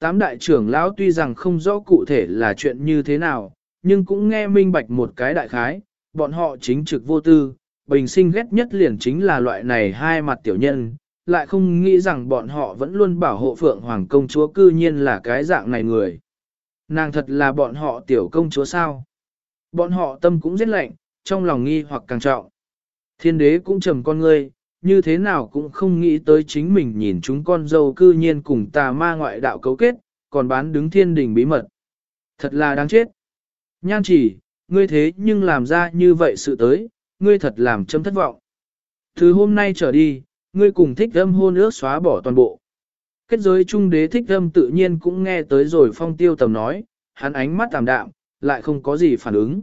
Tám đại trưởng lão tuy rằng không rõ cụ thể là chuyện như thế nào, nhưng cũng nghe minh bạch một cái đại khái, bọn họ chính trực vô tư, bình sinh ghét nhất liền chính là loại này hai mặt tiểu nhân, lại không nghĩ rằng bọn họ vẫn luôn bảo hộ Phượng Hoàng công chúa cư nhiên là cái dạng này người. Nàng thật là bọn họ tiểu công chúa sao? Bọn họ tâm cũng rất lạnh, trong lòng nghi hoặc càng trọng. Thiên đế cũng trầm con ngươi, như thế nào cũng không nghĩ tới chính mình nhìn chúng con dâu cư nhiên cùng tà ma ngoại đạo cấu kết, còn bán đứng thiên đình bí mật. Thật là đáng chết. Nhan chỉ, ngươi thế nhưng làm ra như vậy sự tới, ngươi thật làm châm thất vọng. Từ hôm nay trở đi, ngươi cùng thích âm hôn ước xóa bỏ toàn bộ. Kết giới trung đế thích âm tự nhiên cũng nghe tới rồi phong tiêu tầm nói, hắn ánh mắt tạm đạm, lại không có gì phản ứng.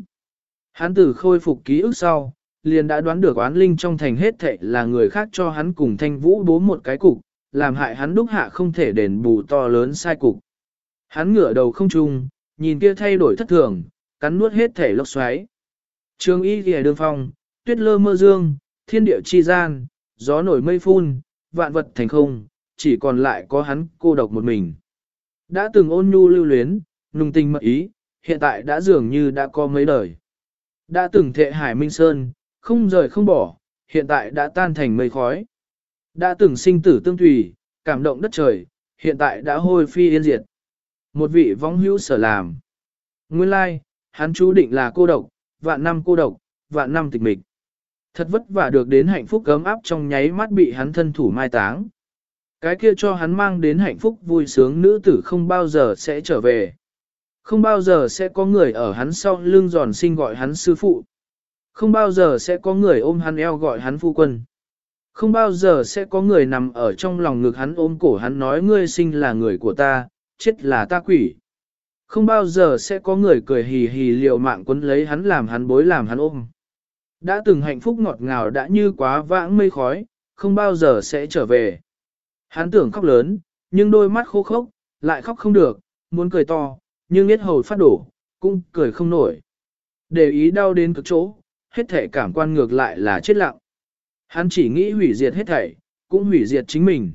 Hắn từ khôi phục ký ức sau, liền đã đoán được oán linh trong thành hết thệ là người khác cho hắn cùng thanh vũ bố một cái cục, làm hại hắn đúc hạ không thể đền bù to lớn sai cục. Hắn ngửa đầu không trung, nhìn kia thay đổi thất thường, cắn nuốt hết thể lốc xoáy. Trường y kìa đường phong, tuyết lơ mơ dương, thiên địa chi gian, gió nổi mây phun, vạn vật thành không, chỉ còn lại có hắn cô độc một mình. Đã từng ôn nhu lưu luyến, nùng tình mật ý, hiện tại đã dường như đã có mấy đời. Đã từng thệ hải minh sơn, không rời không bỏ, hiện tại đã tan thành mây khói. Đã từng sinh tử tương thủy, cảm động đất trời, hiện tại đã hôi phi yên diệt. Một vị vong hữu sở làm. Nguyên lai, hắn chú định là cô độc, vạn năm cô độc, vạn năm tịch mịch. Thật vất vả được đến hạnh phúc gấm áp trong nháy mắt bị hắn thân thủ mai táng. Cái kia cho hắn mang đến hạnh phúc vui sướng nữ tử không bao giờ sẽ trở về. Không bao giờ sẽ có người ở hắn sau lưng giòn sinh gọi hắn sư phụ. Không bao giờ sẽ có người ôm hắn eo gọi hắn phu quân. Không bao giờ sẽ có người nằm ở trong lòng ngực hắn ôm cổ hắn nói ngươi sinh là người của ta, chết là ta quỷ. Không bao giờ sẽ có người cười hì hì liều mạng quấn lấy hắn làm hắn bối làm hắn ôm. Đã từng hạnh phúc ngọt ngào đã như quá vãng mây khói, không bao giờ sẽ trở về. Hắn tưởng khóc lớn, nhưng đôi mắt khô khốc, lại khóc không được, muốn cười to, nhưng biết hầu phát đổ, cũng cười không nổi. Để ý đau đến cực chỗ, hết thể cảm quan ngược lại là chết lặng. Hắn chỉ nghĩ hủy diệt hết thảy, cũng hủy diệt chính mình.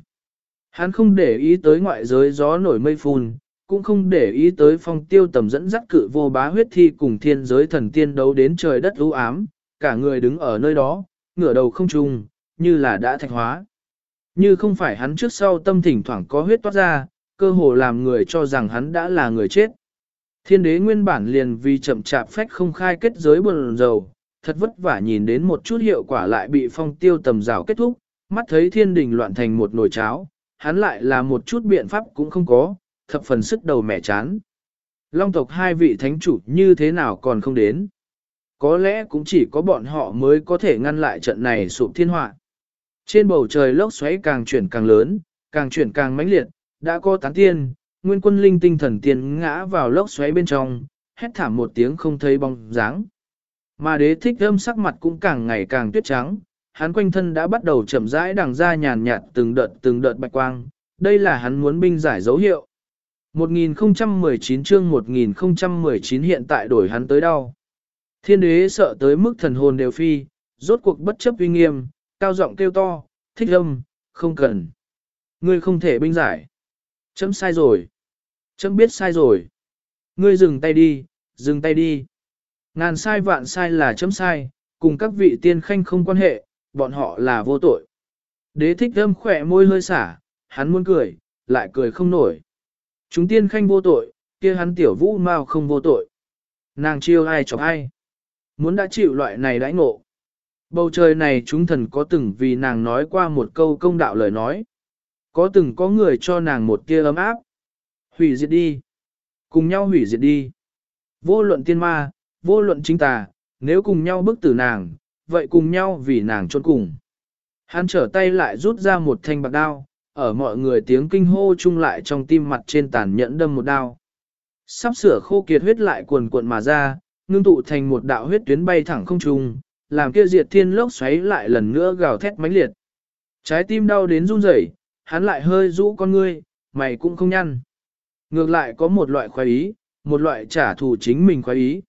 Hắn không để ý tới ngoại giới gió nổi mây phun, cũng không để ý tới phong tiêu tầm dẫn dắt cự vô bá huyết thi cùng thiên giới thần tiên đấu đến trời đất u ám, cả người đứng ở nơi đó, ngửa đầu không trùng, như là đã thạch hóa. Như không phải hắn trước sau tâm thỉnh thoảng có huyết toát ra, cơ hồ làm người cho rằng hắn đã là người chết. Thiên đế nguyên bản liền vì chậm chạp phách không khai kết giới buồn dầu, thật vất vả nhìn đến một chút hiệu quả lại bị phong tiêu tầm rào kết thúc, mắt thấy thiên đình loạn thành một nồi cháo, hắn lại là một chút biện pháp cũng không có, thập phần sức đầu mẻ chán. Long tộc hai vị thánh chủ như thế nào còn không đến? Có lẽ cũng chỉ có bọn họ mới có thể ngăn lại trận này sụp thiên họa. Trên bầu trời lốc xoáy càng chuyển càng lớn, càng chuyển càng mãnh liệt, đã có tán tiên, nguyên quân linh tinh thần tiên ngã vào lốc xoáy bên trong, hét thảm một tiếng không thấy bóng dáng. Mà đế thích âm sắc mặt cũng càng ngày càng tuyết trắng, hắn quanh thân đã bắt đầu chậm rãi đằng ra nhàn nhạt từng đợt từng đợt bạch quang, đây là hắn muốn binh giải dấu hiệu. 1019 chương 1019 hiện tại đổi hắn tới đâu? Thiên đế sợ tới mức thần hồn đều phi, rốt cuộc bất chấp uy nghiêm, cao giọng kêu to, thích âm, không cần. Ngươi không thể binh giải. Chấm sai rồi. Chấm biết sai rồi. Ngươi dừng tay đi, dừng tay đi. Ngàn sai vạn sai là chấm sai, cùng các vị tiên khanh không quan hệ, bọn họ là vô tội. Đế thích thơm khỏe môi hơi xả, hắn muốn cười, lại cười không nổi. Chúng tiên khanh vô tội, kia hắn tiểu vũ mau không vô tội. Nàng chiêu ai chọc ai. Muốn đã chịu loại này đãi ngộ. Bầu trời này chúng thần có từng vì nàng nói qua một câu công đạo lời nói. Có từng có người cho nàng một tia ấm áp. Hủy diệt đi. Cùng nhau hủy diệt đi. Vô luận tiên ma, vô luận chính tà, nếu cùng nhau bức tử nàng, vậy cùng nhau vì nàng trốn cùng. Hắn trở tay lại rút ra một thanh bạc đao, ở mọi người tiếng kinh hô chung lại trong tim mặt trên tàn nhẫn đâm một đao. Sắp sửa khô kiệt huyết lại cuồn cuộn mà ra, ngưng tụ thành một đạo huyết tuyến bay thẳng không trung, làm kia diệt thiên lốc xoáy lại lần nữa gào thét mãnh liệt. Trái tim đau đến run rẩy, hắn lại hơi rũ con ngươi, mày cũng không nhăn. Ngược lại có một loại khoái ý, một loại trả thù chính mình khoái ý.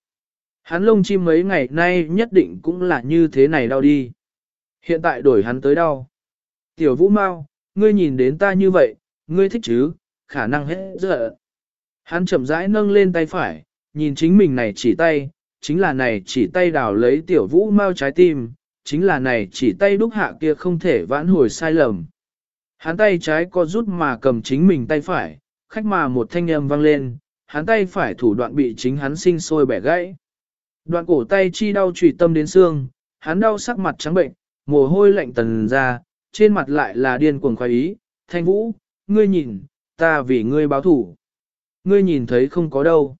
Hắn lông chim mấy ngày nay nhất định cũng là như thế này đau đi. Hiện tại đổi hắn tới đau. Tiểu vũ mau, ngươi nhìn đến ta như vậy, ngươi thích chứ, khả năng hết giờ. Hắn chậm rãi nâng lên tay phải, nhìn chính mình này chỉ tay, chính là này chỉ tay đào lấy tiểu vũ mau trái tim, chính là này chỉ tay đúc hạ kia không thể vãn hồi sai lầm. Hắn tay trái co rút mà cầm chính mình tay phải, khách mà một thanh âm vang lên, hắn tay phải thủ đoạn bị chính hắn sinh sôi bẻ gãy. Đoạn cổ tay chi đau trùy tâm đến xương, hắn đau sắc mặt trắng bệnh, mồ hôi lạnh tần ra, trên mặt lại là điên cuồng khoái ý, thanh vũ, ngươi nhìn, ta vì ngươi báo thủ. Ngươi nhìn thấy không có đâu.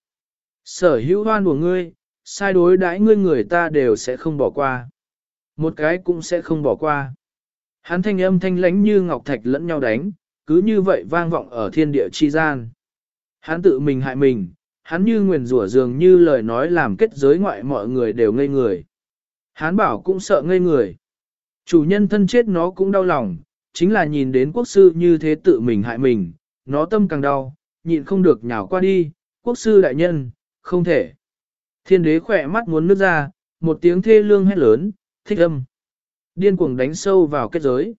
Sở hữu hoan của ngươi, sai đối đãi ngươi người ta đều sẽ không bỏ qua. Một cái cũng sẽ không bỏ qua. Hắn thanh âm thanh lánh như ngọc thạch lẫn nhau đánh, cứ như vậy vang vọng ở thiên địa chi gian. Hắn tự mình hại mình, hắn như nguyền rủa dường như lời nói làm kết giới ngoại mọi người đều ngây người. Hắn bảo cũng sợ ngây người. Chủ nhân thân chết nó cũng đau lòng, chính là nhìn đến quốc sư như thế tự mình hại mình, nó tâm càng đau, nhịn không được nhào qua đi, quốc sư đại nhân, không thể. Thiên đế khỏe mắt muốn nước ra, một tiếng thê lương hét lớn, thích âm. Điên cuồng đánh sâu vào kết giới.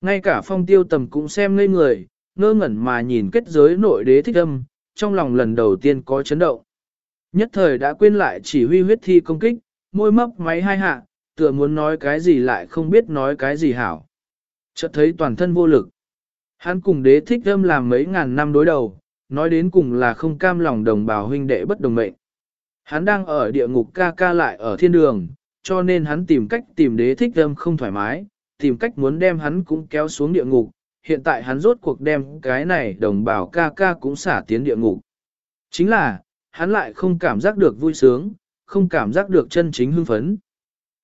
Ngay cả phong tiêu tầm cũng xem ngây người, ngơ ngẩn mà nhìn kết giới nội đế thích âm, trong lòng lần đầu tiên có chấn động. Nhất thời đã quên lại chỉ huy huyết thi công kích, môi mấp máy hai hạ, tựa muốn nói cái gì lại không biết nói cái gì hảo. Chợt thấy toàn thân vô lực. Hắn cùng đế thích âm làm mấy ngàn năm đối đầu, nói đến cùng là không cam lòng đồng bào huynh đệ bất đồng mệnh. Hắn đang ở địa ngục ca ca lại ở thiên đường, cho nên hắn tìm cách tìm đế thích âm không thoải mái, tìm cách muốn đem hắn cũng kéo xuống địa ngục, hiện tại hắn rốt cuộc đem cái này đồng bào ca ca cũng xả tiến địa ngục. Chính là, hắn lại không cảm giác được vui sướng, không cảm giác được chân chính hưng phấn.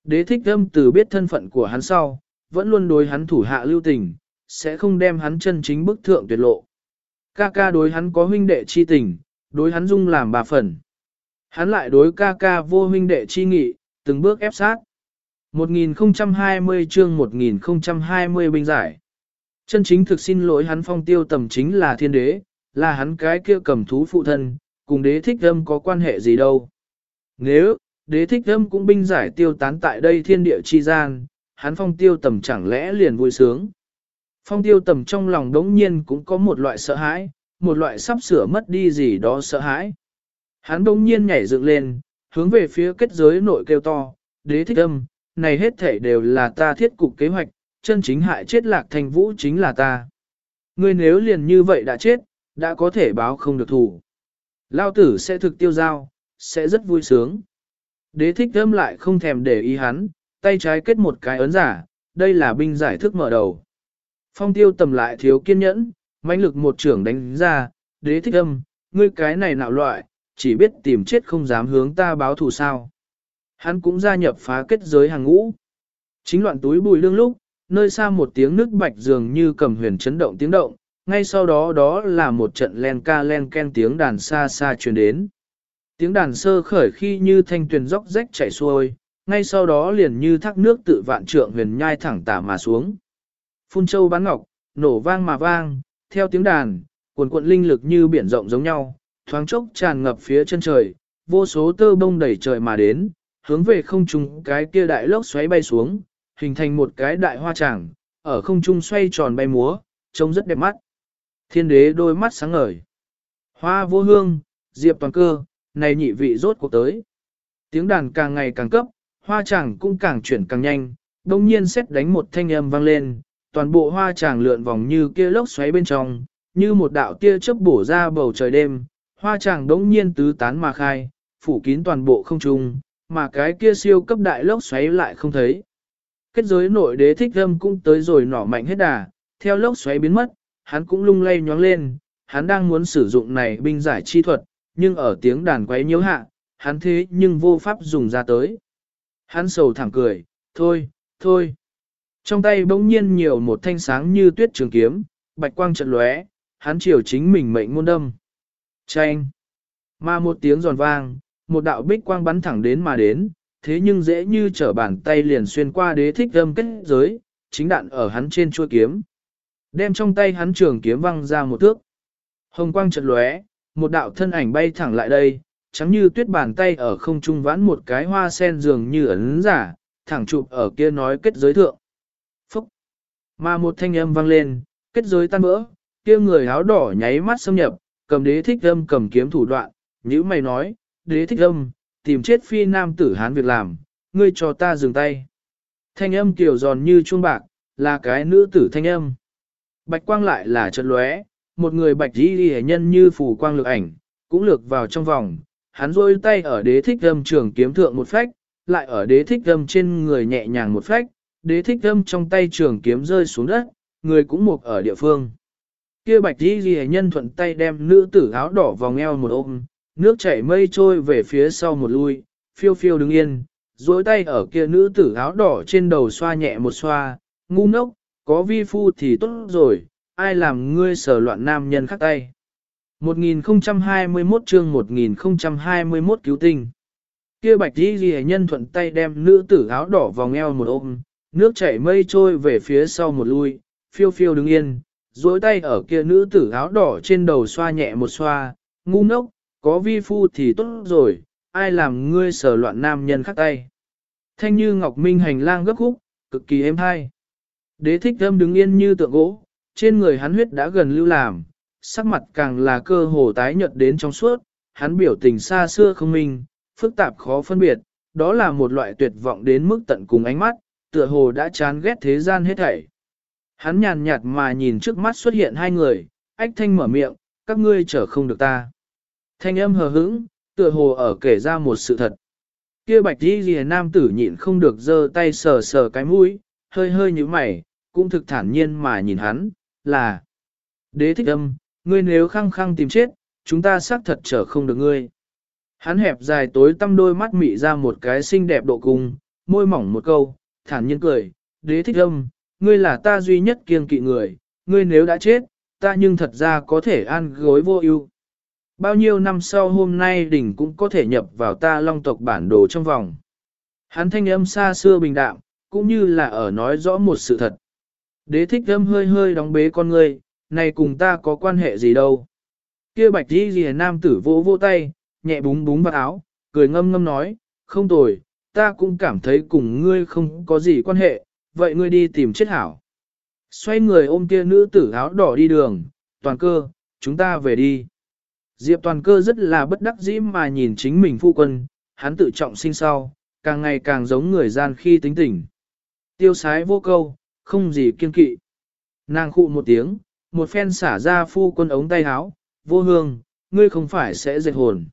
Đế thích âm từ biết thân phận của hắn sau, vẫn luôn đối hắn thủ hạ lưu tình, sẽ không đem hắn chân chính bức thượng tuyệt lộ. Ca ca đối hắn có huynh đệ chi tình, đối hắn dung làm bà phần. Hắn lại đối ca ca vô huynh đệ chi nghị, từng bước ép sát. 1020 chương 1020 binh giải. Chân chính thực xin lỗi hắn phong tiêu tầm chính là thiên đế, là hắn cái kia cầm thú phụ thân, cùng đế thích âm có quan hệ gì đâu. Nếu, đế thích âm cũng binh giải tiêu tán tại đây thiên địa chi gian, hắn phong tiêu tầm chẳng lẽ liền vui sướng. Phong tiêu tầm trong lòng đống nhiên cũng có một loại sợ hãi, một loại sắp sửa mất đi gì đó sợ hãi. Hắn đống nhiên nhảy dựng lên, hướng về phía kết giới nội kêu to, đế thích âm, này hết thể đều là ta thiết cục kế hoạch, chân chính hại chết lạc thành vũ chính là ta. Ngươi nếu liền như vậy đã chết, đã có thể báo không được thủ. Lao tử sẽ thực tiêu giao, sẽ rất vui sướng. Đế thích âm lại không thèm để ý hắn, tay trái kết một cái ấn giả, đây là binh giải thức mở đầu. Phong tiêu tầm lại thiếu kiên nhẫn, mãnh lực một trưởng đánh ra, đế thích âm, ngươi cái này nạo loại, chỉ biết tìm chết không dám hướng ta báo thù sao. Hắn cũng gia nhập phá kết giới hàng ngũ. Chính loạn túi bùi lương lúc, nơi xa một tiếng nước bạch dường như cầm huyền chấn động tiếng động, ngay sau đó đó là một trận len ca len ken tiếng đàn xa xa truyền đến. Tiếng đàn sơ khởi khi như thanh tuyền dốc rách chảy xuôi, ngay sau đó liền như thác nước tự vạn trượng huyền nhai thẳng tả mà xuống. Phun châu bán ngọc, nổ vang mà vang, theo tiếng đàn, cuồn cuộn linh lực như biển rộng giống nhau, thoáng chốc tràn ngập phía chân trời, vô số tơ bông đẩy trời mà đến, hướng về không trung cái kia đại lốc xoáy bay xuống, hình thành một cái đại hoa tràng, ở không trung xoay tròn bay múa, trông rất đẹp mắt. Thiên đế đôi mắt sáng ngời. Hoa vô hương, diệp toàn cơ, này nhị vị rốt cuộc tới. Tiếng đàn càng ngày càng cấp, hoa tràng cũng càng chuyển càng nhanh, đồng nhiên xét đánh một thanh âm vang lên, toàn bộ hoa tràng lượn vòng như kia lốc xoáy bên trong, như một đạo tia chớp bổ ra bầu trời đêm, hoa tràng đống nhiên tứ tán mà khai, phủ kín toàn bộ không trung, mà cái kia siêu cấp đại lốc xoáy lại không thấy. Kết giới nội đế thích âm cũng tới rồi nỏ mạnh hết đà, theo lốc xoáy biến mất, hắn cũng lung lay nhoáng lên, hắn đang muốn sử dụng này binh giải chi thuật, nhưng ở tiếng đàn quấy nhiễu hạ, hắn thế nhưng vô pháp dùng ra tới. Hắn sầu thẳng cười, thôi, thôi. Trong tay bỗng nhiên nhiều một thanh sáng như tuyết trường kiếm, bạch quang trận lóe, hắn chiều chính mình mệnh môn đâm. Chanh! Mà một tiếng giòn vang, một đạo bích quang bắn thẳng đến mà đến, thế nhưng dễ như trở bàn tay liền xuyên qua đế thích âm kết giới, chính đạn ở hắn trên chuôi kiếm. Đem trong tay hắn trường kiếm văng ra một thước. Hồng quang chợt lóe, một đạo thân ảnh bay thẳng lại đây, trắng như tuyết bàn tay ở không trung vãn một cái hoa sen dường như ấn giả, thẳng chụp ở kia nói kết giới thượng. Phúc! Mà một thanh âm vang lên, kết giới tan vỡ, kia người áo đỏ nháy mắt xâm nhập, cầm đế thích âm cầm kiếm thủ đoạn, như mày nói, đế thích âm, tìm chết phi nam tử hán việc làm, ngươi cho ta dừng tay. Thanh âm kiểu giòn như chuông bạc, là cái nữ tử thanh âm. Bạch quang lại là trận lóe, một người bạch y hề nhân như phủ quang lược ảnh, cũng lược vào trong vòng, hắn rôi tay ở đế thích âm trường kiếm thượng một phách, lại ở đế thích âm trên người nhẹ nhàng một phách, đế thích âm trong tay trường kiếm rơi xuống đất, người cũng mục ở địa phương. Kia bạch y hề nhân thuận tay đem nữ tử áo đỏ vòng eo một ôm, nước chảy mây trôi về phía sau một lui, phiêu phiêu đứng yên, duỗi tay ở kia nữ tử áo đỏ trên đầu xoa nhẹ một xoa, ngu ngốc, có vi phu thì tốt rồi, ai làm ngươi sở loạn nam nhân khắc tay. 1021 chương 1021 cứu tinh. Kia bạch đi ghi nhân thuận tay đem nữ tử áo đỏ vòng eo một ôm, nước chảy mây trôi về phía sau một lui, phiêu phiêu đứng yên, duỗi tay ở kia nữ tử áo đỏ trên đầu xoa nhẹ một xoa, ngu ngốc, có vi phu thì tốt rồi, ai làm ngươi sở loạn nam nhân khác tay. Thanh như ngọc minh hành lang gấp khúc, cực kỳ êm hay. Đế thích thâm đứng yên như tượng gỗ, trên người hắn huyết đã gần lưu làm, sắc mặt càng là cơ hồ tái nhợt đến trong suốt, hắn biểu tình xa xưa không minh, phức tạp khó phân biệt, đó là một loại tuyệt vọng đến mức tận cùng ánh mắt, tựa hồ đã chán ghét thế gian hết thảy. Hắn nhàn nhạt mà nhìn trước mắt xuất hiện hai người, ách thanh mở miệng, các ngươi chở không được ta. Thanh âm hờ hững, tựa hồ ở kể ra một sự thật. Kia bạch đi ghi nam tử nhịn không được giơ tay sờ sờ cái mũi, hơi hơi như mày, cũng thực thản nhiên mà nhìn hắn, là Đế thích âm, ngươi nếu khăng khăng tìm chết, chúng ta xác thật trở không được ngươi. Hắn hẹp dài tối tăm đôi mắt mị ra một cái xinh đẹp độ cùng, môi mỏng một câu, thản nhiên cười, đế thích âm, ngươi là ta duy nhất kiêng kỵ người, ngươi nếu đã chết, ta nhưng thật ra có thể an gối vô ưu. Bao nhiêu năm sau hôm nay đỉnh cũng có thể nhập vào ta long tộc bản đồ trong vòng. Hắn thanh âm xa xưa bình đạm, cũng như là ở nói rõ một sự thật. Đế thích âm hơi hơi đóng bế con ngươi, này cùng ta có quan hệ gì đâu. Kia bạch đi rìa nam tử vỗ vỗ tay, nhẹ búng búng vào áo, cười ngâm ngâm nói, không tồi, ta cũng cảm thấy cùng ngươi không có gì quan hệ, vậy ngươi đi tìm chết hảo. Xoay người ôm kia nữ tử áo đỏ đi đường, toàn cơ, chúng ta về đi. Diệp toàn cơ rất là bất đắc dĩ mà nhìn chính mình phu quân, hắn tự trọng sinh sau, càng ngày càng giống người gian khi tính tỉnh. Tiêu sái vô câu, không gì kiên kỵ. Nàng khụ một tiếng, một phen xả ra phu quân ống tay áo, vô hương, ngươi không phải sẽ dệt hồn.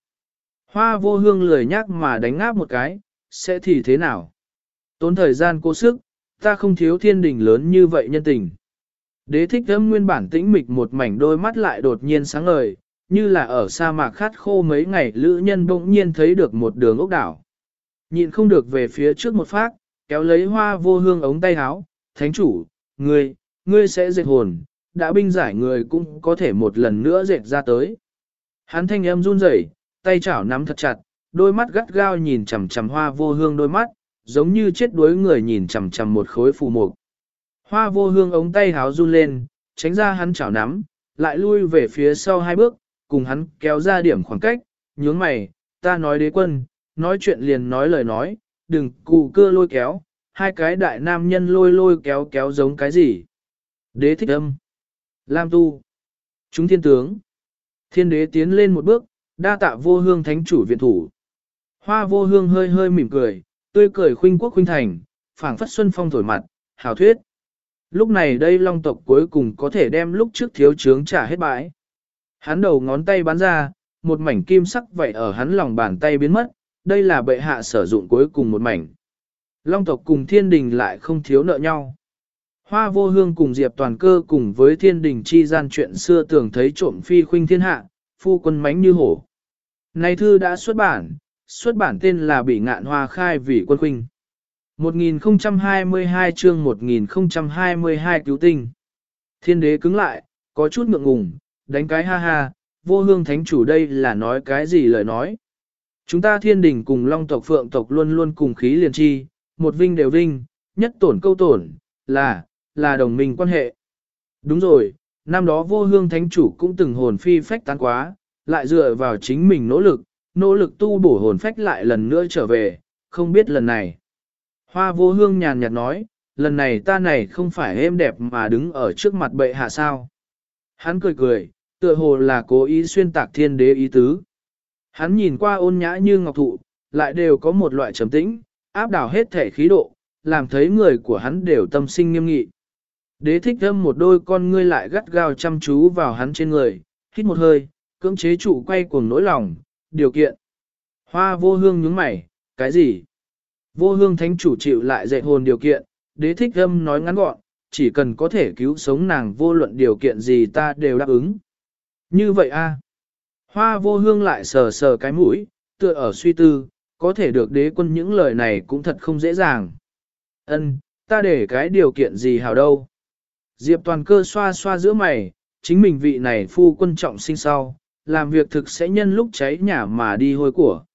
Hoa vô hương lười nhắc mà đánh ngáp một cái, sẽ thì thế nào? Tốn thời gian cố sức, ta không thiếu thiên đình lớn như vậy nhân tình. Đế thích thâm nguyên bản tĩnh mịch một mảnh đôi mắt lại đột nhiên sáng ngời, như là ở sa mạc khát khô mấy ngày lữ nhân bỗng nhiên thấy được một đường ốc đảo. Nhịn không được về phía trước một phát, kéo lấy hoa vô hương ống tay áo, thánh chủ, ngươi, ngươi sẽ dệt hồn, đã binh giải người cũng có thể một lần nữa dệt ra tới. Hắn thanh âm run rẩy, tay chảo nắm thật chặt, đôi mắt gắt gao nhìn chằm chằm hoa vô hương đôi mắt, giống như chết đuối người nhìn chằm chằm một khối phù mục. Hoa vô hương ống tay háo run lên, tránh ra hắn chảo nắm, lại lui về phía sau hai bước, cùng hắn kéo ra điểm khoảng cách, nhướng mày, ta nói đế quân, nói chuyện liền nói lời nói, đừng cụ cưa lôi kéo, hai cái đại nam nhân lôi lôi kéo kéo giống cái gì. Đế thích âm. Lam tu. Chúng thiên tướng. Thiên đế tiến lên một bước, đa tạ vô hương thánh chủ viện thủ. Hoa vô hương hơi hơi mỉm cười, tươi cười khuynh quốc khuynh thành, phảng phất xuân phong thổi mặt, hào thuyết. Lúc này đây long tộc cuối cùng có thể đem lúc trước thiếu trướng trả hết bãi. Hắn đầu ngón tay bắn ra, một mảnh kim sắc vậy ở hắn lòng bàn tay biến mất, đây là bệ hạ sử dụng cuối cùng một mảnh. Long tộc cùng thiên đình lại không thiếu nợ nhau. Hoa vô hương cùng Diệp toàn cơ cùng với thiên đình chi gian chuyện xưa tưởng thấy trộm phi khuynh thiên hạ, phu quân mánh như hổ. Này thư đã xuất bản, xuất bản tên là Bỉ ngạn hoa khai vì quân khuynh. 1022 chương 1022 cứu tinh. Thiên đế cứng lại, có chút ngượng ngùng, đánh cái ha ha, vô hương thánh chủ đây là nói cái gì lời nói. Chúng ta thiên đình cùng long tộc phượng tộc luôn luôn cùng khí liền chi, một vinh đều vinh, nhất tổn câu tổn, là, là đồng minh quan hệ. Đúng rồi, năm đó vô hương thánh chủ cũng từng hồn phi phách tán quá, lại dựa vào chính mình nỗ lực, nỗ lực tu bổ hồn phách lại lần nữa trở về, không biết lần này. Hoa vô hương nhàn nhạt nói, lần này ta này không phải êm đẹp mà đứng ở trước mặt bệ hạ sao. Hắn cười cười, tựa hồ là cố ý xuyên tạc thiên đế ý tứ. Hắn nhìn qua ôn nhã như ngọc thụ, lại đều có một loại trầm tĩnh, áp đảo hết thể khí độ, làm thấy người của hắn đều tâm sinh nghiêm nghị. Đế thích thâm một đôi con ngươi lại gắt gao chăm chú vào hắn trên người, hít một hơi, cưỡng chế trụ quay cuồng nỗi lòng, điều kiện. Hoa vô hương nhướng mày, cái gì? Vô hương thánh chủ chịu lại dạy hồn điều kiện, đế thích thâm nói ngắn gọn, chỉ cần có thể cứu sống nàng vô luận điều kiện gì ta đều đáp ứng. Như vậy a Hoa vô hương lại sờ sờ cái mũi, tựa ở suy tư, có thể được đế quân những lời này cũng thật không dễ dàng. Ân, ta để cái điều kiện gì hảo đâu. Diệp toàn cơ xoa xoa giữa mày, chính mình vị này phu quân trọng sinh sau, làm việc thực sẽ nhân lúc cháy nhà mà đi hôi của.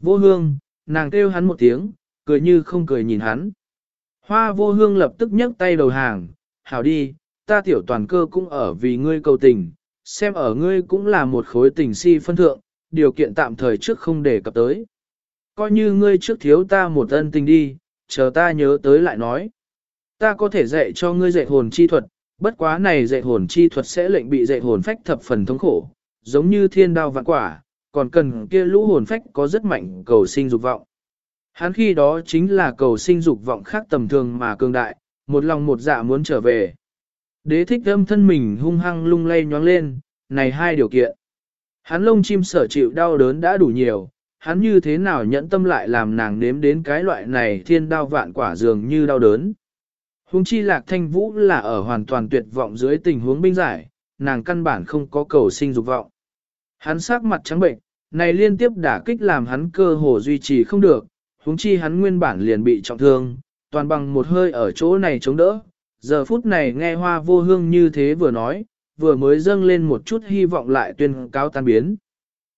Vô hương, nàng kêu hắn một tiếng, cười như không cười nhìn hắn. Hoa vô hương lập tức nhấc tay đầu hàng, hảo đi, ta tiểu toàn cơ cũng ở vì ngươi cầu tình, xem ở ngươi cũng là một khối tình si phân thượng, điều kiện tạm thời trước không để cập tới. Coi như ngươi trước thiếu ta một ân tình đi, chờ ta nhớ tới lại nói. Ta có thể dạy cho ngươi dạy hồn chi thuật, bất quá này dạy hồn chi thuật sẽ lệnh bị dạy hồn phách thập phần thống khổ, giống như thiên đao vạn quả, còn cần kia lũ hồn phách có rất mạnh cầu sinh dục vọng. Hắn khi đó chính là cầu sinh dục vọng khác tầm thường mà cường đại, một lòng một dạ muốn trở về. Đế thích âm thân mình hung hăng lung lay nhoáng lên, này hai điều kiện. Hắn lông chim sở chịu đau đớn đã đủ nhiều, hắn như thế nào nhẫn tâm lại làm nàng nếm đến cái loại này thiên đau vạn quả dường như đau đớn. Hùng chi lạc thanh vũ là ở hoàn toàn tuyệt vọng dưới tình huống binh giải, nàng căn bản không có cầu sinh dục vọng. Hắn sắc mặt trắng bệnh, này liên tiếp đả kích làm hắn cơ hồ duy trì không được, huống chi hắn nguyên bản liền bị trọng thương, toàn bằng một hơi ở chỗ này chống đỡ. Giờ phút này nghe hoa vô hương như thế vừa nói, vừa mới dâng lên một chút hy vọng lại tuyên cao tan biến.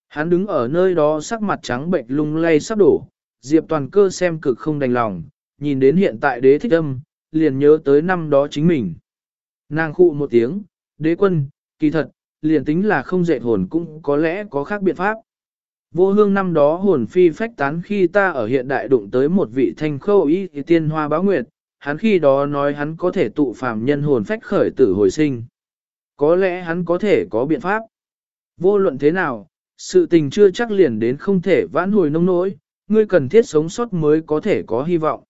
Hắn đứng ở nơi đó sắc mặt trắng bệnh lung lay sắp đổ, Diệp toàn cơ xem cực không đành lòng, nhìn đến hiện tại đế thích âm, liền nhớ tới năm đó chính mình. Nàng khụ một tiếng, đế quân, kỳ thật, liền tính là không dệt hồn cũng có lẽ có khác biện pháp. Vô hương năm đó hồn phi phách tán khi ta ở hiện đại đụng tới một vị thanh khâu y tiên hoa báo nguyệt, hắn khi đó nói hắn có thể tụ phàm nhân hồn phách khởi tử hồi sinh. Có lẽ hắn có thể có biện pháp. Vô luận thế nào, sự tình chưa chắc liền đến không thể vãn hồi nông nỗi, ngươi cần thiết sống sót mới có thể có hy vọng.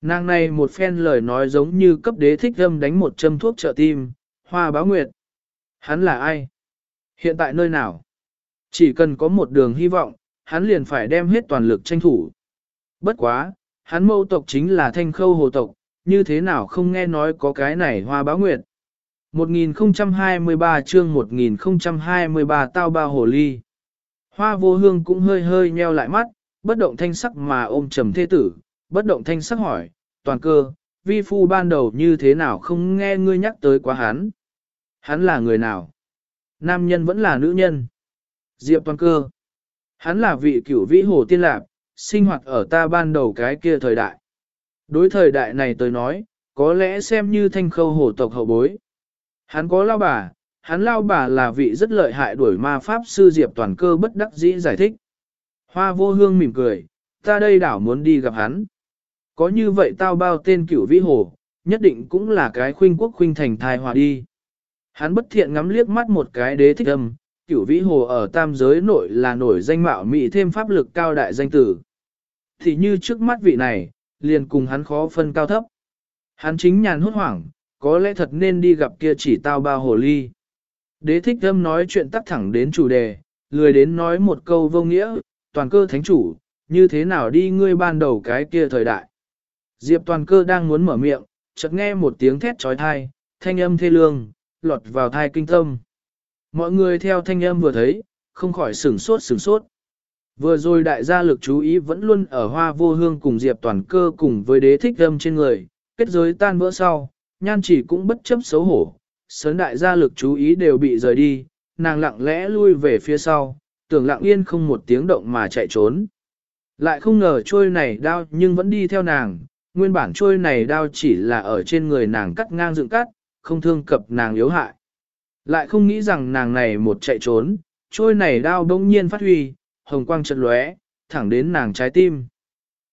Nàng này một phen lời nói giống như cấp đế thích âm đánh một châm thuốc trợ tim, hoa báo nguyệt. Hắn là ai? Hiện tại nơi nào? Chỉ cần có một đường hy vọng, hắn liền phải đem hết toàn lực tranh thủ. Bất quá, hắn mâu tộc chính là thanh khâu hồ tộc, như thế nào không nghe nói có cái này hoa báo nguyệt. 1023 chương 1023 tao ba hồ ly. Hoa vô hương cũng hơi hơi nheo lại mắt, bất động thanh sắc mà ôm trầm thế tử, bất động thanh sắc hỏi, toàn cơ, vi phu ban đầu như thế nào không nghe ngươi nhắc tới quá hắn. Hắn là người nào? Nam nhân vẫn là nữ nhân. Diệp toàn cơ. Hắn là vị cửu vĩ hồ tiên lạc, sinh hoạt ở ta ban đầu cái kia thời đại. Đối thời đại này tôi nói, có lẽ xem như thanh khâu hổ tộc hậu bối. Hắn có lao bà, hắn lao bà là vị rất lợi hại đuổi ma pháp sư Diệp toàn cơ bất đắc dĩ giải thích. Hoa vô hương mỉm cười, ta đây đảo muốn đi gặp hắn. Có như vậy tao bao tên cửu vĩ hồ, nhất định cũng là cái khuynh quốc khuynh thành thai hòa đi. Hắn bất thiện ngắm liếc mắt một cái đế thích âm, cửu vĩ hồ ở tam giới nội là nổi danh mạo mỹ thêm pháp lực cao đại danh tử. Thì như trước mắt vị này, liền cùng hắn khó phân cao thấp. Hắn chính nhàn hốt hoảng, có lẽ thật nên đi gặp kia chỉ tao ba hồ ly. Đế thích thâm nói chuyện tắt thẳng đến chủ đề, lười đến nói một câu vô nghĩa, toàn cơ thánh chủ, như thế nào đi ngươi ban đầu cái kia thời đại. Diệp toàn cơ đang muốn mở miệng, chợt nghe một tiếng thét trói thai, thanh âm thê lương, lọt vào thai kinh tâm. Mọi người theo thanh âm vừa thấy, không khỏi sửng sốt sửng sốt. Vừa rồi đại gia lực chú ý vẫn luôn ở hoa vô hương cùng Diệp toàn cơ cùng với đế thích âm trên người, kết giới tan vỡ sau, nhan chỉ cũng bất chấp xấu hổ, sớn đại gia lực chú ý đều bị rời đi, nàng lặng lẽ lui về phía sau, tưởng lặng yên không một tiếng động mà chạy trốn. Lại không ngờ trôi này đao nhưng vẫn đi theo nàng, nguyên bản trôi này đao chỉ là ở trên người nàng cắt ngang dựng cắt, không thương cập nàng yếu hại. Lại không nghĩ rằng nàng này một chạy trốn, trôi này đao đông nhiên phát huy, hồng quang chợt lóe, thẳng đến nàng trái tim.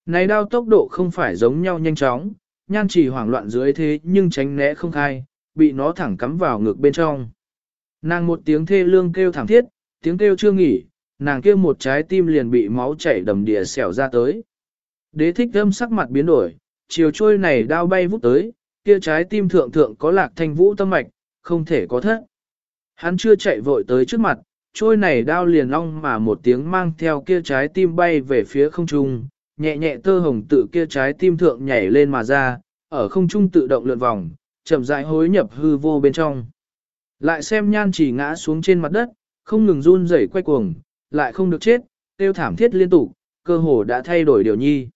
Này đao tốc độ không phải giống nhau nhanh chóng, nhan chỉ hoảng loạn dưới thế nhưng tránh né không khai, bị nó thẳng cắm vào ngực bên trong. Nàng một tiếng thê lương kêu thảm thiết, tiếng kêu chưa nghỉ, nàng kêu một trái tim liền bị máu chảy đầm địa xẻo ra tới. Đế thích âm sắc mặt biến đổi, chiều trôi này đao bay vút tới, kia trái tim thượng thượng có lạc thanh vũ tâm mạch, không thể có thất. Hắn chưa chạy vội tới trước mặt, trôi này đao liền long mà một tiếng mang theo kia trái tim bay về phía không trung, nhẹ nhẹ tơ hồng tự kia trái tim thượng nhảy lên mà ra, ở không trung tự động lượn vòng, chậm rãi hối nhập hư vô bên trong. Lại xem nhan chỉ ngã xuống trên mặt đất, không ngừng run rẩy quay cuồng, lại không được chết, tiêu thảm thiết liên tục, cơ hồ đã thay đổi điều nhi.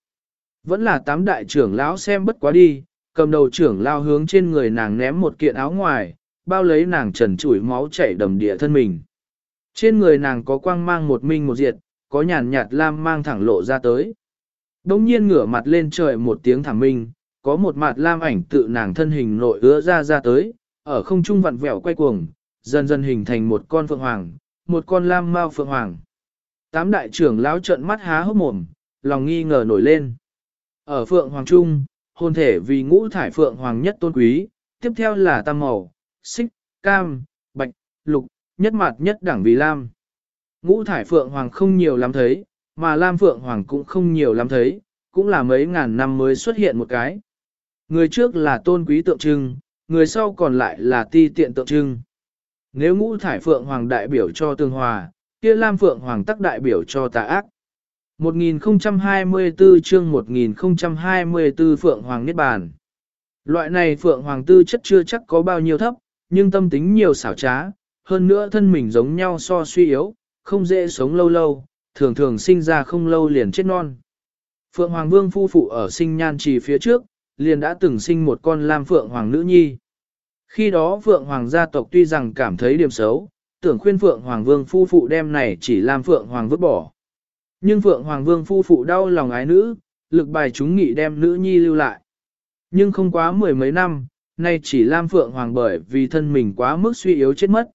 Vẫn là tám đại trưởng lão xem bất quá đi, cầm đầu trưởng lao hướng trên người nàng ném một kiện áo ngoài, bao lấy nàng trần trụi máu chảy đầm địa thân mình. Trên người nàng có quang mang một minh một diệt, có nhàn nhạt lam mang thẳng lộ ra tới. Đông nhiên ngửa mặt lên trời một tiếng thẳng minh, có một mặt lam ảnh tự nàng thân hình nội ứa ra ra tới, ở không trung vặn vẹo quay cuồng, dần dần hình thành một con phượng hoàng, một con lam mao phượng hoàng. Tám đại trưởng lão trợn mắt há hốc mồm, lòng nghi ngờ nổi lên. Ở phượng hoàng trung, hồn thể vì ngũ thải phượng hoàng nhất tôn quý, tiếp theo là tam màu, xích, cam, bạch, lục, nhất mặt nhất đẳng vì lam. Ngũ thải phượng hoàng không nhiều lắm thấy, mà lam phượng hoàng cũng không nhiều lắm thấy, cũng là mấy ngàn năm mới xuất hiện một cái. Người trước là tôn quý tượng trưng, người sau còn lại là ti tiện tượng trưng. Nếu ngũ thải phượng hoàng đại biểu cho tương hòa, kia lam phượng hoàng tắc đại biểu cho tà ác. 1024 chương 1024 Phượng Hoàng Niết Bàn Loại này Phượng Hoàng tư chất chưa chắc có bao nhiêu thấp, nhưng tâm tính nhiều xảo trá, hơn nữa thân mình giống nhau so suy yếu, không dễ sống lâu lâu, thường thường sinh ra không lâu liền chết non. Phượng Hoàng Vương phu phụ ở sinh nhan trì phía trước, liền đã từng sinh một con lam Phượng Hoàng nữ nhi. Khi đó Phượng Hoàng gia tộc tuy rằng cảm thấy điểm xấu, tưởng khuyên Phượng Hoàng Vương phu phụ đem này chỉ làm Phượng Hoàng vứt bỏ. Nhưng Phượng Hoàng Vương phu phụ đau lòng ái nữ, lực bài chúng nghị đem nữ nhi lưu lại. Nhưng không quá mười mấy năm, nay chỉ Lam Phượng Hoàng bởi vì thân mình quá mức suy yếu chết mất.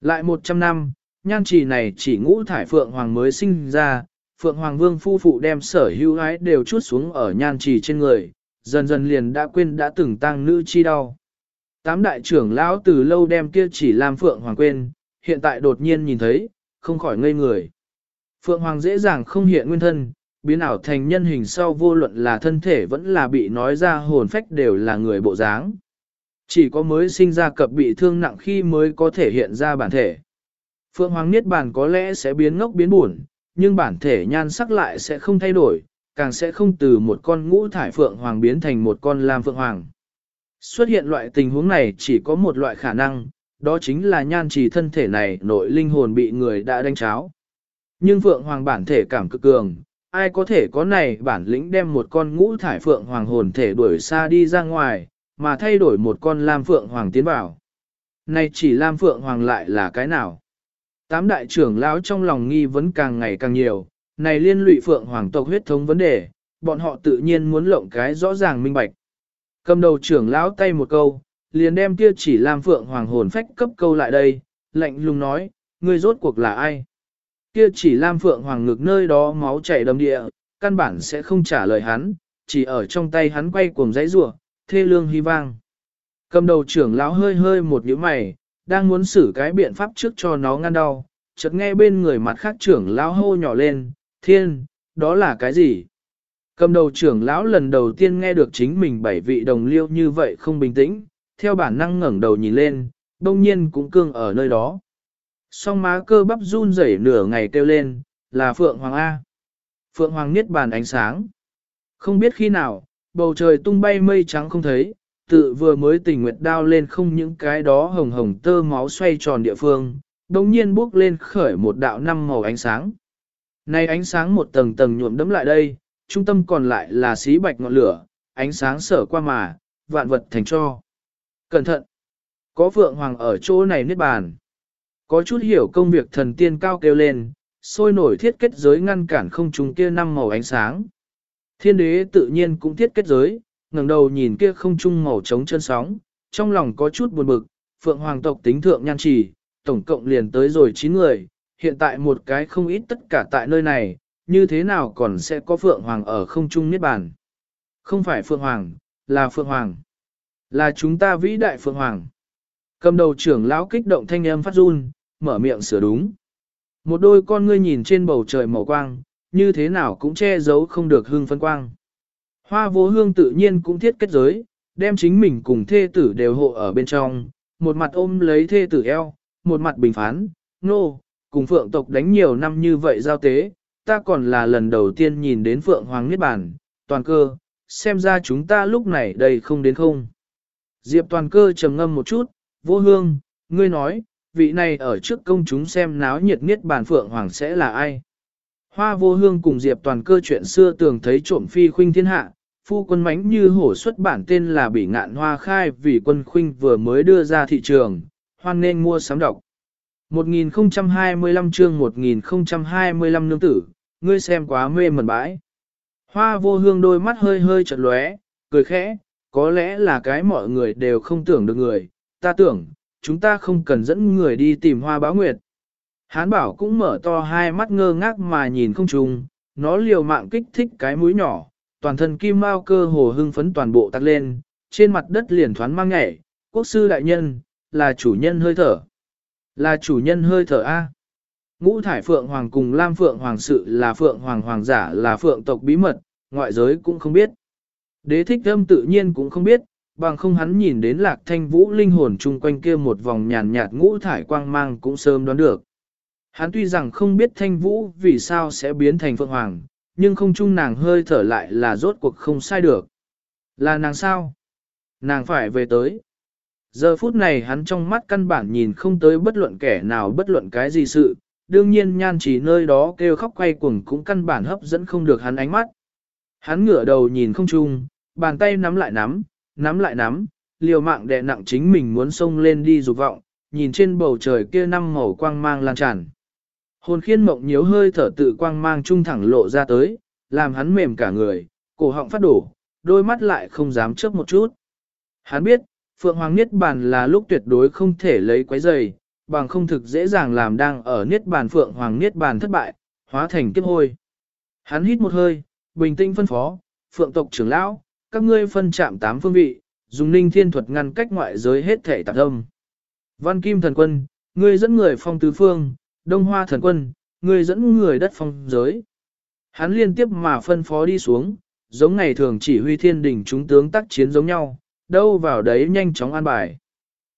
Lại một trăm năm, nhan chỉ này chỉ ngũ thải Phượng Hoàng mới sinh ra, Phượng Hoàng Vương phu phụ đem sở hữu ái đều chút xuống ở nhan chỉ trên người, dần dần liền đã quên đã từng tăng nữ chi đau. Tám đại trưởng lão từ lâu đem kia chỉ làm Phượng Hoàng quên, hiện tại đột nhiên nhìn thấy, không khỏi ngây người. Phượng Hoàng dễ dàng không hiện nguyên thân, biến ảo thành nhân hình sau vô luận là thân thể vẫn là bị nói ra hồn phách đều là người bộ dáng. Chỉ có mới sinh ra cập bị thương nặng khi mới có thể hiện ra bản thể. Phượng Hoàng Niết Bàn có lẽ sẽ biến ngốc biến buồn, nhưng bản thể nhan sắc lại sẽ không thay đổi, càng sẽ không từ một con ngũ thải Phượng Hoàng biến thành một con Lam Phượng Hoàng. Xuất hiện loại tình huống này chỉ có một loại khả năng, đó chính là nhan trì thân thể này nội linh hồn bị người đã đánh cháo. Nhưng Phượng Hoàng bản thể cảm cực cường, ai có thể có này bản lĩnh đem một con ngũ thải Phượng Hoàng hồn thể đuổi xa đi ra ngoài, mà thay đổi một con Lam Phượng Hoàng tiến vào. Này chỉ Lam Phượng Hoàng lại là cái nào? Tám đại trưởng lão trong lòng nghi vấn càng ngày càng nhiều, này liên lụy Phượng Hoàng tộc huyết thống vấn đề, bọn họ tự nhiên muốn lộng cái rõ ràng minh bạch. Cầm đầu trưởng lão tay một câu, liền đem kia chỉ Lam Phượng Hoàng hồn phách cấp câu lại đây, lạnh lùng nói, ngươi rốt cuộc là ai? Kia chỉ Lam Phượng Hoàng ngực nơi đó máu chảy đầm địa, căn bản sẽ không trả lời hắn, chỉ ở trong tay hắn quay cuồng giấy rủa, thê lương hy vang. Cầm đầu trưởng lão hơi hơi một nhíu mày, đang muốn xử cái biện pháp trước cho nó ngăn đau, chợt nghe bên người mặt khác trưởng lão hô nhỏ lên, thiên, đó là cái gì? Cầm đầu trưởng lão lần đầu tiên nghe được chính mình bảy vị đồng liêu như vậy không bình tĩnh, theo bản năng ngẩng đầu nhìn lên, đông nhiên cũng cương ở nơi đó. Song má cơ bắp run rẩy nửa ngày kêu lên, là Phượng Hoàng A. Phượng Hoàng niết bàn ánh sáng. Không biết khi nào, bầu trời tung bay mây trắng không thấy, tự vừa mới tình nguyệt đao lên không những cái đó hồng hồng tơ máu xoay tròn địa phương, đồng nhiên bước lên khởi một đạo năm màu ánh sáng. Này ánh sáng một tầng tầng nhuộm đấm lại đây, trung tâm còn lại là xí bạch ngọn lửa, ánh sáng sở qua mà, vạn vật thành cho. Cẩn thận! Có vượng Hoàng ở chỗ này niết bàn. Có chút hiểu công việc thần tiên cao kêu lên, sôi nổi thiết kết giới ngăn cản không trùng kia năm màu ánh sáng. Thiên đế tự nhiên cũng thiết kết giới, ngẩng đầu nhìn kia không trung màu trống chân sóng, trong lòng có chút buồn bực, phượng hoàng tộc tính thượng nhan trì, tổng cộng liền tới rồi 9 người, hiện tại một cái không ít tất cả tại nơi này, như thế nào còn sẽ có phượng hoàng ở không trung niết bàn. Không phải phượng hoàng, là phượng hoàng. Là chúng ta vĩ đại phượng hoàng. Cầm đầu trưởng lão kích động thanh âm phát run, mở miệng sửa đúng. Một đôi con ngươi nhìn trên bầu trời màu quang, như thế nào cũng che giấu không được hương phân quang. Hoa vô hương tự nhiên cũng thiết kết giới, đem chính mình cùng thê tử đều hộ ở bên trong, một mặt ôm lấy thê tử eo, một mặt bình phán, nô, cùng phượng tộc đánh nhiều năm như vậy giao tế, ta còn là lần đầu tiên nhìn đến phượng hoàng niết bản, toàn cơ, xem ra chúng ta lúc này đây không đến không. Diệp toàn cơ trầm ngâm một chút, vô hương, ngươi nói, vị này ở trước công chúng xem náo nhiệt niết bản phượng hoàng sẽ là ai. Hoa vô hương cùng Diệp toàn cơ chuyện xưa tưởng thấy trộm phi khuynh thiên hạ, phu quân mánh như hổ xuất bản tên là Bỉ Ngạn Hoa Khai vì quân khuynh vừa mới đưa ra thị trường, hoan nên mua sắm đọc. 1025 chương 1025 nương tử, ngươi xem quá mê mẩn bãi. Hoa vô hương đôi mắt hơi hơi chật lóe, cười khẽ, có lẽ là cái mọi người đều không tưởng được người, ta tưởng, chúng ta không cần dẫn người đi tìm hoa báo nguyệt. Hán bảo cũng mở to hai mắt ngơ ngác mà nhìn không trùng, nó liều mạng kích thích cái mũi nhỏ, toàn thân kim mao cơ hồ hưng phấn toàn bộ tắt lên, trên mặt đất liền thoáng mang nhảy, quốc sư đại nhân, là chủ nhân hơi thở. Là chủ nhân hơi thở A. Ngũ thải phượng hoàng cùng lam phượng hoàng sự là phượng hoàng hoàng giả là phượng tộc bí mật, ngoại giới cũng không biết. Đế thích âm tự nhiên cũng không biết, bằng không hắn nhìn đến lạc thanh vũ linh hồn chung quanh kia một vòng nhàn nhạt ngũ thải quang mang cũng sớm đoán được. Hắn tuy rằng không biết thanh vũ vì sao sẽ biến thành phượng hoàng, nhưng không chung nàng hơi thở lại là rốt cuộc không sai được. Là nàng sao? Nàng phải về tới. Giờ phút này hắn trong mắt căn bản nhìn không tới bất luận kẻ nào bất luận cái gì sự, đương nhiên nhan chỉ nơi đó kêu khóc quay cuồng cũng căn bản hấp dẫn không được hắn ánh mắt. Hắn ngửa đầu nhìn không chung, bàn tay nắm lại nắm, nắm lại nắm, liều mạng đè nặng chính mình muốn xông lên đi dục vọng, nhìn trên bầu trời kia năm màu quang mang lan tràn. Hồn khiên mộng nhiễu hơi thở tự quang mang trung thẳng lộ ra tới, làm hắn mềm cả người, cổ họng phát đổ, đôi mắt lại không dám chớp một chút. Hắn biết, Phượng Hoàng Niết Bàn là lúc tuyệt đối không thể lấy quấy giày, bằng không thực dễ dàng làm đang ở Niết Bàn Phượng Hoàng Niết Bàn thất bại, hóa thành kiếp hôi. Hắn hít một hơi, bình tĩnh phân phó, Phượng tộc trưởng lão, các ngươi phân chạm tám phương vị, dùng ninh thiên thuật ngăn cách ngoại giới hết thể tạp âm. Văn Kim Thần Quân, ngươi dẫn người phong tứ phương, Đông Hoa Thần Quân, ngươi dẫn người đất phong giới. Hắn liên tiếp mà phân phó đi xuống, giống ngày thường chỉ huy thiên đình chúng tướng tác chiến giống nhau, đâu vào đấy nhanh chóng an bài.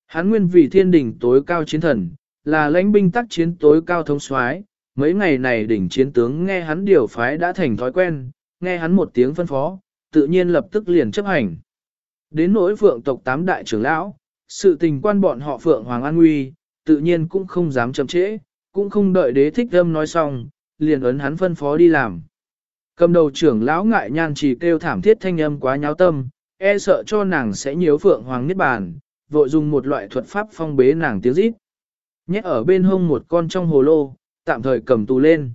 Hắn nguyên vì thiên đình tối cao chiến thần, là lãnh binh tác chiến tối cao thống soái. mấy ngày này đỉnh chiến tướng nghe hắn điều phái đã thành thói quen, nghe hắn một tiếng phân phó, tự nhiên lập tức liền chấp hành. Đến nỗi phượng tộc tám đại trưởng lão, sự tình quan bọn họ phượng hoàng an nguy, tự nhiên cũng không dám chậm trễ, cũng không đợi đế thích âm nói xong, liền ấn hắn phân phó đi làm. Cầm đầu trưởng lão ngại nhan chỉ kêu thảm thiết thanh âm quá nháo tâm, e sợ cho nàng sẽ nhiễu phượng hoàng niết bàn, vội dùng một loại thuật pháp phong bế nàng tiếng rít. Nhét ở bên hông một con trong hồ lô, tạm thời cầm tù lên.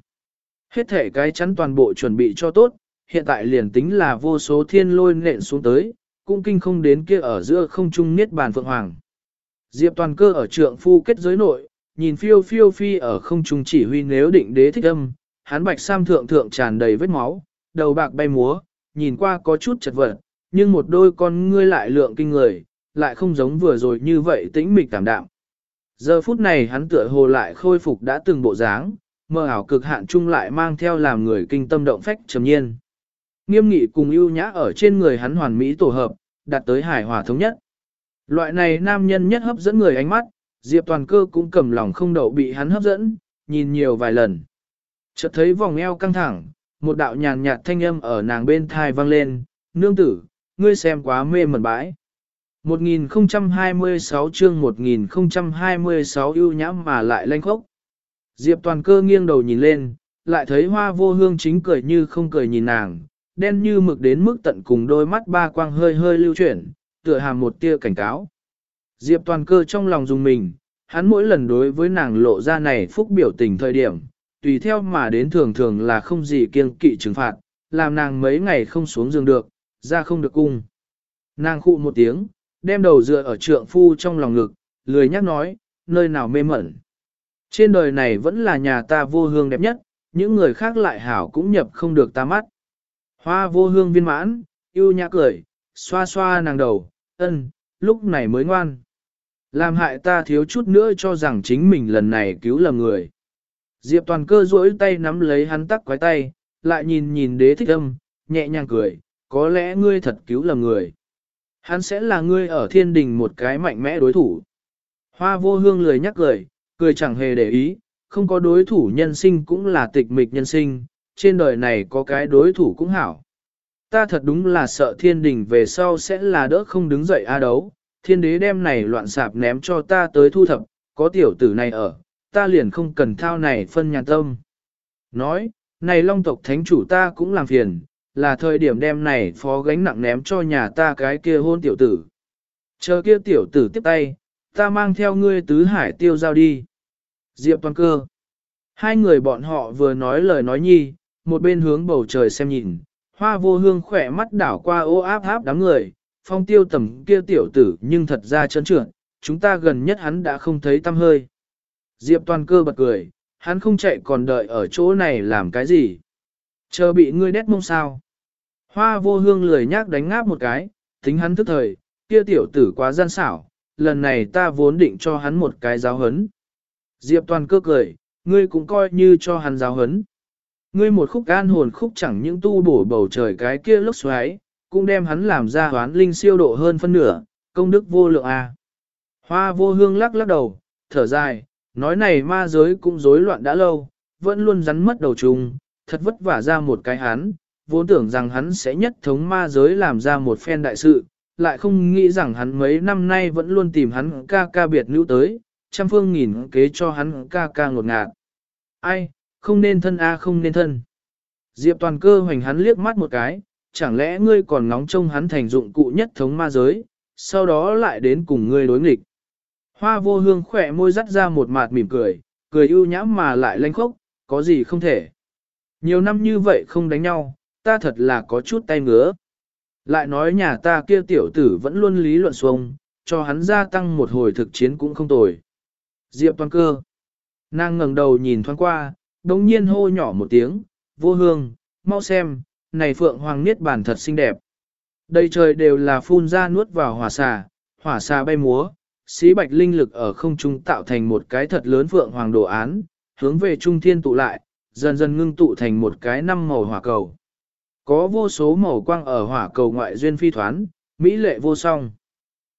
Hết thể cái chắn toàn bộ chuẩn bị cho tốt, hiện tại liền tính là vô số thiên lôi nện xuống tới, cũng kinh không đến kia ở giữa không trung niết bàn phượng hoàng. Diệp toàn cơ ở trượng phu kết giới nội, nhìn phiêu phiêu phi ở không trung chỉ huy nếu định đế thích âm, hắn bạch sam thượng thượng tràn đầy vết máu, đầu bạc bay múa, nhìn qua có chút chật vật, nhưng một đôi con ngươi lại lượng kinh người, lại không giống vừa rồi như vậy tĩnh mịch cảm đạm. Giờ phút này hắn tựa hồ lại khôi phục đã từng bộ dáng, mơ ảo cực hạn chung lại mang theo làm người kinh tâm động phách trầm nhiên. Nghiêm nghị cùng ưu nhã ở trên người hắn hoàn mỹ tổ hợp, đạt tới hài hòa thống nhất. Loại này nam nhân nhất hấp dẫn người ánh mắt, Diệp toàn cơ cũng cầm lòng không đậu bị hắn hấp dẫn, nhìn nhiều vài lần. Chợt thấy vòng eo căng thẳng, một đạo nhàn nhạt thanh âm ở nàng bên thai vang lên, nương tử, ngươi xem quá mê mẩn bãi. 1026 chương 1026 ưu nhãm mà lại lanh khốc. Diệp toàn cơ nghiêng đầu nhìn lên, lại thấy hoa vô hương chính cười như không cười nhìn nàng, đen như mực đến mức tận cùng đôi mắt ba quang hơi hơi lưu chuyển, tựa hàm một tia cảnh cáo. Diệp toàn cơ trong lòng dùng mình, hắn mỗi lần đối với nàng lộ ra này phúc biểu tình thời điểm, tùy theo mà đến thường thường là không gì kiêng kỵ trừng phạt, làm nàng mấy ngày không xuống giường được, ra không được cung. Nàng khụ một tiếng, đem đầu dựa ở trượng phu trong lòng ngực, lười nhắc nói, nơi nào mê mẩn. Trên đời này vẫn là nhà ta vô hương đẹp nhất, những người khác lại hảo cũng nhập không được ta mắt. Hoa vô hương viên mãn, yêu nhã cười, xoa xoa nàng đầu, ân, lúc này mới ngoan. Làm hại ta thiếu chút nữa cho rằng chính mình lần này cứu lầm người. Diệp toàn cơ duỗi tay nắm lấy hắn tắc quái tay, lại nhìn nhìn đế thích âm, nhẹ nhàng cười, có lẽ ngươi thật cứu lầm người. Hắn sẽ là ngươi ở thiên đình một cái mạnh mẽ đối thủ. Hoa vô hương lười nhắc cười, cười chẳng hề để ý, không có đối thủ nhân sinh cũng là tịch mịch nhân sinh, trên đời này có cái đối thủ cũng hảo. Ta thật đúng là sợ thiên đình về sau sẽ là đỡ không đứng dậy a đấu, thiên đế đem này loạn sạp ném cho ta tới thu thập, có tiểu tử này ở, ta liền không cần thao này phân nhàn tâm. Nói, này long tộc thánh chủ ta cũng làm phiền, là thời điểm đem này phó gánh nặng ném cho nhà ta cái kia hôn tiểu tử. Chờ kia tiểu tử tiếp tay, ta mang theo ngươi tứ hải tiêu giao đi. Diệp toàn cơ. Hai người bọn họ vừa nói lời nói nhi, một bên hướng bầu trời xem nhìn, hoa vô hương khỏe mắt đảo qua ô áp áp đám người, phong tiêu tầm kia tiểu tử nhưng thật ra chân trượt, chúng ta gần nhất hắn đã không thấy tâm hơi. Diệp toàn cơ bật cười, hắn không chạy còn đợi ở chỗ này làm cái gì. Chờ bị ngươi đét mông sao. Hoa vô hương lười nhác đánh ngáp một cái, tính hắn thức thời, kia tiểu tử quá gian xảo, lần này ta vốn định cho hắn một cái giáo hấn. Diệp toàn cơ cười, ngươi cũng coi như cho hắn giáo hấn. Ngươi một khúc an hồn khúc chẳng những tu bổ bầu trời cái kia lốc xoáy, cũng đem hắn làm ra hoán linh siêu độ hơn phân nửa, công đức vô lượng a. À. Hoa vô hương lắc lắc đầu, thở dài, nói này ma giới cũng rối loạn đã lâu, vẫn luôn rắn mất đầu trùng, thật vất vả ra một cái hắn, vốn tưởng rằng hắn sẽ nhất thống ma giới làm ra một phen đại sự, lại không nghĩ rằng hắn mấy năm nay vẫn luôn tìm hắn ca ca biệt nữ tới, trăm phương nghìn kế cho hắn ca ca ngột ngạt. Ai, không nên thân a không nên thân. Diệp toàn cơ hoành hắn liếc mắt một cái, chẳng lẽ ngươi còn ngóng trông hắn thành dụng cụ nhất thống ma giới, sau đó lại đến cùng ngươi đối nghịch. Hoa vô hương khỏe môi dắt ra một mạt mỉm cười, cười ưu nhãm mà lại lanh khốc, có gì không thể. Nhiều năm như vậy không đánh nhau, ta thật là có chút tay ngứa. Lại nói nhà ta kia tiểu tử vẫn luôn lý luận xuông, cho hắn gia tăng một hồi thực chiến cũng không tồi. Diệp toàn cơ. Nàng ngẩng đầu nhìn thoáng qua, đồng nhiên hô nhỏ một tiếng, vô hương, mau xem, này phượng hoàng niết bàn thật xinh đẹp. Đây trời đều là phun ra nuốt vào hỏa xà, hỏa xà bay múa, xí bạch linh lực ở không trung tạo thành một cái thật lớn phượng hoàng đồ án, hướng về trung thiên tụ lại, dần dần ngưng tụ thành một cái năm màu hỏa cầu. Có vô số màu quang ở hỏa cầu ngoại duyên phi thoán, mỹ lệ vô song.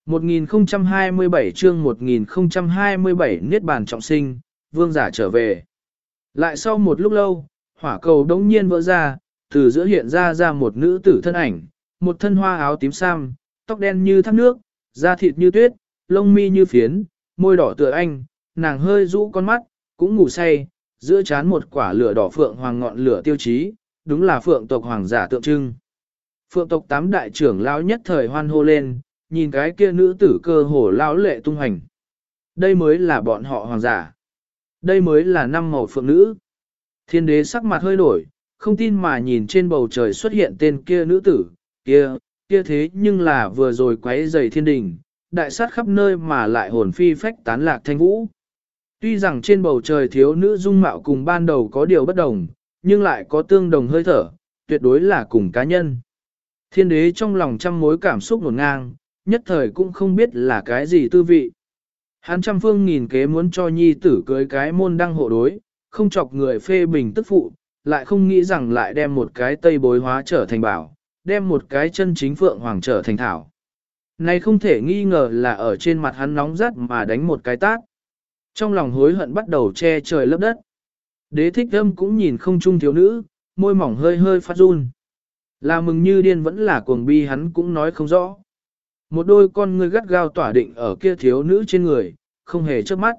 1027 chương 1027 Niết bàn trọng sinh, vương giả trở về. Lại sau một lúc lâu, hỏa cầu đống nhiên vỡ ra, từ giữa hiện ra ra một nữ tử thân ảnh, một thân hoa áo tím sam, tóc đen như thác nước, da thịt như tuyết, lông mi như phiến, môi đỏ tựa anh, nàng hơi rũ con mắt, cũng ngủ say, giữa chán một quả lửa đỏ phượng hoàng ngọn lửa tiêu chí, đúng là phượng tộc hoàng giả tượng trưng. Phượng tộc tám đại trưởng lão nhất thời hoan hô lên, nhìn cái kia nữ tử cơ hồ lão lệ tung hành. Đây mới là bọn họ hoàng giả. Đây mới là năm màu phượng nữ. Thiên đế sắc mặt hơi đổi, không tin mà nhìn trên bầu trời xuất hiện tên kia nữ tử, kia, kia thế nhưng là vừa rồi quấy rầy thiên đình, đại sát khắp nơi mà lại hồn phi phách tán lạc thanh vũ. Tuy rằng trên bầu trời thiếu nữ dung mạo cùng ban đầu có điều bất đồng, nhưng lại có tương đồng hơi thở, tuyệt đối là cùng cá nhân. Thiên đế trong lòng trăm mối cảm xúc nổn ngang, nhất thời cũng không biết là cái gì tư vị. Hắn trăm phương nghìn kế muốn cho nhi tử cưới cái môn đăng hộ đối, không chọc người phê bình tức phụ, lại không nghĩ rằng lại đem một cái tây bối hóa trở thành bảo, đem một cái chân chính phượng hoàng trở thành thảo. Này không thể nghi ngờ là ở trên mặt hắn nóng rát mà đánh một cái tát. Trong lòng hối hận bắt đầu che trời lấp đất. Đế thích âm cũng nhìn không chung thiếu nữ, môi mỏng hơi hơi phát run. Là mừng như điên vẫn là cuồng bi hắn cũng nói không rõ. Một đôi con ngươi gắt gao tỏa định ở kia thiếu nữ trên người, không hề chớp mắt.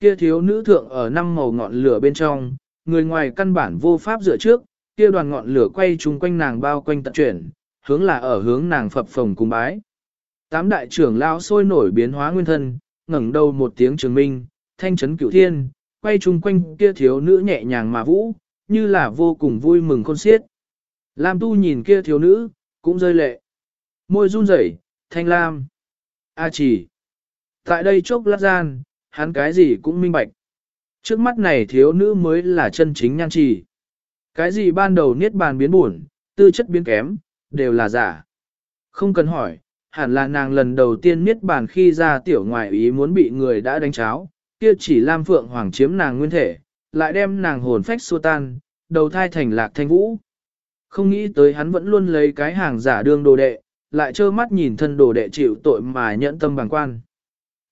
Kia thiếu nữ thượng ở năm màu ngọn lửa bên trong, người ngoài căn bản vô pháp dựa trước, kia đoàn ngọn lửa quay chung quanh nàng bao quanh tận chuyển, hướng là ở hướng nàng phập phồng cung bái. Tám đại trưởng lão sôi nổi biến hóa nguyên thân, ngẩng đầu một tiếng trường minh, thanh chấn cửu thiên, quay chung quanh kia thiếu nữ nhẹ nhàng mà vũ, như là vô cùng vui mừng khôn xiết. Lam tu nhìn kia thiếu nữ, cũng rơi lệ. Môi run rẩy, thanh lam. A chỉ. Tại đây chốc lát gian, hắn cái gì cũng minh bạch. Trước mắt này thiếu nữ mới là chân chính nhan trì. Cái gì ban đầu niết bàn biến buồn, tư chất biến kém, đều là giả. Không cần hỏi, hẳn là nàng lần đầu tiên niết bàn khi ra tiểu ngoại ý muốn bị người đã đánh cháo, kia chỉ Lam Phượng Hoàng chiếm nàng nguyên thể, lại đem nàng hồn phách xua tan, đầu thai thành lạc thanh vũ. Không nghĩ tới hắn vẫn luôn lấy cái hàng giả đương đồ đệ, lại trơ mắt nhìn thân đồ đệ chịu tội mà nhẫn tâm bằng quan.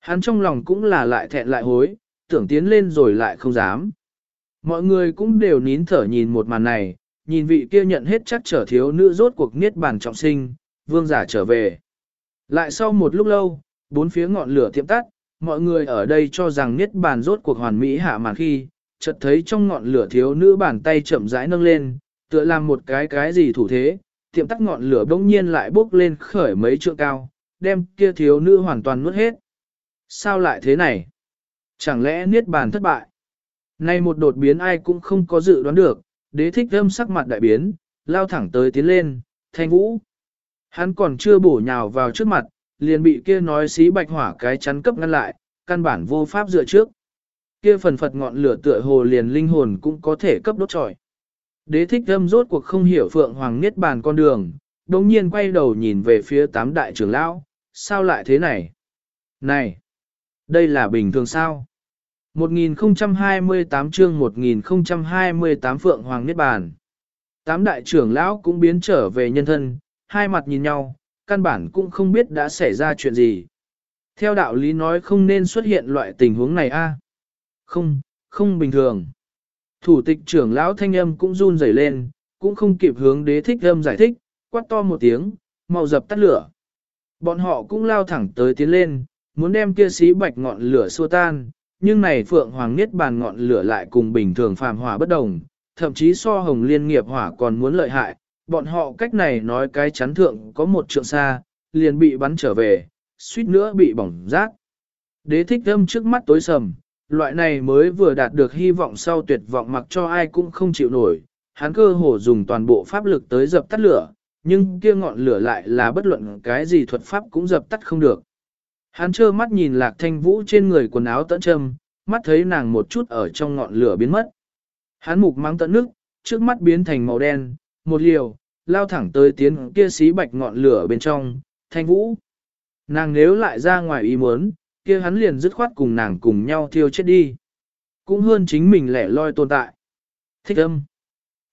Hắn trong lòng cũng là lại thẹn lại hối, tưởng tiến lên rồi lại không dám. Mọi người cũng đều nín thở nhìn một màn này, nhìn vị kia nhận hết chắc trở thiếu nữ rốt cuộc niết bàn trọng sinh, vương giả trở về. Lại sau một lúc lâu, bốn phía ngọn lửa tiệm tắt, mọi người ở đây cho rằng niết bàn rốt cuộc hoàn mỹ hạ màn khi, chợt thấy trong ngọn lửa thiếu nữ bàn tay chậm rãi nâng lên, tựa làm một cái cái gì thủ thế, tiệm tắt ngọn lửa bỗng nhiên lại bốc lên khởi mấy trượng cao, đem kia thiếu nữ hoàn toàn nuốt hết. Sao lại thế này? Chẳng lẽ niết bàn thất bại? Nay một đột biến ai cũng không có dự đoán được, đế thích âm sắc mặt đại biến, lao thẳng tới tiến lên, thanh vũ. Hắn còn chưa bổ nhào vào trước mặt, liền bị kia nói xí bạch hỏa cái chắn cấp ngăn lại, căn bản vô pháp dựa trước. Kia phần phật ngọn lửa tựa hồ liền linh hồn cũng có thể cấp đốt trọi. Đế thích thâm rốt cuộc không hiểu phượng hoàng niết bàn con đường, đồng nhiên quay đầu nhìn về phía tám đại trưởng lão, sao lại thế này? Này! Đây là bình thường sao? 1028 chương 1028 Phượng Hoàng Niết Bàn. Tám đại trưởng lão cũng biến trở về nhân thân, hai mặt nhìn nhau, căn bản cũng không biết đã xảy ra chuyện gì. Theo đạo lý nói không nên xuất hiện loại tình huống này a. Không, không bình thường. Thủ tịch trưởng lão thanh âm cũng run rẩy lên, cũng không kịp hướng đế thích âm giải thích, quát to một tiếng, mau dập tắt lửa. Bọn họ cũng lao thẳng tới tiến lên, muốn đem kia xí bạch ngọn lửa xua tan, nhưng này phượng hoàng niết bàn ngọn lửa lại cùng bình thường phàm hỏa bất đồng, thậm chí so hồng liên nghiệp hỏa còn muốn lợi hại, bọn họ cách này nói cái chắn thượng có một trượng xa, liền bị bắn trở về, suýt nữa bị bỏng rác. Đế thích âm trước mắt tối sầm, loại này mới vừa đạt được hy vọng sau tuyệt vọng mặc cho ai cũng không chịu nổi, hắn cơ hồ dùng toàn bộ pháp lực tới dập tắt lửa, nhưng kia ngọn lửa lại là bất luận cái gì thuật pháp cũng dập tắt không được. Hắn trơ mắt nhìn lạc thanh vũ trên người quần áo tận trầm, mắt thấy nàng một chút ở trong ngọn lửa biến mất. Hắn mục mang tận nước, trước mắt biến thành màu đen, một liều, lao thẳng tới tiến kia xí bạch ngọn lửa bên trong, thanh vũ. Nàng nếu lại ra ngoài ý muốn, kia hắn liền dứt khoát cùng nàng cùng nhau thiêu chết đi. Cũng hơn chính mình lẻ loi tồn tại. Thích âm.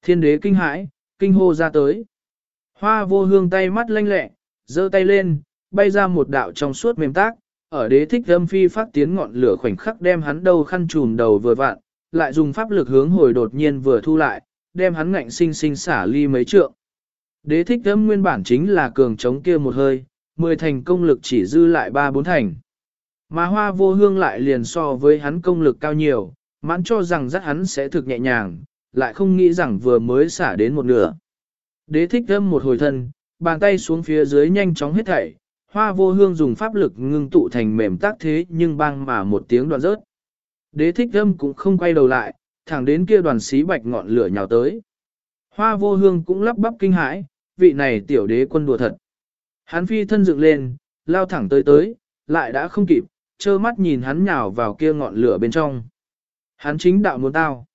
Thiên đế kinh hãi, kinh hô ra tới. Hoa vô hương tay mắt lanh lẹ, giơ tay lên, bay ra một đạo trong suốt mềm tác, ở đế thích âm phi phát tiến ngọn lửa khoảnh khắc đem hắn đầu khăn trùm đầu vừa vạn, lại dùng pháp lực hướng hồi đột nhiên vừa thu lại, đem hắn ngạnh sinh sinh xả ly mấy trượng. Đế thích âm nguyên bản chính là cường chống kia một hơi, mười thành công lực chỉ dư lại ba bốn thành. Mà hoa vô hương lại liền so với hắn công lực cao nhiều, mãn cho rằng rất hắn sẽ thực nhẹ nhàng, lại không nghĩ rằng vừa mới xả đến một nửa. Đế thích âm một hồi thân, bàn tay xuống phía dưới nhanh chóng hết thảy, hoa vô hương dùng pháp lực ngưng tụ thành mềm tác thế nhưng bang mà một tiếng đoạn rớt. Đế thích âm cũng không quay đầu lại, thẳng đến kia đoàn xí bạch ngọn lửa nhào tới. Hoa vô hương cũng lắp bắp kinh hãi, vị này tiểu đế quân đùa thật. Hắn phi thân dựng lên, lao thẳng tới tới, lại đã không kịp, trơ mắt nhìn hắn nhào vào kia ngọn lửa bên trong. Hắn chính đạo muốn tao.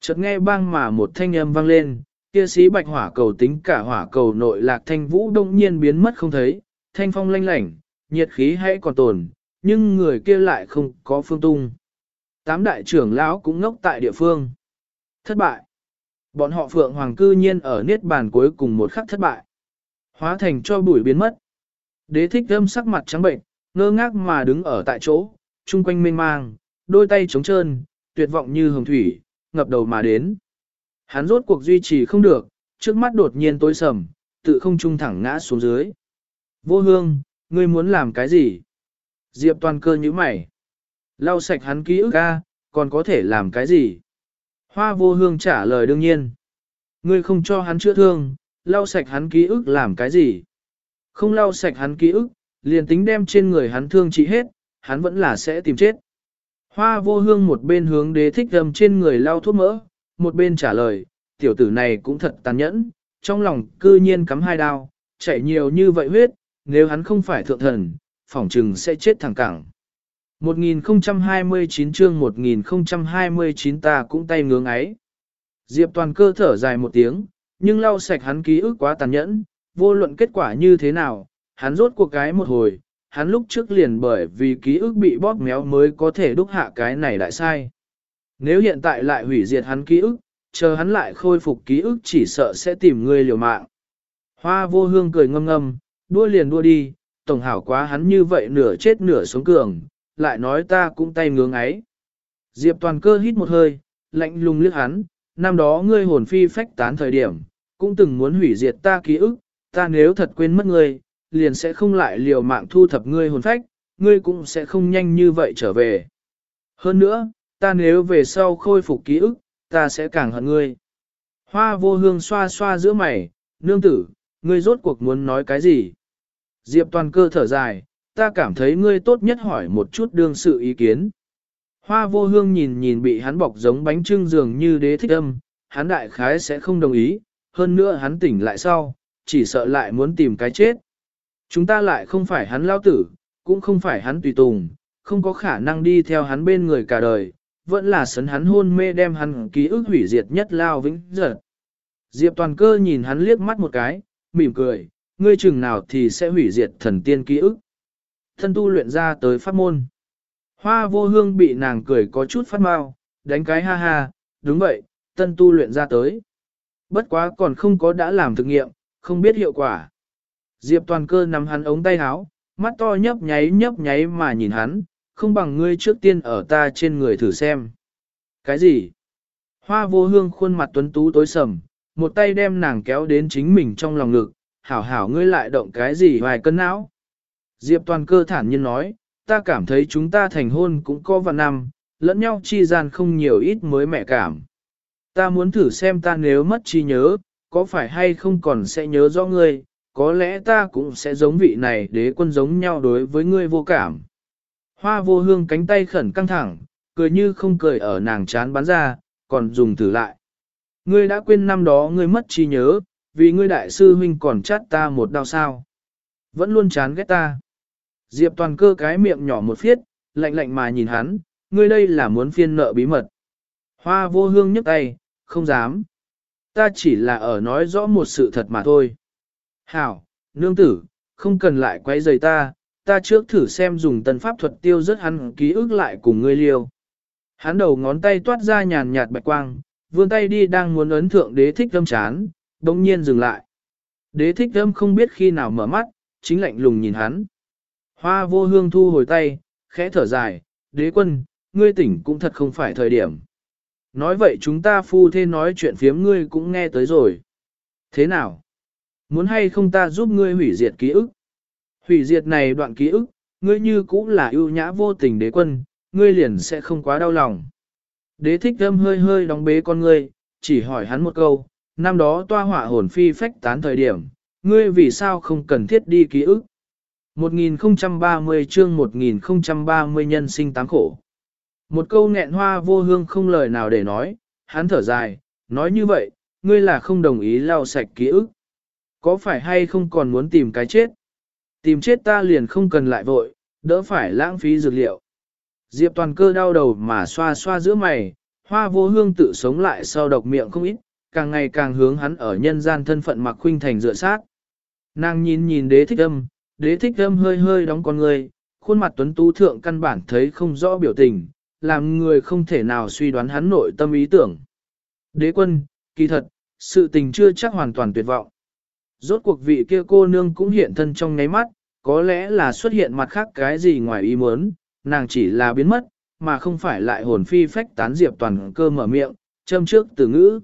Chợt nghe bang mà một thanh âm vang lên, kia sĩ bạch hỏa cầu tính cả hỏa cầu nội lạc thanh vũ đông nhiên biến mất không thấy, thanh phong lanh lảnh, nhiệt khí hãy còn tồn, nhưng người kia lại không có phương tung. Tám đại trưởng lão cũng ngốc tại địa phương. Thất bại. Bọn họ phượng hoàng cư nhiên ở niết bàn cuối cùng một khắc thất bại. Hóa thành cho bụi biến mất. Đế thích âm sắc mặt trắng bệnh, ngơ ngác mà đứng ở tại chỗ, chung quanh mênh mang, đôi tay trống trơn, tuyệt vọng như hồng thủy, ngập đầu mà đến. Hắn rốt cuộc duy trì không được, trước mắt đột nhiên tối sầm, tự không trung thẳng ngã xuống dưới. Vô hương, ngươi muốn làm cái gì? Diệp toàn cơ như mày. Lau sạch hắn ký ức ca, còn có thể làm cái gì? Hoa vô hương trả lời đương nhiên. Ngươi không cho hắn chữa thương, lau sạch hắn ký ức làm cái gì? Không lau sạch hắn ký ức, liền tính đem trên người hắn thương trị hết, hắn vẫn là sẽ tìm chết. Hoa vô hương một bên hướng đế thích gầm trên người lau thuốc mỡ, một bên trả lời, tiểu tử này cũng thật tàn nhẫn, trong lòng cư nhiên cắm hai đao, chảy nhiều như vậy huyết, nếu hắn không phải thượng thần, phỏng trừng sẽ chết thẳng cẳng. 1029 chương 1029 ta cũng tay ngưỡng ấy. Diệp toàn cơ thở dài một tiếng, nhưng lau sạch hắn ký ức quá tàn nhẫn, vô luận kết quả như thế nào, hắn rốt cuộc cái một hồi, hắn lúc trước liền bởi vì ký ức bị bóp méo mới có thể đúc hạ cái này lại sai. Nếu hiện tại lại hủy diệt hắn ký ức, chờ hắn lại khôi phục ký ức chỉ sợ sẽ tìm người liều mạng. Hoa vô hương cười ngâm ngâm, đua liền đua đi, tổng hảo quá hắn như vậy nửa chết nửa sống cường, lại nói ta cũng tay ngưỡng ấy. Diệp toàn cơ hít một hơi, lạnh lùng liếc hắn, năm đó ngươi hồn phi phách tán thời điểm, cũng từng muốn hủy diệt ta ký ức, ta nếu thật quên mất ngươi, liền sẽ không lại liều mạng thu thập ngươi hồn phách, ngươi cũng sẽ không nhanh như vậy trở về. Hơn nữa, ta nếu về sau khôi phục ký ức, ta sẽ càng hận ngươi. Hoa vô hương xoa xoa giữa mày, nương tử, ngươi rốt cuộc muốn nói cái gì? Diệp toàn cơ thở dài, ta cảm thấy ngươi tốt nhất hỏi một chút đương sự ý kiến. Hoa vô hương nhìn nhìn bị hắn bọc giống bánh trưng dường như đế thích âm, hắn đại khái sẽ không đồng ý, hơn nữa hắn tỉnh lại sau, chỉ sợ lại muốn tìm cái chết. Chúng ta lại không phải hắn lao tử, cũng không phải hắn tùy tùng, không có khả năng đi theo hắn bên người cả đời, vẫn là sấn hắn hôn mê đem hắn ký ức hủy diệt nhất lao vĩnh giật. Diệp toàn cơ nhìn hắn liếc mắt một cái, mỉm cười, ngươi chừng nào thì sẽ hủy diệt thần tiên ký ức. Thân tu luyện ra tới pháp môn. Hoa vô hương bị nàng cười có chút phát mau, đánh cái ha ha, đúng vậy, tân tu luyện ra tới. Bất quá còn không có đã làm thực nghiệm, không biết hiệu quả. Diệp toàn cơ nắm hắn ống tay áo, mắt to nhấp nháy nhấp nháy mà nhìn hắn, không bằng ngươi trước tiên ở ta trên người thử xem. Cái gì? Hoa vô hương khuôn mặt tuấn tú tối sầm, một tay đem nàng kéo đến chính mình trong lòng ngực, hảo hảo ngươi lại động cái gì hoài cân não. Diệp toàn cơ thản nhiên nói, ta cảm thấy chúng ta thành hôn cũng có vạn năm, lẫn nhau chi gian không nhiều ít mới mẹ cảm. Ta muốn thử xem ta nếu mất trí nhớ, có phải hay không còn sẽ nhớ rõ ngươi, có lẽ ta cũng sẽ giống vị này đế quân giống nhau đối với ngươi vô cảm. Hoa vô hương cánh tay khẩn căng thẳng, cười như không cười ở nàng chán bắn ra, còn dùng thử lại. Ngươi đã quên năm đó ngươi mất trí nhớ, vì ngươi đại sư huynh còn chát ta một đau sao. Vẫn luôn chán ghét ta. Diệp toàn cơ cái miệng nhỏ một phiết, lạnh lạnh mà nhìn hắn, ngươi đây là muốn phiên nợ bí mật. Hoa vô hương nhấc tay, không dám. Ta chỉ là ở nói rõ một sự thật mà thôi. Hảo, nương tử, không cần lại quay rời ta, ta trước thử xem dùng tân pháp thuật tiêu rất hắn ký ức lại cùng ngươi liêu. Hắn đầu ngón tay toát ra nhàn nhạt bạch quang, vươn tay đi đang muốn ấn thượng đế thích lâm chán, đông nhiên dừng lại. Đế thích âm không biết khi nào mở mắt, chính lạnh lùng nhìn hắn. Hoa vô hương thu hồi tay, khẽ thở dài, đế quân, ngươi tỉnh cũng thật không phải thời điểm. Nói vậy chúng ta phu thê nói chuyện phiếm ngươi cũng nghe tới rồi. Thế nào? Muốn hay không ta giúp ngươi hủy diệt ký ức? Hủy diệt này đoạn ký ức, ngươi như cũng là ưu nhã vô tình đế quân, ngươi liền sẽ không quá đau lòng. Đế thích âm hơi hơi đóng bế con ngươi, chỉ hỏi hắn một câu, năm đó toa hỏa hồn phi phách tán thời điểm, ngươi vì sao không cần thiết đi ký ức? 1030 chương 1030 nhân sinh táng khổ. Một câu nghẹn hoa vô hương không lời nào để nói, hắn thở dài, nói như vậy, ngươi là không đồng ý lau sạch ký ức. Có phải hay không còn muốn tìm cái chết? Tìm chết ta liền không cần lại vội, đỡ phải lãng phí dược liệu. Diệp toàn cơ đau đầu mà xoa xoa giữa mày, hoa vô hương tự sống lại sau độc miệng không ít, càng ngày càng hướng hắn ở nhân gian thân phận mặc khuynh thành dựa sát. Nàng nhìn nhìn đế thích âm, đế thích âm hơi hơi đóng con người, khuôn mặt tuấn tú thượng căn bản thấy không rõ biểu tình, làm người không thể nào suy đoán hắn nội tâm ý tưởng. Đế quân, kỳ thật, sự tình chưa chắc hoàn toàn tuyệt vọng. Rốt cuộc vị kia cô nương cũng hiện thân trong ngáy mắt, có lẽ là xuất hiện mặt khác cái gì ngoài ý muốn, nàng chỉ là biến mất, mà không phải lại hồn phi phách tán diệp toàn cơ mở miệng, châm trước từ ngữ.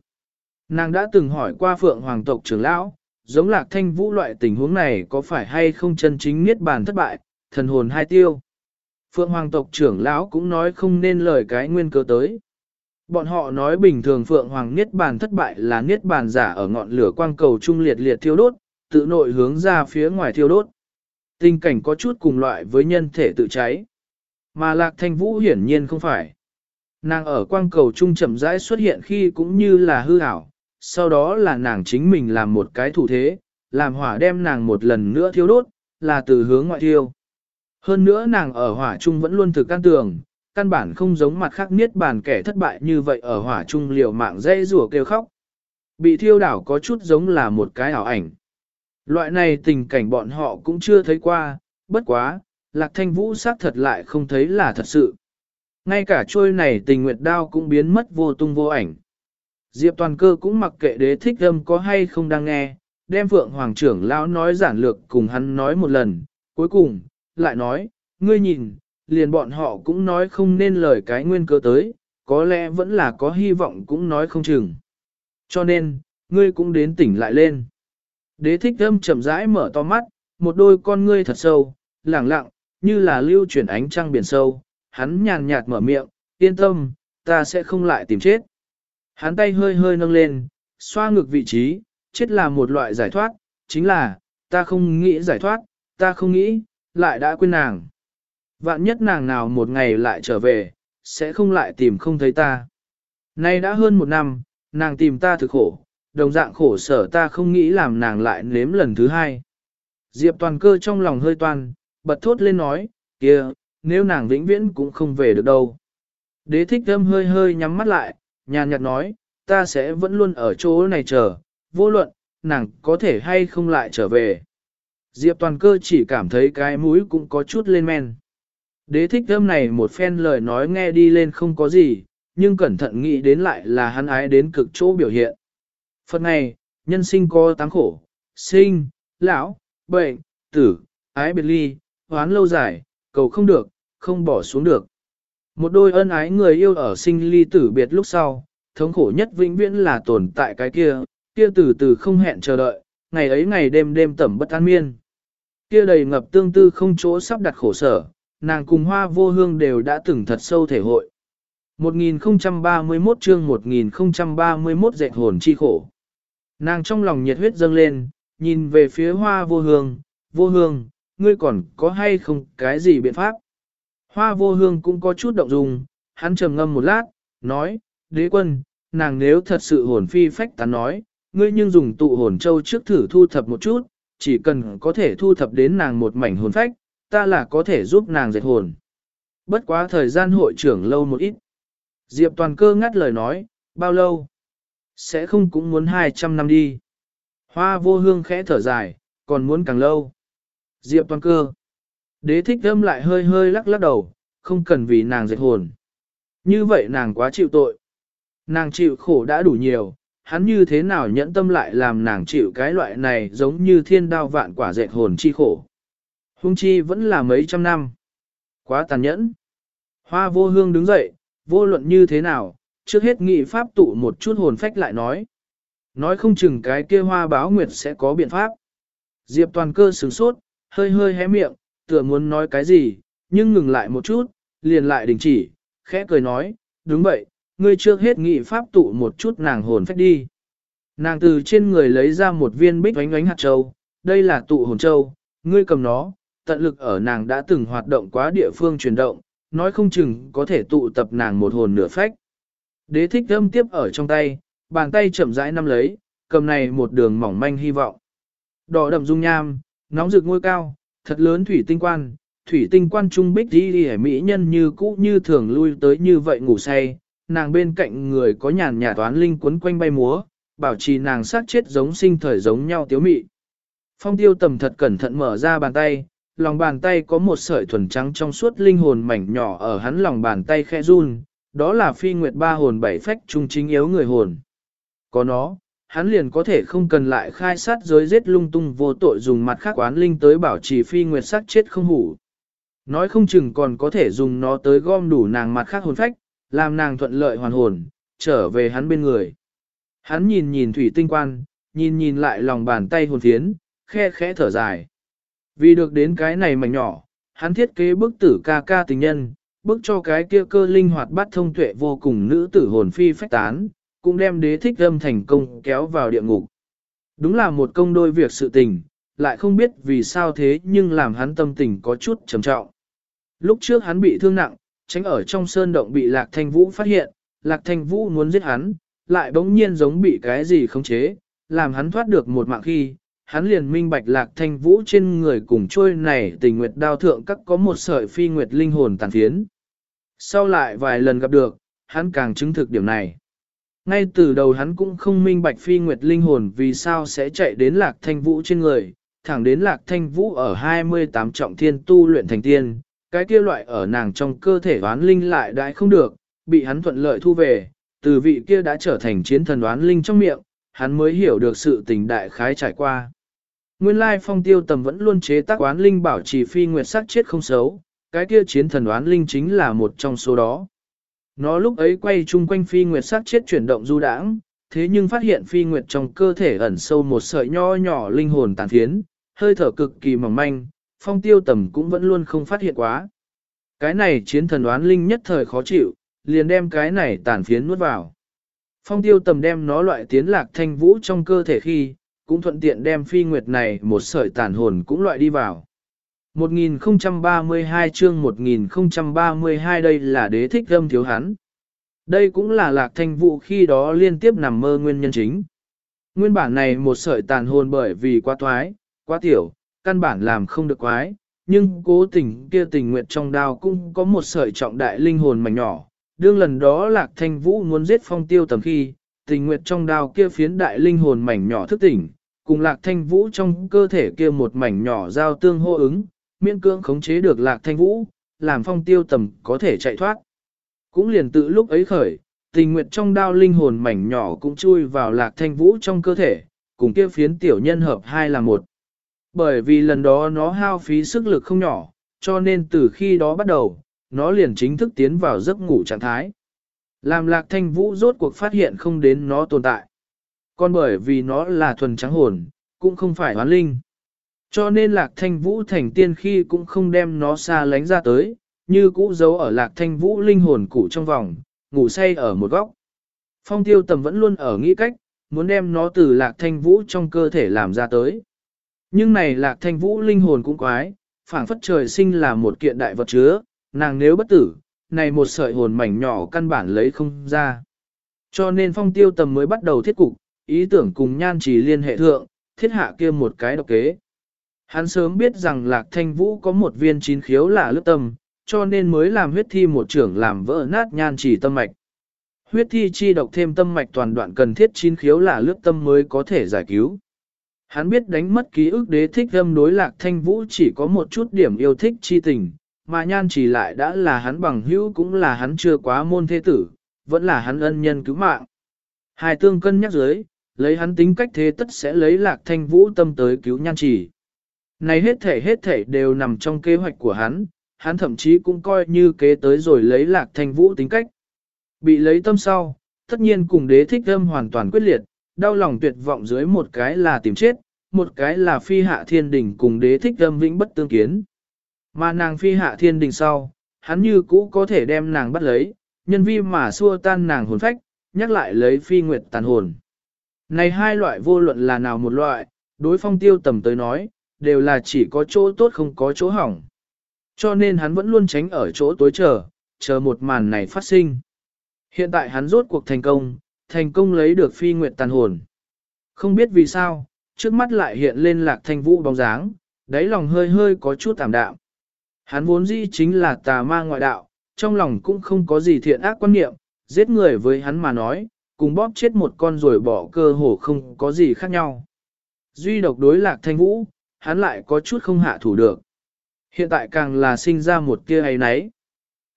Nàng đã từng hỏi qua phượng hoàng tộc trưởng lão, giống lạc thanh vũ loại tình huống này có phải hay không chân chính niết bàn thất bại, thần hồn hai tiêu. Phượng hoàng tộc trưởng lão cũng nói không nên lời cái nguyên cơ tới. Bọn họ nói bình thường Phượng Hoàng Niết Bàn thất bại là Niết Bàn giả ở ngọn lửa quang cầu trung liệt liệt thiêu đốt, tự nội hướng ra phía ngoài thiêu đốt. Tình cảnh có chút cùng loại với nhân thể tự cháy. Mà Lạc Thanh Vũ hiển nhiên không phải. Nàng ở quang cầu trung chậm rãi xuất hiện khi cũng như là hư ảo, sau đó là nàng chính mình làm một cái thủ thế, làm hỏa đem nàng một lần nữa thiêu đốt, là từ hướng ngoại thiêu. Hơn nữa nàng ở hỏa trung vẫn luôn thực can tường, căn bản không giống mặt khác niết bàn kẻ thất bại như vậy ở hỏa trung liều mạng dây rùa kêu khóc. Bị thiêu đảo có chút giống là một cái ảo ảnh. Loại này tình cảnh bọn họ cũng chưa thấy qua, bất quá, lạc thanh vũ xác thật lại không thấy là thật sự. Ngay cả trôi này tình nguyệt đao cũng biến mất vô tung vô ảnh. Diệp toàn cơ cũng mặc kệ đế thích âm có hay không đang nghe, đem Phượng Hoàng trưởng lão nói giản lược cùng hắn nói một lần, cuối cùng, lại nói, ngươi nhìn, liền bọn họ cũng nói không nên lời cái nguyên cơ tới, có lẽ vẫn là có hy vọng cũng nói không chừng. Cho nên, ngươi cũng đến tỉnh lại lên. Đế thích âm chậm rãi mở to mắt, một đôi con ngươi thật sâu, lẳng lặng, như là lưu chuyển ánh trăng biển sâu, hắn nhàn nhạt mở miệng, yên tâm, ta sẽ không lại tìm chết. Hắn tay hơi hơi nâng lên, xoa ngược vị trí, chết là một loại giải thoát, chính là, ta không nghĩ giải thoát, ta không nghĩ, lại đã quên nàng. Vạn nhất nàng nào một ngày lại trở về, sẽ không lại tìm không thấy ta. Nay đã hơn một năm, nàng tìm ta thực khổ, đồng dạng khổ sở ta không nghĩ làm nàng lại nếm lần thứ hai. Diệp toàn cơ trong lòng hơi toan, bật thốt lên nói, kia, nếu nàng vĩnh viễn cũng không về được đâu. Đế thích thâm hơi hơi nhắm mắt lại, nhàn nhạt nói, ta sẽ vẫn luôn ở chỗ này chờ, vô luận, nàng có thể hay không lại trở về. Diệp toàn cơ chỉ cảm thấy cái mũi cũng có chút lên men. Đế thích thơm này một phen lời nói nghe đi lên không có gì, nhưng cẩn thận nghĩ đến lại là hắn ái đến cực chỗ biểu hiện. Phật này, nhân sinh có tám khổ, sinh, lão, bệnh, tử, ái biệt ly, hoán lâu dài, cầu không được, không bỏ xuống được. Một đôi ân ái người yêu ở sinh ly tử biệt lúc sau, thống khổ nhất vĩnh viễn là tồn tại cái kia, kia từ từ không hẹn chờ đợi, ngày ấy ngày đêm đêm tẩm bất an miên. Kia đầy ngập tương tư không chỗ sắp đặt khổ sở, nàng cùng hoa vô hương đều đã từng thật sâu thể hội. 1031 chương 1031 dạy hồn chi khổ. Nàng trong lòng nhiệt huyết dâng lên, nhìn về phía hoa vô hương, vô hương, ngươi còn có hay không cái gì biện pháp? Hoa vô hương cũng có chút động dung, hắn trầm ngâm một lát, nói, đế quân, nàng nếu thật sự hồn phi phách tán nói, ngươi nhưng dùng tụ hồn châu trước thử thu thập một chút, chỉ cần có thể thu thập đến nàng một mảnh hồn phách, ta là có thể giúp nàng dệt hồn. Bất quá thời gian hội trưởng lâu một ít. Diệp toàn cơ ngắt lời nói, bao lâu? Sẽ không cũng muốn 200 năm đi. Hoa vô hương khẽ thở dài, còn muốn càng lâu. Diệp toàn cơ. Đế thích âm lại hơi hơi lắc lắc đầu, không cần vì nàng dệt hồn. Như vậy nàng quá chịu tội. Nàng chịu khổ đã đủ nhiều, hắn như thế nào nhẫn tâm lại làm nàng chịu cái loại này giống như thiên đao vạn quả dệt hồn chi khổ. Hung chi vẫn là mấy trăm năm. Quá tàn nhẫn. Hoa vô hương đứng dậy, vô luận như thế nào, trước hết nghị pháp tụ một chút hồn phách lại nói. Nói không chừng cái kia hoa báo nguyệt sẽ có biện pháp. Diệp toàn cơ sửng sốt, hơi hơi hé miệng, tựa muốn nói cái gì, nhưng ngừng lại một chút, liền lại đình chỉ, khẽ cười nói, đúng vậy, ngươi trước hết nghị pháp tụ một chút nàng hồn phách đi. Nàng từ trên người lấy ra một viên bích oánh oánh hạt châu, đây là tụ hồn châu, ngươi cầm nó, tận lực ở nàng đã từng hoạt động quá địa phương chuyển động, nói không chừng có thể tụ tập nàng một hồn nửa phách. Đế thích thâm tiếp ở trong tay, bàn tay chậm rãi nắm lấy, cầm này một đường mỏng manh hy vọng. Đỏ đậm dung nham, nóng rực ngôi cao, thật lớn thủy tinh quan, thủy tinh quan trung bích đi đi mỹ nhân như cũ như thường lui tới như vậy ngủ say, nàng bên cạnh người có nhàn nhạt toán linh quấn quanh bay múa, bảo trì nàng sát chết giống sinh thời giống nhau tiếu mị. Phong tiêu tầm thật cẩn thận mở ra bàn tay, lòng bàn tay có một sợi thuần trắng trong suốt linh hồn mảnh nhỏ ở hắn lòng bàn tay khẽ run, đó là phi nguyệt ba hồn bảy phách trung chính yếu người hồn. Có nó, hắn liền có thể không cần lại khai sát giới giết lung tung vô tội dùng mặt khác oán linh tới bảo trì phi nguyệt sắc chết không hủ. Nói không chừng còn có thể dùng nó tới gom đủ nàng mặt khác hồn phách, làm nàng thuận lợi hoàn hồn, trở về hắn bên người. Hắn nhìn nhìn thủy tinh quan, nhìn nhìn lại lòng bàn tay hồn thiến, khe khẽ thở dài. Vì được đến cái này mảnh nhỏ, hắn thiết kế bức tử ca ca tình nhân, bức cho cái kia cơ linh hoạt bắt thông tuệ vô cùng nữ tử hồn phi phách tán, cũng đem đế thích âm thành công kéo vào địa ngục. Đúng là một công đôi việc sự tình, lại không biết vì sao thế nhưng làm hắn tâm tình có chút trầm trọng. Lúc trước hắn bị thương nặng, tránh ở trong sơn động bị Lạc Thanh Vũ phát hiện, Lạc Thanh Vũ muốn giết hắn, lại bỗng nhiên giống bị cái gì khống chế, làm hắn thoát được một mạng khi, hắn liền minh bạch Lạc Thanh Vũ trên người cùng trôi này tình nguyệt đao thượng các có một sợi phi nguyệt linh hồn tàn phiến. Sau lại vài lần gặp được, hắn càng chứng thực điểm này. Ngay từ đầu hắn cũng không minh bạch phi nguyệt linh hồn vì sao sẽ chạy đến lạc thanh vũ trên người, thẳng đến lạc thanh vũ ở 28 trọng thiên tu luyện thành tiên, cái kia loại ở nàng trong cơ thể đoán linh lại đại không được, bị hắn thuận lợi thu về, từ vị kia đã trở thành chiến thần đoán linh trong miệng, hắn mới hiểu được sự tình đại khái trải qua. Nguyên lai phong tiêu tầm vẫn luôn chế tác oán linh bảo trì phi nguyệt sắc chết không xấu, cái kia chiến thần oán linh chính là một trong số đó. Nó lúc ấy quay chung quanh phi nguyệt sát chết chuyển động du đãng, thế nhưng phát hiện phi nguyệt trong cơ thể ẩn sâu một sợi nho nhỏ linh hồn tàn phiến, hơi thở cực kỳ mỏng manh, phong tiêu tầm cũng vẫn luôn không phát hiện quá. Cái này chiến thần đoán linh nhất thời khó chịu, liền đem cái này tàn phiến nuốt vào. Phong tiêu tầm đem nó loại tiến lạc thanh vũ trong cơ thể khi, cũng thuận tiện đem phi nguyệt này một sợi tàn hồn cũng loại đi vào. 1032 chương 1032 đây là đế thích âm thiếu hắn. Đây cũng là lạc thanh vũ khi đó liên tiếp nằm mơ nguyên nhân chính. Nguyên bản này một sợi tàn hồn bởi vì quá thoái, quá tiểu, căn bản làm không được quái, nhưng cố tình kia tình nguyện trong đao cũng có một sợi trọng đại linh hồn mảnh nhỏ. Đương lần đó lạc thanh vũ muốn giết phong tiêu tầm khi, tình nguyện trong đao kia phiến đại linh hồn mảnh nhỏ thức tỉnh, cùng lạc thanh vũ trong cơ thể kia một mảnh nhỏ giao tương hô ứng, miễn cưỡng khống chế được lạc thanh vũ, làm phong tiêu tầm có thể chạy thoát. Cũng liền tự lúc ấy khởi, tình nguyện trong đao linh hồn mảnh nhỏ cũng chui vào lạc thanh vũ trong cơ thể, cùng kia phiến tiểu nhân hợp hai là một. Bởi vì lần đó nó hao phí sức lực không nhỏ, cho nên từ khi đó bắt đầu, nó liền chính thức tiến vào giấc ngủ trạng thái. Làm lạc thanh vũ rốt cuộc phát hiện không đến nó tồn tại. Còn bởi vì nó là thuần trắng hồn, cũng không phải hoán linh. Cho nên lạc thanh vũ thành tiên khi cũng không đem nó xa lánh ra tới, như cũ giấu ở lạc thanh vũ linh hồn cũ trong vòng, ngủ say ở một góc. Phong tiêu tầm vẫn luôn ở nghĩ cách, muốn đem nó từ lạc thanh vũ trong cơ thể làm ra tới. Nhưng này lạc thanh vũ linh hồn cũng quái, phảng phất trời sinh là một kiện đại vật chứa, nàng nếu bất tử, này một sợi hồn mảnh nhỏ căn bản lấy không ra. Cho nên phong tiêu tầm mới bắt đầu thiết cục, ý tưởng cùng nhan chỉ liên hệ thượng, thiết hạ kia một cái độc kế. Hắn sớm biết rằng lạc thanh vũ có một viên chín khiếu là lướt tâm, cho nên mới làm huyết thi một trưởng làm vỡ nát nhan chỉ tâm mạch. Huyết thi chi độc thêm tâm mạch toàn đoạn cần thiết chín khiếu là lướt tâm mới có thể giải cứu. Hắn biết đánh mất ký ức đế thích âm đối lạc thanh vũ chỉ có một chút điểm yêu thích chi tình, mà nhan chỉ lại đã là hắn bằng hữu cũng là hắn chưa quá môn thế tử, vẫn là hắn ân nhân cứu mạng. Hai tương cân nhắc dưới, lấy hắn tính cách thế tất sẽ lấy lạc thanh vũ tâm tới cứu nhan chỉ. Này hết thể hết thể đều nằm trong kế hoạch của hắn, hắn thậm chí cũng coi như kế tới rồi lấy lạc thanh vũ tính cách. Bị lấy tâm sau, tất nhiên cùng đế thích âm hoàn toàn quyết liệt, đau lòng tuyệt vọng dưới một cái là tìm chết, một cái là phi hạ thiên đình cùng đế thích âm vĩnh bất tương kiến. Mà nàng phi hạ thiên đình sau, hắn như cũ có thể đem nàng bắt lấy, nhân vi mà xua tan nàng hồn phách, nhắc lại lấy phi nguyệt tàn hồn. Này hai loại vô luận là nào một loại, đối phong tiêu tầm tới nói, đều là chỉ có chỗ tốt không có chỗ hỏng. Cho nên hắn vẫn luôn tránh ở chỗ tối chờ, chờ một màn này phát sinh. Hiện tại hắn rốt cuộc thành công, thành công lấy được phi nguyệt tàn hồn. Không biết vì sao, trước mắt lại hiện lên lạc thanh vũ bóng dáng, đáy lòng hơi hơi có chút tạm đạm. Hắn vốn dĩ chính là tà ma ngoại đạo, trong lòng cũng không có gì thiện ác quan niệm, giết người với hắn mà nói, cùng bóp chết một con rồi bỏ cơ hồ không có gì khác nhau. Duy độc đối lạc thanh vũ, hắn lại có chút không hạ thủ được. Hiện tại càng là sinh ra một kia ấy nấy.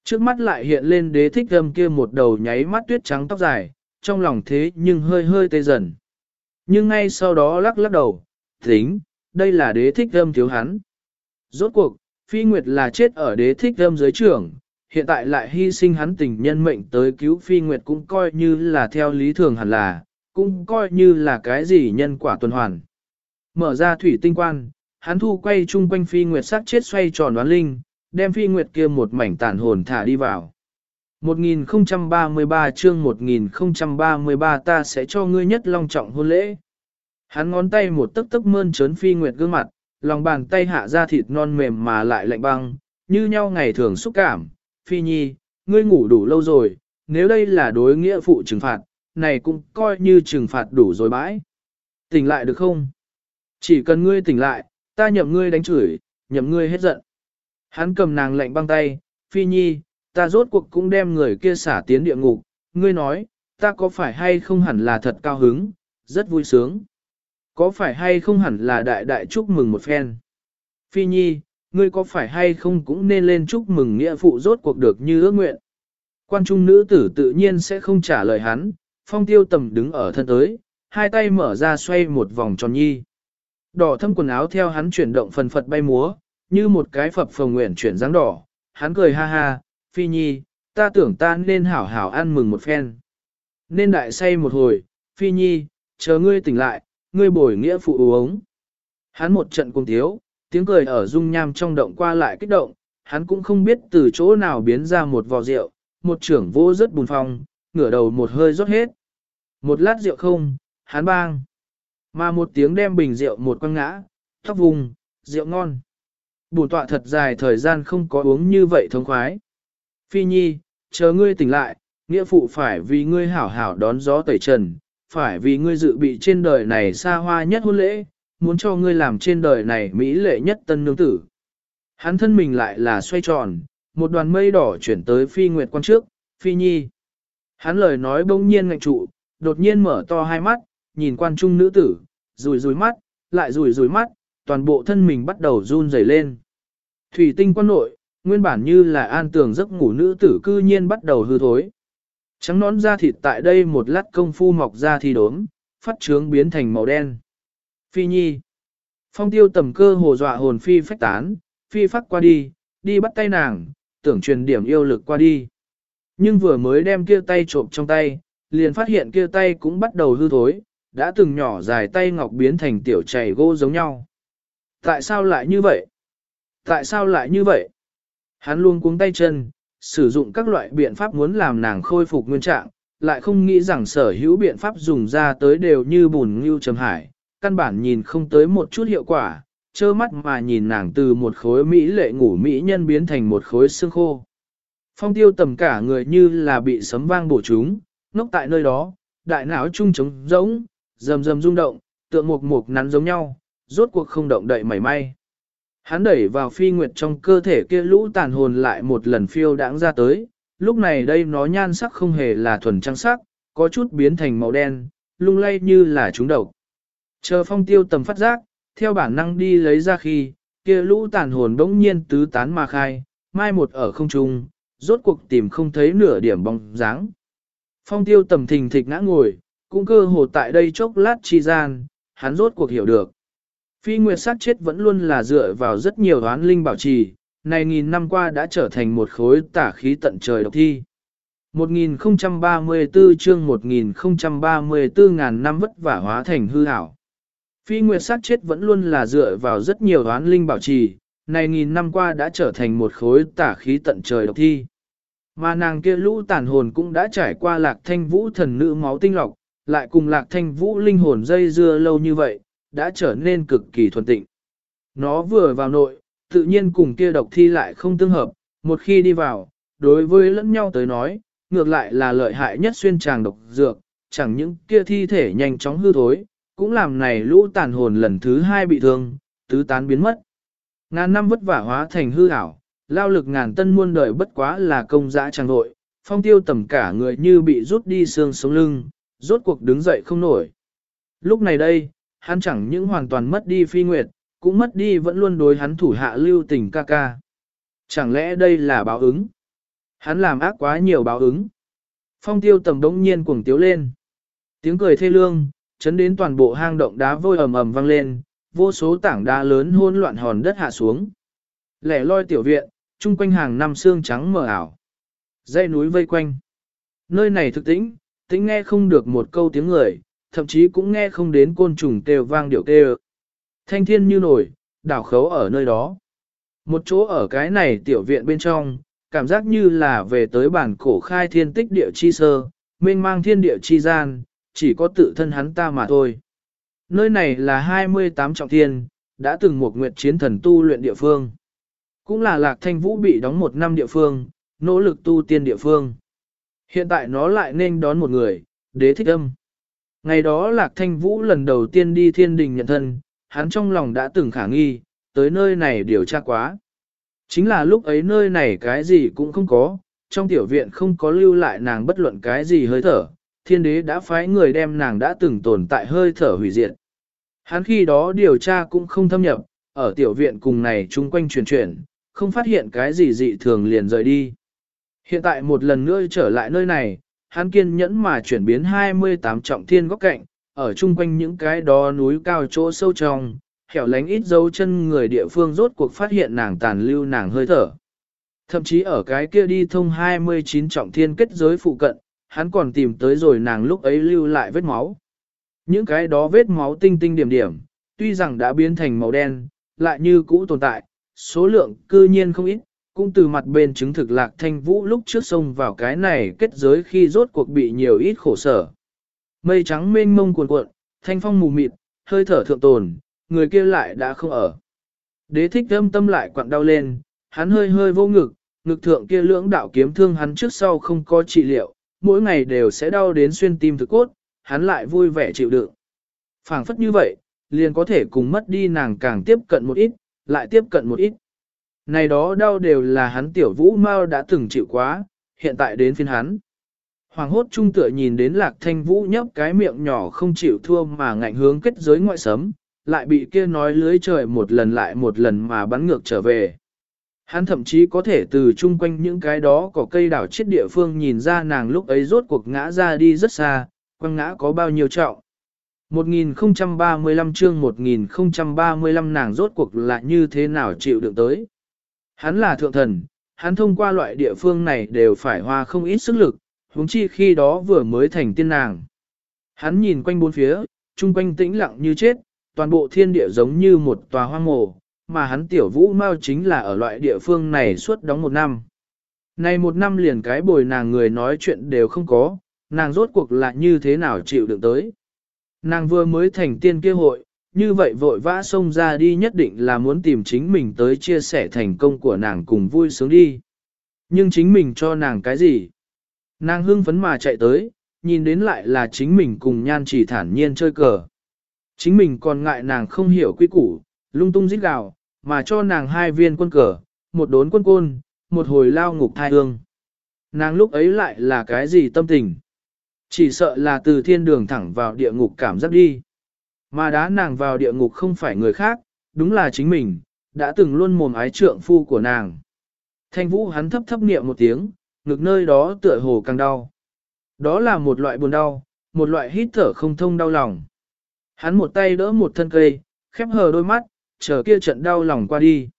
Trước mắt lại hiện lên đế thích âm kia một đầu nháy mắt tuyết trắng tóc dài, trong lòng thế nhưng hơi hơi tê dần. Nhưng ngay sau đó lắc lắc đầu, tính, đây là đế thích âm thiếu hắn. Rốt cuộc, phi nguyệt là chết ở đế thích âm dưới trưởng, hiện tại lại hy sinh hắn tình nhân mệnh tới cứu phi nguyệt cũng coi như là theo lý thường hẳn là, cũng coi như là cái gì nhân quả tuần hoàn. Mở ra thủy tinh quan, hắn thu quay chung quanh phi nguyệt sắc chết xoay tròn đoán linh, đem phi nguyệt kia một mảnh tàn hồn thả đi vào. 1033 chương 1033 ta sẽ cho ngươi nhất long trọng hôn lễ. Hắn ngón tay một tấc tấc mơn trớn phi nguyệt gương mặt, lòng bàn tay hạ ra thịt non mềm mà lại lạnh băng, như nhau ngày thường xúc cảm. Phi nhi, ngươi ngủ đủ lâu rồi, nếu đây là đối nghĩa phụ trừng phạt, này cũng coi như trừng phạt đủ rồi bãi. Tỉnh lại được không? Chỉ cần ngươi tỉnh lại, ta nhậm ngươi đánh chửi, nhậm ngươi hết giận. Hắn cầm nàng lạnh băng tay, phi nhi, ta rốt cuộc cũng đem người kia xả tiến địa ngục, ngươi nói, ta có phải hay không hẳn là thật cao hứng, rất vui sướng. Có phải hay không hẳn là đại đại chúc mừng một phen. Phi Nhi, ngươi có phải hay không cũng nên lên chúc mừng nghĩa phụ rốt cuộc được như ước nguyện. Quan trung nữ tử tự nhiên sẽ không trả lời hắn, phong tiêu tầm đứng ở thân tới, hai tay mở ra xoay một vòng tròn nhi. Đỏ thâm quần áo theo hắn chuyển động phần phật bay múa, như một cái phập phồng nguyện chuyển dáng đỏ, hắn cười ha ha, phi nhi, ta tưởng ta nên hảo hảo ăn mừng một phen. Nên đại say một hồi, phi nhi, chờ ngươi tỉnh lại, ngươi bồi nghĩa phụ uống. Hắn một trận cùng thiếu, tiếng cười ở dung nham trong động qua lại kích động, hắn cũng không biết từ chỗ nào biến ra một vò rượu, một trưởng vô rất bùn phong, ngửa đầu một hơi rót hết. Một lát rượu không, hắn bang. Mà một tiếng đem bình rượu một quăng ngã, tóc vùng, rượu ngon. Bùn tọa thật dài thời gian không có uống như vậy thống khoái. Phi nhi, chờ ngươi tỉnh lại, nghĩa phụ phải vì ngươi hảo hảo đón gió tẩy trần, phải vì ngươi dự bị trên đời này xa hoa nhất hôn lễ, muốn cho ngươi làm trên đời này mỹ lệ nhất tân nương tử. Hắn thân mình lại là xoay tròn, một đoàn mây đỏ chuyển tới phi nguyệt quan trước, phi nhi. Hắn lời nói bỗng nhiên ngạch trụ, đột nhiên mở to hai mắt, nhìn quan trung nữ tử, rùi rùi mắt, lại rùi rùi mắt, toàn bộ thân mình bắt đầu run rẩy lên. Thủy tinh quan nội, nguyên bản như là an tường giấc ngủ nữ tử cư nhiên bắt đầu hư thối. Trắng nón da thịt tại đây một lát công phu mọc ra thì đốm, phát trướng biến thành màu đen. Phi nhi. Phong tiêu tầm cơ hồ dọa hồn phi phách tán, phi phát qua đi, đi bắt tay nàng, tưởng truyền điểm yêu lực qua đi. Nhưng vừa mới đem kia tay trộm trong tay, liền phát hiện kia tay cũng bắt đầu hư thối, đã từng nhỏ dài tay ngọc biến thành tiểu chảy gỗ giống nhau. Tại sao lại như vậy? Tại sao lại như vậy? Hắn luôn cuống tay chân, sử dụng các loại biện pháp muốn làm nàng khôi phục nguyên trạng, lại không nghĩ rằng sở hữu biện pháp dùng ra tới đều như bùn ngưu trầm hải, căn bản nhìn không tới một chút hiệu quả, trơ mắt mà nhìn nàng từ một khối mỹ lệ ngủ mỹ nhân biến thành một khối xương khô. Phong tiêu tầm cả người như là bị sấm vang bổ chúng, ngốc tại nơi đó, đại não trung trống rỗng, rầm rầm rung động, tượng mục mục nắn giống nhau, rốt cuộc không động đậy mảy may. Hắn đẩy vào phi nguyệt trong cơ thể kia lũ tàn hồn lại một lần phiêu đãng ra tới, lúc này đây nó nhan sắc không hề là thuần trắng sắc, có chút biến thành màu đen, lung lay như là trúng độc. Chờ phong tiêu tầm phát giác, theo bản năng đi lấy ra khi, kia lũ tàn hồn bỗng nhiên tứ tán mà khai, mai một ở không trung, rốt cuộc tìm không thấy nửa điểm bóng dáng. Phong tiêu tầm thình thịch ngã ngồi, cũng cơ hồ tại đây chốc lát chi gian, hắn rốt cuộc hiểu được. Phi Nguyệt sát chết vẫn luôn là dựa vào rất nhiều đoán linh bảo trì, này nghìn năm qua đã trở thành một khối tả khí tận trời độc thi. 1034 chương 1034 ngàn năm vất vả hóa thành hư ảo. Phi Nguyệt sát chết vẫn luôn là dựa vào rất nhiều đoán linh bảo trì, này nghìn năm qua đã trở thành một khối tả khí tận trời độc thi. Mà nàng kia lũ tàn hồn cũng đã trải qua lạc thanh vũ thần nữ máu tinh lọc, lại cùng lạc thanh vũ linh hồn dây dưa lâu như vậy, đã trở nên cực kỳ thuần tịnh. Nó vừa vào nội, tự nhiên cùng kia độc thi lại không tương hợp, một khi đi vào, đối với lẫn nhau tới nói, ngược lại là lợi hại nhất xuyên tràng độc dược, chẳng những kia thi thể nhanh chóng hư thối, cũng làm này lũ tàn hồn lần thứ hai bị thương, tứ tán biến mất. Ngàn năm vất vả hóa thành hư ảo, lao lực ngàn tân muôn đời bất quá là công dã trang nội, phong tiêu tầm cả người như bị rút đi xương sống lưng, rốt cuộc đứng dậy không nổi. Lúc này đây, hắn chẳng những hoàn toàn mất đi phi nguyệt, cũng mất đi vẫn luôn đối hắn thủ hạ lưu tình ca ca. Chẳng lẽ đây là báo ứng? Hắn làm ác quá nhiều báo ứng. Phong tiêu tầm đống nhiên cuồng tiếu lên. Tiếng cười thê lương, chấn đến toàn bộ hang động đá vôi ầm ầm vang lên, vô số tảng đá lớn hỗn loạn hòn đất hạ xuống. Lẻ loi tiểu viện, chung quanh hàng năm xương trắng mờ ảo. Dây núi vây quanh. Nơi này thực tĩnh, tĩnh nghe không được một câu tiếng người, thậm chí cũng nghe không đến côn trùng kêu vang điệu kêu. Thanh thiên như nổi, đảo khấu ở nơi đó. Một chỗ ở cái này tiểu viện bên trong, cảm giác như là về tới bản cổ khai thiên tích địa chi sơ, mênh mang thiên địa chi gian, chỉ có tự thân hắn ta mà thôi. Nơi này là 28 trọng thiên, đã từng một nguyệt chiến thần tu luyện địa phương. Cũng là lạc thanh vũ bị đóng một năm địa phương, nỗ lực tu tiên địa phương. Hiện tại nó lại nên đón một người, đế thích âm. Ngày đó lạc thanh vũ lần đầu tiên đi thiên đình nhận thân, hắn trong lòng đã từng khả nghi, tới nơi này điều tra quá. Chính là lúc ấy nơi này cái gì cũng không có, trong tiểu viện không có lưu lại nàng bất luận cái gì hơi thở, thiên đế đã phái người đem nàng đã từng tồn tại hơi thở hủy diệt. Hắn khi đó điều tra cũng không thâm nhập, ở tiểu viện cùng này chung quanh chuyển chuyển, không phát hiện cái gì dị thường liền rời đi. Hiện tại một lần nữa trở lại nơi này, hắn kiên nhẫn mà chuyển biến 28 trọng thiên góc cạnh, ở chung quanh những cái đó núi cao chỗ sâu trong, hẻo lánh ít dấu chân người địa phương rốt cuộc phát hiện nàng tàn lưu nàng hơi thở. Thậm chí ở cái kia đi thông 29 trọng thiên kết giới phụ cận, hắn còn tìm tới rồi nàng lúc ấy lưu lại vết máu. Những cái đó vết máu tinh tinh điểm điểm, tuy rằng đã biến thành màu đen, lại như cũ tồn tại, số lượng cư nhiên không ít, cũng từ mặt bên chứng thực lạc thanh vũ lúc trước sông vào cái này kết giới khi rốt cuộc bị nhiều ít khổ sở. Mây trắng mênh mông cuồn cuộn, thanh phong mù mịt, hơi thở thượng tồn, người kia lại đã không ở. Đế thích âm tâm lại quặn đau lên, hắn hơi hơi vô ngực, ngực thượng kia lưỡng đạo kiếm thương hắn trước sau không có trị liệu, mỗi ngày đều sẽ đau đến xuyên tim thực cốt, hắn lại vui vẻ chịu đựng. phảng phất như vậy, liền có thể cùng mất đi nàng càng tiếp cận một ít, lại tiếp cận một ít. Này đó đau đều là hắn tiểu vũ mau đã từng chịu quá, hiện tại đến phiên hắn. Hoàng hốt trung tựa nhìn đến lạc thanh vũ nhấp cái miệng nhỏ không chịu thua mà ngạnh hướng kết giới ngoại sấm, lại bị kia nói lưới trời một lần lại một lần mà bắn ngược trở về. Hắn thậm chí có thể từ chung quanh những cái đó có cây đảo chết địa phương nhìn ra nàng lúc ấy rốt cuộc ngã ra đi rất xa, quăng ngã có bao nhiêu trọng. 1035 chương 1035 nàng rốt cuộc là như thế nào chịu đựng tới. Hắn là thượng thần, hắn thông qua loại địa phương này đều phải hoa không ít sức lực, huống chi khi đó vừa mới thành tiên nàng. Hắn nhìn quanh bốn phía, chung quanh tĩnh lặng như chết, toàn bộ thiên địa giống như một tòa hoang mồ, mà hắn tiểu vũ mau chính là ở loại địa phương này suốt đóng một năm. Này một năm liền cái bồi nàng người nói chuyện đều không có, nàng rốt cuộc là như thế nào chịu đựng tới. Nàng vừa mới thành tiên kia hội, như vậy vội vã xông ra đi nhất định là muốn tìm chính mình tới chia sẻ thành công của nàng cùng vui sướng đi. Nhưng chính mình cho nàng cái gì? Nàng hưng phấn mà chạy tới, nhìn đến lại là chính mình cùng nhan chỉ thản nhiên chơi cờ. Chính mình còn ngại nàng không hiểu quy củ, lung tung giết gào, mà cho nàng hai viên quân cờ, một đốn quân côn, một hồi lao ngục thai hương. Nàng lúc ấy lại là cái gì tâm tình? Chỉ sợ là từ thiên đường thẳng vào địa ngục cảm giác đi. Mà đá nàng vào địa ngục không phải người khác, đúng là chính mình, đã từng luôn mồm ái trượng phu của nàng. Thanh vũ hắn thấp thấp niệm một tiếng, ngực nơi đó tựa hồ càng đau. Đó là một loại buồn đau, một loại hít thở không thông đau lòng. Hắn một tay đỡ một thân cây, khép hờ đôi mắt, chờ kia trận đau lòng qua đi.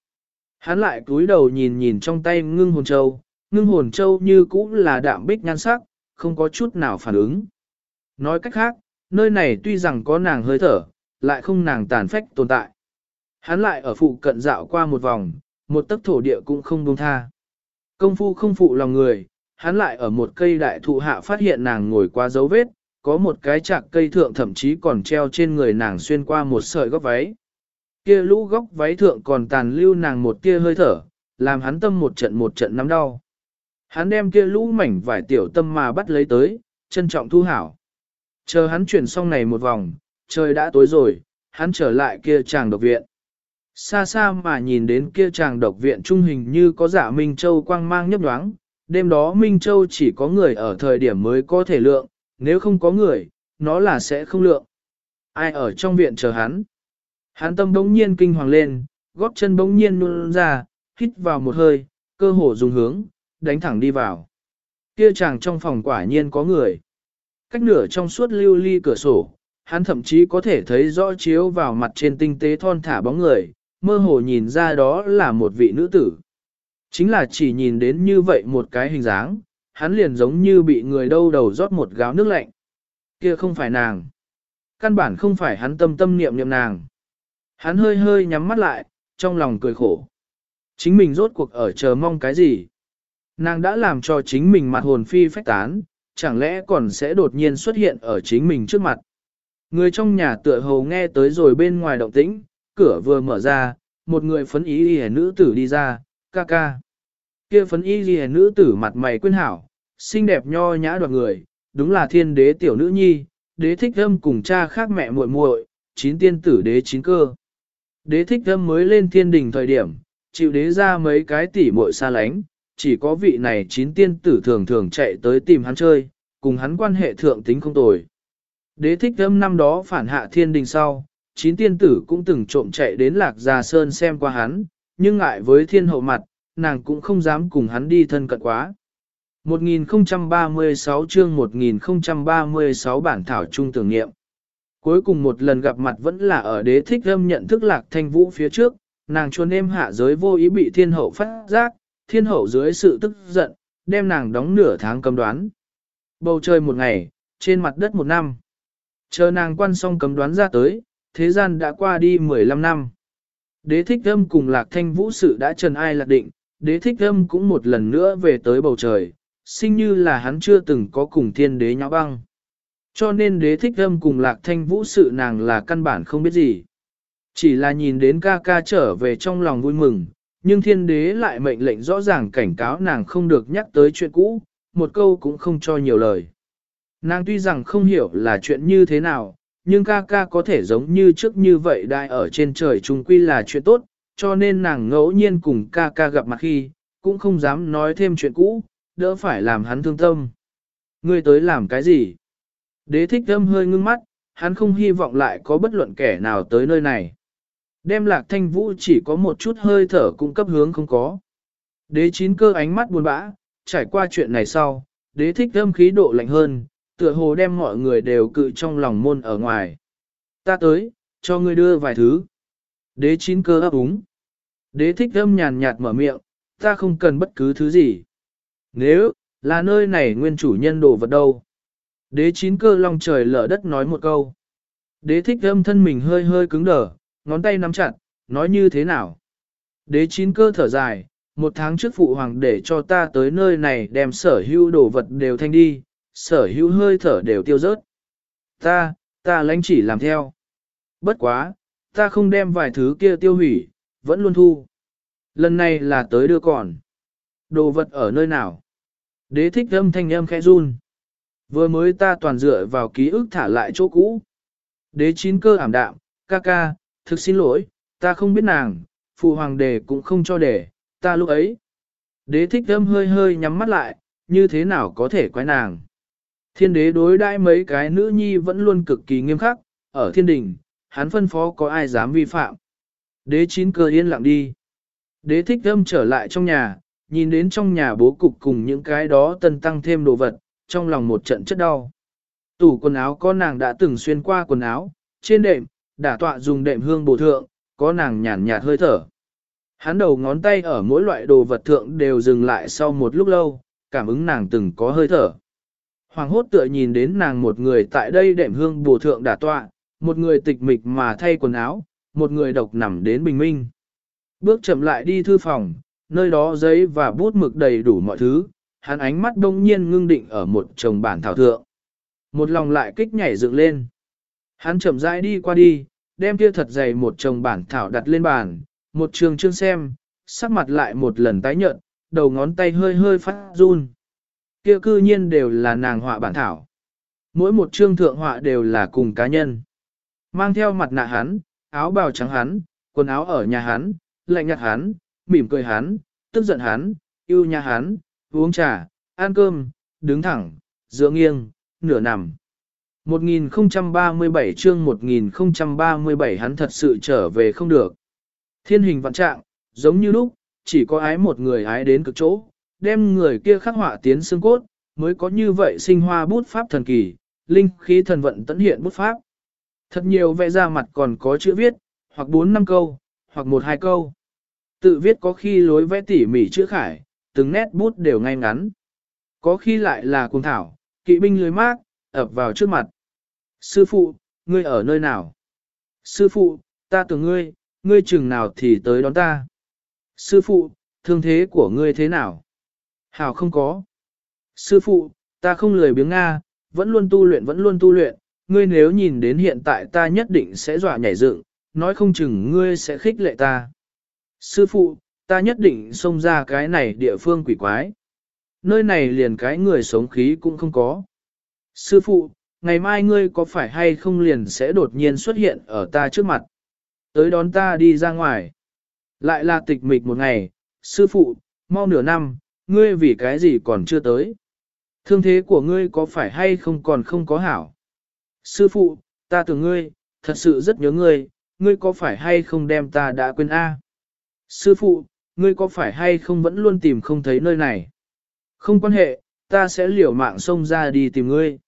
Hắn lại cúi đầu nhìn nhìn trong tay ngưng hồn châu, ngưng hồn châu như cũ là đạm bích nhan sắc, không có chút nào phản ứng. Nói cách khác, nơi này tuy rằng có nàng hơi thở, lại không nàng tàn phách tồn tại. Hắn lại ở phụ cận dạo qua một vòng, một tấc thổ địa cũng không buông tha. Công phu không phụ lòng người, hắn lại ở một cây đại thụ hạ phát hiện nàng ngồi qua dấu vết, có một cái chạc cây thượng thậm chí còn treo trên người nàng xuyên qua một sợi góc váy. Kia lũ góc váy thượng còn tàn lưu nàng một tia hơi thở, làm hắn tâm một trận một trận nắm đau. Hắn đem kia lũ mảnh vải tiểu tâm mà bắt lấy tới, trân trọng thu hảo. Chờ hắn chuyển xong này một vòng, trời đã tối rồi, hắn trở lại kia chàng độc viện. Xa xa mà nhìn đến kia chàng độc viện trung hình như có giả Minh Châu quang mang nhấp nhoáng, đêm đó Minh Châu chỉ có người ở thời điểm mới có thể lượng, nếu không có người, nó là sẽ không lượng. Ai ở trong viện chờ hắn? Hắn tâm bỗng nhiên kinh hoàng lên, góp chân bỗng nhiên nôn ra, hít vào một hơi, cơ hồ dùng hướng, đánh thẳng đi vào. Kia chàng trong phòng quả nhiên có người. Cách nửa trong suốt lưu ly cửa sổ, hắn thậm chí có thể thấy rõ chiếu vào mặt trên tinh tế thon thả bóng người, mơ hồ nhìn ra đó là một vị nữ tử. Chính là chỉ nhìn đến như vậy một cái hình dáng, hắn liền giống như bị người đâu đầu rót một gáo nước lạnh. Kia không phải nàng. Căn bản không phải hắn tâm tâm niệm niệm nàng. Hắn hơi hơi nhắm mắt lại, trong lòng cười khổ. Chính mình rốt cuộc ở chờ mong cái gì? Nàng đã làm cho chính mình mặt hồn phi phách tán, chẳng lẽ còn sẽ đột nhiên xuất hiện ở chính mình trước mặt. Người trong nhà tựa hồ nghe tới rồi bên ngoài động tĩnh, cửa vừa mở ra, một người phấn ý y nữ tử đi ra, ca ca. Kia phấn y y nữ tử mặt mày quyên hảo, xinh đẹp nho nhã đoạt người, đúng là thiên đế tiểu nữ nhi, đế thích âm cùng cha khác mẹ muội muội, chín tiên tử đế chín cơ. Đế thích âm mới lên thiên đình thời điểm, chịu đế ra mấy cái tỷ muội xa lánh, chỉ có vị này chín tiên tử thường thường chạy tới tìm hắn chơi, cùng hắn quan hệ thượng tính không tồi. Đế thích thâm năm đó phản hạ thiên đình sau, chín tiên tử cũng từng trộm chạy đến lạc gia sơn xem qua hắn, nhưng ngại với thiên hậu mặt, nàng cũng không dám cùng hắn đi thân cận quá. 1036 chương 1036 bản thảo trung tưởng nghiệm. Cuối cùng một lần gặp mặt vẫn là ở đế thích âm nhận thức lạc thanh vũ phía trước, nàng chuồn em hạ giới vô ý bị thiên hậu phát giác, thiên hậu dưới sự tức giận, đem nàng đóng nửa tháng cầm đoán. Bầu trời một ngày, trên mặt đất một năm. Chờ nàng quan xong cấm đoán ra tới, thế gian đã qua đi 15 năm. Đế thích âm cùng lạc thanh vũ sự đã trần ai lạc định, đế thích âm cũng một lần nữa về tới bầu trời, sinh như là hắn chưa từng có cùng thiên đế nhã băng. Cho nên đế thích âm cùng lạc thanh vũ sự nàng là căn bản không biết gì. Chỉ là nhìn đến ca ca trở về trong lòng vui mừng, nhưng thiên đế lại mệnh lệnh rõ ràng cảnh cáo nàng không được nhắc tới chuyện cũ, một câu cũng không cho nhiều lời. Nàng tuy rằng không hiểu là chuyện như thế nào, nhưng ca ca có thể giống như trước như vậy đại ở trên trời trung quy là chuyện tốt, cho nên nàng ngẫu nhiên cùng ca ca gặp mặt khi, cũng không dám nói thêm chuyện cũ, đỡ phải làm hắn thương tâm. Ngươi tới làm cái gì? Đế thích âm hơi ngưng mắt, hắn không hy vọng lại có bất luận kẻ nào tới nơi này. Đem lạc thanh vũ chỉ có một chút hơi thở cung cấp hướng không có. Đế chín cơ ánh mắt buồn bã, trải qua chuyện này sau, đế thích âm khí độ lạnh hơn, tựa hồ đem mọi người đều cự trong lòng môn ở ngoài. Ta tới, cho ngươi đưa vài thứ. Đế chín cơ ấp úng. Đế thích âm nhàn nhạt mở miệng, ta không cần bất cứ thứ gì. Nếu, là nơi này nguyên chủ nhân đồ vật đâu. Đế chín cơ long trời lở đất nói một câu. Đế thích âm thân mình hơi hơi cứng đờ, ngón tay nắm chặt, nói như thế nào. Đế chín cơ thở dài, một tháng trước phụ hoàng để cho ta tới nơi này đem sở hữu đồ vật đều thanh đi, sở hữu hơi thở đều tiêu rớt. Ta, ta lãnh chỉ làm theo. Bất quá, ta không đem vài thứ kia tiêu hủy, vẫn luôn thu. Lần này là tới đưa còn. Đồ vật ở nơi nào? Đế thích âm thanh âm khẽ run. Vừa mới ta toàn dựa vào ký ức thả lại chỗ cũ. Đế chín cơ ảm đạm, ca ca, thực xin lỗi, ta không biết nàng, phụ hoàng đề cũng không cho đề, ta lúc ấy. Đế thích âm hơi hơi nhắm mắt lại, như thế nào có thể quái nàng. Thiên đế đối đãi mấy cái nữ nhi vẫn luôn cực kỳ nghiêm khắc, ở thiên đình, hắn phân phó có ai dám vi phạm. Đế chín cơ yên lặng đi. Đế thích âm trở lại trong nhà, nhìn đến trong nhà bố cục cùng những cái đó tân tăng thêm đồ vật, trong lòng một trận chất đau. Tủ quần áo có nàng đã từng xuyên qua quần áo, trên đệm, đả tọa dùng đệm hương bổ thượng, có nàng nhàn nhạt hơi thở. Hắn đầu ngón tay ở mỗi loại đồ vật thượng đều dừng lại sau một lúc lâu, cảm ứng nàng từng có hơi thở. Hoàng hốt tựa nhìn đến nàng một người tại đây đệm hương bổ thượng đả tọa, một người tịch mịch mà thay quần áo, một người độc nằm đến bình minh. Bước chậm lại đi thư phòng, nơi đó giấy và bút mực đầy đủ mọi thứ, hắn ánh mắt đông nhiên ngưng định ở một chồng bản thảo thượng. Một lòng lại kích nhảy dựng lên. Hắn chậm rãi đi qua đi, đem kia thật dày một chồng bản thảo đặt lên bàn, một trường chương xem, sắc mặt lại một lần tái nhợt, đầu ngón tay hơi hơi phát run. Kia cư nhiên đều là nàng họa bản thảo. Mỗi một chương thượng họa đều là cùng cá nhân. Mang theo mặt nạ hắn, áo bào trắng hắn, quần áo ở nhà hắn, lạnh nhạt hắn, mỉm cười hắn, tức giận hắn, yêu nhà hắn, uống trà, ăn cơm, đứng thẳng, dựa nghiêng, nửa nằm. 1037 chương 1037 hắn thật sự trở về không được. Thiên hình vạn trạng, giống như lúc, chỉ có ái một người ái đến cực chỗ, đem người kia khắc họa tiến xương cốt, mới có như vậy sinh hoa bút pháp thần kỳ, linh khí thần vận tận hiện bút pháp. Thật nhiều vẽ ra mặt còn có chữ viết, hoặc 4 năm câu, hoặc một hai câu. Tự viết có khi lối vẽ tỉ mỉ chữ khải, từng nét bút đều ngay ngắn. Có khi lại là cuồng thảo, kỵ binh lưới mát, ập vào trước mặt. Sư phụ, ngươi ở nơi nào? Sư phụ, ta tưởng ngươi, ngươi chừng nào thì tới đón ta. Sư phụ, thương thế của ngươi thế nào? Hảo không có. Sư phụ, ta không lười biếng Nga, vẫn luôn tu luyện vẫn luôn tu luyện, ngươi nếu nhìn đến hiện tại ta nhất định sẽ dọa nhảy dựng, nói không chừng ngươi sẽ khích lệ ta. Sư phụ, ta nhất định xông ra cái này địa phương quỷ quái. Nơi này liền cái người sống khí cũng không có. Sư phụ, ngày mai ngươi có phải hay không liền sẽ đột nhiên xuất hiện ở ta trước mặt. Tới đón ta đi ra ngoài. Lại là tịch mịch một ngày, sư phụ, mau nửa năm, ngươi vì cái gì còn chưa tới. Thương thế của ngươi có phải hay không còn không có hảo? Sư phụ, ta tưởng ngươi, thật sự rất nhớ ngươi, ngươi có phải hay không đem ta đã quên a? Sư phụ, ngươi có phải hay không vẫn luôn tìm không thấy nơi này? Không quan hệ, ta sẽ liều mạng xông ra đi tìm ngươi.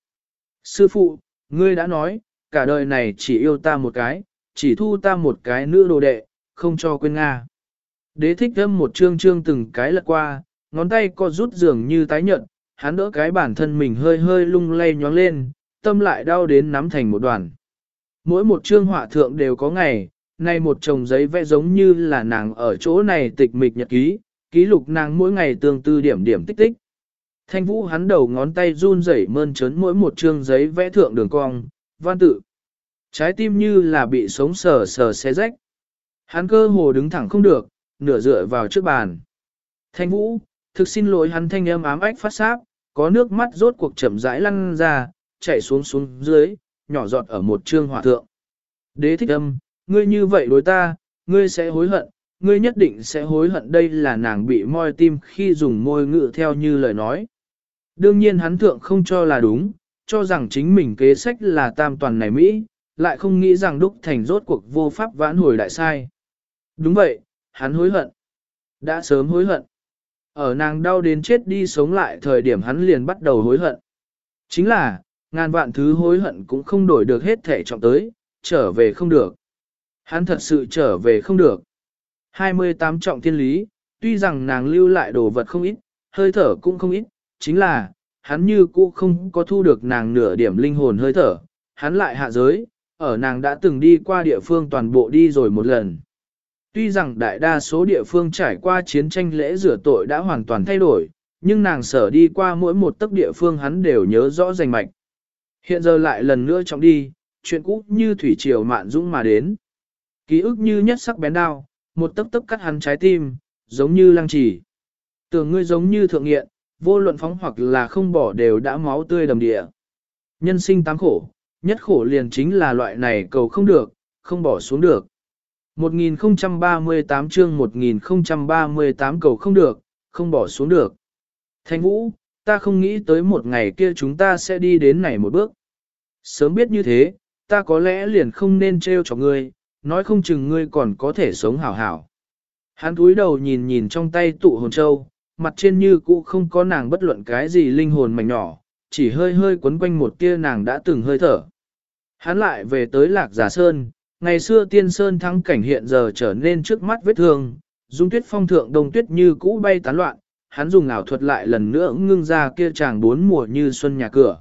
Sư phụ, ngươi đã nói, cả đời này chỉ yêu ta một cái, chỉ thu ta một cái nữ đồ đệ, không cho quên Nga. Đế thích thâm một chương chương từng cái lật qua, ngón tay co rút dường như tái nhợt, hắn đỡ cái bản thân mình hơi hơi lung lay nhóng lên, tâm lại đau đến nắm thành một đoàn. Mỗi một chương họa thượng đều có ngày, nay một chồng giấy vẽ giống như là nàng ở chỗ này tịch mịch nhật ký, ký lục nàng mỗi ngày tương tư điểm điểm tích tích. Thanh vũ hắn đầu ngón tay run rẩy mơn trớn mỗi một chương giấy vẽ thượng đường cong, văn tự. Trái tim như là bị sống sờ sờ xé rách. Hắn cơ hồ đứng thẳng không được, nửa dựa vào trước bàn. Thanh vũ, thực xin lỗi hắn thanh âm ám ách phát sáp, có nước mắt rốt cuộc chậm rãi lăn ra, chạy xuống xuống dưới, nhỏ giọt ở một trương hỏa thượng. Đế thích âm, ngươi như vậy đối ta, ngươi sẽ hối hận, ngươi nhất định sẽ hối hận đây là nàng bị moi tim khi dùng môi ngự theo như lời nói. Đương nhiên hắn thượng không cho là đúng, cho rằng chính mình kế sách là tam toàn này Mỹ, lại không nghĩ rằng đúc thành rốt cuộc vô pháp vãn hồi đại sai. Đúng vậy, hắn hối hận. Đã sớm hối hận. Ở nàng đau đến chết đi sống lại thời điểm hắn liền bắt đầu hối hận. Chính là, ngàn vạn thứ hối hận cũng không đổi được hết thể trọng tới, trở về không được. Hắn thật sự trở về không được. 28 trọng thiên lý, tuy rằng nàng lưu lại đồ vật không ít, hơi thở cũng không ít, chính là, hắn như cũ không có thu được nàng nửa điểm linh hồn hơi thở, hắn lại hạ giới, ở nàng đã từng đi qua địa phương toàn bộ đi rồi một lần. Tuy rằng đại đa số địa phương trải qua chiến tranh lễ rửa tội đã hoàn toàn thay đổi, nhưng nàng sở đi qua mỗi một tấc địa phương hắn đều nhớ rõ rành mạch. Hiện giờ lại lần nữa trọng đi, chuyện cũ như thủy triều mạn dũng mà đến. Ký ức như nhất sắc bén đao, một tấc tấc cắt hắn trái tim, giống như lăng trì. Tưởng ngươi giống như thượng nghiện, vô luận phóng hoặc là không bỏ đều đã máu tươi đầm địa. Nhân sinh tám khổ, nhất khổ liền chính là loại này cầu không được, không bỏ xuống được. 1038 chương 1038 cầu không được, không bỏ xuống được. Thanh Vũ, ta không nghĩ tới một ngày kia chúng ta sẽ đi đến này một bước. Sớm biết như thế, ta có lẽ liền không nên trêu cho ngươi, nói không chừng ngươi còn có thể sống hảo hảo. Hắn túi đầu nhìn nhìn trong tay tụ hồn châu, mặt trên như cũ không có nàng bất luận cái gì linh hồn mảnh nhỏ, chỉ hơi hơi quấn quanh một tia nàng đã từng hơi thở. Hắn lại về tới lạc giả sơn, ngày xưa tiên sơn thắng cảnh hiện giờ trở nên trước mắt vết thương, dung tuyết phong thượng đông tuyết như cũ bay tán loạn, hắn dùng ảo thuật lại lần nữa ngưng ra kia chàng bốn mùa như xuân nhà cửa.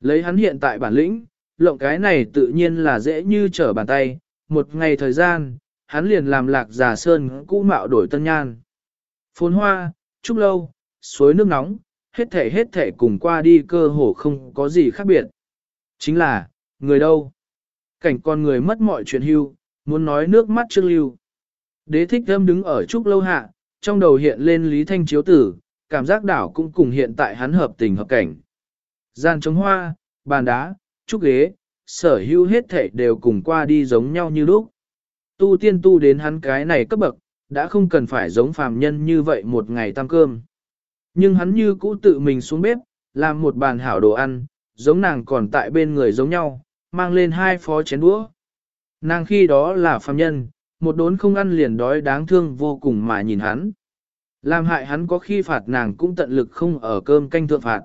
Lấy hắn hiện tại bản lĩnh, lộng cái này tự nhiên là dễ như trở bàn tay, một ngày thời gian, hắn liền làm lạc giả sơn cũ mạo đổi tân nhan. phốn hoa, trúc lâu, suối nước nóng, hết thể hết thể cùng qua đi cơ hồ không có gì khác biệt. Chính là, người đâu? Cảnh con người mất mọi chuyện hưu, muốn nói nước mắt trước lưu. Đế thích thâm đứng ở trúc lâu hạ, trong đầu hiện lên Lý Thanh Chiếu tử, cảm giác đảo cũng cùng hiện tại hắn hợp tình hợp cảnh. Gian trống hoa, bàn đá, trúc ghế, sở hữu hết thể đều cùng qua đi giống nhau như lúc. Tu tiên tu đến hắn cái này cấp bậc, đã không cần phải giống phàm nhân như vậy một ngày tăng cơm. Nhưng hắn như cũ tự mình xuống bếp, làm một bàn hảo đồ ăn, giống nàng còn tại bên người giống nhau, mang lên hai phó chén đũa. Nàng khi đó là phàm nhân, một đốn không ăn liền đói đáng thương vô cùng mà nhìn hắn. Làm hại hắn có khi phạt nàng cũng tận lực không ở cơm canh thượng phạt.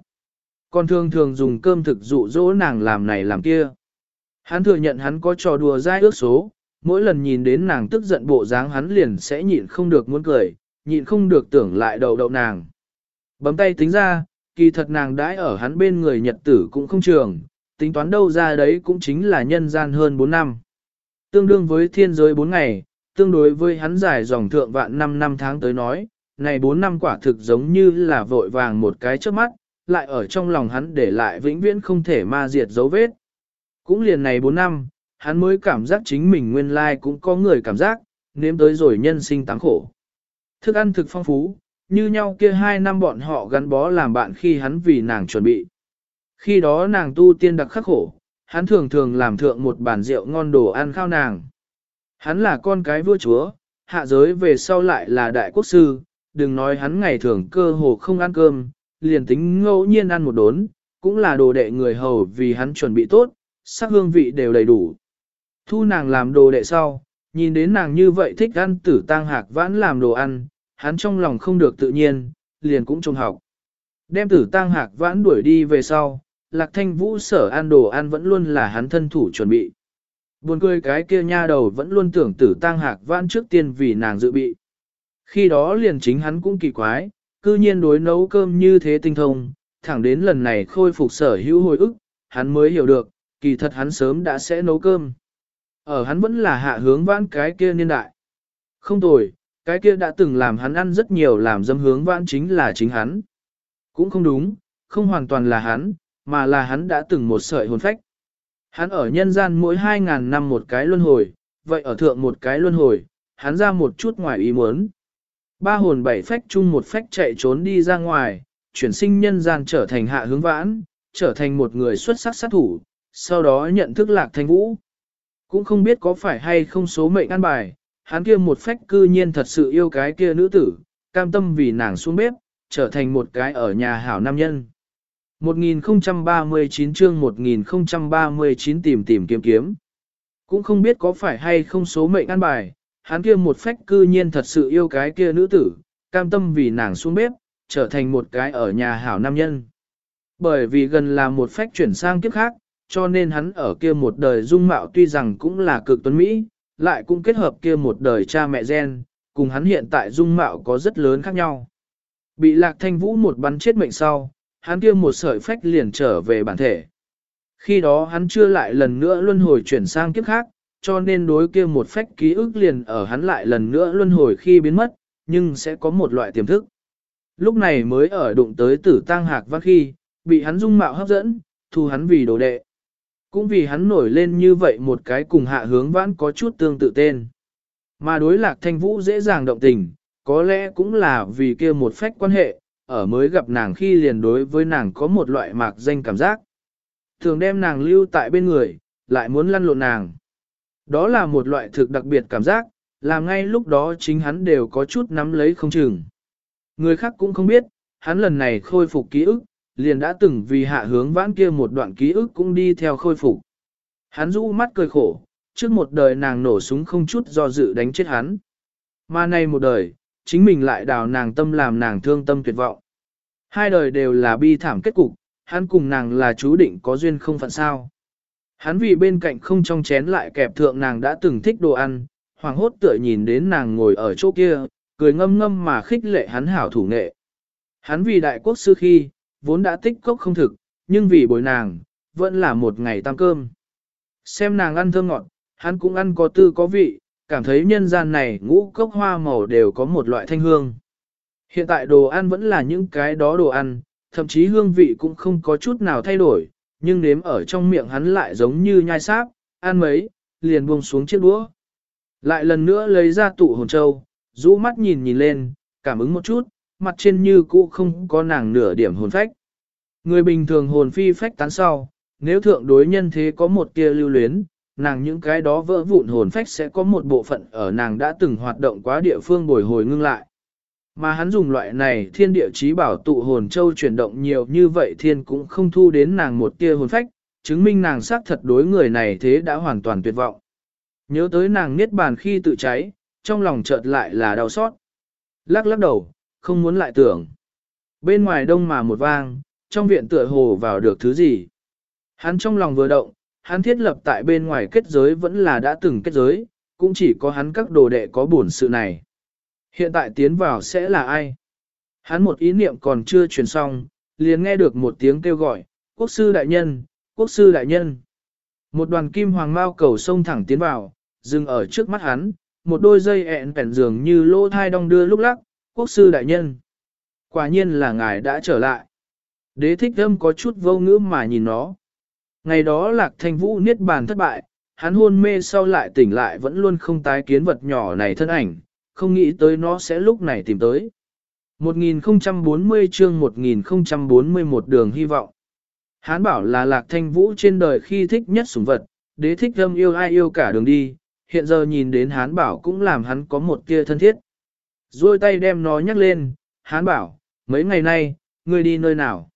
Còn thường thường dùng cơm thực dụ dỗ nàng làm này làm kia. Hắn thừa nhận hắn có trò đùa dai ước số, mỗi lần nhìn đến nàng tức giận bộ dáng hắn liền sẽ nhịn không được muốn cười, nhịn không được tưởng lại đầu đậu nàng. Bấm tay tính ra, kỳ thật nàng đãi ở hắn bên người nhật tử cũng không trường, tính toán đâu ra đấy cũng chính là nhân gian hơn 4 năm. Tương đương với thiên giới 4 ngày, tương đối với hắn giải dòng thượng vạn 5 năm tháng tới nói, này 4 năm quả thực giống như là vội vàng một cái trước mắt, lại ở trong lòng hắn để lại vĩnh viễn không thể ma diệt dấu vết. Cũng liền này 4 năm, hắn mới cảm giác chính mình nguyên lai cũng có người cảm giác, nếm tới rồi nhân sinh táng khổ. Thức ăn thực phong phú, như nhau kia hai năm bọn họ gắn bó làm bạn khi hắn vì nàng chuẩn bị. Khi đó nàng tu tiên đặc khắc khổ, hắn thường thường làm thượng một bàn rượu ngon đồ ăn khao nàng. Hắn là con cái vua chúa, hạ giới về sau lại là đại quốc sư, đừng nói hắn ngày thường cơ hồ không ăn cơm, liền tính ngẫu nhiên ăn một đốn, cũng là đồ đệ người hầu vì hắn chuẩn bị tốt, sắc hương vị đều đầy đủ. Thu nàng làm đồ đệ sau, nhìn đến nàng như vậy thích ăn tử tang hạc vãn làm đồ ăn, hắn trong lòng không được tự nhiên, liền cũng trông học. Đem tử tang hạc vãn đuổi đi về sau, lạc thanh vũ sở ăn đồ ăn vẫn luôn là hắn thân thủ chuẩn bị. Buồn cười cái kia nha đầu vẫn luôn tưởng tử tang hạc vãn trước tiên vì nàng dự bị. Khi đó liền chính hắn cũng kỳ quái, cư nhiên đối nấu cơm như thế tinh thông, thẳng đến lần này khôi phục sở hữu hồi ức, hắn mới hiểu được, kỳ thật hắn sớm đã sẽ nấu cơm. Ở hắn vẫn là hạ hướng vãn cái kia niên đại. Không tồi, cái kia đã từng làm hắn ăn rất nhiều làm dâm hướng vãn chính là chính hắn. Cũng không đúng, không hoàn toàn là hắn, mà là hắn đã từng một sợi hồn phách. Hắn ở nhân gian mỗi 2.000 năm một cái luân hồi, vậy ở thượng một cái luân hồi, hắn ra một chút ngoài ý muốn. Ba hồn bảy phách chung một phách chạy trốn đi ra ngoài, chuyển sinh nhân gian trở thành hạ hướng vãn, trở thành một người xuất sắc sát thủ, sau đó nhận thức lạc thanh vũ. Cũng không biết có phải hay không số mệnh ăn bài, hắn kia một phách cư nhiên thật sự yêu cái kia nữ tử, cam tâm vì nàng xuống bếp, trở thành một cái ở nhà hảo nam nhân. 1039 chương 1039 tìm tìm kiếm kiếm. Cũng không biết có phải hay không số mệnh ăn bài, hắn kia một phách cư nhiên thật sự yêu cái kia nữ tử, cam tâm vì nàng xuống bếp, trở thành một cái ở nhà hảo nam nhân. Bởi vì gần là một phách chuyển sang kiếp khác, cho nên hắn ở kia một đời dung mạo tuy rằng cũng là cực tuấn Mỹ, lại cũng kết hợp kia một đời cha mẹ gen, cùng hắn hiện tại dung mạo có rất lớn khác nhau. Bị lạc thanh vũ một bắn chết mệnh sau, hắn kia một sợi phách liền trở về bản thể. Khi đó hắn chưa lại lần nữa luân hồi chuyển sang kiếp khác, cho nên đối kia một phách ký ức liền ở hắn lại lần nữa luân hồi khi biến mất, nhưng sẽ có một loại tiềm thức. Lúc này mới ở đụng tới tử tang hạc văn khi, bị hắn dung mạo hấp dẫn, thu hắn vì đồ đệ. Cũng vì hắn nổi lên như vậy một cái cùng hạ hướng vãn có chút tương tự tên. Mà đối lạc thanh vũ dễ dàng động tình, có lẽ cũng là vì kia một phách quan hệ, ở mới gặp nàng khi liền đối với nàng có một loại mạc danh cảm giác. Thường đem nàng lưu tại bên người, lại muốn lăn lộn nàng. Đó là một loại thực đặc biệt cảm giác, làm ngay lúc đó chính hắn đều có chút nắm lấy không chừng. Người khác cũng không biết, hắn lần này khôi phục ký ức, liền đã từng vì hạ hướng vãn kia một đoạn ký ức cũng đi theo khôi phục. Hắn rũ mắt cười khổ, trước một đời nàng nổ súng không chút do dự đánh chết hắn. Mà nay một đời, chính mình lại đào nàng tâm làm nàng thương tâm tuyệt vọng. Hai đời đều là bi thảm kết cục, hắn cùng nàng là chú định có duyên không phận sao. Hắn vì bên cạnh không trong chén lại kẹp thượng nàng đã từng thích đồ ăn, hoàng hốt tựa nhìn đến nàng ngồi ở chỗ kia, cười ngâm ngâm mà khích lệ hắn hảo thủ nghệ. Hắn vì đại quốc sư khi, vốn đã tích cốc không thực, nhưng vì bồi nàng, vẫn là một ngày tăng cơm. Xem nàng ăn thơm ngọt, hắn cũng ăn có tư có vị, cảm thấy nhân gian này ngũ cốc hoa màu đều có một loại thanh hương. Hiện tại đồ ăn vẫn là những cái đó đồ ăn, thậm chí hương vị cũng không có chút nào thay đổi, nhưng nếm ở trong miệng hắn lại giống như nhai sáp, ăn mấy, liền buông xuống chiếc đũa. Lại lần nữa lấy ra tụ hồn châu, rũ mắt nhìn nhìn lên, cảm ứng một chút, mặt trên như cũ không có nàng nửa điểm hồn phách. Người bình thường hồn phi phách tán sau, nếu thượng đối nhân thế có một tia lưu luyến, nàng những cái đó vỡ vụn hồn phách sẽ có một bộ phận ở nàng đã từng hoạt động quá địa phương bồi hồi ngưng lại. Mà hắn dùng loại này thiên địa chí bảo tụ hồn châu chuyển động nhiều như vậy thiên cũng không thu đến nàng một tia hồn phách, chứng minh nàng xác thật đối người này thế đã hoàn toàn tuyệt vọng. Nhớ tới nàng niết bàn khi tự cháy, trong lòng chợt lại là đau xót. Lắc lắc đầu, không muốn lại tưởng. Bên ngoài đông mà một vang, trong viện tựa hồ vào được thứ gì. Hắn trong lòng vừa động, hắn thiết lập tại bên ngoài kết giới vẫn là đã từng kết giới, cũng chỉ có hắn các đồ đệ có buồn sự này. Hiện tại tiến vào sẽ là ai? Hắn một ý niệm còn chưa truyền xong, liền nghe được một tiếng kêu gọi, quốc sư đại nhân, quốc sư đại nhân. Một đoàn kim hoàng mao cầu sông thẳng tiến vào, dừng ở trước mắt hắn, một đôi dây ẹn bèn dường như lỗ thai đong đưa lúc lắc, quốc sư đại nhân. Quả nhiên là ngài đã trở lại. Đế thích âm có chút vô ngữ mà nhìn nó. Ngày đó lạc thanh vũ niết bàn thất bại, hắn hôn mê sau lại tỉnh lại vẫn luôn không tái kiến vật nhỏ này thân ảnh, không nghĩ tới nó sẽ lúc này tìm tới. 1040 chương 1041 đường hy vọng. Hán bảo là lạc thanh vũ trên đời khi thích nhất sủng vật, đế thích âm yêu ai yêu cả đường đi, hiện giờ nhìn đến hán bảo cũng làm hắn có một tia thân thiết. Rồi tay đem nó nhắc lên, hán bảo, mấy ngày nay, ngươi đi nơi nào?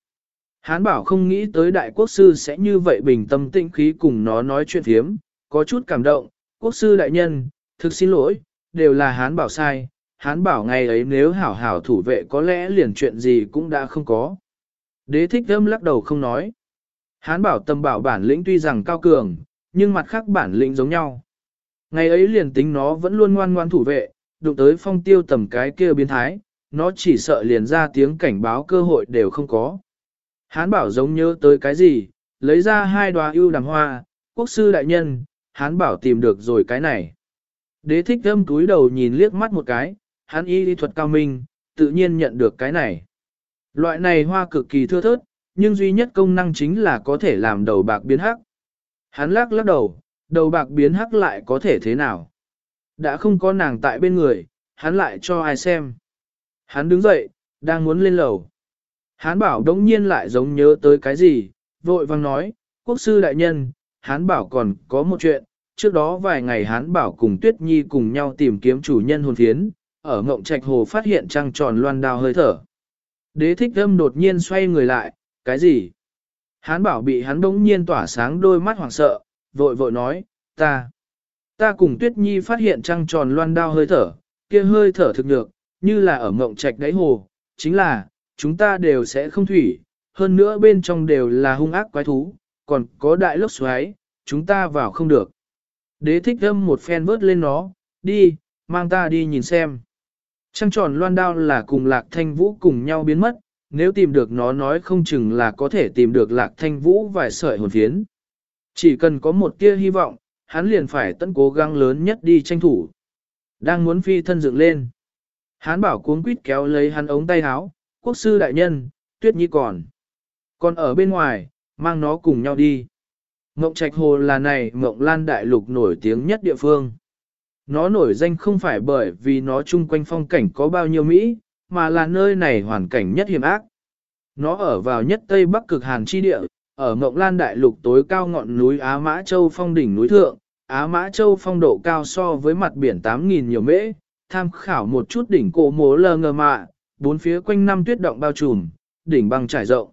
Hán bảo không nghĩ tới đại quốc sư sẽ như vậy bình tâm tĩnh khí cùng nó nói chuyện thiếm, có chút cảm động, quốc sư đại nhân, thực xin lỗi, đều là hán bảo sai, hán bảo ngày ấy nếu hảo hảo thủ vệ có lẽ liền chuyện gì cũng đã không có. Đế thích âm lắc đầu không nói. Hán bảo tâm bảo bản lĩnh tuy rằng cao cường, nhưng mặt khác bản lĩnh giống nhau. Ngày ấy liền tính nó vẫn luôn ngoan ngoan thủ vệ, đụng tới phong tiêu tầm cái kia biến thái, nó chỉ sợ liền ra tiếng cảnh báo cơ hội đều không có. Hán bảo giống nhớ tới cái gì, lấy ra hai đoá ưu đàm hoa, quốc sư đại nhân, hán bảo tìm được rồi cái này. Đế thích thâm túi đầu nhìn liếc mắt một cái, hán y lý thuật cao minh, tự nhiên nhận được cái này. Loại này hoa cực kỳ thưa thớt, nhưng duy nhất công năng chính là có thể làm đầu bạc biến hắc. Hắn lắc lắc đầu, đầu bạc biến hắc lại có thể thế nào? Đã không có nàng tại bên người, hắn lại cho ai xem. Hắn đứng dậy, đang muốn lên lầu. Hán bảo đống nhiên lại giống nhớ tới cái gì, vội vang nói, quốc sư đại nhân, hán bảo còn có một chuyện, trước đó vài ngày hán bảo cùng Tuyết Nhi cùng nhau tìm kiếm chủ nhân hồn thiến, ở ngộng trạch hồ phát hiện trăng tròn loan đao hơi thở. Đế thích âm đột nhiên xoay người lại, cái gì? Hán bảo bị hắn đống nhiên tỏa sáng đôi mắt hoảng sợ, vội vội nói, ta, ta cùng Tuyết Nhi phát hiện trăng tròn loan đao hơi thở, kia hơi thở thực nhược, như là ở ngộng trạch đáy hồ, chính là, chúng ta đều sẽ không thủy, hơn nữa bên trong đều là hung ác quái thú, còn có đại lốc xoáy, chúng ta vào không được. Đế thích âm một phen vớt lên nó, đi, mang ta đi nhìn xem. Trăng tròn loan đao là cùng lạc thanh vũ cùng nhau biến mất, nếu tìm được nó nói không chừng là có thể tìm được lạc thanh vũ vài sợi hồn phiến. Chỉ cần có một tia hy vọng, hắn liền phải tận cố gắng lớn nhất đi tranh thủ. Đang muốn phi thân dựng lên. Hắn bảo cuốn quýt kéo lấy hắn ống tay áo, quốc sư đại nhân, tuyết nhi còn. Còn ở bên ngoài, mang nó cùng nhau đi. Ngộng Trạch Hồ là này Ngộng Lan Đại Lục nổi tiếng nhất địa phương. Nó nổi danh không phải bởi vì nó chung quanh phong cảnh có bao nhiêu Mỹ, mà là nơi này hoàn cảnh nhất hiểm ác. Nó ở vào nhất Tây Bắc cực Hàn chi địa, ở Ngộng Lan Đại Lục tối cao ngọn núi Á Mã Châu phong đỉnh núi thượng, Á Mã Châu phong độ cao so với mặt biển 8.000 nhiều mễ, tham khảo một chút đỉnh cổ mố lờ ngờ mạ, bốn phía quanh năm tuyết động bao trùm, đỉnh băng trải rộng.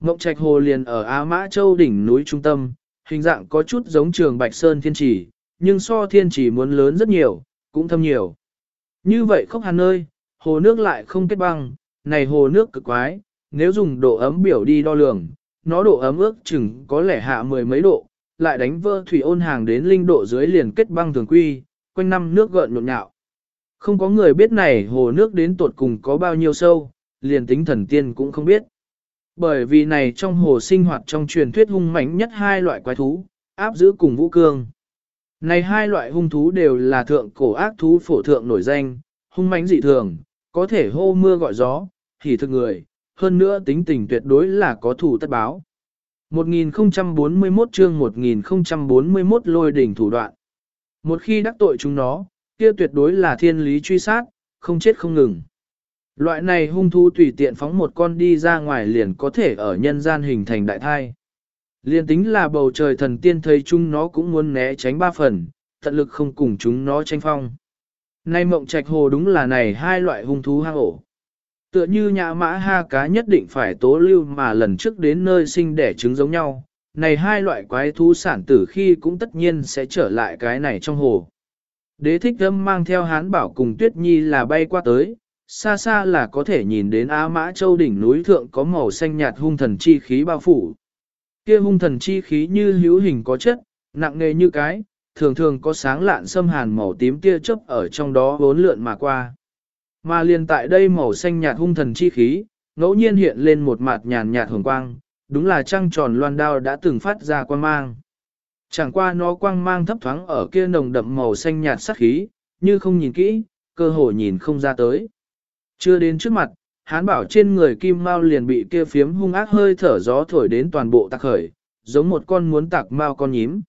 Ngộng Trạch Hồ liền ở Á Mã Châu đỉnh núi trung tâm, hình dạng có chút giống trường Bạch Sơn Thiên Chỉ, nhưng so Thiên Chỉ muốn lớn rất nhiều, cũng thâm nhiều. Như vậy không hàn nơi, hồ nước lại không kết băng, này hồ nước cực quái, nếu dùng độ ấm biểu đi đo lường, nó độ ấm ước chừng có lẽ hạ mười mấy độ, lại đánh vỡ thủy ôn hàng đến linh độ dưới liền kết băng thường quy, quanh năm nước gợn nhộn nhạo. Không có người biết này hồ nước đến tột cùng có bao nhiêu sâu, liền tính thần tiên cũng không biết. Bởi vì này trong hồ sinh hoạt trong truyền thuyết hung mãnh nhất hai loại quái thú, áp giữ cùng vũ cương. Này hai loại hung thú đều là thượng cổ ác thú phổ thượng nổi danh, hung mãnh dị thường, có thể hô mưa gọi gió, thì thực người, hơn nữa tính tình tuyệt đối là có thủ tất báo. 1041 chương 1041 lôi đỉnh thủ đoạn. Một khi đắc tội chúng nó, kia tuyệt đối là thiên lý truy sát, không chết không ngừng. Loại này hung thú tùy tiện phóng một con đi ra ngoài liền có thể ở nhân gian hình thành đại thai. Liên tính là bầu trời thần tiên thấy chúng nó cũng muốn né tránh ba phần, tận lực không cùng chúng nó tranh phong. Nay mộng trạch hồ đúng là này hai loại hung thú hang ổ. Tựa như nhà mã ha cá nhất định phải tố lưu mà lần trước đến nơi sinh đẻ trứng giống nhau, này hai loại quái thú sản tử khi cũng tất nhiên sẽ trở lại cái này trong hồ. Đế thích âm mang theo hán bảo cùng tuyết nhi là bay qua tới, xa xa là có thể nhìn đến Á Mã Châu đỉnh núi thượng có màu xanh nhạt hung thần chi khí bao phủ. Kia hung thần chi khí như hữu hình có chất, nặng nề như cái, thường thường có sáng lạn xâm hàn màu tím tia chớp ở trong đó bốn lượn mà qua. Mà liền tại đây màu xanh nhạt hung thần chi khí, ngẫu nhiên hiện lên một mặt nhàn nhạt hồng quang, đúng là trăng tròn loan đao đã từng phát ra quang mang. Chẳng qua nó quang mang thấp thoáng ở kia nồng đậm màu xanh nhạt sắc khí, như không nhìn kỹ, cơ hội nhìn không ra tới. Chưa đến trước mặt, hán bảo trên người kim mau liền bị kia phiếm hung ác hơi thở gió thổi đến toàn bộ tạc khởi, giống một con muốn tạc mau con nhím.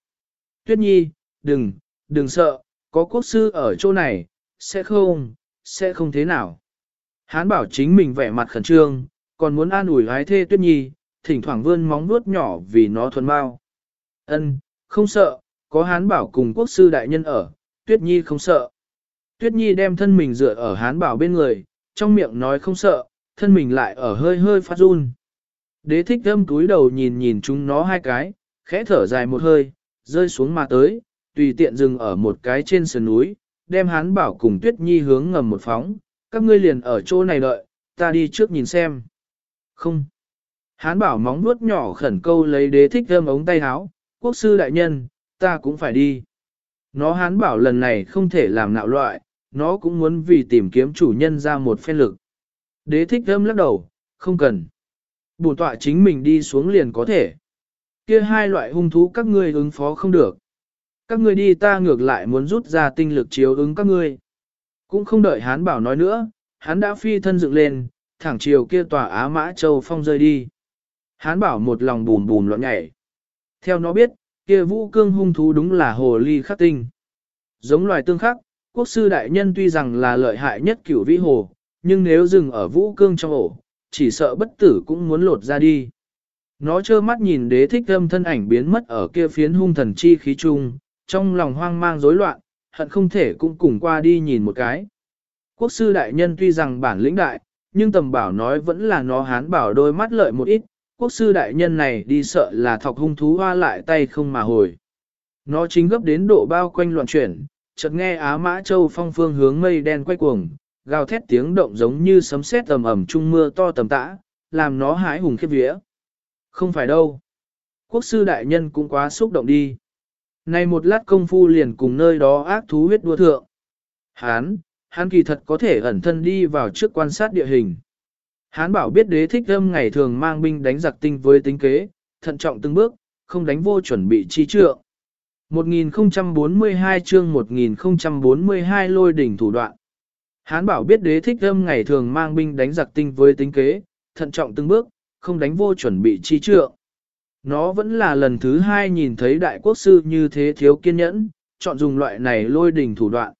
Tuyết nhi, đừng, đừng sợ, có quốc sư ở chỗ này, sẽ không, sẽ không thế nào. Hán bảo chính mình vẻ mặt khẩn trương, còn muốn an ủi hái thê tuyết nhi, thỉnh thoảng vươn móng nuốt nhỏ vì nó thuần mau. Ân, không sợ, có hán bảo cùng quốc sư đại nhân ở, tuyết nhi không sợ. Tuyết nhi đem thân mình dựa ở hán bảo bên người, trong miệng nói không sợ, thân mình lại ở hơi hơi phát run. Đế thích thâm túi đầu nhìn nhìn chúng nó hai cái, khẽ thở dài một hơi, rơi xuống mà tới, tùy tiện dừng ở một cái trên sườn núi, đem hán bảo cùng tuyết nhi hướng ngầm một phóng, các ngươi liền ở chỗ này đợi, ta đi trước nhìn xem. Không. Hán bảo móng nuốt nhỏ khẩn câu lấy đế thích thơm ống tay áo, quốc sư đại nhân, ta cũng phải đi. Nó hán bảo lần này không thể làm nạo loại, nó cũng muốn vì tìm kiếm chủ nhân ra một phen lực. Đế thích thơm lắc đầu, không cần. Bùn tọa chính mình đi xuống liền có thể. Kia hai loại hung thú các ngươi ứng phó không được. Các ngươi đi ta ngược lại muốn rút ra tinh lực chiếu ứng các ngươi. Cũng không đợi hán bảo nói nữa, hắn đã phi thân dựng lên, thẳng chiều kia tòa Á Mã Châu Phong rơi đi. Hán bảo một lòng bùn bùn loạn nhảy. Theo nó biết, kia vũ cương hung thú đúng là hồ ly khắc tinh. Giống loài tương khắc, quốc sư đại nhân tuy rằng là lợi hại nhất cửu vĩ hồ, nhưng nếu dừng ở vũ cương trong ổ, chỉ sợ bất tử cũng muốn lột ra đi. Nó trơ mắt nhìn đế thích âm thân ảnh biến mất ở kia phiến hung thần chi khí trung, trong lòng hoang mang rối loạn, hận không thể cũng cùng qua đi nhìn một cái. Quốc sư đại nhân tuy rằng bản lĩnh đại, nhưng tầm bảo nói vẫn là nó hán bảo đôi mắt lợi một ít, quốc sư đại nhân này đi sợ là thọc hung thú hoa lại tay không mà hồi. Nó chính gấp đến độ bao quanh loạn chuyển, chợt nghe Á Mã Châu phong phương hướng mây đen quay cuồng, gào thét tiếng động giống như sấm sét tầm ẩm trung mưa to tầm tã, làm nó hái hùng khiếp vía. Không phải đâu. Quốc sư đại nhân cũng quá xúc động đi. Này một lát công phu liền cùng nơi đó ác thú huyết đua thượng. Hán, hán kỳ thật có thể ẩn thân đi vào trước quan sát địa hình. Hán bảo biết đế thích âm ngày thường mang binh đánh giặc tinh với tính kế, thận trọng từng bước, không đánh vô chuẩn bị chi trượng. 1042 chương 1042 lôi đỉnh thủ đoạn. Hán bảo biết đế thích âm ngày thường mang binh đánh giặc tinh với tính kế, thận trọng từng bước, không đánh vô chuẩn bị chi trượng. Nó vẫn là lần thứ hai nhìn thấy đại quốc sư như thế thiếu kiên nhẫn, chọn dùng loại này lôi đỉnh thủ đoạn.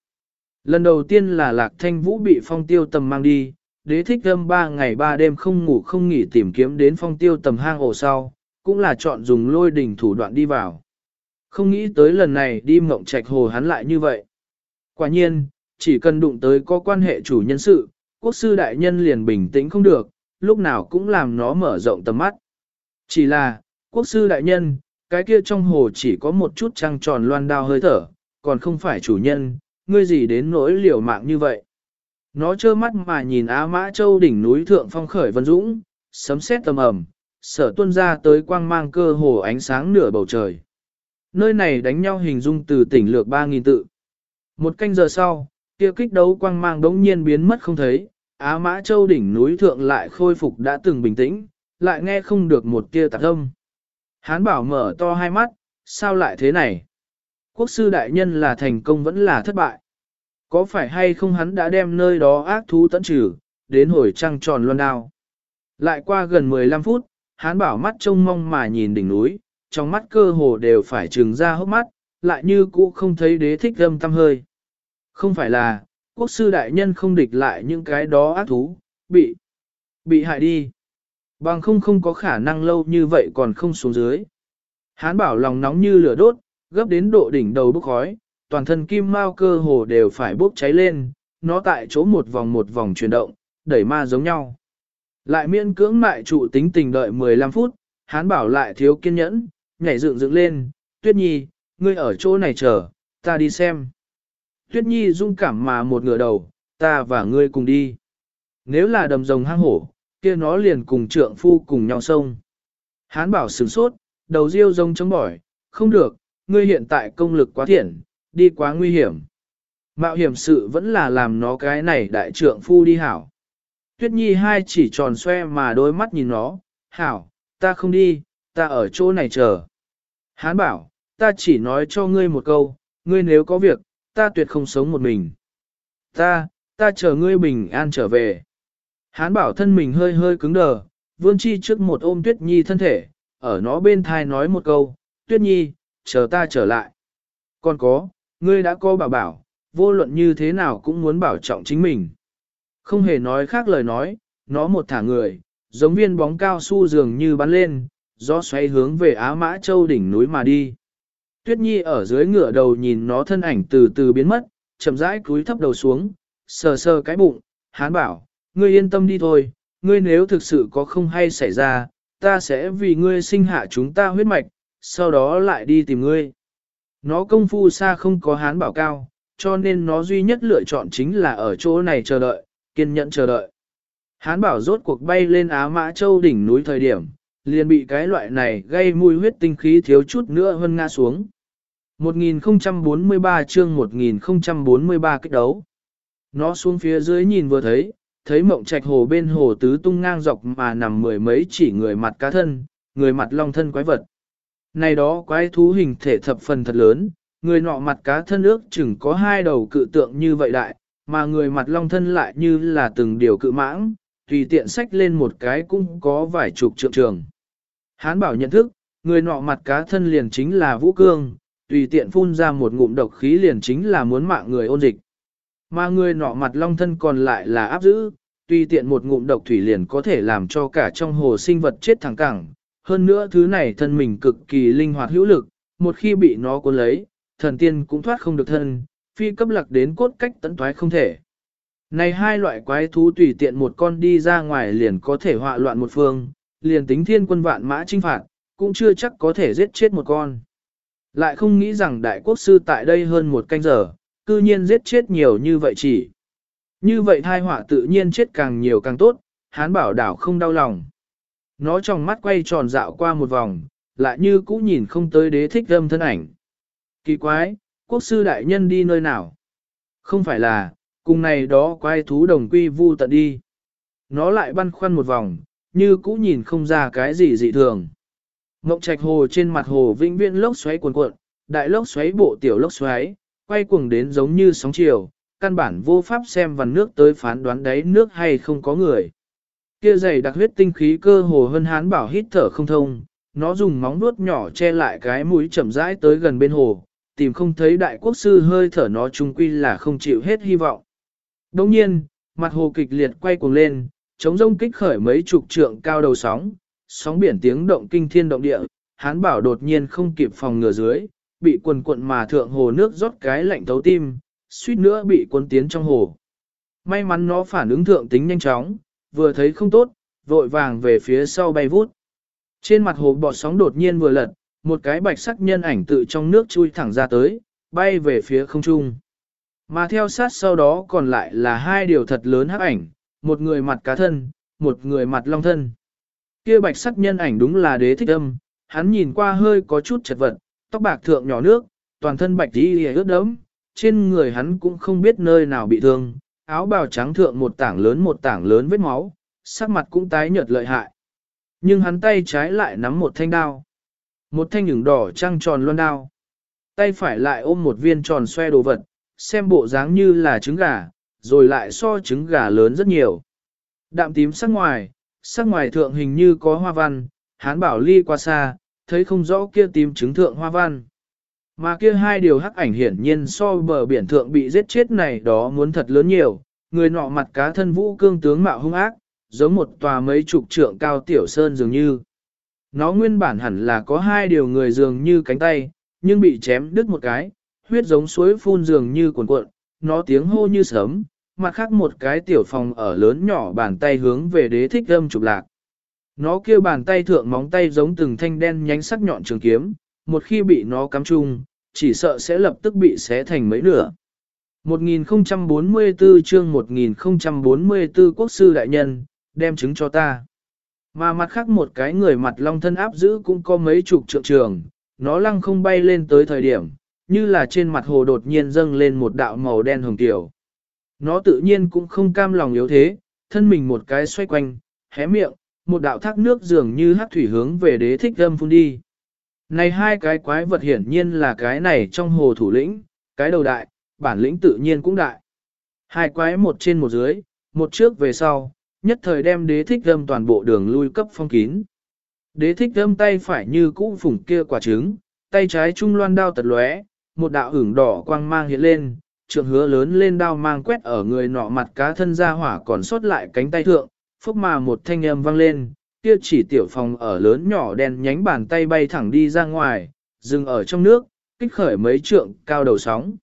Lần đầu tiên là lạc thanh vũ bị phong tiêu tầm mang đi, đế thích âm ba ngày ba đêm không ngủ không nghỉ tìm kiếm đến phong tiêu tầm hang ổ sau, cũng là chọn dùng lôi đỉnh thủ đoạn đi vào. Không nghĩ tới lần này đi mộng trạch hồ hắn lại như vậy. Quả nhiên, chỉ cần đụng tới có quan hệ chủ nhân sự, quốc sư đại nhân liền bình tĩnh không được, lúc nào cũng làm nó mở rộng tầm mắt. Chỉ là, quốc sư đại nhân, cái kia trong hồ chỉ có một chút trăng tròn loan đao hơi thở, còn không phải chủ nhân, ngươi gì đến nỗi liều mạng như vậy. Nó trơ mắt mà nhìn Á Mã Châu đỉnh núi thượng phong khởi vân dũng, sấm sét tầm ầm, sở tuân ra tới quang mang cơ hồ ánh sáng nửa bầu trời. Nơi này đánh nhau hình dung từ tỉnh lược 3.000 tự. Một canh giờ sau, kia kích đấu quang mang đống nhiên biến mất không thấy, Á Mã Châu đỉnh núi thượng lại khôi phục đã từng bình tĩnh, lại nghe không được một tia tạc âm. Hán bảo mở to hai mắt, sao lại thế này? Quốc sư đại nhân là thành công vẫn là thất bại. Có phải hay không hắn đã đem nơi đó ác thú tận trừ, đến hồi trăng tròn loan đao. Lại qua gần 15 phút, hán bảo mắt trông mong mà nhìn đỉnh núi, trong mắt cơ hồ đều phải trừng ra hốc mắt, lại như cũ không thấy đế thích âm tâm hơi. Không phải là, quốc sư đại nhân không địch lại những cái đó ác thú, bị, bị hại đi. Bằng không không có khả năng lâu như vậy còn không xuống dưới. Hán bảo lòng nóng như lửa đốt, gấp đến độ đỉnh đầu bốc khói, toàn thân kim mao cơ hồ đều phải bốc cháy lên, nó tại chỗ một vòng một vòng chuyển động, đẩy ma giống nhau. Lại miễn cưỡng mại trụ tính tình đợi 15 phút, hán bảo lại thiếu kiên nhẫn, nhảy dựng dựng lên, tuyết nhi, ngươi ở chỗ này chờ, ta đi xem. Tuyết nhi dung cảm mà một ngửa đầu, ta và ngươi cùng đi. Nếu là đầm rồng hang hổ, kia nó liền cùng trượng phu cùng nhau sông. Hán bảo sửng sốt, đầu riêu rông chống bỏi, không được, ngươi hiện tại công lực quá thiện, đi quá nguy hiểm. Mạo hiểm sự vẫn là làm nó cái này đại trượng phu đi hảo. Tuyết nhi hai chỉ tròn xoe mà đôi mắt nhìn nó, hảo, ta không đi, ta ở chỗ này chờ. Hán bảo, ta chỉ nói cho ngươi một câu, ngươi nếu có việc, ta tuyệt không sống một mình. Ta, ta chờ ngươi bình an trở về. Hán bảo thân mình hơi hơi cứng đờ, vươn chi trước một ôm tuyết nhi thân thể, ở nó bên thai nói một câu, tuyết nhi, chờ ta trở lại. Còn có, ngươi đã có bảo bảo, vô luận như thế nào cũng muốn bảo trọng chính mình. Không hề nói khác lời nói, nó một thả người, giống viên bóng cao su dường như bắn lên, gió xoay hướng về Á Mã Châu đỉnh núi mà đi. Tuyết Nhi ở dưới ngựa đầu nhìn nó thân ảnh từ từ biến mất, chậm rãi cúi thấp đầu xuống, sờ sờ cái bụng, hán bảo, ngươi yên tâm đi thôi, ngươi nếu thực sự có không hay xảy ra, ta sẽ vì ngươi sinh hạ chúng ta huyết mạch, sau đó lại đi tìm ngươi. Nó công phu xa không có hán bảo cao, cho nên nó duy nhất lựa chọn chính là ở chỗ này chờ đợi, kiên nhẫn chờ đợi. Hán bảo rốt cuộc bay lên Á Mã Châu đỉnh núi thời điểm, liền bị cái loại này gây mùi huyết tinh khí thiếu chút nữa hơn ngã xuống. 1043 chương 1043 kích đấu. Nó xuống phía dưới nhìn vừa thấy, thấy mộng trạch hồ bên hồ tứ tung ngang dọc mà nằm mười mấy chỉ người mặt cá thân, người mặt long thân quái vật. Này đó quái thú hình thể thập phần thật lớn, người nọ mặt cá thân ước chừng có hai đầu cự tượng như vậy đại, mà người mặt long thân lại như là từng điều cự mãng, tùy tiện sách lên một cái cũng có vài chục trượng trường. Hán bảo nhận thức, người nọ mặt cá thân liền chính là Vũ Cương, tùy tiện phun ra một ngụm độc khí liền chính là muốn mạng người ôn dịch. Mà người nọ mặt long thân còn lại là áp giữ, tùy tiện một ngụm độc thủy liền có thể làm cho cả trong hồ sinh vật chết thẳng cẳng. Hơn nữa thứ này thân mình cực kỳ linh hoạt hữu lực, một khi bị nó cuốn lấy, thần tiên cũng thoát không được thân, phi cấp lạc đến cốt cách tận thoái không thể. Này hai loại quái thú tùy tiện một con đi ra ngoài liền có thể họa loạn một phương, liền tính thiên quân vạn mã trinh phạt, cũng chưa chắc có thể giết chết một con. Lại không nghĩ rằng đại quốc sư tại đây hơn một canh giờ, cư nhiên giết chết nhiều như vậy chỉ. Như vậy thai họa tự nhiên chết càng nhiều càng tốt, hán bảo đảo không đau lòng. Nó trong mắt quay tròn dạo qua một vòng, lại như cũ nhìn không tới đế thích âm thân ảnh. Kỳ quái, quốc sư đại nhân đi nơi nào? Không phải là, cùng này đó quái thú đồng quy vu tận đi. Nó lại băn khoăn một vòng, như cũ nhìn không ra cái gì dị thường. Ngọc trạch hồ trên mặt hồ vĩnh viễn lốc xoáy cuồn cuộn, đại lốc xoáy bộ tiểu lốc xoáy, quay cuồng đến giống như sóng chiều, căn bản vô pháp xem vằn nước tới phán đoán đáy nước hay không có người. Kia dày đặc huyết tinh khí cơ hồ hơn hán bảo hít thở không thông, nó dùng móng nuốt nhỏ che lại cái mũi chậm rãi tới gần bên hồ, tìm không thấy đại quốc sư hơi thở nó trung quy là không chịu hết hy vọng. Đồng nhiên, mặt hồ kịch liệt quay cuồng lên, chống rông kích khởi mấy chục trượng cao đầu sóng, sóng biển tiếng động kinh thiên động địa, hán bảo đột nhiên không kịp phòng ngừa dưới, bị quần cuộn mà thượng hồ nước rót cái lạnh thấu tim, suýt nữa bị cuốn tiến trong hồ. May mắn nó phản ứng thượng tính nhanh chóng, vừa thấy không tốt, vội vàng về phía sau bay vút. Trên mặt hồ bọt sóng đột nhiên vừa lật, một cái bạch sắc nhân ảnh tự trong nước chui thẳng ra tới, bay về phía không trung. Mà theo sát sau đó còn lại là hai điều thật lớn hắc ảnh, một người mặt cá thân, một người mặt long thân. Kia bạch sắc nhân ảnh đúng là đế thích âm, hắn nhìn qua hơi có chút chật vật, tóc bạc thượng nhỏ nước, toàn thân bạch đi ướt đẫm, trên người hắn cũng không biết nơi nào bị thương, áo bào trắng thượng một tảng lớn một tảng lớn vết máu, sắc mặt cũng tái nhợt lợi hại. Nhưng hắn tay trái lại nắm một thanh đao. Một thanh nhửng đỏ trăng tròn loan đao. Tay phải lại ôm một viên tròn xoe đồ vật, xem bộ dáng như là trứng gà, rồi lại so trứng gà lớn rất nhiều. Đạm tím sắc ngoài, sắc ngoài thượng hình như có hoa văn, hán bảo ly qua xa, thấy không rõ kia tím chứng thượng hoa văn. Mà kia hai điều hắc ảnh hiển nhiên so bờ biển thượng bị giết chết này đó muốn thật lớn nhiều, người nọ mặt cá thân vũ cương tướng mạo hung ác, giống một tòa mấy chục trượng cao tiểu sơn dường như. Nó nguyên bản hẳn là có hai điều người dường như cánh tay, nhưng bị chém đứt một cái, huyết giống suối phun dường như cuồn cuộn, nó tiếng hô như sớm, mặt khác một cái tiểu phòng ở lớn nhỏ bàn tay hướng về đế thích âm chụp lạc. Nó kêu bàn tay thượng móng tay giống từng thanh đen nhánh sắc nhọn trường kiếm, một khi bị nó cắm chung, chỉ sợ sẽ lập tức bị xé thành mấy nửa. 1044 chương 1044 quốc sư đại nhân, đem chứng cho ta. Mà mặt khác một cái người mặt long thân áp giữ cũng có mấy chục trượng trường, nó lăng không bay lên tới thời điểm, như là trên mặt hồ đột nhiên dâng lên một đạo màu đen hồng tiểu. Nó tự nhiên cũng không cam lòng yếu thế, thân mình một cái xoay quanh, hé miệng, một đạo thác nước dường như hát thủy hướng về đế thích âm phun đi. Này hai cái quái vật hiển nhiên là cái này trong hồ thủ lĩnh, cái đầu đại, bản lĩnh tự nhiên cũng đại. Hai quái một trên một dưới, một trước về sau, nhất thời đem đế thích âm toàn bộ đường lui cấp phong kín. Đế thích âm tay phải như cũ phủng kia quả trứng, tay trái trung loan đao tật lóe, một đạo hưởng đỏ quang mang hiện lên, trượng hứa lớn lên đao mang quét ở người nọ mặt cá thân ra hỏa còn sót lại cánh tay thượng, phúc mà một thanh âm vang lên, kia chỉ tiểu phòng ở lớn nhỏ đen nhánh bàn tay bay thẳng đi ra ngoài, dừng ở trong nước, kích khởi mấy trượng cao đầu sóng.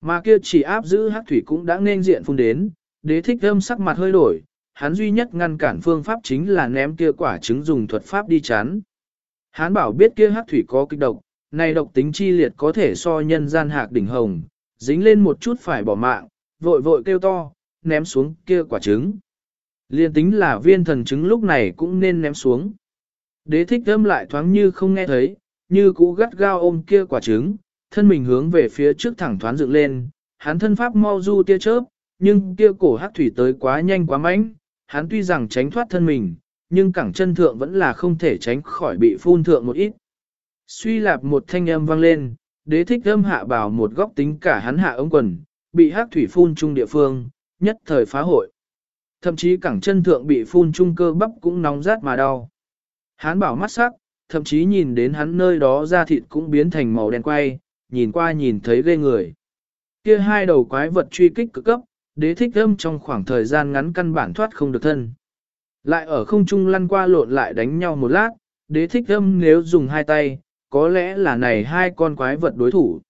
Mà kia chỉ áp giữ hắc thủy cũng đã nên diện phun đến, đế thích âm sắc mặt hơi đổi, hắn duy nhất ngăn cản phương pháp chính là ném kia quả trứng dùng thuật pháp đi chán. Hắn bảo biết kia hắc thủy có kích độc, này độc tính chi liệt có thể so nhân gian hạc đỉnh hồng, dính lên một chút phải bỏ mạng, vội vội kêu to, ném xuống kia quả trứng. Liên tính là viên thần chứng lúc này cũng nên ném xuống. Đế thích âm lại thoáng như không nghe thấy, như cũ gắt gao ôm kia quả trứng, thân mình hướng về phía trước thẳng thoáng dựng lên, hắn thân pháp mau du tia chớp, nhưng kia cổ hắc thủy tới quá nhanh quá mạnh, hắn tuy rằng tránh thoát thân mình, nhưng cẳng chân thượng vẫn là không thể tránh khỏi bị phun thượng một ít. Suy lạp một thanh âm vang lên, đế thích âm hạ bảo một góc tính cả hắn hạ ống quần, bị hắc thủy phun trung địa phương, nhất thời phá hội. Thậm chí cẳng chân thượng bị phun trung cơ bắp cũng nóng rát mà đau. Hắn bảo mắt sắc, thậm chí nhìn đến hắn nơi đó da thịt cũng biến thành màu đen quay, nhìn qua nhìn thấy ghê người. Kia hai đầu quái vật truy kích cực cấp, đế thích âm trong khoảng thời gian ngắn căn bản thoát không được thân. Lại ở không trung lăn qua lộn lại đánh nhau một lát, đế thích âm nếu dùng hai tay, có lẽ là này hai con quái vật đối thủ.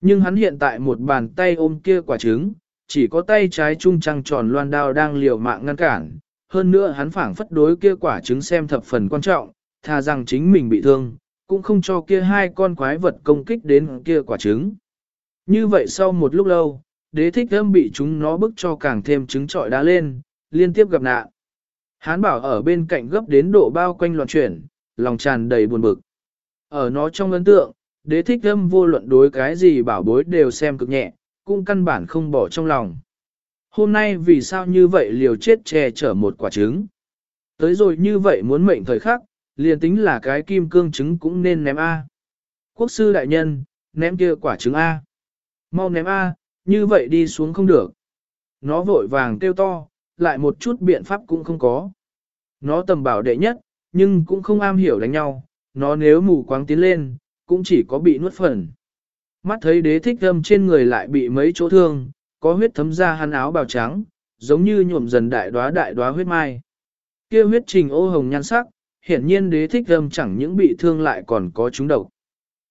Nhưng hắn hiện tại một bàn tay ôm kia quả trứng, chỉ có tay trái trung trăng tròn loan đao đang liều mạng ngăn cản. Hơn nữa hắn phảng phất đối kia quả trứng xem thập phần quan trọng, thà rằng chính mình bị thương, cũng không cho kia hai con quái vật công kích đến kia quả trứng. Như vậy sau một lúc lâu, đế thích âm bị chúng nó bức cho càng thêm trứng trọi đá lên, liên tiếp gặp nạn. Hán bảo ở bên cạnh gấp đến độ bao quanh loạn chuyển, lòng tràn đầy buồn bực. Ở nó trong ấn tượng, đế thích âm vô luận đối cái gì bảo bối đều xem cực nhẹ, cũng căn bản không bỏ trong lòng. Hôm nay vì sao như vậy liều chết che chở một quả trứng. Tới rồi như vậy muốn mệnh thời khắc, liền tính là cái kim cương trứng cũng nên ném A. Quốc sư đại nhân, ném kia quả trứng A. Mau ném A, như vậy đi xuống không được. Nó vội vàng kêu to, lại một chút biện pháp cũng không có. Nó tầm bảo đệ nhất, nhưng cũng không am hiểu đánh nhau, nó nếu mù quáng tiến lên, cũng chỉ có bị nuốt phần. Mắt thấy đế thích âm trên người lại bị mấy chỗ thương, có huyết thấm ra hắn áo bào trắng, giống như nhuộm dần đại đóa đại đóa huyết mai. Kia huyết trình ô hồng nhan sắc, hiển nhiên đế thích âm chẳng những bị thương lại còn có chúng độc.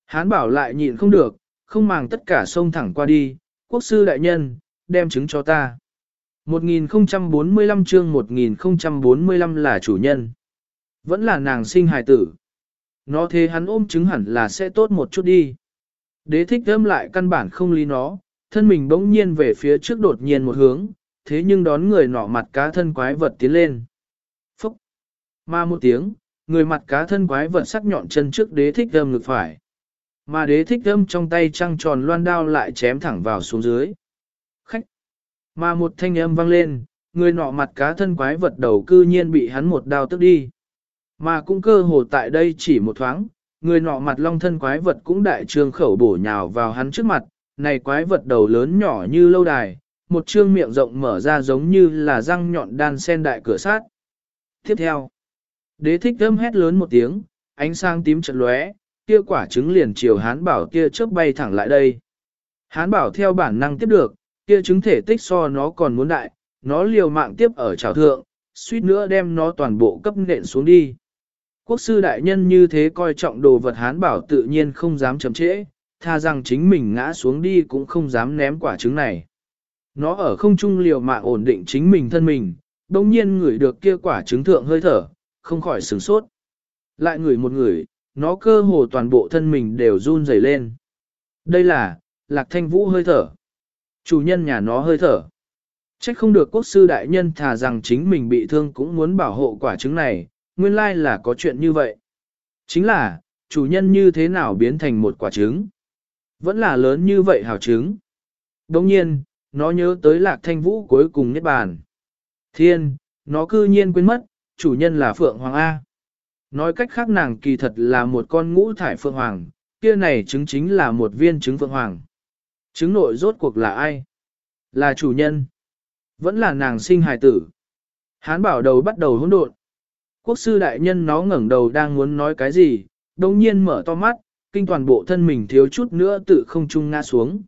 Hán bảo lại nhịn không được, không màng tất cả sông thẳng qua đi, quốc sư đại nhân, đem chứng cho ta. 1045 chương 1045 là chủ nhân. Vẫn là nàng sinh hài tử. Nó thế hắn ôm chứng hẳn là sẽ tốt một chút đi. Đế thích thơm lại căn bản không lý nó, thân mình bỗng nhiên về phía trước đột nhiên một hướng, thế nhưng đón người nọ mặt cá thân quái vật tiến lên. Phúc! Mà một tiếng, người mặt cá thân quái vật sắc nhọn chân trước đế thích thơm ngực phải. Mà đế thích thơm trong tay trăng tròn loan đao lại chém thẳng vào xuống dưới. Khách! Mà một thanh âm vang lên, người nọ mặt cá thân quái vật đầu cư nhiên bị hắn một đao tức đi. Mà cũng cơ hồ tại đây chỉ một thoáng, người nọ mặt long thân quái vật cũng đại trương khẩu bổ nhào vào hắn trước mặt, này quái vật đầu lớn nhỏ như lâu đài, một trương miệng rộng mở ra giống như là răng nhọn đan sen đại cửa sát. Tiếp theo, đế thích thơm hét lớn một tiếng, ánh sáng tím trận lóe, kia quả trứng liền chiều hán bảo kia chớp bay thẳng lại đây. Hán bảo theo bản năng tiếp được, kia trứng thể tích so nó còn muốn đại, nó liều mạng tiếp ở trào thượng, suýt nữa đem nó toàn bộ cấp nện xuống đi. Quốc sư đại nhân như thế coi trọng đồ vật hán bảo tự nhiên không dám chậm trễ, tha rằng chính mình ngã xuống đi cũng không dám ném quả trứng này. Nó ở không trung liều mạng ổn định chính mình thân mình, đồng nhiên ngửi được kia quả trứng thượng hơi thở, không khỏi sửng sốt. Lại ngửi một người, nó cơ hồ toàn bộ thân mình đều run rẩy lên. Đây là, lạc thanh vũ hơi thở. Chủ nhân nhà nó hơi thở. Trách không được quốc sư đại nhân thà rằng chính mình bị thương cũng muốn bảo hộ quả trứng này, nguyên lai là có chuyện như vậy. Chính là, chủ nhân như thế nào biến thành một quả trứng. Vẫn là lớn như vậy hào trứng. Đồng nhiên, nó nhớ tới lạc thanh vũ cuối cùng nhất bàn. Thiên, nó cư nhiên quên mất, chủ nhân là Phượng Hoàng A. Nói cách khác nàng kỳ thật là một con ngũ thải Phượng Hoàng, kia này trứng chính là một viên trứng Phượng Hoàng. Trứng nội rốt cuộc là ai? Là chủ nhân. Vẫn là nàng sinh hài tử. Hán bảo đầu bắt đầu hỗn độn. Quốc sư đại nhân nó ngẩng đầu đang muốn nói cái gì, đồng nhiên mở to mắt, kinh toàn bộ thân mình thiếu chút nữa tự không trung ngã xuống.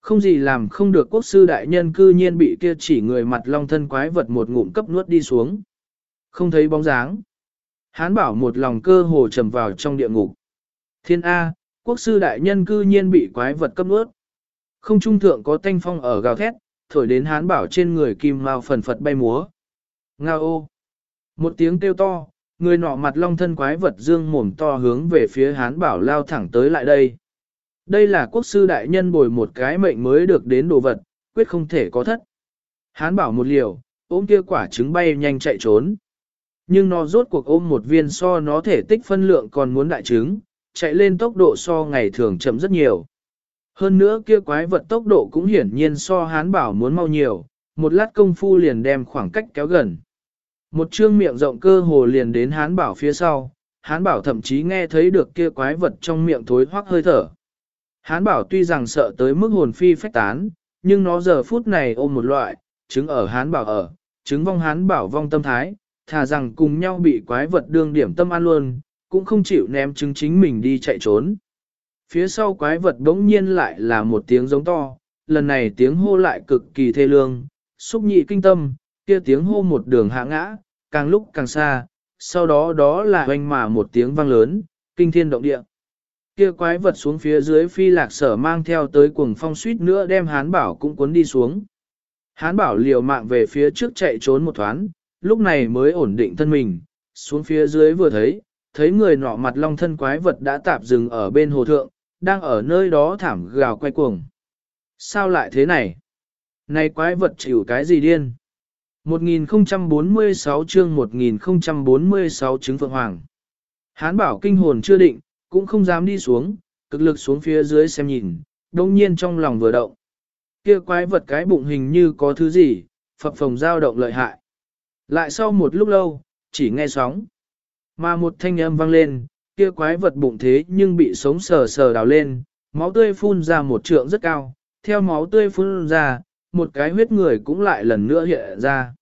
Không gì làm không được quốc sư đại nhân cư nhiên bị kia chỉ người mặt long thân quái vật một ngụm cấp nuốt đi xuống. Không thấy bóng dáng. Hán bảo một lòng cơ hồ trầm vào trong địa ngục. Thiên A, quốc sư đại nhân cư nhiên bị quái vật cấp nuốt. Không trung thượng có thanh phong ở gào thét, thổi đến hán bảo trên người kim mao phần phật bay múa. Nga ô. Một tiếng kêu to, người nọ mặt long thân quái vật dương mồm to hướng về phía hán bảo lao thẳng tới lại đây. Đây là quốc sư đại nhân bồi một cái mệnh mới được đến đồ vật, quyết không thể có thất. Hán bảo một liều, ôm kia quả trứng bay nhanh chạy trốn. Nhưng nó rốt cuộc ôm một viên so nó thể tích phân lượng còn muốn đại trứng, chạy lên tốc độ so ngày thường chậm rất nhiều. Hơn nữa kia quái vật tốc độ cũng hiển nhiên so hán bảo muốn mau nhiều, một lát công phu liền đem khoảng cách kéo gần. Một trương miệng rộng cơ hồ liền đến hán bảo phía sau, hán bảo thậm chí nghe thấy được kia quái vật trong miệng thối hoác hơi thở. Hán bảo tuy rằng sợ tới mức hồn phi phách tán, nhưng nó giờ phút này ôm một loại, chứng ở hán bảo ở, chứng vong hán bảo vong tâm thái, thà rằng cùng nhau bị quái vật đương điểm tâm an luôn, cũng không chịu ném chứng chính mình đi chạy trốn. Phía sau quái vật đống nhiên lại là một tiếng giống to, lần này tiếng hô lại cực kỳ thê lương, xúc nhị kinh tâm, kia tiếng hô một đường hạ ngã, càng lúc càng xa, sau đó đó là hoanh mà một tiếng vang lớn, kinh thiên động địa. Kia quái vật xuống phía dưới phi lạc sở mang theo tới cuồng phong suýt nữa đem hán bảo cũng cuốn đi xuống. Hán bảo liều mạng về phía trước chạy trốn một thoáng, lúc này mới ổn định thân mình, xuống phía dưới vừa thấy, thấy người nọ mặt long thân quái vật đã tạp dừng ở bên hồ thượng, đang ở nơi đó thảm gào quay cuồng. Sao lại thế này? Này quái vật chịu cái gì điên? 1046 chương 1046 chứng Phượng Hoàng. Hán bảo kinh hồn chưa định, cũng không dám đi xuống, cực lực xuống phía dưới xem nhìn, đông nhiên trong lòng vừa động. Kia quái vật cái bụng hình như có thứ gì, phập phồng dao động lợi hại. Lại sau một lúc lâu, chỉ nghe sóng. Mà một thanh âm vang lên, kia quái vật bụng thế nhưng bị sống sờ sờ đào lên, máu tươi phun ra một trượng rất cao, theo máu tươi phun ra, một cái huyết người cũng lại lần nữa hiện ra.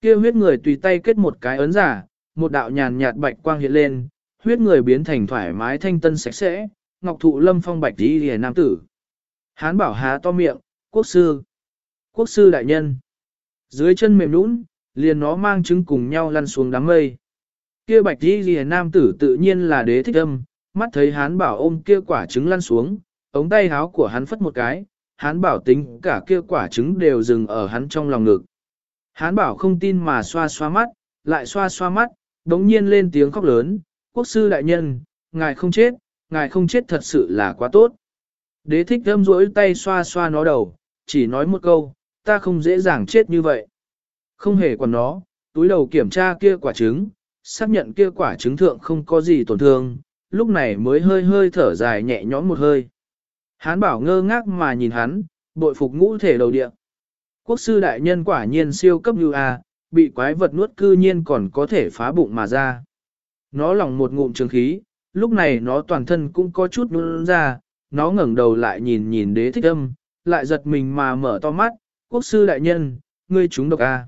Kia huyết người tùy tay kết một cái ấn giả, một đạo nhàn nhạt bạch quang hiện lên, huyết người biến thành thoải mái thanh tân sạch sẽ, ngọc thụ lâm phong bạch đi hề nam tử. Hán bảo há to miệng, quốc sư, quốc sư đại nhân. Dưới chân mềm nũng, liền nó mang trứng cùng nhau lăn xuống đám mây. Kia bạch đi hề nam tử tự nhiên là đế thích âm, mắt thấy hán bảo ôm kia quả trứng lăn xuống, ống tay háo của hắn phất một cái, hán bảo tính cả kia quả trứng đều dừng ở hắn trong lòng ngực. Hán bảo không tin mà xoa xoa mắt, lại xoa xoa mắt, đống nhiên lên tiếng khóc lớn, quốc sư đại nhân, ngài không chết, ngài không chết thật sự là quá tốt. Đế thích thâm rỗi tay xoa xoa nó đầu, chỉ nói một câu, ta không dễ dàng chết như vậy. Không hề còn nó, túi đầu kiểm tra kia quả trứng, xác nhận kia quả trứng thượng không có gì tổn thương, lúc này mới hơi hơi thở dài nhẹ nhõm một hơi. Hán bảo ngơ ngác mà nhìn hắn, bội phục ngũ thể đầu địa. Quốc sư đại nhân quả nhiên siêu cấp như a, bị quái vật nuốt cư nhiên còn có thể phá bụng mà ra. Nó lòng một ngụm trường khí, lúc này nó toàn thân cũng có chút nôn ra, nó ngẩng đầu lại nhìn nhìn đế thích âm, lại giật mình mà mở to mắt, quốc sư đại nhân, ngươi chúng độc a.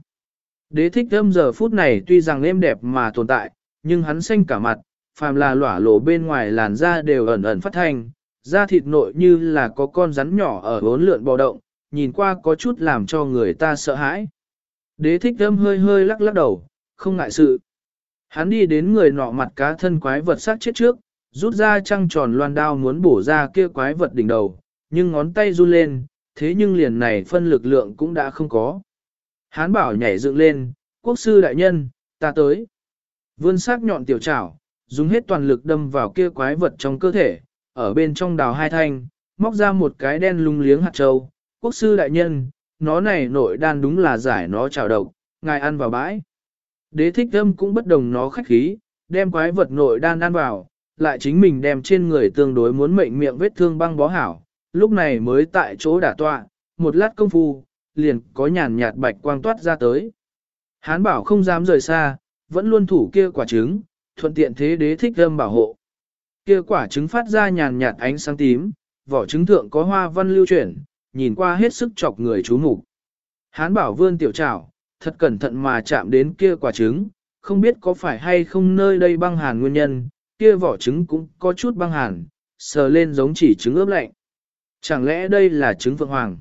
Đế thích âm giờ phút này tuy rằng êm đẹp mà tồn tại, nhưng hắn xanh cả mặt, phàm là lỏa lộ bên ngoài làn da đều ẩn ẩn phát thanh, da thịt nội như là có con rắn nhỏ ở bốn lượn bò động, nhìn qua có chút làm cho người ta sợ hãi. Đế thích âm hơi hơi lắc lắc đầu, không ngại sự. Hắn đi đến người nọ mặt cá thân quái vật sát chết trước, rút ra trăng tròn loan đao muốn bổ ra kia quái vật đỉnh đầu, nhưng ngón tay run lên, thế nhưng liền này phân lực lượng cũng đã không có. Hán bảo nhảy dựng lên, quốc sư đại nhân, ta tới. Vươn sắc nhọn tiểu trảo, dùng hết toàn lực đâm vào kia quái vật trong cơ thể, ở bên trong đào hai thanh, móc ra một cái đen lung liếng hạt châu. Quốc sư đại nhân, nó này nội đan đúng là giải nó trào độc, ngài ăn vào bãi. Đế thích âm cũng bất đồng nó khách khí, đem quái vật nội đan ăn vào, lại chính mình đem trên người tương đối muốn mệnh miệng vết thương băng bó hảo, lúc này mới tại chỗ đả tọa, một lát công phu, liền có nhàn nhạt bạch quang toát ra tới. Hán bảo không dám rời xa, vẫn luôn thủ kia quả trứng, thuận tiện thế đế thích âm bảo hộ. Kia quả trứng phát ra nhàn nhạt ánh sáng tím, vỏ trứng thượng có hoa văn lưu chuyển, nhìn qua hết sức chọc người chú mục. Hán bảo vươn tiểu trảo, thật cẩn thận mà chạm đến kia quả trứng, không biết có phải hay không nơi đây băng hàn nguyên nhân, kia vỏ trứng cũng có chút băng hàn, sờ lên giống chỉ trứng ướp lạnh. Chẳng lẽ đây là trứng Phượng Hoàng?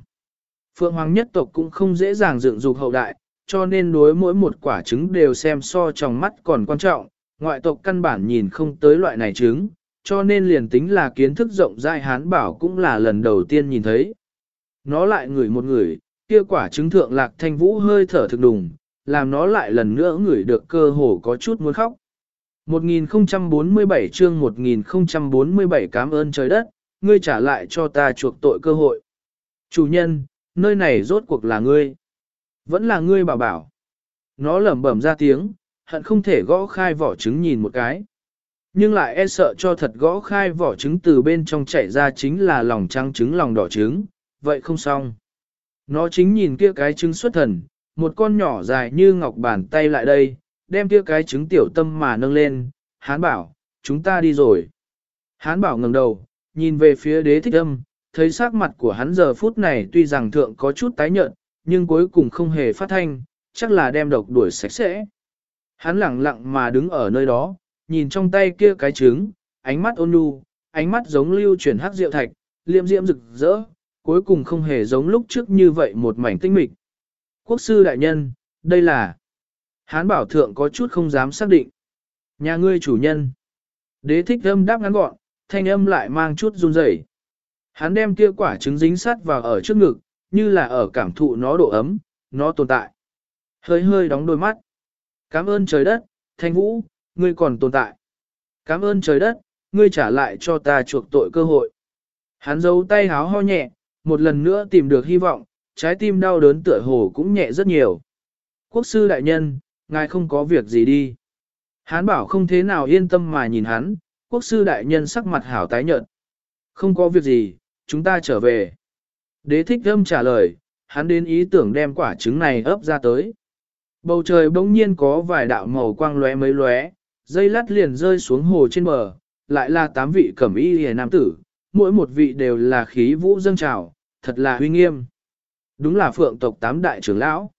Phượng Hoàng nhất tộc cũng không dễ dàng dựng dục hậu đại, cho nên đối mỗi một quả trứng đều xem so trong mắt còn quan trọng, ngoại tộc căn bản nhìn không tới loại này trứng, cho nên liền tính là kiến thức rộng rãi hán bảo cũng là lần đầu tiên nhìn thấy. Nó lại ngửi một người, kia quả trứng thượng lạc thanh vũ hơi thở thực đùng, làm nó lại lần nữa ngửi được cơ hồ có chút muốn khóc. 1047 chương 1047 cảm ơn trời đất, ngươi trả lại cho ta chuộc tội cơ hội. Chủ nhân, nơi này rốt cuộc là ngươi. Vẫn là ngươi bảo bảo. Nó lẩm bẩm ra tiếng, hận không thể gõ khai vỏ trứng nhìn một cái. Nhưng lại e sợ cho thật gõ khai vỏ trứng từ bên trong chảy ra chính là lòng trắng trứng lòng đỏ trứng, vậy không xong. Nó chính nhìn kia cái trứng xuất thần, một con nhỏ dài như ngọc bàn tay lại đây, đem kia cái trứng tiểu tâm mà nâng lên, hán bảo, chúng ta đi rồi. Hán bảo ngẩng đầu, nhìn về phía đế thích âm, thấy sắc mặt của hắn giờ phút này tuy rằng thượng có chút tái nhợt, nhưng cuối cùng không hề phát thanh, chắc là đem độc đuổi sạch sẽ. Hắn lặng lặng mà đứng ở nơi đó, nhìn trong tay kia cái trứng, ánh mắt ôn nhu, ánh mắt giống lưu chuyển hắc rượu thạch, liệm diễm rực rỡ, cuối cùng không hề giống lúc trước như vậy một mảnh tinh mịch. Quốc sư đại nhân, đây là... Hán bảo thượng có chút không dám xác định. Nhà ngươi chủ nhân. Đế thích âm đáp ngắn gọn, thanh âm lại mang chút run rẩy. Hắn đem kia quả trứng dính sát vào ở trước ngực, như là ở cảm thụ nó độ ấm, nó tồn tại. Hơi hơi đóng đôi mắt. Cảm ơn trời đất, thanh vũ, ngươi còn tồn tại. Cảm ơn trời đất, ngươi trả lại cho ta chuộc tội cơ hội. Hắn giấu tay háo ho nhẹ, một lần nữa tìm được hy vọng, trái tim đau đớn tựa hồ cũng nhẹ rất nhiều. Quốc sư đại nhân, ngài không có việc gì đi. Hán bảo không thế nào yên tâm mà nhìn hắn, quốc sư đại nhân sắc mặt hảo tái nhợt. Không có việc gì, chúng ta trở về. Đế thích âm trả lời, hắn đến ý tưởng đem quả trứng này ấp ra tới. Bầu trời bỗng nhiên có vài đạo màu quang lóe mấy lóe, dây lát liền rơi xuống hồ trên bờ, lại là tám vị cẩm y hề nam tử, mỗi một vị đều là khí vũ dâng trào, thật là huy nghiêm. Đúng là phượng tộc tám đại trưởng lão.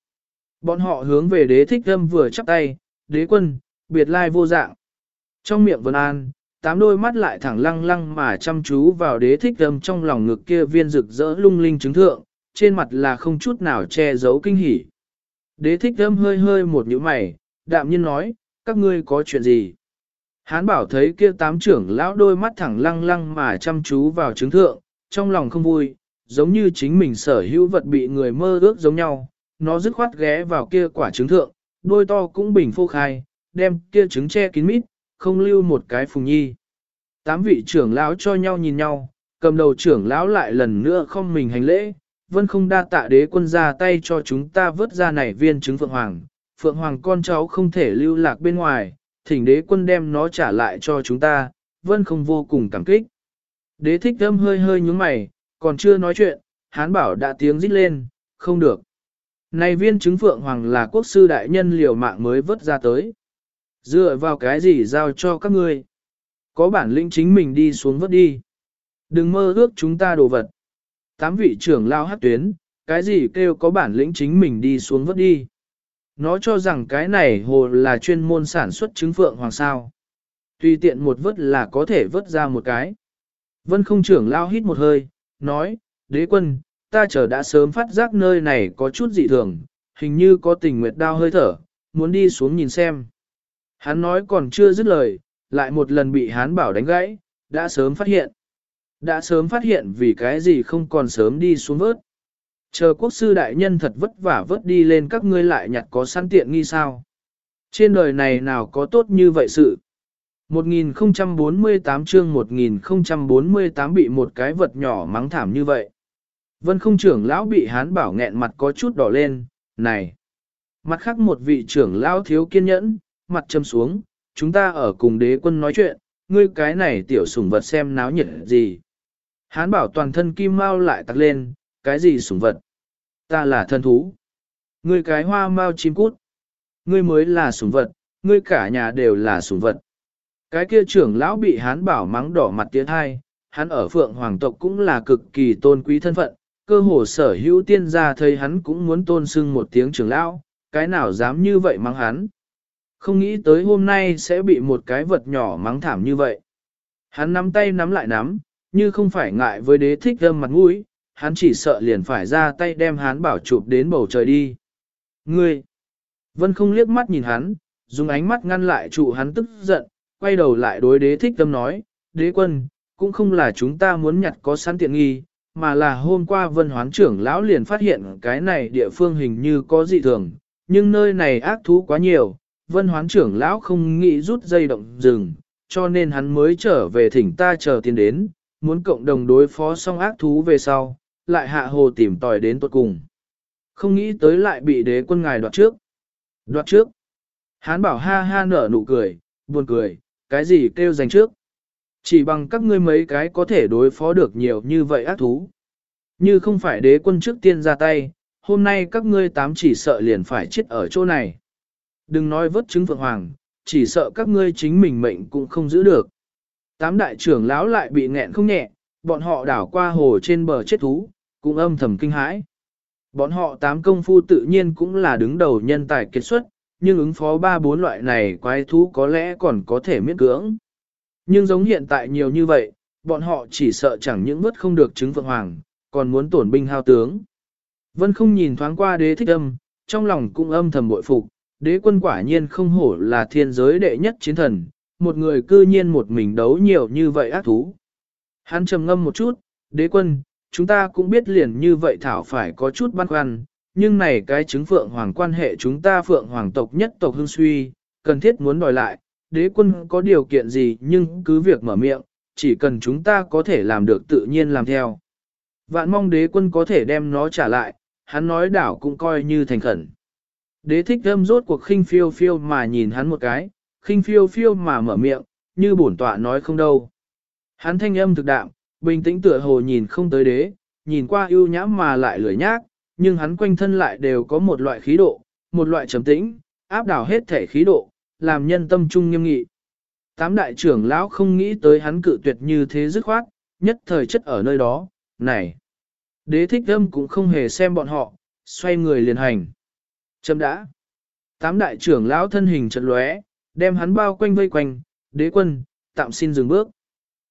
Bọn họ hướng về đế thích âm vừa chắp tay, đế quân, biệt lai vô dạng. Trong miệng vân an, tám đôi mắt lại thẳng lăng lăng mà chăm chú vào đế thích âm trong lòng ngực kia viên rực rỡ lung linh chứng thượng, trên mặt là không chút nào che giấu kinh hỉ. Đế thích âm hơi hơi một nhíu mày, đạm nhiên nói, các ngươi có chuyện gì? Hán bảo thấy kia tám trưởng lão đôi mắt thẳng lăng lăng mà chăm chú vào chứng thượng, trong lòng không vui, giống như chính mình sở hữu vật bị người mơ ước giống nhau, nó dứt khoát ghé vào kia quả trứng thượng, đôi to cũng bình phô khai, đem kia trứng che kín mít, không lưu một cái phùng nhi. Tám vị trưởng lão cho nhau nhìn nhau, cầm đầu trưởng lão lại lần nữa không mình hành lễ, vân không đa tạ đế quân ra tay cho chúng ta vớt ra này viên trứng phượng hoàng, phượng hoàng con cháu không thể lưu lạc bên ngoài, thỉnh đế quân đem nó trả lại cho chúng ta, vân không vô cùng cảm kích. Đế thích âm hơi hơi nhúng mày, còn chưa nói chuyện, hán bảo đã tiếng rít lên, không được. Này viên chứng phượng hoàng là quốc sư đại nhân liều mạng mới vớt ra tới. Dựa vào cái gì giao cho các ngươi? Có bản lĩnh chính mình đi xuống vớt đi. Đừng mơ ước chúng ta đồ vật. Tám vị trưởng lao hát tuyến, cái gì kêu có bản lĩnh chính mình đi xuống vớt đi. Nó cho rằng cái này hồ là chuyên môn sản xuất trứng phượng hoàng sao. Tùy tiện một vớt là có thể vớt ra một cái. Vân không trưởng lao hít một hơi, nói, đế quân, ta chờ đã sớm phát giác nơi này có chút dị thường, hình như có tình nguyệt đao hơi thở, muốn đi xuống nhìn xem. Hắn nói còn chưa dứt lời, lại một lần bị hán bảo đánh gãy, đã sớm phát hiện. Đã sớm phát hiện vì cái gì không còn sớm đi xuống vớt. Chờ quốc sư đại nhân thật vất vả vớt đi lên các ngươi lại nhặt có sẵn tiện nghi sao. Trên đời này nào có tốt như vậy sự. 1048 chương 1048 bị một cái vật nhỏ mắng thảm như vậy. Vân không trưởng lão bị hán bảo nghẹn mặt có chút đỏ lên, này. Mặt khác một vị trưởng lão thiếu kiên nhẫn, mặt châm xuống, chúng ta ở cùng đế quân nói chuyện, ngươi cái này tiểu sủng vật xem náo nhiệt gì. Hán bảo toàn thân kim mau lại tặc lên, cái gì sủng vật? Ta là thân thú. Ngươi cái hoa mau chim cút. Ngươi mới là sủng vật, ngươi cả nhà đều là sủng vật. Cái kia trưởng lão bị hán bảo mắng đỏ mặt tiến hai, hắn ở phượng hoàng tộc cũng là cực kỳ tôn quý thân phận, cơ hồ sở hữu tiên gia thấy hắn cũng muốn tôn sưng một tiếng trưởng lão, cái nào dám như vậy mắng hắn. Không nghĩ tới hôm nay sẽ bị một cái vật nhỏ mắng thảm như vậy. Hắn nắm tay nắm lại nắm, như không phải ngại với đế thích âm mặt mũi, hắn chỉ sợ liền phải ra tay đem hắn bảo chụp đến bầu trời đi. Ngươi! Vân không liếc mắt nhìn hắn, dùng ánh mắt ngăn lại trụ hắn tức giận, quay đầu lại đối đế thích tâm nói, đế quân, cũng không là chúng ta muốn nhặt có sẵn tiện nghi, mà là hôm qua vân hoán trưởng lão liền phát hiện cái này địa phương hình như có dị thường, nhưng nơi này ác thú quá nhiều, vân hoán trưởng lão không nghĩ rút dây động rừng, cho nên hắn mới trở về thỉnh ta chờ tiền đến, muốn cộng đồng đối phó xong ác thú về sau, lại hạ hồ tìm tòi đến tuột cùng. Không nghĩ tới lại bị đế quân ngài đoạt trước. Đoạt trước. Hán bảo ha ha nở nụ cười, buồn cười, cái gì kêu giành trước. Chỉ bằng các ngươi mấy cái có thể đối phó được nhiều như vậy ác thú. Như không phải đế quân trước tiên ra tay, hôm nay các ngươi tám chỉ sợ liền phải chết ở chỗ này. Đừng nói vớt trứng phượng hoàng, chỉ sợ các ngươi chính mình mệnh cũng không giữ được. Tám đại trưởng lão lại bị nghẹn không nhẹ, bọn họ đảo qua hồ trên bờ chết thú, cũng âm thầm kinh hãi. Bọn họ tám công phu tự nhiên cũng là đứng đầu nhân tài kết xuất, nhưng ứng phó ba bốn loại này quái thú có lẽ còn có thể miễn cưỡng. Nhưng giống hiện tại nhiều như vậy, bọn họ chỉ sợ chẳng những vớt không được trứng phượng hoàng, còn muốn tổn binh hao tướng. Vân không nhìn thoáng qua đế thích âm, trong lòng cũng âm thầm bội phục, đế quân quả nhiên không hổ là thiên giới đệ nhất chiến thần, một người cư nhiên một mình đấu nhiều như vậy ác thú. Hắn trầm ngâm một chút, đế quân, chúng ta cũng biết liền như vậy thảo phải có chút băn khoăn, nhưng này cái chứng phượng hoàng quan hệ chúng ta phượng hoàng tộc nhất tộc hưng suy, cần thiết muốn đòi lại, đế quân có điều kiện gì nhưng cứ việc mở miệng, chỉ cần chúng ta có thể làm được tự nhiên làm theo. Vạn mong đế quân có thể đem nó trả lại, hắn nói đảo cũng coi như thành khẩn. Đế thích thâm rốt cuộc khinh phiêu phiêu mà nhìn hắn một cái, khinh phiêu phiêu mà mở miệng, như bổn tọa nói không đâu. Hắn thanh âm thực đạm, bình tĩnh tựa hồ nhìn không tới đế, nhìn qua ưu nhã mà lại lười nhác, nhưng hắn quanh thân lại đều có một loại khí độ, một loại trầm tĩnh, áp đảo hết thể khí độ, làm nhân tâm trung nghiêm nghị. Tám đại trưởng lão không nghĩ tới hắn cự tuyệt như thế dứt khoát, nhất thời chất ở nơi đó, này. Đế thích âm cũng không hề xem bọn họ, xoay người liền hành. Châm đã. Tám đại trưởng lão thân hình chật lóe, đem hắn bao quanh vây quanh, đế quân, tạm xin dừng bước.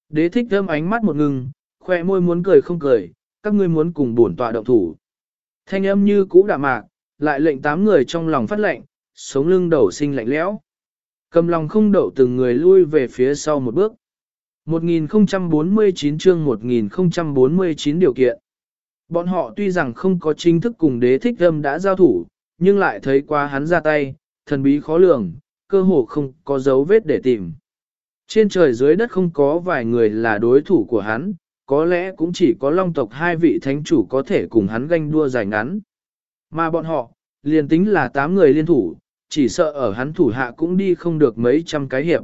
Đế thích thơm ánh mắt một ngừng, khoe môi muốn cười không cười, các ngươi muốn cùng bổn tọa động thủ. Thanh âm như cũ đạm mạc, lại lệnh tám người trong lòng phát lệnh, sống lưng đầu sinh lạnh lẽo. Cầm lòng không đậu từng người lui về phía sau một bước. 1049 chương 1049 điều kiện. Bọn họ tuy rằng không có chính thức cùng đế thích âm đã giao thủ, nhưng lại thấy qua hắn ra tay, thần bí khó lường, cơ hồ không có dấu vết để tìm. Trên trời dưới đất không có vài người là đối thủ của hắn, có lẽ cũng chỉ có long tộc hai vị thánh chủ có thể cùng hắn ganh đua dài ngắn. Mà bọn họ, liền tính là tám người liên thủ, chỉ sợ ở hắn thủ hạ cũng đi không được mấy trăm cái hiệp.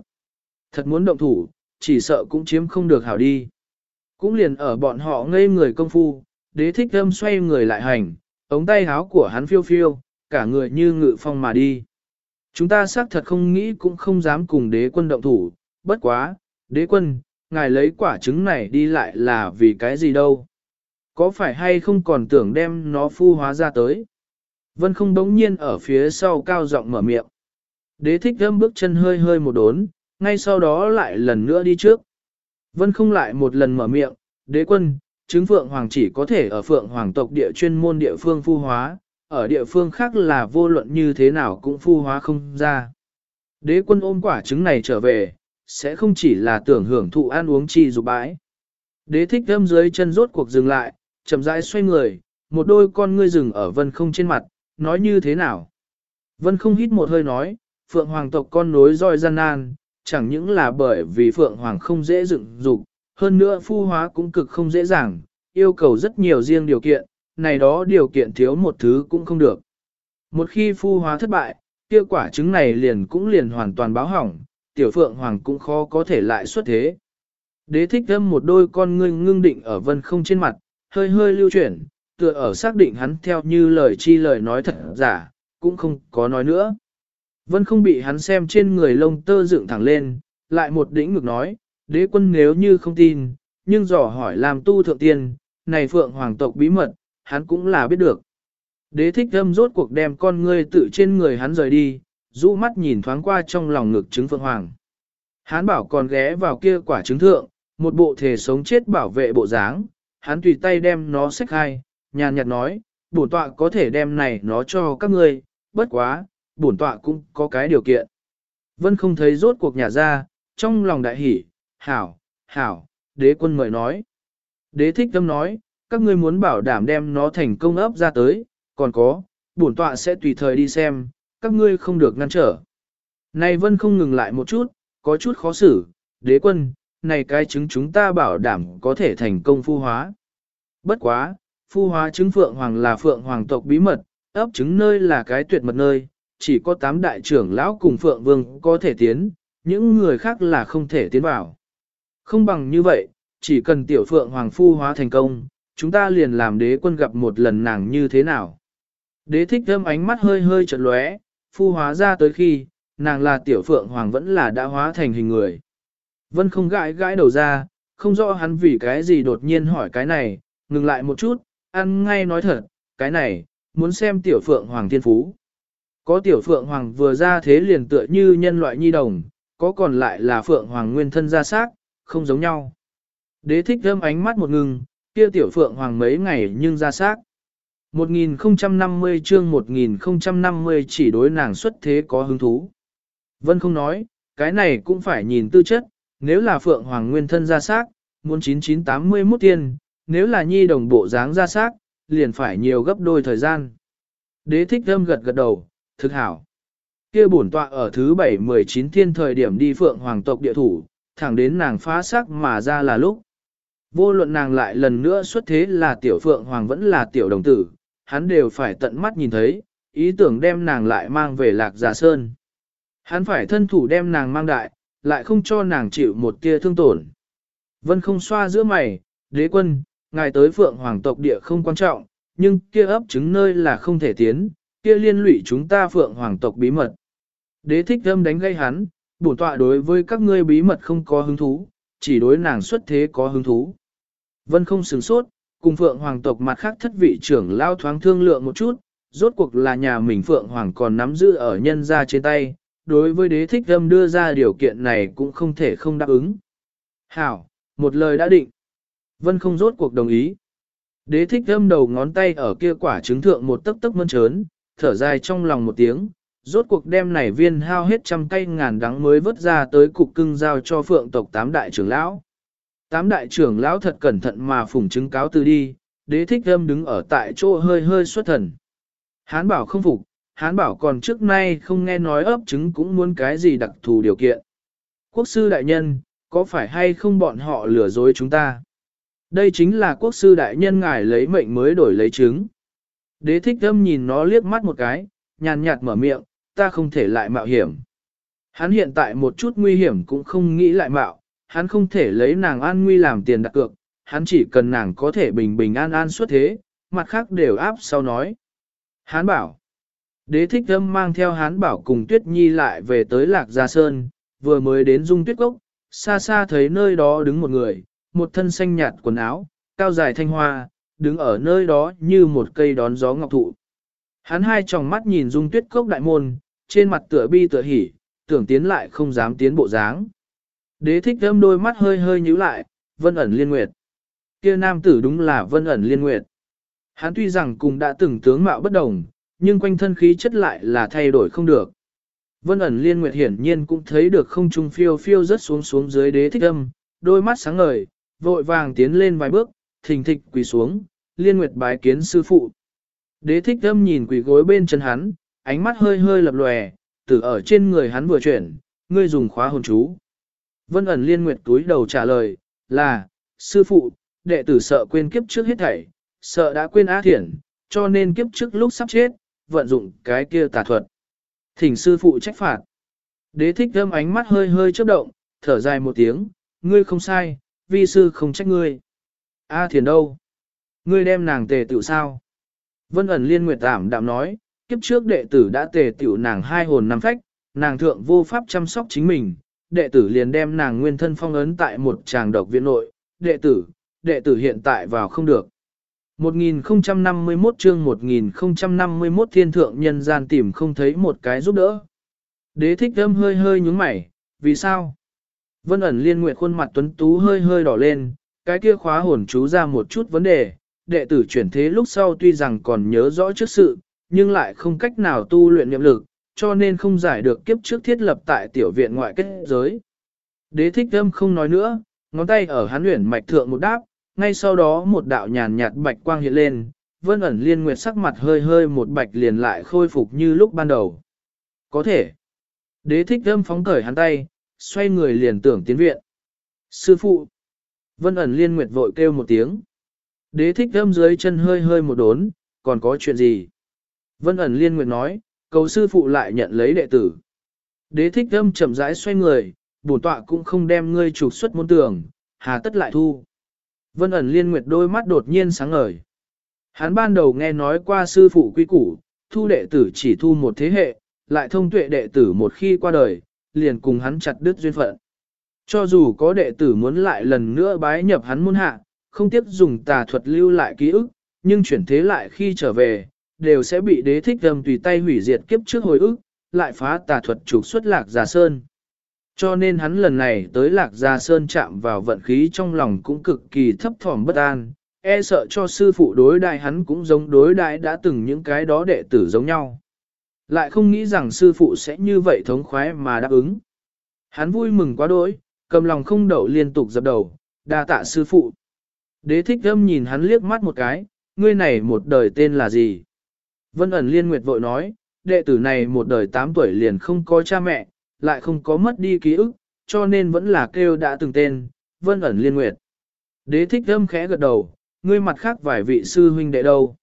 Thật muốn động thủ, chỉ sợ cũng chiếm không được hảo đi. Cũng liền ở bọn họ ngây người công phu, đế thích âm xoay người lại hành, ống tay háo của hắn phiêu phiêu, cả người như ngự phong mà đi. Chúng ta xác thật không nghĩ cũng không dám cùng đế quân động thủ, bất quá, đế quân, ngài lấy quả trứng này đi lại là vì cái gì đâu. Có phải hay không còn tưởng đem nó phu hóa ra tới? Vân không đống nhiên ở phía sau cao giọng mở miệng. Đế thích thơm bước chân hơi hơi một đốn, ngay sau đó lại lần nữa đi trước. Vân không lại một lần mở miệng, đế quân, trứng phượng hoàng chỉ có thể ở phượng hoàng tộc địa chuyên môn địa phương phu hóa, ở địa phương khác là vô luận như thế nào cũng phu hóa không ra. Đế quân ôm quả trứng này trở về, sẽ không chỉ là tưởng hưởng thụ ăn uống chi dục bãi. Đế thích thâm dưới chân rốt cuộc dừng lại, chậm rãi xoay người, một đôi con ngươi rừng ở vân không trên mặt, nói như thế nào. Vân không hít một hơi nói, phượng hoàng tộc con nối roi gian nan, chẳng những là bởi vì phượng hoàng không dễ dựng dục, hơn nữa phu hóa cũng cực không dễ dàng, yêu cầu rất nhiều riêng điều kiện, này đó điều kiện thiếu một thứ cũng không được. Một khi phu hóa thất bại, kia quả trứng này liền cũng liền hoàn toàn báo hỏng, tiểu phượng hoàng cũng khó có thể lại xuất thế. Đế thích thâm một đôi con ngươi ngưng định ở vân không trên mặt, hơi hơi lưu chuyển, tựa ở xác định hắn theo như lời chi lời nói thật giả, cũng không có nói nữa. Vân không bị hắn xem trên người lông tơ dựng thẳng lên, lại một đĩnh ngực nói, đế quân nếu như không tin, nhưng dò hỏi làm tu thượng tiên, này phượng hoàng tộc bí mật, hắn cũng là biết được. Đế thích thâm rốt cuộc đem con ngươi tự trên người hắn rời đi, rũ mắt nhìn thoáng qua trong lòng ngực trứng phượng hoàng. Hắn bảo còn ghé vào kia quả trứng thượng, một bộ thể sống chết bảo vệ bộ dáng, hắn tùy tay đem nó xách hai, nhàn nhạt nói, bổn tọa có thể đem này nó cho các ngươi, bất quá, bổn tọa cũng có cái điều kiện. Vân không thấy rốt cuộc nhà ra, trong lòng đại hỉ, hảo, hảo, đế quân mời nói. Đế thích tâm nói, các ngươi muốn bảo đảm đem nó thành công ấp ra tới, còn có, bổn tọa sẽ tùy thời đi xem, các ngươi không được ngăn trở. Này vân không ngừng lại một chút, có chút khó xử, đế quân, này cái chứng chúng ta bảo đảm có thể thành công phu hóa. Bất quá, phu hóa chứng phượng hoàng là phượng hoàng tộc bí mật, ấp trứng nơi là cái tuyệt mật nơi, chỉ có tám đại trưởng lão cùng phượng vương có thể tiến, những người khác là không thể tiến vào. Không bằng như vậy, chỉ cần tiểu phượng hoàng phu hóa thành công, chúng ta liền làm đế quân gặp một lần nàng như thế nào. Đế thích thơm ánh mắt hơi hơi chật lóe, phu hóa ra tới khi, nàng là tiểu phượng hoàng vẫn là đã hóa thành hình người. Vân không gãi gãi đầu ra, không rõ hắn vì cái gì đột nhiên hỏi cái này, ngừng lại một chút, ăn ngay nói thật, cái này, muốn xem tiểu phượng hoàng thiên phú. Có tiểu phượng hoàng vừa ra thế liền tựa như nhân loại nhi đồng, có còn lại là phượng hoàng nguyên thân ra xác, không giống nhau. Đế thích thơm ánh mắt một ngừng, kia tiểu phượng hoàng mấy ngày nhưng ra xác. 1050 chương 1050 chỉ đối nàng xuất thế có hứng thú. Vân không nói, cái này cũng phải nhìn tư chất, nếu là phượng hoàng nguyên thân ra xác, muốn 9981 tiền, nếu là nhi đồng bộ dáng ra xác, liền phải nhiều gấp đôi thời gian. Đế thích thâm gật gật đầu, thực hảo. Kia bổn tọa ở thứ 7-19 thiên thời điểm đi phượng hoàng tộc địa thủ, thẳng đến nàng phá xác mà ra là lúc. Vô luận nàng lại lần nữa xuất thế là tiểu phượng hoàng vẫn là tiểu đồng tử, hắn đều phải tận mắt nhìn thấy, ý tưởng đem nàng lại mang về lạc giả sơn. Hắn phải thân thủ đem nàng mang đại, lại không cho nàng chịu một tia thương tổn. Vân không xoa giữa mày, đế quân, ngài tới phượng hoàng tộc địa không quan trọng, nhưng kia ấp trứng nơi là không thể tiến, kia liên lụy chúng ta phượng hoàng tộc bí mật. Đế thích âm đánh gây hắn, bổn tọa đối với các ngươi bí mật không có hứng thú, chỉ đối nàng xuất thế có hứng thú. Vân không sửng sốt, cùng phượng hoàng tộc mặt khác thất vị trưởng lao thoáng thương lượng một chút, rốt cuộc là nhà mình phượng hoàng còn nắm giữ ở nhân ra trên tay, đối với đế thích âm đưa ra điều kiện này cũng không thể không đáp ứng. Hảo, một lời đã định. Vân không rốt cuộc đồng ý. Đế thích âm đầu ngón tay ở kia quả trứng thượng một tấc tấc mơn trớn, thở dài trong lòng một tiếng, rốt cuộc đem này viên hao hết trăm cây ngàn đắng mới vớt ra tới cục cưng giao cho phượng tộc tám đại trưởng lão. Tám đại trưởng lão thật cẩn thận mà phủng chứng cáo từ đi, đế thích âm đứng ở tại chỗ hơi hơi xuất thần. Hán bảo không phục, hán bảo còn trước nay không nghe nói ấp trứng cũng muốn cái gì đặc thù điều kiện. Quốc sư đại nhân, có phải hay không bọn họ lừa dối chúng ta? Đây chính là quốc sư đại nhân ngài lấy mệnh mới đổi lấy trứng. Đế thích âm nhìn nó liếc mắt một cái, nhàn nhạt mở miệng, ta không thể lại mạo hiểm. Hắn hiện tại một chút nguy hiểm cũng không nghĩ lại mạo, hắn không thể lấy nàng an nguy làm tiền đặt cược, hắn chỉ cần nàng có thể bình bình an an suốt thế, mặt khác đều áp sau nói. Hán bảo, đế thích âm mang theo hán bảo cùng tuyết nhi lại về tới lạc gia sơn, vừa mới đến dung tuyết cốc, xa xa thấy nơi đó đứng một người, một thân xanh nhạt quần áo, cao dài thanh hoa, đứng ở nơi đó như một cây đón gió ngọc thụ. Hắn hai tròng mắt nhìn dung tuyết cốc đại môn, trên mặt tựa bi tựa hỉ, tưởng tiến lại không dám tiến bộ dáng. Đế thích thơm đôi mắt hơi hơi nhíu lại, vân ẩn liên nguyệt. Kia nam tử đúng là vân ẩn liên nguyệt. Hắn tuy rằng cùng đã từng tướng mạo bất đồng, nhưng quanh thân khí chất lại là thay đổi không được. Vân ẩn liên nguyệt hiển nhiên cũng thấy được không trung phiêu phiêu rất xuống xuống dưới đế thích âm, đôi mắt sáng ngời, vội vàng tiến lên vài bước, thình thịch quỳ xuống, liên nguyệt bái kiến sư phụ. Đế thích âm nhìn quỳ gối bên chân hắn, ánh mắt hơi hơi lập lòe, từ ở trên người hắn vừa chuyển, ngươi dùng khóa hồn chú. Vân ẩn liên nguyệt túi đầu trả lời, là, sư phụ, đệ tử sợ quên kiếp trước hết thảy, sợ đã quên á thiển, cho nên kiếp trước lúc sắp chết, vận dụng cái kia tà thuật. Thỉnh sư phụ trách phạt. Đế thích thơm ánh mắt hơi hơi chớp động, thở dài một tiếng, ngươi không sai, vi sư không trách ngươi. A thiền đâu? Ngươi đem nàng tề tiểu sao? Vân ẩn liên nguyệt tảm đạm nói, kiếp trước đệ tử đã tề tiểu nàng hai hồn năm phách, nàng thượng vô pháp chăm sóc chính mình, đệ tử liền đem nàng nguyên thân phong ấn tại một tràng độc viện nội, đệ tử, đệ tử hiện tại vào không được. 1051 chương 1051 thiên thượng nhân gian tìm không thấy một cái giúp đỡ. Đế thích âm hơi hơi nhúng mày, vì sao? Vân ẩn liên nguyện khuôn mặt tuấn tú hơi hơi đỏ lên, cái kia khóa hồn chú ra một chút vấn đề, đệ tử chuyển thế lúc sau tuy rằng còn nhớ rõ trước sự, nhưng lại không cách nào tu luyện niệm lực, cho nên không giải được kiếp trước thiết lập tại tiểu viện ngoại kết giới. Đế thích âm không nói nữa, ngón tay ở hắn luyện mạch thượng một đáp, ngay sau đó một đạo nhàn nhạt bạch quang hiện lên, vân ẩn liên nguyệt sắc mặt hơi hơi một bạch liền lại khôi phục như lúc ban đầu. Có thể. Đế thích âm phóng cởi hắn tay, xoay người liền tưởng tiến viện. Sư phụ. Vân ẩn liên nguyệt vội kêu một tiếng. Đế thích âm dưới chân hơi hơi một đốn, còn có chuyện gì? Vân ẩn liên nguyệt nói, cầu sư phụ lại nhận lấy đệ tử. Đế thích âm chậm rãi xoay người, bổn tọa cũng không đem ngươi trục xuất môn tường, hà tất lại thu. Vân ẩn liên nguyệt đôi mắt đột nhiên sáng ngời. Hắn ban đầu nghe nói qua sư phụ quy củ, thu đệ tử chỉ thu một thế hệ, lại thông tuệ đệ tử một khi qua đời, liền cùng hắn chặt đứt duyên phận. Cho dù có đệ tử muốn lại lần nữa bái nhập hắn môn hạ, không tiếp dùng tà thuật lưu lại ký ức, nhưng chuyển thế lại khi trở về, đều sẽ bị đế thích âm tùy tay hủy diệt kiếp trước hồi ức, lại phá tà thuật trục xuất lạc giả sơn. Cho nên hắn lần này tới lạc gia sơn chạm vào vận khí trong lòng cũng cực kỳ thấp thỏm bất an, e sợ cho sư phụ đối đại hắn cũng giống đối đại đã từng những cái đó đệ tử giống nhau. Lại không nghĩ rằng sư phụ sẽ như vậy thống khoái mà đáp ứng. Hắn vui mừng quá đỗi, cầm lòng không đậu liên tục dập đầu, đa tạ sư phụ. Đế thích âm nhìn hắn liếc mắt một cái, ngươi này một đời tên là gì? Vân ẩn liên nguyệt vội nói, đệ tử này một đời 8 tuổi liền không có cha mẹ, lại không có mất đi ký ức, cho nên vẫn là kêu đã từng tên, vân ẩn liên nguyệt. Đế thích âm khẽ gật đầu, ngươi mặt khác vài vị sư huynh đệ đâu?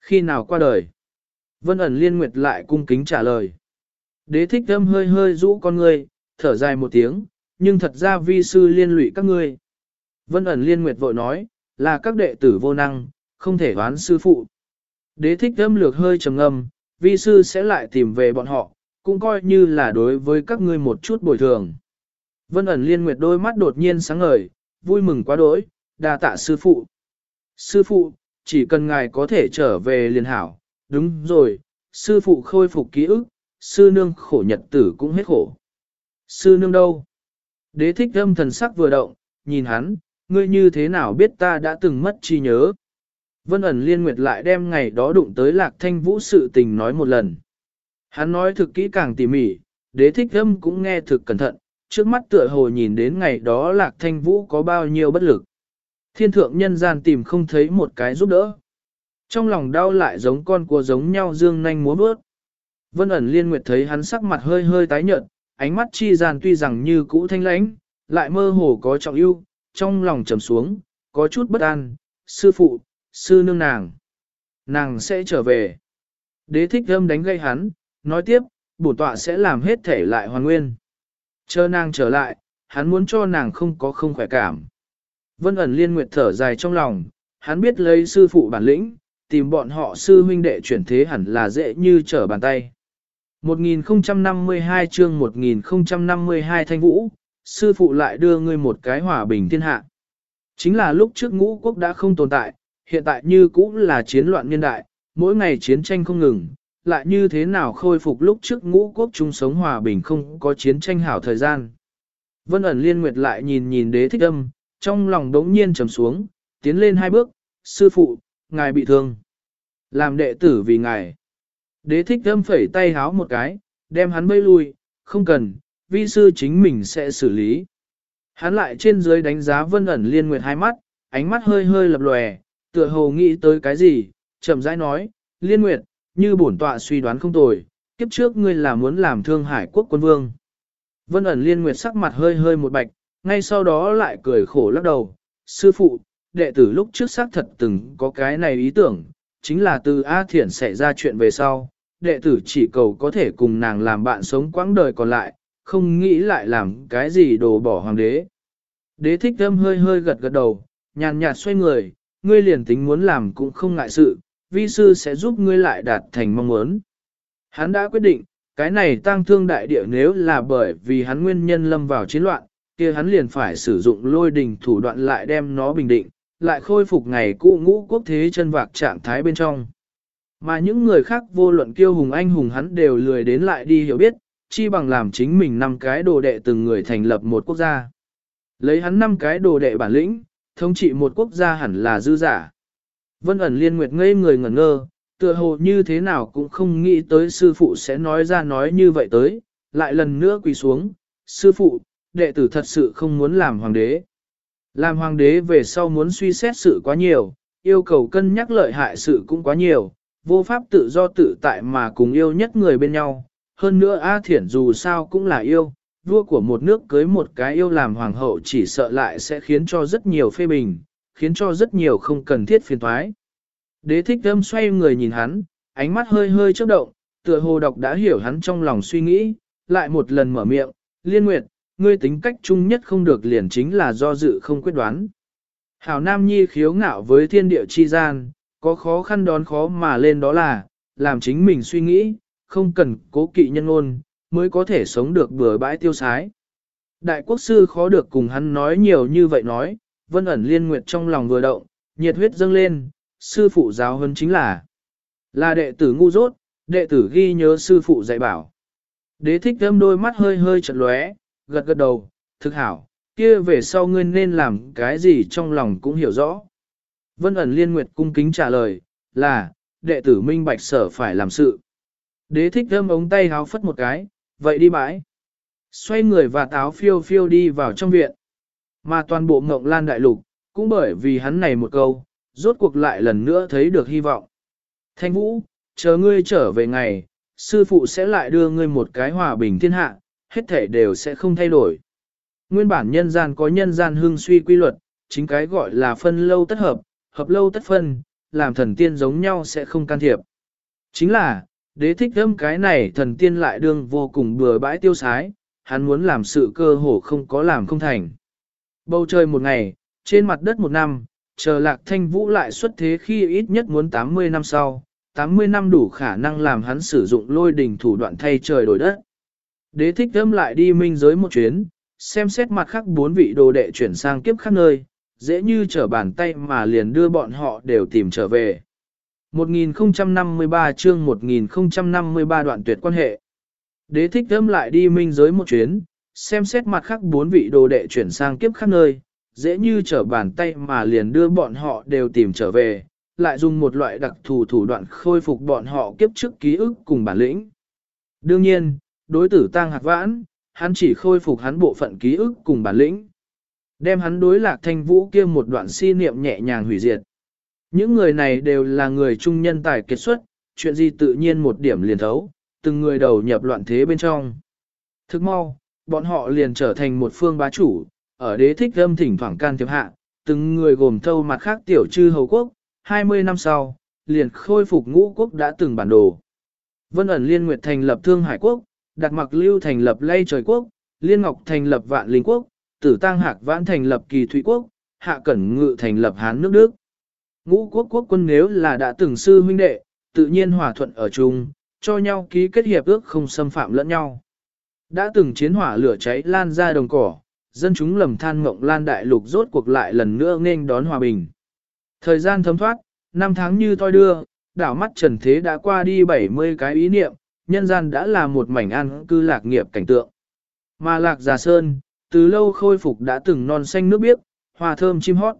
Khi nào qua đời? Vân ẩn liên nguyệt lại cung kính trả lời. Đế thích âm hơi hơi rũ con ngươi, thở dài một tiếng, nhưng thật ra vi sư liên lụy các ngươi. Vân ẩn liên nguyệt vội nói, là các đệ tử vô năng, không thể đoán sư phụ. Đế thích âm lược hơi trầm ngâm, vi sư sẽ lại tìm về bọn họ, cũng coi như là đối với các ngươi một chút bồi thường. Vân ẩn liên nguyệt đôi mắt đột nhiên sáng ngời, vui mừng quá đỗi, đa tạ sư phụ. Sư phụ, chỉ cần ngài có thể trở về liền hảo, đúng rồi, sư phụ khôi phục ký ức, sư nương khổ nhật tử cũng hết khổ. Sư nương đâu? Đế thích âm thần sắc vừa động, nhìn hắn, ngươi như thế nào biết ta đã từng mất trí nhớ. Vân ẩn liên nguyệt lại đem ngày đó đụng tới lạc thanh vũ sự tình nói một lần. Hắn nói thực kỹ càng tỉ mỉ, đế thích âm cũng nghe thực cẩn thận, trước mắt tựa hồ nhìn đến ngày đó lạc thanh vũ có bao nhiêu bất lực. Thiên thượng nhân gian tìm không thấy một cái giúp đỡ. Trong lòng đau lại giống con cua giống nhau dương nanh múa bước. Vân ẩn liên nguyệt thấy hắn sắc mặt hơi hơi tái nhợt, ánh mắt chi gian tuy rằng như cũ thanh lãnh, lại mơ hồ có trọng ưu, trong lòng trầm xuống, có chút bất an, sư phụ, sư nương nàng. Nàng sẽ trở về. Đế thích âm đánh gây hắn, nói tiếp, bổ tọa sẽ làm hết thể lại hoàn nguyên. Chờ nàng trở lại, hắn muốn cho nàng không có không khỏe cảm. Vân ẩn liên nguyệt thở dài trong lòng, hắn biết lấy sư phụ bản lĩnh, tìm bọn họ sư huynh đệ chuyển thế hẳn là dễ như trở bàn tay. 1052 chương 1052 thanh vũ, sư phụ lại đưa ngươi một cái hòa bình thiên hạ. Chính là lúc trước ngũ quốc đã không tồn tại, hiện tại như cũng là chiến loạn niên đại, mỗi ngày chiến tranh không ngừng, lại như thế nào khôi phục lúc trước ngũ quốc chung sống hòa bình không có chiến tranh hảo thời gian. Vân ẩn liên nguyệt lại nhìn nhìn đế thích âm, trong lòng đống nhiên trầm xuống, tiến lên hai bước, sư phụ, ngài bị thương. Làm đệ tử vì ngài. Đế thích âm phẩy tay háo một cái, đem hắn bơi lui, không cần, vi sư chính mình sẽ xử lý. Hắn lại trên dưới đánh giá vân ẩn liên nguyệt hai mắt, ánh mắt hơi hơi lập lòe, tựa hồ nghĩ tới cái gì, chậm rãi nói, liên nguyệt, như bổn tọa suy đoán không tồi, kiếp trước ngươi là muốn làm thương hải quốc quân vương. Vân ẩn liên nguyệt sắc mặt hơi hơi một bạch, ngay sau đó lại cười khổ lắc đầu, sư phụ, đệ tử lúc trước xác thật từng có cái này ý tưởng, chính là từ A Thiển xảy ra chuyện về sau, đệ tử chỉ cầu có thể cùng nàng làm bạn sống quãng đời còn lại, không nghĩ lại làm cái gì đồ bỏ hoàng đế. Đế thích thâm hơi hơi gật gật đầu, nhàn nhạt xoay người, ngươi liền tính muốn làm cũng không ngại sự, vi sư sẽ giúp ngươi lại đạt thành mong muốn. Hắn đã quyết định, cái này tăng thương đại địa nếu là bởi vì hắn nguyên nhân lâm vào chiến loạn, kia hắn liền phải sử dụng lôi đình thủ đoạn lại đem nó bình định, lại khôi phục ngày cũ ngũ quốc thế chân vạc trạng thái bên trong. Mà những người khác vô luận kiêu hùng anh hùng hắn đều lười đến lại đi hiểu biết, chi bằng làm chính mình năm cái đồ đệ từng người thành lập một quốc gia. Lấy hắn năm cái đồ đệ bản lĩnh, thống trị một quốc gia hẳn là dư giả. Vân ẩn liên nguyệt ngây người ngẩn ngơ, tựa hồ như thế nào cũng không nghĩ tới sư phụ sẽ nói ra nói như vậy tới, lại lần nữa quỳ xuống, sư phụ, đệ tử thật sự không muốn làm hoàng đế. Làm hoàng đế về sau muốn suy xét sự quá nhiều, yêu cầu cân nhắc lợi hại sự cũng quá nhiều, vô pháp tự do tự tại mà cùng yêu nhất người bên nhau. Hơn nữa A Thiển dù sao cũng là yêu, vua của một nước cưới một cái yêu làm hoàng hậu chỉ sợ lại sẽ khiến cho rất nhiều phê bình, khiến cho rất nhiều không cần thiết phiền thoái. Đế thích thâm xoay người nhìn hắn, ánh mắt hơi hơi chớp động, tựa hồ đọc đã hiểu hắn trong lòng suy nghĩ, lại một lần mở miệng, liên nguyệt, ngươi tính cách chung nhất không được liền chính là do dự không quyết đoán. Hảo Nam Nhi khiếu ngạo với thiên địa chi gian, có khó khăn đón khó mà lên đó là, làm chính mình suy nghĩ, không cần cố kỵ nhân ôn, mới có thể sống được bừa bãi tiêu sái. Đại quốc sư khó được cùng hắn nói nhiều như vậy nói, vân ẩn liên nguyệt trong lòng vừa động, nhiệt huyết dâng lên, sư phụ giáo hơn chính là là đệ tử ngu dốt, đệ tử ghi nhớ sư phụ dạy bảo. Đế thích thâm đôi mắt hơi hơi chật lóe, gật gật đầu, thực hảo, kia về sau ngươi nên làm cái gì trong lòng cũng hiểu rõ. Vân ẩn liên nguyệt cung kính trả lời, là, đệ tử minh bạch sở phải làm sự. Đế thích thâm ống tay háo phất một cái, vậy đi bãi. Xoay người và táo phiêu phiêu đi vào trong viện. Mà toàn bộ ngộng lan đại lục, cũng bởi vì hắn này một câu, rốt cuộc lại lần nữa thấy được hy vọng. Thanh vũ, chờ ngươi trở về ngày, sư phụ sẽ lại đưa ngươi một cái hòa bình thiên hạ, hết thể đều sẽ không thay đổi. Nguyên bản nhân gian có nhân gian hương suy quy luật, chính cái gọi là phân lâu tất hợp, hợp lâu tất phân, làm thần tiên giống nhau sẽ không can thiệp. Chính là, đế thích âm cái này thần tiên lại đương vô cùng bừa bãi tiêu sái, hắn muốn làm sự cơ hồ không có làm không thành. Bầu trời một ngày, trên mặt đất một năm, chờ lạc thanh vũ lại xuất thế khi ít nhất muốn 80 năm sau, 80 năm đủ khả năng làm hắn sử dụng lôi đình thủ đoạn thay trời đổi đất. Đế thích âm lại đi minh giới một chuyến, xem xét mặt khác bốn vị đồ đệ chuyển sang kiếp khác nơi, dễ như trở bàn tay mà liền đưa bọn họ đều tìm trở về. 1053 chương 1053 đoạn tuyệt quan hệ. Đế thích âm lại đi minh giới một chuyến, xem xét mặt khác bốn vị đồ đệ chuyển sang kiếp khác nơi, dễ như trở bàn tay mà liền đưa bọn họ đều tìm trở về, lại dùng một loại đặc thù thủ đoạn khôi phục bọn họ kiếp trước ký ức cùng bản lĩnh. Đương nhiên, đối tử tăng hạt vãn, hắn chỉ khôi phục hắn bộ phận ký ức cùng bản lĩnh. Đem hắn đối lạc thanh vũ kia một đoạn si niệm nhẹ nhàng hủy diệt. Những người này đều là người trung nhân tài kết xuất, chuyện gì tự nhiên một điểm liền thấu, từng người đầu nhập loạn thế bên trong. Thức mau, bọn họ liền trở thành một phương bá chủ, ở đế thích âm thỉnh thoảng can thiệp hạ, từng người gồm thâu mặt khác tiểu trư hầu quốc, 20 năm sau, liền khôi phục ngũ quốc đã từng bản đồ. Vân ẩn liên nguyệt thành lập thương hải quốc, đặt mặc lưu thành lập lây trời quốc, liên ngọc thành lập vạn linh quốc, tử tăng hạc vãn thành lập kỳ thủy quốc, hạ cẩn ngự thành lập hán nước đức. Ngũ quốc quốc quân nếu là đã từng sư huynh đệ, tự nhiên hòa thuận ở chung, cho nhau ký kết hiệp ước không xâm phạm lẫn nhau. Đã từng chiến hỏa lửa cháy lan ra đồng cỏ, dân chúng lầm than ngộng lan đại lục rốt cuộc lại lần nữa nên đón hòa bình. Thời gian thấm thoát, năm tháng như toi đưa, đảo mắt trần thế đã qua đi 70 cái ý niệm, nhân gian đã là một mảnh an cư lạc nghiệp cảnh tượng. Mà lạc già sơn, từ lâu khôi phục đã từng non xanh nước biếc, hòa thơm chim hót.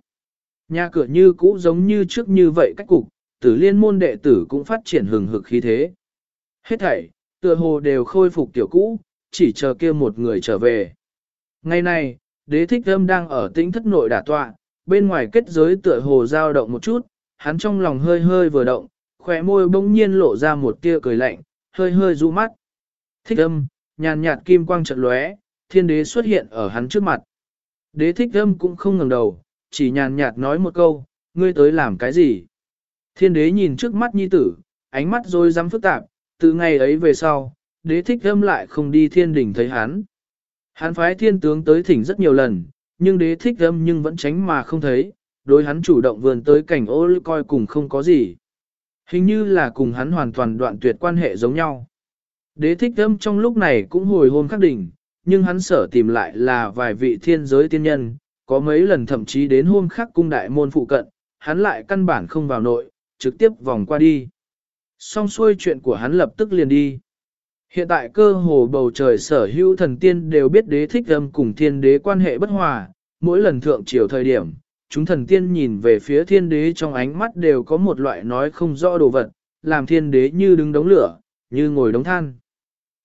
Nhà cửa như cũ giống như trước như vậy cách cục, tử liên môn đệ tử cũng phát triển hừng hực khí thế. Hết thảy, tựa hồ đều khôi phục tiểu cũ, chỉ chờ kia một người trở về. Ngày nay đế thích âm đang ở tĩnh thất nội đả tọa, bên ngoài kết giới tựa hồ dao động một chút, hắn trong lòng hơi hơi vừa động, khỏe môi bỗng nhiên lộ ra một tia cười lạnh, hơi hơi du mắt. Thích âm, nhàn nhạt kim quang trận lóe, thiên đế xuất hiện ở hắn trước mặt. Đế thích âm cũng không ngẩng đầu, chỉ nhàn nhạt nói một câu, ngươi tới làm cái gì? Thiên đế nhìn trước mắt nhi tử, ánh mắt rồi dám phức tạp, từ ngày ấy về sau, đế thích âm lại không đi thiên đỉnh thấy hắn. Hắn phái thiên tướng tới thỉnh rất nhiều lần, nhưng đế thích âm nhưng vẫn tránh mà không thấy, đối hắn chủ động vườn tới cảnh ô coi cùng không có gì. Hình như là cùng hắn hoàn toàn đoạn tuyệt quan hệ giống nhau. Đế thích âm trong lúc này cũng hồi hôn khắc đỉnh, nhưng hắn sở tìm lại là vài vị thiên giới tiên nhân, có mấy lần thậm chí đến hôm khắc cung đại môn phụ cận, hắn lại căn bản không vào nội, trực tiếp vòng qua đi. Xong xuôi chuyện của hắn lập tức liền đi. Hiện tại cơ hồ bầu trời sở hữu thần tiên đều biết đế thích âm cùng thiên đế quan hệ bất hòa, mỗi lần thượng triều thời điểm, chúng thần tiên nhìn về phía thiên đế trong ánh mắt đều có một loại nói không rõ đồ vật, làm thiên đế như đứng đống lửa, như ngồi đống than.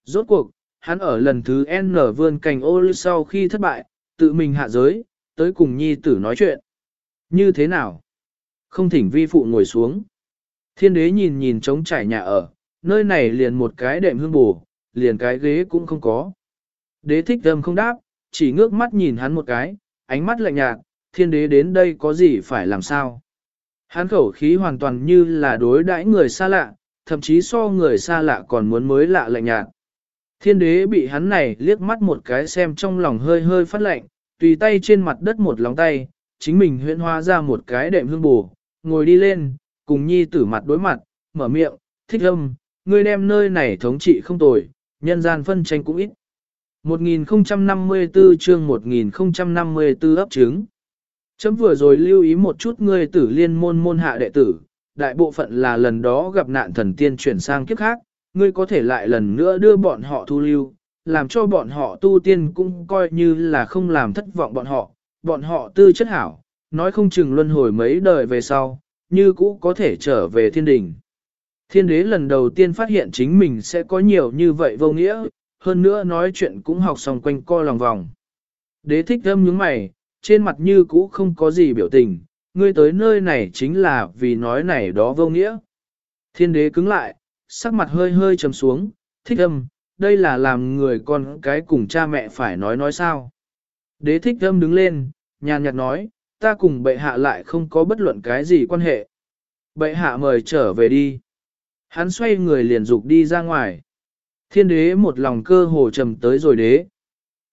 Rốt cuộc, hắn ở lần thứ N vươn cành ô sau khi thất bại, tự mình hạ giới, tới cùng nhi tử nói chuyện. Như thế nào? Không thỉnh vi phụ ngồi xuống. Thiên đế nhìn nhìn trống trải nhà ở, nơi này liền một cái đệm hương bù, liền cái ghế cũng không có. Đế thích âm không đáp, chỉ ngước mắt nhìn hắn một cái, ánh mắt lạnh nhạt, thiên đế đến đây có gì phải làm sao. Hắn khẩu khí hoàn toàn như là đối đãi người xa lạ, thậm chí so người xa lạ còn muốn mới lạ lạnh nhạt. Thiên đế bị hắn này liếc mắt một cái xem trong lòng hơi hơi phát lạnh, tùy tay trên mặt đất một lòng tay, chính mình huyễn hóa ra một cái đệm hương bù, ngồi đi lên, cùng nhi tử mặt đối mặt, mở miệng, thích âm, ngươi đem nơi này thống trị không tồi, nhân gian phân tranh cũng ít. 1054 chương 1054 ấp trứng. Chấm vừa rồi lưu ý một chút ngươi tử liên môn môn hạ đệ tử, đại bộ phận là lần đó gặp nạn thần tiên chuyển sang kiếp khác, ngươi có thể lại lần nữa đưa bọn họ thu lưu, làm cho bọn họ tu tiên cũng coi như là không làm thất vọng bọn họ, bọn họ tư chất hảo, nói không chừng luân hồi mấy đời về sau, như cũ có thể trở về thiên đình. Thiên đế lần đầu tiên phát hiện chính mình sẽ có nhiều như vậy vô nghĩa, hơn nữa nói chuyện cũng học xong quanh co lòng vòng. Đế thích âm nhướng mày, trên mặt như cũ không có gì biểu tình, ngươi tới nơi này chính là vì nói này đó vô nghĩa. Thiên đế cứng lại, sắc mặt hơi hơi trầm xuống, thích âm, đây là làm người con cái cùng cha mẹ phải nói nói sao. Đế thích thâm đứng lên, nhàn nhạt nói, ta cùng bệ hạ lại không có bất luận cái gì quan hệ. Bệ hạ mời trở về đi. Hắn xoay người liền dục đi ra ngoài. Thiên đế một lòng cơ hồ trầm tới rồi đế.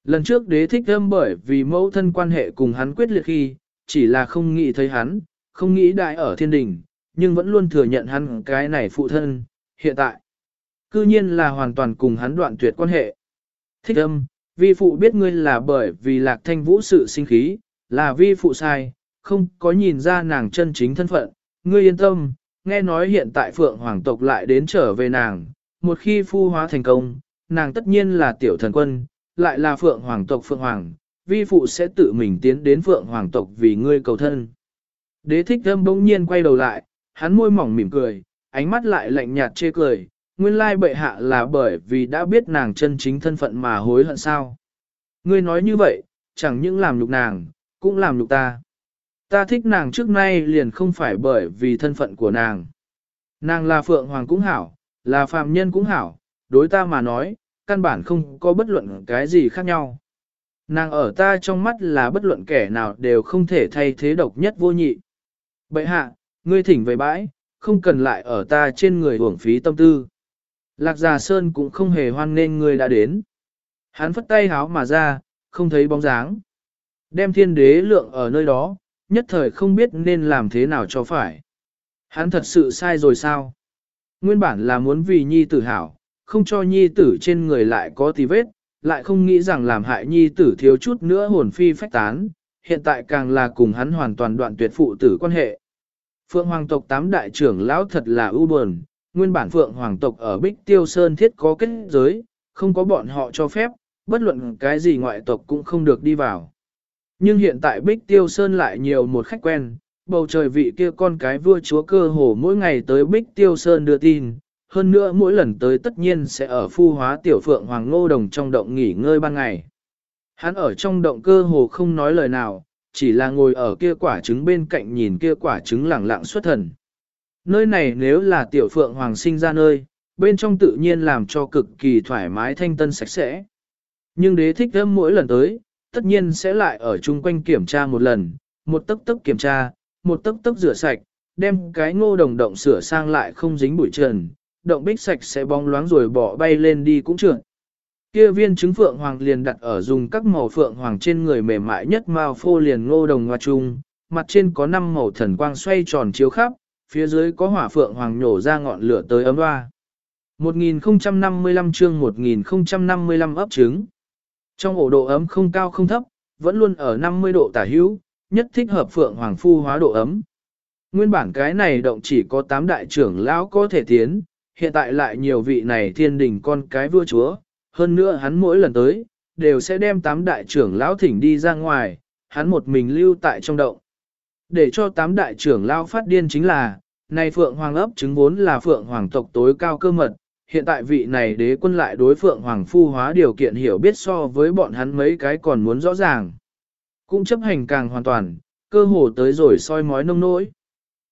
Lần trước đế thích thâm bởi vì mẫu thân quan hệ cùng hắn quyết liệt khi, chỉ là không nghĩ thấy hắn, không nghĩ đại ở thiên đình, nhưng vẫn luôn thừa nhận hắn cái này phụ thân, hiện tại. Cư nhiên là hoàn toàn cùng hắn đoạn tuyệt quan hệ. Thích âm, vi phụ biết ngươi là bởi vì lạc thanh vũ sự sinh khí, là vi phụ sai, không có nhìn ra nàng chân chính thân phận, ngươi yên tâm, nghe nói hiện tại phượng hoàng tộc lại đến trở về nàng, một khi phu hóa thành công, nàng tất nhiên là tiểu thần quân, lại là phượng hoàng tộc phượng hoàng, vi phụ sẽ tự mình tiến đến phượng hoàng tộc vì ngươi cầu thân. Đế thích âm bỗng nhiên quay đầu lại, hắn môi mỏng mỉm cười, ánh mắt lại lạnh nhạt chê cười, nguyên lai bệ hạ là bởi vì đã biết nàng chân chính thân phận mà hối hận sao. Ngươi nói như vậy, chẳng những làm nhục nàng, cũng làm nhục ta. Ta thích nàng trước nay liền không phải bởi vì thân phận của nàng. Nàng là phượng hoàng cũng hảo, là phàm nhân cũng hảo, đối ta mà nói, căn bản không có bất luận cái gì khác nhau. Nàng ở ta trong mắt là bất luận kẻ nào đều không thể thay thế độc nhất vô nhị. Bậy hạ, ngươi thỉnh về bãi, không cần lại ở ta trên người uổng phí tâm tư. Lạc Già Sơn cũng không hề hoan nên người đã đến. Hắn phất tay háo mà ra, không thấy bóng dáng. Đem thiên đế lượng ở nơi đó, nhất thời không biết nên làm thế nào cho phải. Hắn thật sự sai rồi sao? Nguyên bản là muốn vì nhi tử hảo, không cho nhi tử trên người lại có tí vết, lại không nghĩ rằng làm hại nhi tử thiếu chút nữa hồn phi phách tán, hiện tại càng là cùng hắn hoàn toàn đoạn tuyệt phụ tử quan hệ. Phượng Hoàng tộc tám đại trưởng lão thật là ưu buồn, nguyên bản Phượng Hoàng tộc ở Bích Tiêu Sơn thiết có kết giới, không có bọn họ cho phép, bất luận cái gì ngoại tộc cũng không được đi vào. Nhưng hiện tại Bích Tiêu Sơn lại nhiều một khách quen, bầu trời vị kia con cái vua chúa cơ hồ mỗi ngày tới Bích Tiêu Sơn đưa tin, hơn nữa mỗi lần tới tất nhiên sẽ ở phu hóa tiểu phượng hoàng ngô đồng trong động nghỉ ngơi ban ngày. Hắn ở trong động cơ hồ không nói lời nào, chỉ là ngồi ở kia quả trứng bên cạnh nhìn kia quả trứng lẳng lặng xuất thần. Nơi này nếu là tiểu phượng hoàng sinh ra nơi, bên trong tự nhiên làm cho cực kỳ thoải mái thanh tân sạch sẽ. Nhưng đế thích âm mỗi lần tới, tất nhiên sẽ lại ở chung quanh kiểm tra một lần, một tấc tấc kiểm tra, một tấc tấc rửa sạch, đem cái ngô đồng động sửa sang lại không dính bụi trần, động bích sạch sẽ bong loáng rồi bỏ bay lên đi cũng trượt. Kia viên trứng phượng hoàng liền đặt ở dùng các màu phượng hoàng trên người mềm mại nhất mao phô liền ngô đồng hoa trung, mặt trên có năm màu thần quang xoay tròn chiếu khắp, phía dưới có hỏa phượng hoàng nhổ ra ngọn lửa tới ấm hoa. 1055 chương 1055 ấp trứng. Trong ổ độ ấm không cao không thấp, vẫn luôn ở 50 độ tả hữu, nhất thích hợp phượng hoàng phu hóa độ ấm. Nguyên bản cái này động chỉ có 8 đại trưởng lão có thể tiến, hiện tại lại nhiều vị này thiên đình con cái vua chúa, hơn nữa hắn mỗi lần tới, đều sẽ đem 8 đại trưởng lão thỉnh đi ra ngoài, hắn một mình lưu tại trong động. Để cho tám đại trưởng lão phát điên chính là, này phượng hoàng ấp chứng vốn là phượng hoàng tộc tối cao cơ mật, hiện tại vị này đế quân lại đối phượng hoàng phu hóa điều kiện hiểu biết so với bọn hắn mấy cái còn muốn rõ ràng. Cũng chấp hành càng hoàn toàn, cơ hồ tới rồi soi mói nông nỗi.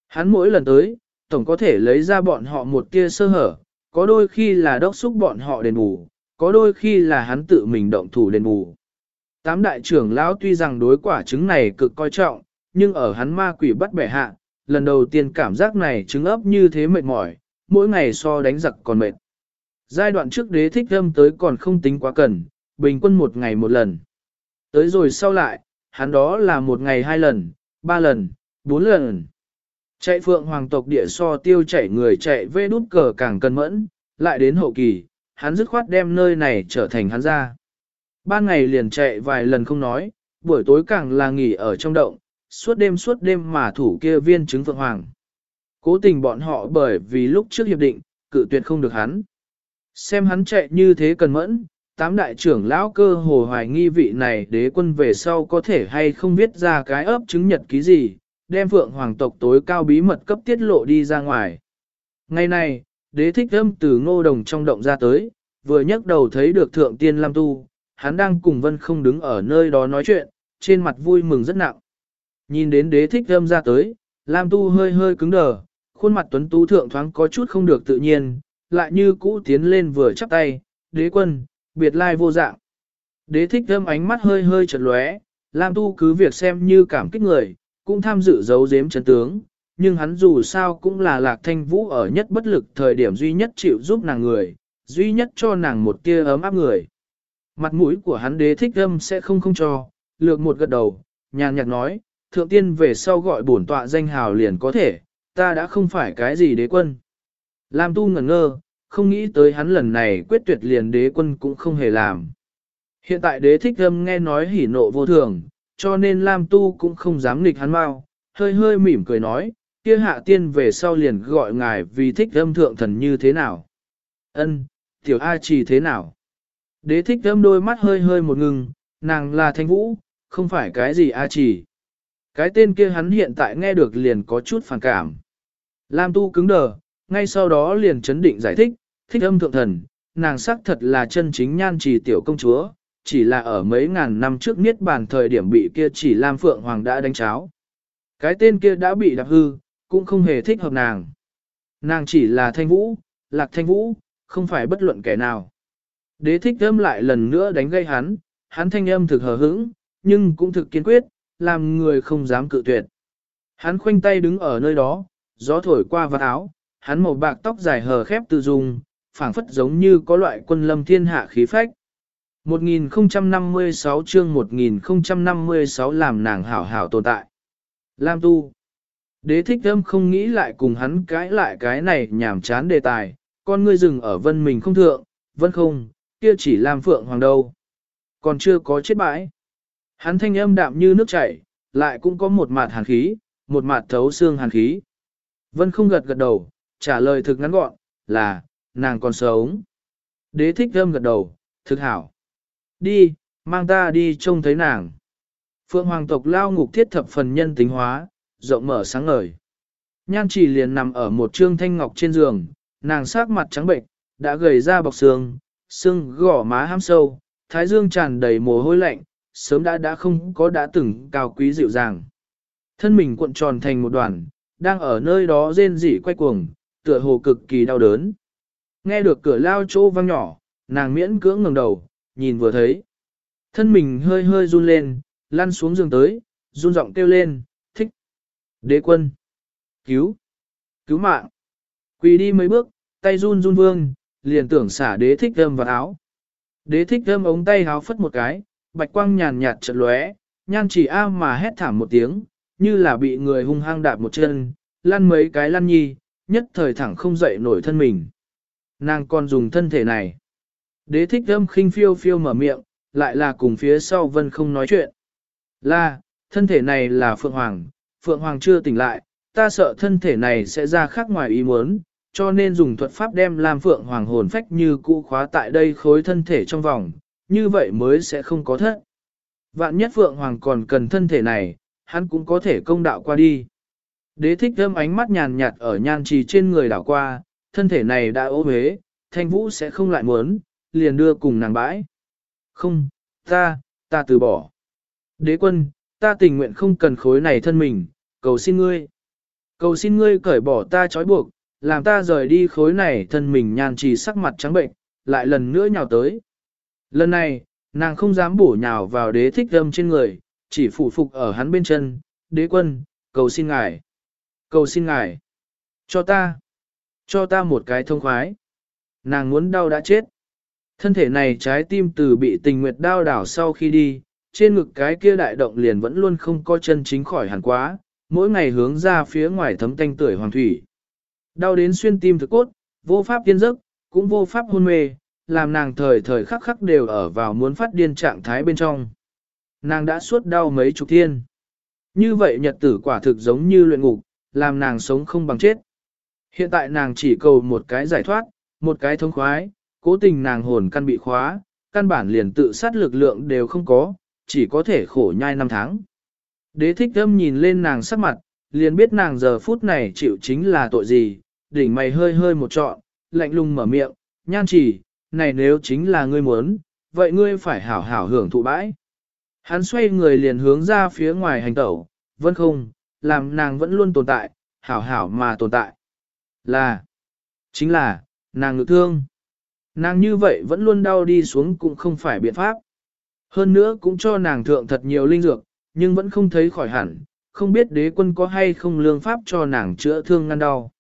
Hắn mỗi lần tới, tổng có thể lấy ra bọn họ một tia sơ hở, có đôi khi là đốc xúc bọn họ đền bù, có đôi khi là hắn tự mình động thủ đền bù. Tám đại trưởng lão tuy rằng đối quả trứng này cực coi trọng, nhưng ở hắn ma quỷ bắt bẻ hạ, lần đầu tiên cảm giác này trứng ấp như thế mệt mỏi, mỗi ngày so đánh giặc còn mệt. Giai đoạn trước đế thích âm tới còn không tính quá cần, bình quân một ngày một lần. Tới rồi sau lại, hắn đó là một ngày hai lần, ba lần, bốn lần. Chạy phượng hoàng tộc địa so tiêu chạy người chạy vê đút cờ càng cân mẫn, lại đến hậu kỳ, hắn dứt khoát đem nơi này trở thành hắn ra. Ban ngày liền chạy vài lần không nói, buổi tối càng là nghỉ ở trong động, suốt đêm suốt đêm mà thủ kia viên trứng phượng hoàng. Cố tình bọn họ bởi vì lúc trước hiệp định, cự tuyệt không được hắn. Xem hắn chạy như thế cần mẫn, tám đại trưởng lão cơ hồ hoài nghi vị này đế quân về sau có thể hay không viết ra cái ấp chứng nhật ký gì, đem phượng hoàng tộc tối cao bí mật cấp tiết lộ đi ra ngoài. Ngày này, đế thích âm từ ngô đồng trong động ra tới, vừa nhấc đầu thấy được thượng tiên Lam Tu, hắn đang cùng vân không đứng ở nơi đó nói chuyện, trên mặt vui mừng rất nặng. Nhìn đến đế thích âm ra tới, Lam Tu hơi hơi cứng đờ, khuôn mặt tuấn tú thượng thoáng có chút không được tự nhiên, lại như cũ tiến lên vừa chắp tay, đế quân, biệt lai vô dạng. Đế thích âm ánh mắt hơi hơi chật lóe, Lam Tu cứ việc xem như cảm kích người, cũng tham dự giấu giếm chân tướng, nhưng hắn dù sao cũng là lạc thanh vũ ở nhất bất lực thời điểm duy nhất chịu giúp nàng người, duy nhất cho nàng một tia ấm áp người. Mặt mũi của hắn đế thích âm sẽ không không cho, lược một gật đầu, nhàn nhạt nói, thượng tiên về sau gọi bổn tọa danh hào liền có thể, ta đã không phải cái gì đế quân. Lam tu ngẩn ngơ, không nghĩ tới hắn lần này quyết tuyệt liền đế quân cũng không hề làm. Hiện tại đế thích âm nghe nói hỉ nộ vô thường, cho nên Lam tu cũng không dám nghịch hắn mau, hơi hơi mỉm cười nói, kia hạ tiên về sau liền gọi ngài vì thích âm thượng thần như thế nào. Ân, tiểu A chỉ thế nào? Đế thích âm đôi mắt hơi hơi một ngừng, nàng là thanh vũ, không phải cái gì A chỉ. Cái tên kia hắn hiện tại nghe được liền có chút phản cảm. Lam tu cứng đờ, ngay sau đó liền chấn định giải thích, thích âm thượng thần, nàng xác thật là chân chính nhan trì tiểu công chúa, chỉ là ở mấy ngàn năm trước niết bàn thời điểm bị kia chỉ Lam Phượng Hoàng đã đánh cháo. Cái tên kia đã bị đạp hư, cũng không hề thích hợp nàng. Nàng chỉ là thanh vũ, lạc thanh vũ, không phải bất luận kẻ nào. Đế thích âm lại lần nữa đánh gây hắn, hắn thanh âm thực hờ hững, nhưng cũng thực kiên quyết, làm người không dám cự tuyệt. Hắn khoanh tay đứng ở nơi đó, gió thổi qua vạt áo, hắn màu bạc tóc dài hờ khép tự dùng, phảng phất giống như có loại quân lâm thiên hạ khí phách. 1056 chương 1056 làm nàng hảo hảo tồn tại. Lam Tu Đế thích âm không nghĩ lại cùng hắn cãi lại cái này nhảm chán đề tài, con ngươi dừng ở vân mình không thượng, vân không, kia chỉ làm phượng hoàng đâu. Còn chưa có chết bãi. Hắn thanh âm đạm như nước chảy, lại cũng có một mạt hàn khí, một mạt thấu xương hàn khí. Vân không gật gật đầu, trả lời thực ngắn gọn, là, nàng còn sống. Đế thích âm gật đầu, thực hảo. Đi, mang ta đi trông thấy nàng. Phượng hoàng tộc lao ngục thiết thập phần nhân tính hóa, rộng mở sáng ngời. Nhan chỉ liền nằm ở một trương thanh ngọc trên giường, nàng sát mặt trắng bệnh, đã gầy ra bọc xương, xương gỏ má ham sâu, thái dương tràn đầy mồ hôi lạnh, sớm đã đã không có đã từng cao quý dịu dàng. Thân mình cuộn tròn thành một đoàn, đang ở nơi đó rên rỉ quay cuồng, tựa hồ cực kỳ đau đớn. Nghe được cửa lao chỗ vang nhỏ, nàng miễn cưỡng ngẩng đầu, nhìn vừa thấy. Thân mình hơi hơi run lên, lăn xuống giường tới, run giọng kêu lên, thích. Đế quân. Cứu. Cứu mạng. Quỳ đi mấy bước, tay run run vương, liền tưởng xả đế thích thơm vào áo. Đế thích thơm ống tay áo phất một cái, bạch quang nhàn nhạt chợt lóe, nhan chỉ a mà hét thảm một tiếng, như là bị người hung hăng đạp một chân, lăn mấy cái lăn nhi, nhất thời thẳng không dậy nổi thân mình. Nàng còn dùng thân thể này. Đế thích âm khinh phiêu phiêu mở miệng, lại là cùng phía sau vân không nói chuyện. Là, thân thể này là Phượng Hoàng, Phượng Hoàng chưa tỉnh lại, ta sợ thân thể này sẽ ra khác ngoài ý muốn, cho nên dùng thuật pháp đem làm Phượng Hoàng hồn phách như cũ khóa tại đây khối thân thể trong vòng, như vậy mới sẽ không có thất. Vạn nhất Phượng Hoàng còn cần thân thể này, hắn cũng có thể công đạo qua đi. Đế thích thơm ánh mắt nhàn nhạt ở nhan trì trên người đảo qua, thân thể này đã ố huế, thanh vũ sẽ không lại muốn, liền đưa cùng nàng bãi. Không, ta, ta từ bỏ. Đế quân, ta tình nguyện không cần khối này thân mình, cầu xin ngươi. Cầu xin ngươi cởi bỏ ta trói buộc, làm ta rời đi khối này thân mình nhan trì sắc mặt trắng bệnh, lại lần nữa nhào tới. Lần này, nàng không dám bổ nhào vào đế thích âm trên người, chỉ phủ phục ở hắn bên chân, đế quân, cầu xin ngài, cầu xin ngài, cho ta, cho ta một cái thông khoái. Nàng muốn đau đã chết. Thân thể này trái tim từ bị tình nguyệt đau đảo sau khi đi, trên ngực cái kia đại động liền vẫn luôn không có chân chính khỏi hẳn quá, mỗi ngày hướng ra phía ngoài thấm tanh tuổi hoàng thủy. Đau đến xuyên tim thực cốt, vô pháp tiên giấc, cũng vô pháp hôn mê, làm nàng thời thời khắc khắc đều ở vào muốn phát điên trạng thái bên trong. Nàng đã suốt đau mấy chục thiên. Như vậy nhật tử quả thực giống như luyện ngục, làm nàng sống không bằng chết. Hiện tại nàng chỉ cầu một cái giải thoát, một cái thông khoái, cố tình nàng hồn căn bị khóa, căn bản liền tự sát lực lượng đều không có, chỉ có thể khổ nhai năm tháng. Đế thích âm nhìn lên nàng sắc mặt, liền biết nàng giờ phút này chịu chính là tội gì, đỉnh mày hơi hơi một trọn, lạnh lùng mở miệng, nhan chỉ, này nếu chính là ngươi muốn, vậy ngươi phải hảo hảo hưởng thụ bãi. Hắn xoay người liền hướng ra phía ngoài hành tẩu, vẫn không, làm nàng vẫn luôn tồn tại, hảo hảo mà tồn tại. Là, chính là, nàng ngự thương. Nàng như vậy vẫn luôn đau đi xuống cũng không phải biện pháp. Hơn nữa cũng cho nàng thượng thật nhiều linh dược, nhưng vẫn không thấy khỏi hẳn, không biết đế quân có hay không lương pháp cho nàng chữa thương ngăn đau.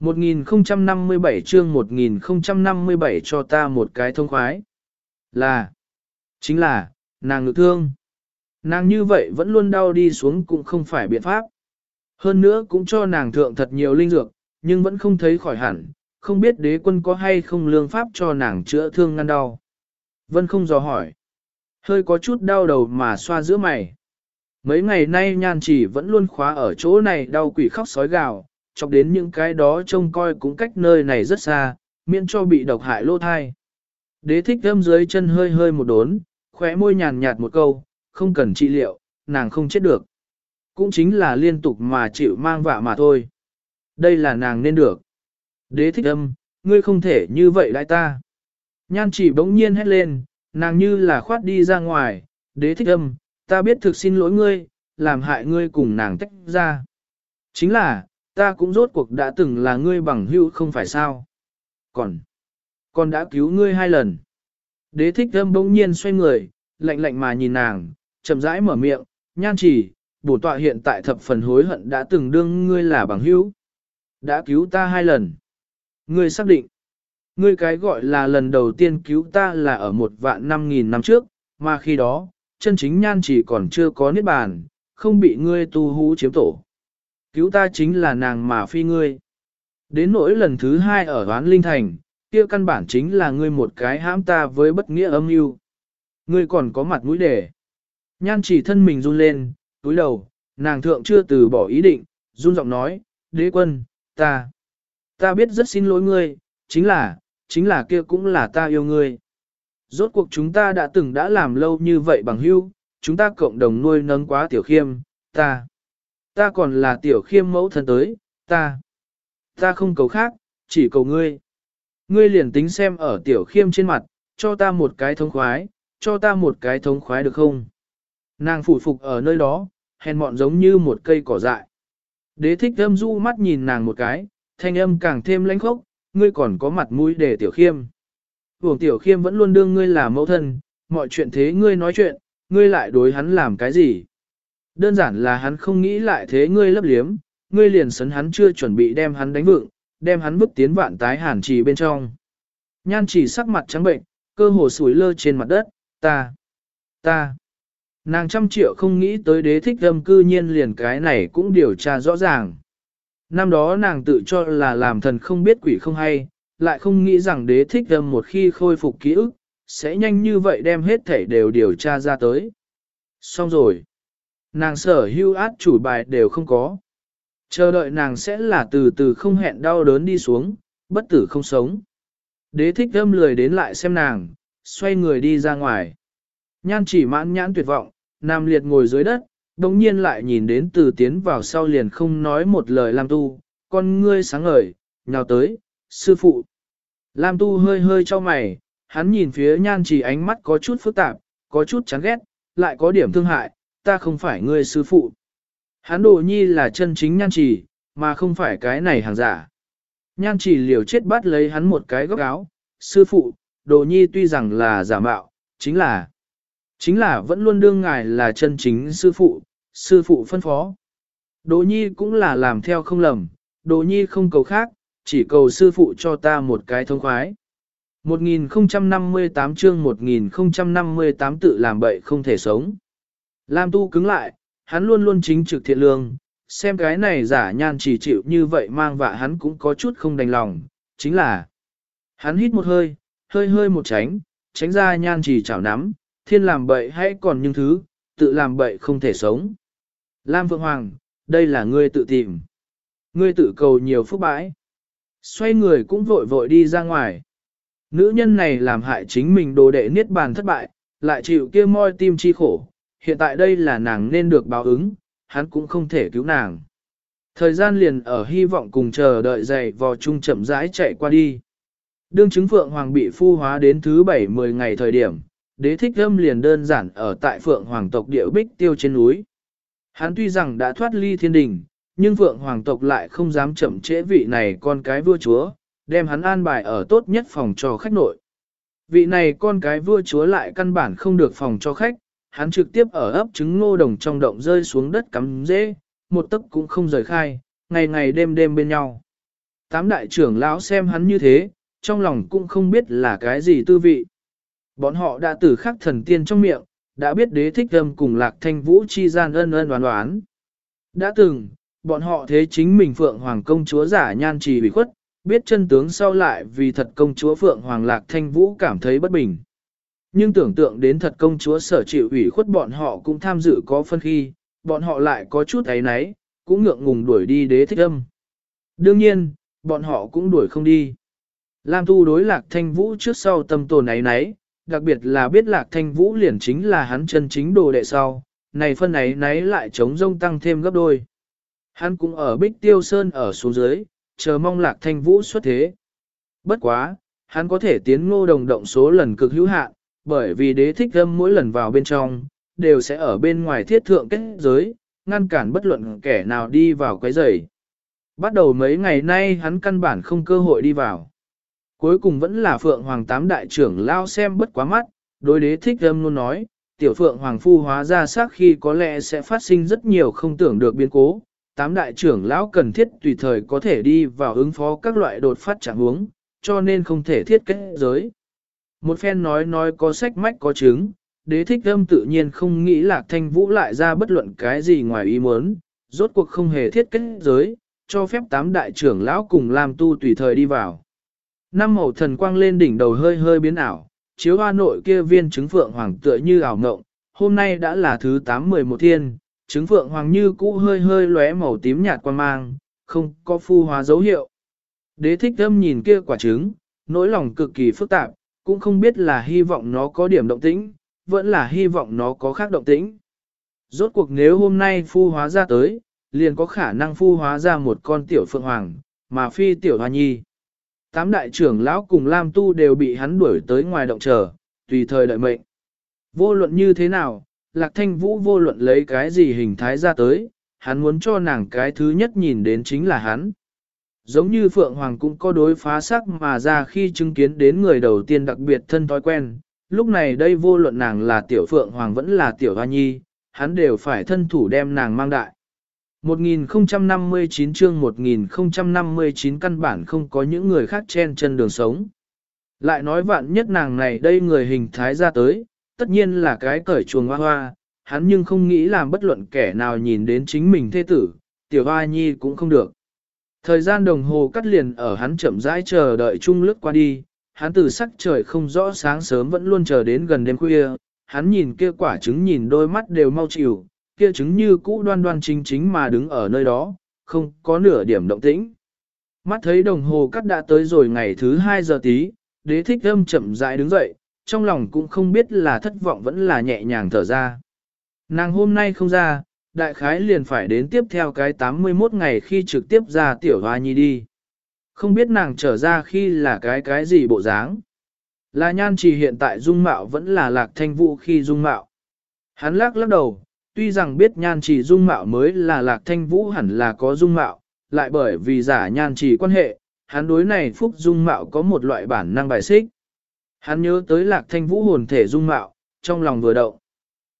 1057 chương 1057 cho ta một cái thông khoái. Là, chính là, nàng ngự thương. Nàng như vậy vẫn luôn đau đi xuống cũng không phải biện pháp. Hơn nữa cũng cho nàng thượng thật nhiều linh dược, nhưng vẫn không thấy khỏi hẳn, không biết đế quân có hay không lương pháp cho nàng chữa thương ngăn đau. Vân không dò hỏi. Hơi có chút đau đầu mà xoa giữa mày. Mấy ngày nay nhan chỉ vẫn luôn khóa ở chỗ này đau quỷ khóc sói gào, chọc đến những cái đó trông coi cũng cách nơi này rất xa, miễn cho bị độc hại lô thai. Đế thích thâm dưới chân hơi hơi một đốn, khóe môi nhàn nhạt một câu, không cần trị liệu, nàng không chết được. Cũng chính là liên tục mà chịu mang vạ mà thôi. Đây là nàng nên được. Đế thích âm, ngươi không thể như vậy lại ta. Nhan chỉ bỗng nhiên hét lên, nàng như là khoát đi ra ngoài, đế thích âm, ta biết thực xin lỗi ngươi, làm hại ngươi cùng nàng tách ra. Chính là, ta cũng rốt cuộc đã từng là ngươi bằng hữu không phải sao. Còn, còn đã cứu ngươi hai lần. Đế thích thâm bỗng nhiên xoay người, lạnh lạnh mà nhìn nàng, chậm rãi mở miệng, nhan chỉ, bổ tọa hiện tại thập phần hối hận đã từng đương ngươi là bằng hữu. Đã cứu ta hai lần. Ngươi xác định. Ngươi cái gọi là lần đầu tiên cứu ta là ở một vạn năm nghìn năm trước, mà khi đó, chân chính nhan chỉ còn chưa có niết bàn, không bị ngươi tu hú chiếm tổ. Cứu ta chính là nàng mà phi ngươi. Đến nỗi lần thứ hai ở đoán linh thành, kia căn bản chính là ngươi một cái hãm ta với bất nghĩa âm mưu. Ngươi còn có mặt mũi để. Nhan chỉ thân mình run lên, túi đầu, nàng thượng chưa từ bỏ ý định, run giọng nói, đế quân, ta, ta biết rất xin lỗi ngươi, chính là, chính là kia cũng là ta yêu ngươi. Rốt cuộc chúng ta đã từng đã làm lâu như vậy bằng hữu, chúng ta cộng đồng nuôi nấng quá tiểu khiêm, ta, ta còn là tiểu khiêm mẫu thân tới, ta, ta không cầu khác, chỉ cầu ngươi. Ngươi liền tính xem ở tiểu khiêm trên mặt, cho ta một cái thống khoái, cho ta một cái thống khoái được không? Nàng phủ phục ở nơi đó, hèn mọn giống như một cây cỏ dại. Đế thích âm du mắt nhìn nàng một cái, thanh âm càng thêm lãnh khốc, ngươi còn có mặt mũi để tiểu khiêm. Vùng tiểu khiêm vẫn luôn đương ngươi là mẫu thân, mọi chuyện thế ngươi nói chuyện, ngươi lại đối hắn làm cái gì? Đơn giản là hắn không nghĩ lại thế ngươi lấp liếm, ngươi liền sấn hắn chưa chuẩn bị đem hắn đánh vựng, đem hắn bước tiến vạn tái hàn trì bên trong. Nhan chỉ sắc mặt trắng bệnh, cơ hồ sủi lơ trên mặt đất, ta, ta. Nàng trăm triệu không nghĩ tới đế thích âm cư nhiên liền cái này cũng điều tra rõ ràng. Năm đó nàng tự cho là làm thần không biết quỷ không hay, lại không nghĩ rằng đế thích âm một khi khôi phục ký ức, sẽ nhanh như vậy đem hết thể đều điều tra ra tới. Xong rồi. Nàng sở hưu át chủ bài đều không có. Chờ đợi nàng sẽ là từ từ không hẹn đau đớn đi xuống, bất tử không sống. Đế thích thơm lười đến lại xem nàng, xoay người đi ra ngoài. Nhan chỉ mãn nhãn tuyệt vọng, Nam liệt ngồi dưới đất, đồng nhiên lại nhìn đến từ tiến vào sau liền không nói một lời Lam Tu, con ngươi sáng ngời, nhào tới, sư phụ. Lam Tu hơi hơi cho mày, hắn nhìn phía nhan chỉ ánh mắt có chút phức tạp, có chút chán ghét, lại có điểm thương hại, ta không phải ngươi sư phụ. Hắn đồ nhi là chân chính nhan chỉ, mà không phải cái này hàng giả. Nhan chỉ liều chết bắt lấy hắn một cái góc áo, sư phụ, đồ nhi tuy rằng là giả mạo, chính là, chính là vẫn luôn đương ngài là chân chính sư phụ, sư phụ phân phó. Đồ nhi cũng là làm theo không lầm, đồ nhi không cầu khác, chỉ cầu sư phụ cho ta một cái thông khoái. 1058 chương 1058 tự làm bậy không thể sống. Lam tu cứng lại, hắn luôn luôn chính trực thiện lương, xem cái này giả nhan chỉ chịu như vậy mang vạ hắn cũng có chút không đành lòng, chính là hắn hít một hơi, hơi hơi một tránh, tránh ra nhan chỉ chảo nắm, thiên làm bậy hay còn những thứ, tự làm bậy không thể sống. Lam Phượng Hoàng, đây là ngươi tự tìm. Ngươi tự cầu nhiều phúc bãi. Xoay người cũng vội vội đi ra ngoài. Nữ nhân này làm hại chính mình đồ đệ niết bàn thất bại, lại chịu kia moi tim chi khổ. Hiện tại đây là nàng nên được báo ứng, hắn cũng không thể cứu nàng. Thời gian liền ở hy vọng cùng chờ đợi dày vò chung chậm rãi chạy qua đi. Đương chứng Phượng Hoàng bị phu hóa đến thứ 7-10 ngày thời điểm, đế thích âm liền đơn giản ở tại Phượng Hoàng tộc địa bích tiêu trên núi. Hắn tuy rằng đã thoát ly thiên đình, nhưng Phượng Hoàng tộc lại không dám chậm trễ vị này con cái vua chúa, đem hắn an bài ở tốt nhất phòng cho khách nội. Vị này con cái vua chúa lại căn bản không được phòng cho khách, hắn trực tiếp ở ấp trứng ngô đồng trong động rơi xuống đất cắm dễ, một tấc cũng không rời khai, ngày ngày đêm đêm bên nhau. Tám đại trưởng lão xem hắn như thế, trong lòng cũng không biết là cái gì tư vị. Bọn họ đã từ khắc thần tiên trong miệng, đã biết đế thích âm cùng lạc thanh vũ chi gian ân ân đoán đoán. Đã từng, bọn họ thế chính mình Phượng Hoàng công chúa giả nhan trì bị khuất, biết chân tướng sau lại vì thật công chúa Phượng Hoàng lạc thanh vũ cảm thấy bất bình. Nhưng tưởng tượng đến thật công chúa sở chịu ủy khuất bọn họ cũng tham dự có phân khi, bọn họ lại có chút ấy náy, cũng ngượng ngùng đuổi đi đế thích âm. Đương nhiên, bọn họ cũng đuổi không đi. Lam tu đối lạc thanh vũ trước sau tâm tồn ấy náy, đặc biệt là biết lạc thanh vũ liền chính là hắn chân chính đồ đệ sau, này phân ấy náy lại chống rông tăng thêm gấp đôi. Hắn cũng ở bích tiêu sơn ở xuống dưới, chờ mong lạc thanh vũ xuất thế. Bất quá, hắn có thể tiến ngô đồng động số lần cực hữu hạn, bởi vì đế thích âm mỗi lần vào bên trong, đều sẽ ở bên ngoài thiết thượng kết giới, ngăn cản bất luận kẻ nào đi vào quấy rầy. Bắt đầu mấy ngày nay hắn căn bản không cơ hội đi vào. Cuối cùng vẫn là Phượng Hoàng Tám Đại trưởng lao xem bất quá mắt, đối đế thích âm luôn nói, tiểu Phượng Hoàng phu hóa ra xác khi có lẽ sẽ phát sinh rất nhiều không tưởng được biến cố. Tám đại trưởng lão cần thiết tùy thời có thể đi vào ứng phó các loại đột phát trạng huống, cho nên không thể thiết kết giới. Một phen nói nói có sách mách có chứng, đế thích âm tự nhiên không nghĩ lạc thanh vũ lại ra bất luận cái gì ngoài ý muốn, rốt cuộc không hề thiết kết giới, cho phép tám đại trưởng lão cùng làm tu tùy thời đi vào. Năm màu thần quang lên đỉnh đầu hơi hơi biến ảo, chiếu hoa nội kia viên trứng phượng hoàng tựa như ảo ngộng, hôm nay đã là thứ 8-11 thiên, trứng phượng hoàng như cũ hơi hơi lóe màu tím nhạt quan mang, không có phu hóa dấu hiệu. Đế thích âm nhìn kia quả trứng, nỗi lòng cực kỳ phức tạp, cũng không biết là hy vọng nó có điểm động tĩnh, vẫn là hy vọng nó có khác động tĩnh. Rốt cuộc nếu hôm nay phu hóa ra tới, liền có khả năng phu hóa ra một con tiểu phượng hoàng, mà phi tiểu hoa nhi. Tám đại trưởng lão cùng Lam Tu đều bị hắn đuổi tới ngoài động chờ, tùy thời đợi mệnh. Vô luận như thế nào, Lạc Thanh Vũ vô luận lấy cái gì hình thái ra tới, hắn muốn cho nàng cái thứ nhất nhìn đến chính là hắn. Giống như Phượng Hoàng cũng có đối phá sắc mà ra khi chứng kiến đến người đầu tiên đặc biệt thân thói quen, lúc này đây vô luận nàng là tiểu Phượng Hoàng vẫn là tiểu Hoa Nhi, hắn đều phải thân thủ đem nàng mang đại. 1059 chương 1059 căn bản không có những người khác chen chân đường sống. Lại nói vạn nhất nàng này đây người hình thái ra tới, tất nhiên là cái cởi chuồng hoa hoa, hắn nhưng không nghĩ làm bất luận kẻ nào nhìn đến chính mình thê tử, tiểu hoa nhi cũng không được. Thời gian đồng hồ cắt liền ở hắn chậm rãi chờ đợi chung lướt qua đi, hắn từ sắc trời không rõ sáng sớm vẫn luôn chờ đến gần đêm khuya, hắn nhìn kia quả trứng nhìn đôi mắt đều mau chịu, kia trứng như cũ đoan đoan chính chính mà đứng ở nơi đó, không có nửa điểm động tĩnh. Mắt thấy đồng hồ cắt đã tới rồi ngày thứ 2 giờ tí, đế thích âm chậm rãi đứng dậy, trong lòng cũng không biết là thất vọng vẫn là nhẹ nhàng thở ra. Nàng hôm nay không ra, đại khái liền phải đến tiếp theo cái 81 ngày khi trực tiếp ra tiểu hoa nhi đi. Không biết nàng trở ra khi là cái cái gì bộ dáng. Là nhan trì hiện tại dung mạo vẫn là lạc thanh vũ khi dung mạo. Hắn lắc lắc đầu, tuy rằng biết nhan trì dung mạo mới là lạc thanh vũ hẳn là có dung mạo, lại bởi vì giả nhan chỉ quan hệ, hắn đối này phúc dung mạo có một loại bản năng bài xích. Hắn nhớ tới lạc thanh vũ hồn thể dung mạo, trong lòng vừa động.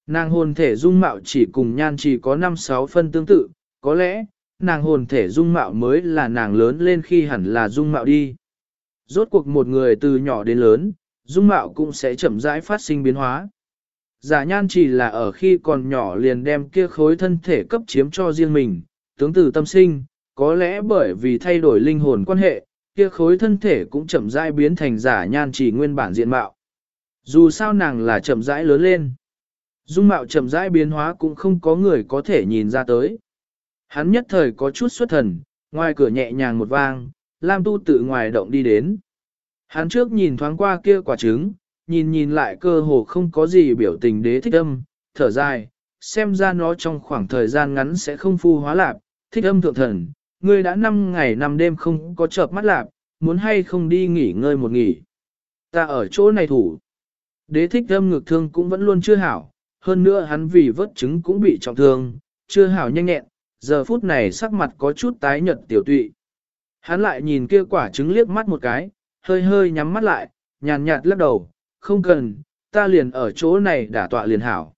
Nàng hồn thể dung mạo chỉ cùng nhan chỉ có 5-6 phân tương tự, có lẽ, nàng hồn thể dung mạo mới là nàng lớn lên khi hẳn là dung mạo đi. Rốt cuộc một người từ nhỏ đến lớn, dung mạo cũng sẽ chậm rãi phát sinh biến hóa. Giả nhan chỉ là ở khi còn nhỏ liền đem kia khối thân thể cấp chiếm cho riêng mình, tướng từ tâm sinh, có lẽ bởi vì thay đổi linh hồn quan hệ, kia khối thân thể cũng chậm rãi biến thành giả nhan chỉ nguyên bản diện mạo. Dù sao nàng là chậm rãi lớn lên. Dung mạo chậm rãi biến hóa cũng không có người có thể nhìn ra tới. Hắn nhất thời có chút xuất thần, ngoài cửa nhẹ nhàng một vang, Lam Tu tự ngoài động đi đến. Hắn trước nhìn thoáng qua kia quả trứng, nhìn nhìn lại cơ hồ không có gì biểu tình đế thích âm, thở dài, xem ra nó trong khoảng thời gian ngắn sẽ không phu hóa lạp, thích âm thượng thần, ngươi đã năm ngày năm đêm không có chợp mắt lạp, muốn hay không đi nghỉ ngơi một nghỉ. Ta ở chỗ này thủ. Đế thích âm ngược thương cũng vẫn luôn chưa hảo, hơn nữa hắn vì vớt trứng cũng bị trọng thương, chưa hảo nhanh nhẹn, giờ phút này sắc mặt có chút tái nhợt tiểu tụy. Hắn lại nhìn kia quả trứng liếc mắt một cái, hơi hơi nhắm mắt lại, nhàn nhạt lắc đầu, không cần, ta liền ở chỗ này đả tọa liền hảo.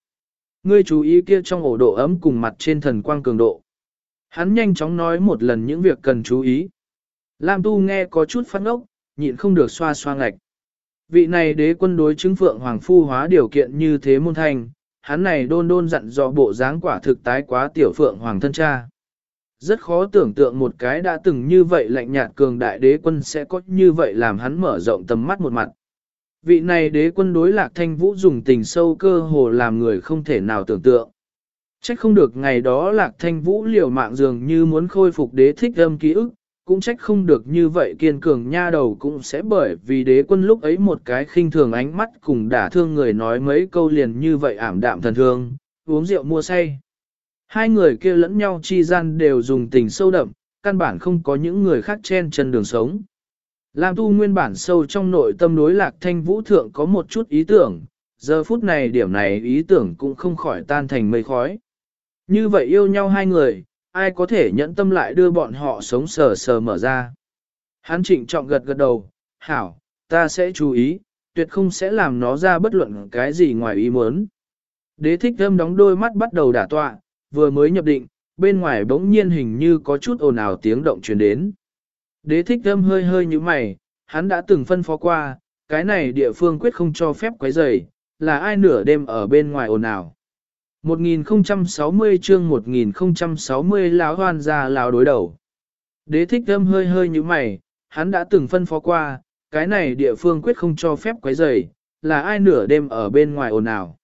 Ngươi chú ý kia trong ổ độ ấm cùng mặt trên thần quang cường độ. Hắn nhanh chóng nói một lần những việc cần chú ý. Lam Tu nghe có chút phát ốc, nhịn không được xoa xoa ngạch. Vị này đế quân đối chứng phượng hoàng phu hóa điều kiện như thế môn thành, hắn này đôn đôn dặn dò bộ dáng quả thực tái quá tiểu phượng hoàng thân cha. Rất khó tưởng tượng một cái đã từng như vậy lạnh nhạt cường đại đế quân sẽ có như vậy làm hắn mở rộng tầm mắt một mặt. Vị này đế quân đối lạc thanh vũ dùng tình sâu cơ hồ làm người không thể nào tưởng tượng. Trách không được ngày đó lạc thanh vũ liều mạng dường như muốn khôi phục đế thích âm ký ức, cũng trách không được như vậy kiên cường nha đầu cũng sẽ bởi vì đế quân lúc ấy một cái khinh thường ánh mắt cùng đả thương người nói mấy câu liền như vậy ảm đạm thần thương, uống rượu mua say. Hai người kia lẫn nhau chi gian đều dùng tình sâu đậm, căn bản không có những người khác chen chân đường sống. Lam tu nguyên bản sâu trong nội tâm đối lạc thanh vũ thượng có một chút ý tưởng, giờ phút này điểm này ý tưởng cũng không khỏi tan thành mây khói. Như vậy yêu nhau hai người, ai có thể nhẫn tâm lại đưa bọn họ sống sờ sờ mở ra. Hắn trịnh trọng gật gật đầu, hảo, ta sẽ chú ý, tuyệt không sẽ làm nó ra bất luận cái gì ngoài ý muốn. Đế thích thâm đóng đôi mắt bắt đầu đả tọa, vừa mới nhập định, bên ngoài bỗng nhiên hình như có chút ồn ào tiếng động truyền đến. Đế thích thâm hơi hơi như mày, hắn đã từng phân phó qua, cái này địa phương quyết không cho phép quấy rầy, là ai nửa đêm ở bên ngoài ồn ào. 1060 chương 1060 lão hoan ra lão đối đầu. Đế thích âm hơi hơi như mày, hắn đã từng phân phó qua, cái này địa phương quyết không cho phép quấy rầy, là ai nửa đêm ở bên ngoài ồn ào.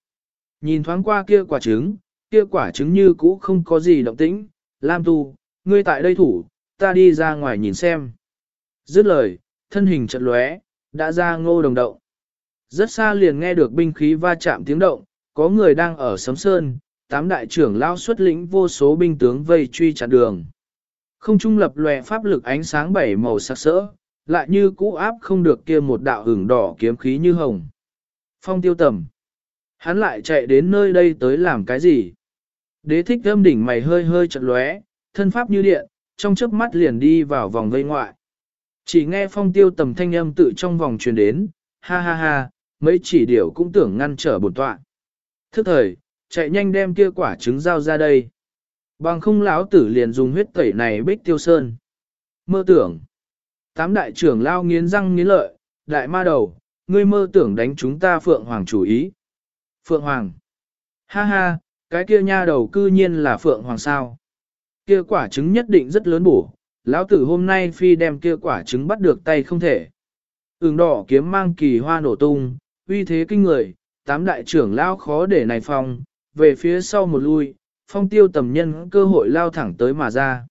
Nhìn thoáng qua kia quả trứng, kia quả trứng như cũ không có gì động tĩnh, Lam Tu, ngươi tại đây thủ, ta đi ra ngoài nhìn xem. Dứt lời, thân hình chợt lóe, đã ra ngô đồng động. Rất xa liền nghe được binh khí va chạm tiếng động, có người đang ở sấm sơn, tám đại trưởng lao xuất lĩnh vô số binh tướng vây truy chặn đường. Không trung lập lòe pháp lực ánh sáng bảy màu sắc sỡ, lại như cũ áp không được kia một đạo hưởng đỏ kiếm khí như hồng. Phong tiêu tầm. Hắn lại chạy đến nơi đây tới làm cái gì? Đế thích thâm đỉnh mày hơi hơi chật lóe, thân pháp như điện, trong chớp mắt liền đi vào vòng vây ngoại. Chỉ nghe phong tiêu tầm thanh âm tự trong vòng truyền đến, ha ha ha, mấy chỉ điểu cũng tưởng ngăn trở bổn tọa. Thức thời, chạy nhanh đem kia quả trứng giao ra đây. Bằng không lão tử liền dùng huyết tẩy này bích tiêu sơn. Mơ tưởng. Tám đại trưởng lao nghiến răng nghiến lợi, đại ma đầu, ngươi mơ tưởng đánh chúng ta Phượng Hoàng chủ ý. Phượng Hoàng. Ha ha, cái kia nha đầu cư nhiên là Phượng Hoàng sao. Kia quả trứng nhất định rất lớn bổ, lão tử hôm nay phi đem kia quả trứng bắt được tay không thể. Ứng đỏ kiếm mang kỳ hoa nổ tung, uy thế kinh người, tám đại trưởng lao khó để này phong, về phía sau một lui, phong tiêu tầm nhân cơ hội lao thẳng tới mà ra.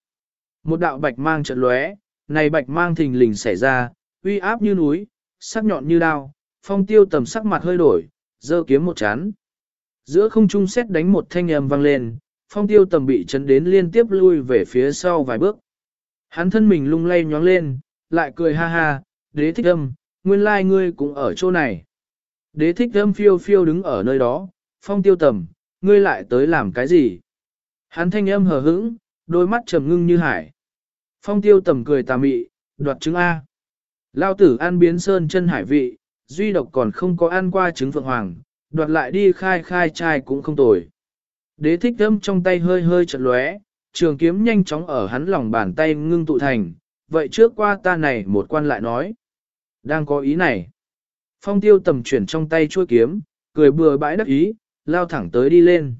Một đạo bạch mang trận lóe, này bạch mang thình lình xảy ra, uy áp như núi, sắc nhọn như đao, phong tiêu tầm sắc mặt hơi đổi, dơ kiếm một chán. Giữa không trung xét đánh một thanh âm vang lên, phong tiêu tầm bị chấn đến liên tiếp lui về phía sau vài bước. Hắn thân mình lung lay nhoáng lên, lại cười ha ha, đế thích âm, nguyên lai ngươi cũng ở chỗ này. Đế thích âm phiêu phiêu đứng ở nơi đó, phong tiêu tầm, ngươi lại tới làm cái gì? Hắn thanh âm hờ hững, đôi mắt trầm ngưng như hải. Phong tiêu tầm cười tà mị, đoạt trứng A. Lao tử ăn biến sơn chân hải vị, duy độc còn không có ăn qua trứng phượng hoàng, đoạt lại đi khai khai trai cũng không tồi. Đế thích thâm trong tay hơi hơi chật lóe, trường kiếm nhanh chóng ở hắn lòng bàn tay ngưng tụ thành, vậy trước qua ta này một quan lại nói. Đang có ý này. Phong tiêu tầm chuyển trong tay chuôi kiếm, cười bừa bãi đắc ý, lao thẳng tới đi lên.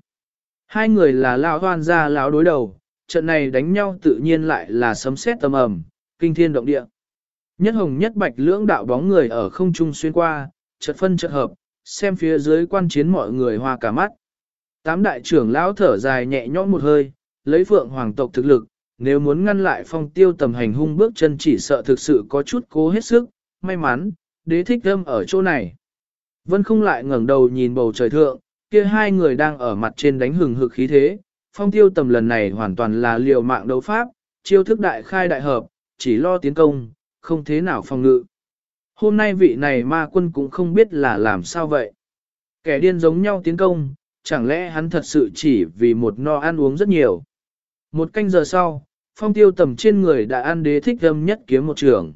Hai người là lao hoan ra lão đối đầu, trận này đánh nhau tự nhiên lại là sấm sét tầm ầm, kinh thiên động địa. Nhất hồng nhất bạch lưỡng đạo bóng người ở không trung xuyên qua, chợt phân chợt hợp, xem phía dưới quan chiến mọi người hoa cả mắt. Tám đại trưởng lão thở dài nhẹ nhõm một hơi, lấy phượng hoàng tộc thực lực, nếu muốn ngăn lại phong tiêu tầm hành hung bước chân chỉ sợ thực sự có chút cố hết sức, may mắn, đế thích âm ở chỗ này. Vân không lại ngẩng đầu nhìn bầu trời thượng, kia hai người đang ở mặt trên đánh hừng hực khí thế, phong tiêu tầm lần này hoàn toàn là liều mạng đấu pháp, chiêu thức đại khai đại hợp, chỉ lo tiến công, không thế nào phòng ngự. Hôm nay vị này ma quân cũng không biết là làm sao vậy. Kẻ điên giống nhau tiến công, chẳng lẽ hắn thật sự chỉ vì một no ăn uống rất nhiều. Một canh giờ sau, phong tiêu tầm trên người đã ăn đế thích âm nhất kiếm một trường.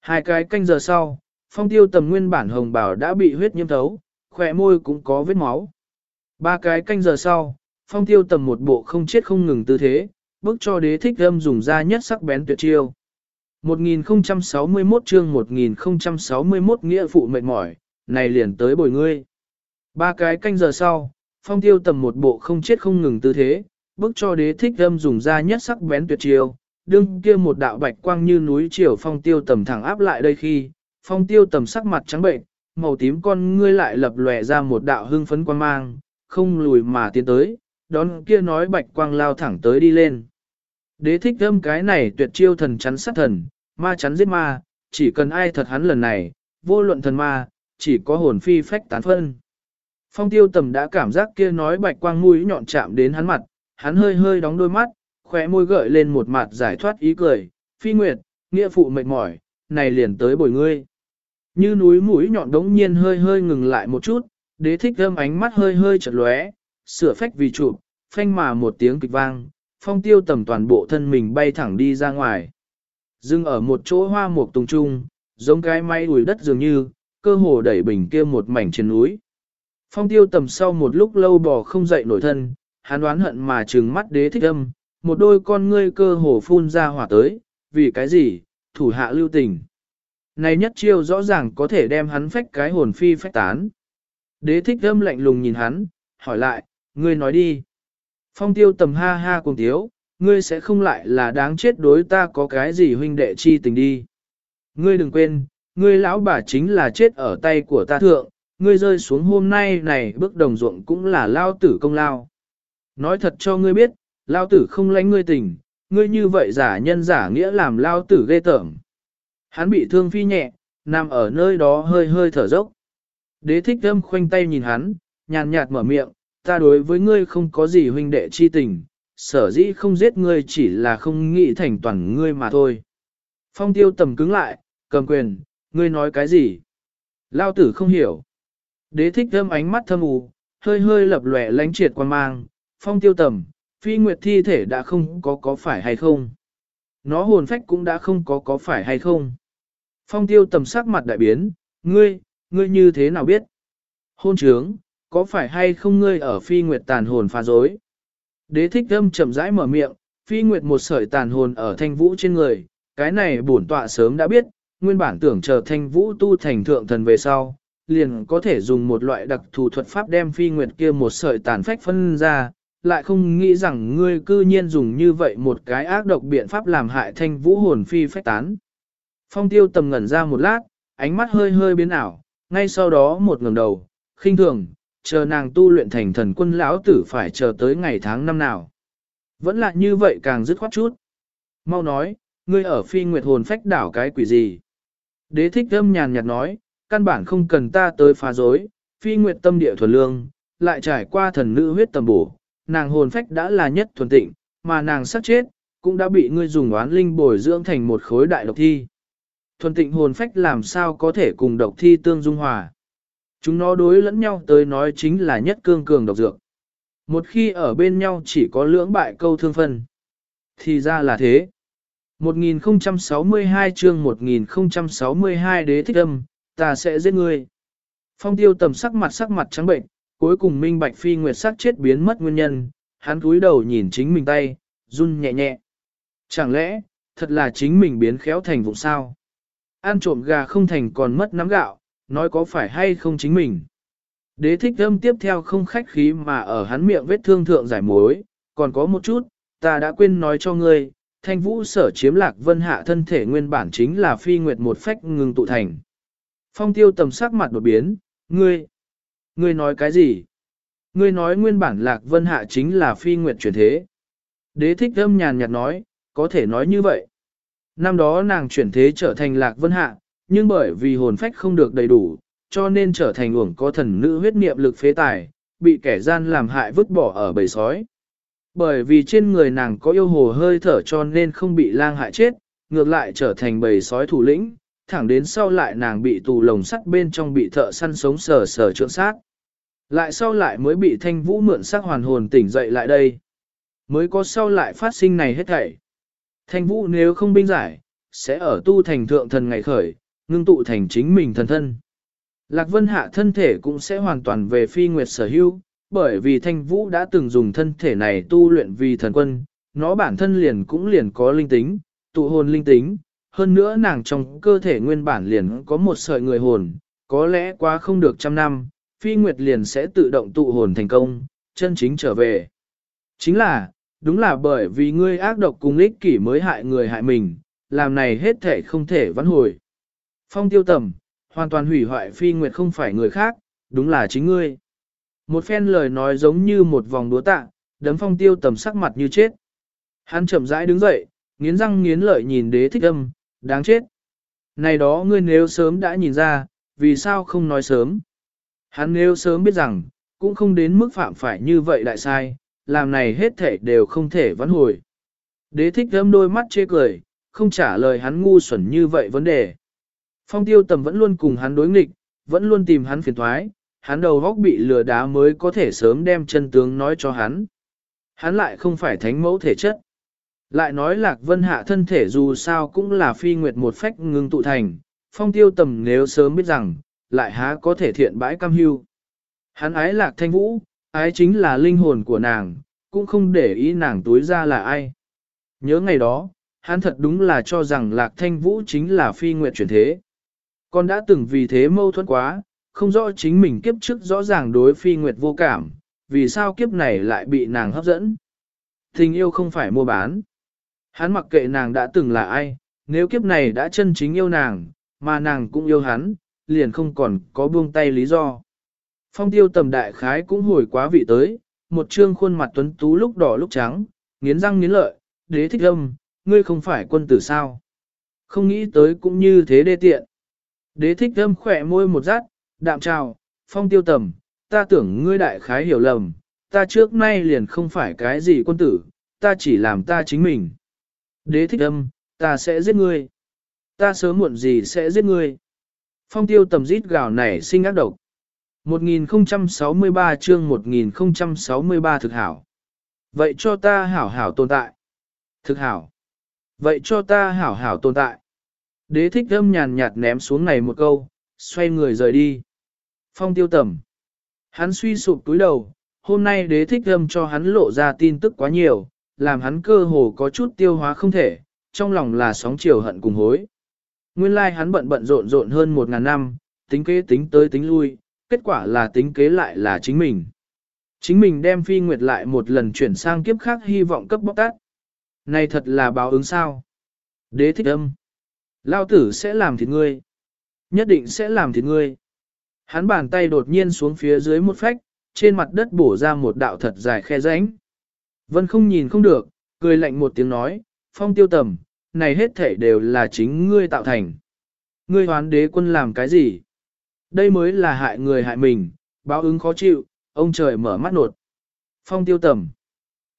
Hai cái canh giờ sau, phong tiêu tầm nguyên bản hồng bảo đã bị huyết nhiễm thấu, khỏe môi cũng có vết máu. Ba cái canh giờ sau, phong tiêu tầm một bộ không chết không ngừng tư thế, bước cho đế thích âm dùng ra nhất sắc bén tuyệt chiêu. 1061 chương 1061 nghĩa phụ mệt mỏi, này liền tới bồi ngươi. Ba cái canh giờ sau, phong tiêu tầm một bộ không chết không ngừng tư thế, bước cho đế thích âm dùng ra nhất sắc bén tuyệt chiêu, đương kia một đạo bạch quang như núi chiều phong tiêu tầm thẳng áp lại đây khi, phong tiêu tầm sắc mặt trắng bệnh, màu tím con ngươi lại lập lòe ra một đạo hưng phấn quan mang, không lùi mà tiến tới, đón kia nói bạch quang lao thẳng tới đi lên. Đế thích âm cái này tuyệt chiêu thần chắn sát thần, ma chắn giết ma, chỉ cần ai thật hắn lần này, vô luận thần ma, chỉ có hồn phi phách tán phân. Phong tiêu tầm đã cảm giác kia nói bạch quang mũi nhọn chạm đến hắn mặt, hắn hơi hơi đóng đôi mắt, khóe môi gợi lên một mặt giải thoát ý cười, phi nguyệt, nghĩa phụ mệt mỏi, này liền tới bồi ngươi. Như núi mũi nhọn đống nhiên hơi hơi ngừng lại một chút, đế thích thơm ánh mắt hơi hơi chật lóe, sửa phách vì chụp, phanh mà một tiếng kịch vang, phong tiêu tầm toàn bộ thân mình bay thẳng đi ra ngoài. Dưng ở một chỗ hoa mục tùng trung, giống cái máy đuổi đất dường như, cơ hồ đẩy bình kia một mảnh trên núi. Phong tiêu tầm sau một lúc lâu bò không dậy nổi thân, hắn đoán hận mà trừng mắt đế thích âm, một đôi con ngươi cơ hồ phun ra hỏa tới, vì cái gì, thủ hạ lưu tình. Này nhất chiêu rõ ràng có thể đem hắn phách cái hồn phi phách tán. Đế thích âm lạnh lùng nhìn hắn, hỏi lại, ngươi nói đi. Phong tiêu tầm ha ha cùng tiếu, ngươi sẽ không lại là đáng chết đối ta có cái gì huynh đệ chi tình đi. Ngươi đừng quên, ngươi lão bà chính là chết ở tay của ta thượng, ngươi rơi xuống hôm nay này bước đồng ruộng cũng là lao tử công lao. Nói thật cho ngươi biết, lao tử không lánh ngươi tình, ngươi như vậy giả nhân giả nghĩa làm lao tử ghê tởm. Hắn bị thương phi nhẹ, nằm ở nơi đó hơi hơi thở dốc. Đế thích thâm khoanh tay nhìn hắn, nhàn nhạt mở miệng, ta đối với ngươi không có gì huynh đệ chi tình, sở dĩ không giết ngươi chỉ là không nghĩ thành toàn ngươi mà thôi. Phong tiêu tầm cứng lại, cầm quyền, ngươi nói cái gì? Lao tử không hiểu. Đế thích thâm ánh mắt thâm ù, hơi hơi lập lòe lánh triệt quan mang, phong tiêu tầm, phi nguyệt thi thể đã không có có phải hay không? Nó hồn phách cũng đã không có có phải hay không? Phong tiêu tầm sắc mặt đại biến, ngươi, ngươi như thế nào biết? Hôn trướng, có phải hay không ngươi ở phi nguyệt tàn hồn pha dối? Đế thích âm chậm rãi mở miệng, phi nguyệt một sợi tàn hồn ở thanh vũ trên người, cái này bổn tọa sớm đã biết, nguyên bản tưởng chờ thanh vũ tu thành thượng thần về sau, liền có thể dùng một loại đặc thù thuật pháp đem phi nguyệt kia một sợi tàn phách phân ra, lại không nghĩ rằng ngươi cư nhiên dùng như vậy một cái ác độc biện pháp làm hại thanh vũ hồn phi phách tán. Phong tiêu tầm ngẩn ra một lát, ánh mắt hơi hơi biến ảo, ngay sau đó một ngẩng đầu, khinh thường, chờ nàng tu luyện thành thần quân lão tử phải chờ tới ngày tháng năm nào. Vẫn là như vậy càng dứt khoát chút. Mau nói, ngươi ở phi nguyệt hồn phách đảo cái quỷ gì? Đế thích âm nhàn nhạt nói, căn bản không cần ta tới phá rối phi nguyệt tâm địa thuần lương, lại trải qua thần nữ huyết tầm bổ, nàng hồn phách đã là nhất thuần tịnh, mà nàng sắp chết, cũng đã bị ngươi dùng oán linh bồi dưỡng thành một khối đại độc thi. Thuần tịnh hồn phách làm sao có thể cùng độc thi tương dung hòa. Chúng nó đối lẫn nhau tới nói chính là nhất cương cường độc dược. Một khi ở bên nhau chỉ có lưỡng bại câu thương phân. Thì ra là thế. 1062 chương 1062 đế thích âm, ta sẽ giết ngươi. Phong tiêu tầm sắc mặt sắc mặt trắng bệnh, cuối cùng minh bạch phi nguyệt sắc chết biến mất nguyên nhân, hắn cúi đầu nhìn chính mình tay, run nhẹ nhẹ. Chẳng lẽ, thật là chính mình biến khéo thành vụ sao? Ăn trộm gà không thành còn mất nắm gạo, nói có phải hay không chính mình. Đế thích âm tiếp theo không khách khí mà ở hắn miệng vết thương thượng giải mối, còn có một chút, ta đã quên nói cho ngươi, thanh vũ sở chiếm lạc vân hạ thân thể nguyên bản chính là phi nguyệt một phách ngừng tụ thành. Phong tiêu tầm sắc mặt đột biến, ngươi, ngươi nói cái gì? Ngươi nói nguyên bản lạc vân hạ chính là phi nguyệt chuyển thế. Đế thích âm nhàn nhạt nói, có thể nói như vậy. Năm đó nàng chuyển thế trở thành lạc vân hạ, nhưng bởi vì hồn phách không được đầy đủ, cho nên trở thành uổng có thần nữ huyết niệm lực phế tài, bị kẻ gian làm hại vứt bỏ ở bầy sói. Bởi vì trên người nàng có yêu hồ hơi thở cho nên không bị lang hại chết, ngược lại trở thành bầy sói thủ lĩnh, thẳng đến sau lại nàng bị tù lồng sắt bên trong bị thợ săn sống sờ sờ trượng sát. Lại sau lại mới bị thanh vũ mượn sắc hoàn hồn tỉnh dậy lại đây. Mới có sau lại phát sinh này hết thảy. Thanh vũ nếu không binh giải, sẽ ở tu thành thượng thần ngày khởi, ngưng tụ thành chính mình thần thân. Lạc Vân Hạ thân thể cũng sẽ hoàn toàn về phi nguyệt sở hữu, bởi vì Thanh Vũ đã từng dùng thân thể này tu luyện vì thần quân, nó bản thân liền cũng liền có linh tính, tụ hồn linh tính, hơn nữa nàng trong cơ thể nguyên bản liền có một sợi người hồn, có lẽ quá không được trăm năm, phi nguyệt liền sẽ tự động tụ hồn thành công, chân chính trở về. Chính là, đúng là bởi vì ngươi ác độc cùng ích kỷ mới hại người hại mình, làm này hết thể không thể vãn hồi. Phong tiêu tầm, hoàn toàn hủy hoại phi nguyệt không phải người khác, đúng là chính ngươi. Một phen lời nói giống như một vòng đúa tạ, đấm phong tiêu tầm sắc mặt như chết. Hắn chậm rãi đứng dậy, nghiến răng nghiến lợi nhìn đế thích âm, đáng chết. Này đó ngươi nếu sớm đã nhìn ra, vì sao không nói sớm? Hắn nếu sớm biết rằng, cũng không đến mức phạm phải như vậy đại sai, làm này hết thể đều không thể vãn hồi. Đế thích âm đôi mắt chê cười, không trả lời hắn ngu xuẩn như vậy vấn đề. Phong tiêu tầm vẫn luôn cùng hắn đối nghịch, vẫn luôn tìm hắn phiền thoái, hắn đầu góc bị lừa đá mới có thể sớm đem chân tướng nói cho hắn. Hắn lại không phải thánh mẫu thể chất. Lại nói lạc vân hạ thân thể dù sao cũng là phi nguyệt một phách ngưng tụ thành, phong tiêu tầm nếu sớm biết rằng, lại há có thể thiện bãi cam hưu. Hắn ái lạc thanh vũ, ái chính là linh hồn của nàng, cũng không để ý nàng túi ra là ai. Nhớ ngày đó, hắn thật đúng là cho rằng lạc thanh vũ chính là phi nguyệt chuyển thế. Con đã từng vì thế mâu thuẫn quá, không rõ chính mình kiếp trước rõ ràng đối phi nguyệt vô cảm, vì sao kiếp này lại bị nàng hấp dẫn. Tình yêu không phải mua bán. Hắn mặc kệ nàng đã từng là ai, nếu kiếp này đã chân chính yêu nàng, mà nàng cũng yêu hắn, liền không còn có buông tay lý do. Phong tiêu tầm đại khái cũng hồi quá vị tới, một trương khuôn mặt tuấn tú lúc đỏ lúc trắng, nghiến răng nghiến lợi, đế thích âm, ngươi không phải quân tử sao. Không nghĩ tới cũng như thế đê tiện. Đế thích âm khỏe môi một rát, đạm trào, phong tiêu tầm, ta tưởng ngươi đại khái hiểu lầm, ta trước nay liền không phải cái gì quân tử, ta chỉ làm ta chính mình. Đế thích âm, ta sẽ giết ngươi. Ta sớm muộn gì sẽ giết ngươi. Phong tiêu tầm rít gào này sinh ác độc. 1063 chương 1063 thực hảo. Vậy cho ta hảo hảo tồn tại. Thực hảo. Vậy cho ta hảo hảo tồn tại. Đế thích âm nhàn nhạt ném xuống này một câu, xoay người rời đi. Phong tiêu tầm. Hắn suy sụp túi đầu, hôm nay đế thích âm cho hắn lộ ra tin tức quá nhiều, làm hắn cơ hồ có chút tiêu hóa không thể, trong lòng là sóng chiều hận cùng hối. Nguyên lai like hắn bận bận rộn rộn hơn một ngàn năm, tính kế tính tới tính lui, kết quả là tính kế lại là chính mình. Chính mình đem phi nguyệt lại một lần chuyển sang kiếp khác hy vọng cấp bóc tát. Này thật là báo ứng sao. Đế thích âm. Lao tử sẽ làm thịt ngươi. Nhất định sẽ làm thịt ngươi. Hắn bàn tay đột nhiên xuống phía dưới một phách, trên mặt đất bổ ra một đạo thật dài khe rãnh. Vân không nhìn không được, cười lạnh một tiếng nói, phong tiêu tầm, này hết thể đều là chính ngươi tạo thành. Ngươi hoán đế quân làm cái gì? Đây mới là hại người hại mình, báo ứng khó chịu, ông trời mở mắt nột. Phong tiêu tầm.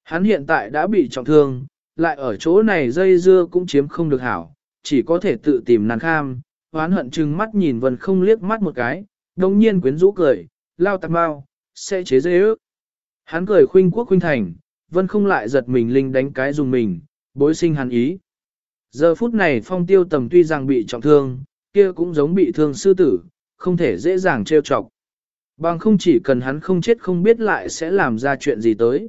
Hắn hiện tại đã bị trọng thương, lại ở chỗ này dây dưa cũng chiếm không được hảo, chỉ có thể tự tìm nàng kham, hoán hận chừng mắt nhìn vần không liếc mắt một cái, đồng nhiên quyến rũ cười, lao tạc mau, sẽ chế dễ ước. Hắn cười khuynh quốc khuynh thành, vân không lại giật mình linh đánh cái dùng mình, bối sinh hắn ý. Giờ phút này phong tiêu tầm tuy rằng bị trọng thương, kia cũng giống bị thương sư tử, không thể dễ dàng trêu chọc. Bằng không chỉ cần hắn không chết không biết lại sẽ làm ra chuyện gì tới.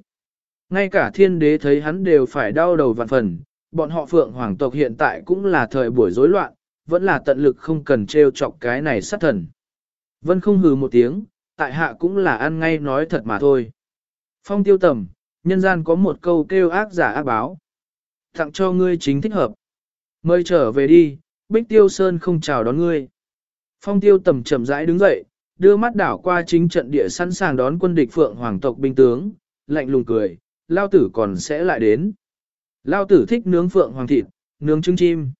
Ngay cả thiên đế thấy hắn đều phải đau đầu vạn phần, bọn họ phượng hoàng tộc hiện tại cũng là thời buổi rối loạn, vẫn là tận lực không cần trêu chọc cái này sát thần. Vân không hừ một tiếng, tại hạ cũng là ăn ngay nói thật mà thôi. Phong tiêu tầm, nhân gian có một câu kêu ác giả ác báo. Tặng cho ngươi chính thích hợp. Mời trở về đi, Bích Tiêu Sơn không chào đón ngươi. Phong tiêu tầm chậm rãi đứng dậy, đưa mắt đảo qua chính trận địa sẵn sàng đón quân địch phượng hoàng tộc binh tướng, lạnh lùng cười, lao tử còn sẽ lại đến. Lao tử thích nướng phượng hoàng thịt, nướng trứng chim.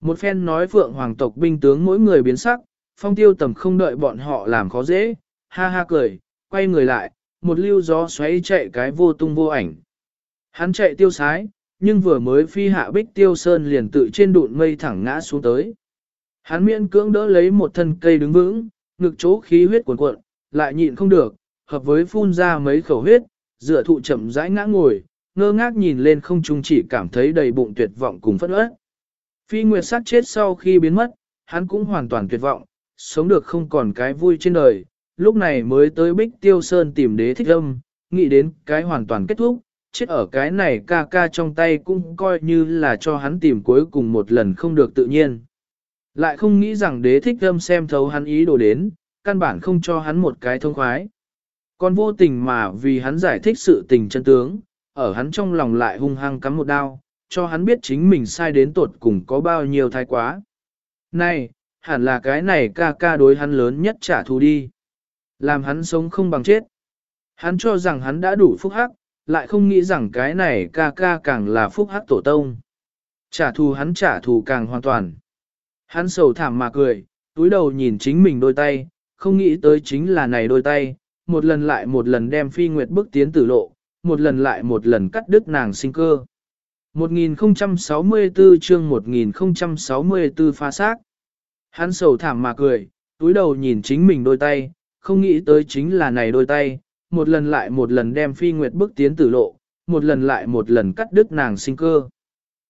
Một phen nói phượng hoàng tộc binh tướng mỗi người biến sắc, phong tiêu tầm không đợi bọn họ làm khó dễ, ha ha cười, quay người lại, một lưu gió xoáy chạy cái vô tung vô ảnh. Hắn chạy tiêu sái, nhưng vừa mới phi hạ bích tiêu sơn liền tự trên đụn mây thẳng ngã xuống tới. Hắn miễn cưỡng đỡ lấy một thân cây đứng vững, ngực chỗ khí huyết cuồn cuộn, lại nhịn không được, hợp với phun ra mấy khẩu huyết, dựa thụ chậm rãi ngã ngồi, ngơ ngác nhìn lên không trung chỉ cảm thấy đầy bụng tuyệt vọng cùng phẫn uất. Phi Nguyệt sát chết sau khi biến mất, hắn cũng hoàn toàn tuyệt vọng, sống được không còn cái vui trên đời, lúc này mới tới Bích Tiêu Sơn tìm đế thích âm, nghĩ đến cái hoàn toàn kết thúc, chết ở cái này ca ca trong tay cũng coi như là cho hắn tìm cuối cùng một lần không được tự nhiên. Lại không nghĩ rằng đế thích âm xem thấu hắn ý đồ đến, căn bản không cho hắn một cái thông khoái. Còn vô tình mà vì hắn giải thích sự tình chân tướng, ở hắn trong lòng lại hung hăng cắm một đao, cho hắn biết chính mình sai đến tột cùng có bao nhiêu thái quá. Này, hẳn là cái này ca ca đối hắn lớn nhất trả thù đi. Làm hắn sống không bằng chết. Hắn cho rằng hắn đã đủ phúc hắc, lại không nghĩ rằng cái này ca ca càng là phúc hắc tổ tông. Trả thù hắn trả thù càng hoàn toàn. Hắn sầu thảm mà cười, túi đầu nhìn chính mình đôi tay, không nghĩ tới chính là này đôi tay, một lần lại một lần đem phi nguyệt bước tiến tử lộ, một lần lại một lần cắt đứt nàng sinh cơ. 1064 chương 1064 pha xác. Hắn sầu thảm mà cười, túi đầu nhìn chính mình đôi tay, không nghĩ tới chính là này đôi tay, một lần lại một lần đem phi nguyệt bước tiến tử lộ, một lần lại một lần cắt đứt nàng sinh cơ.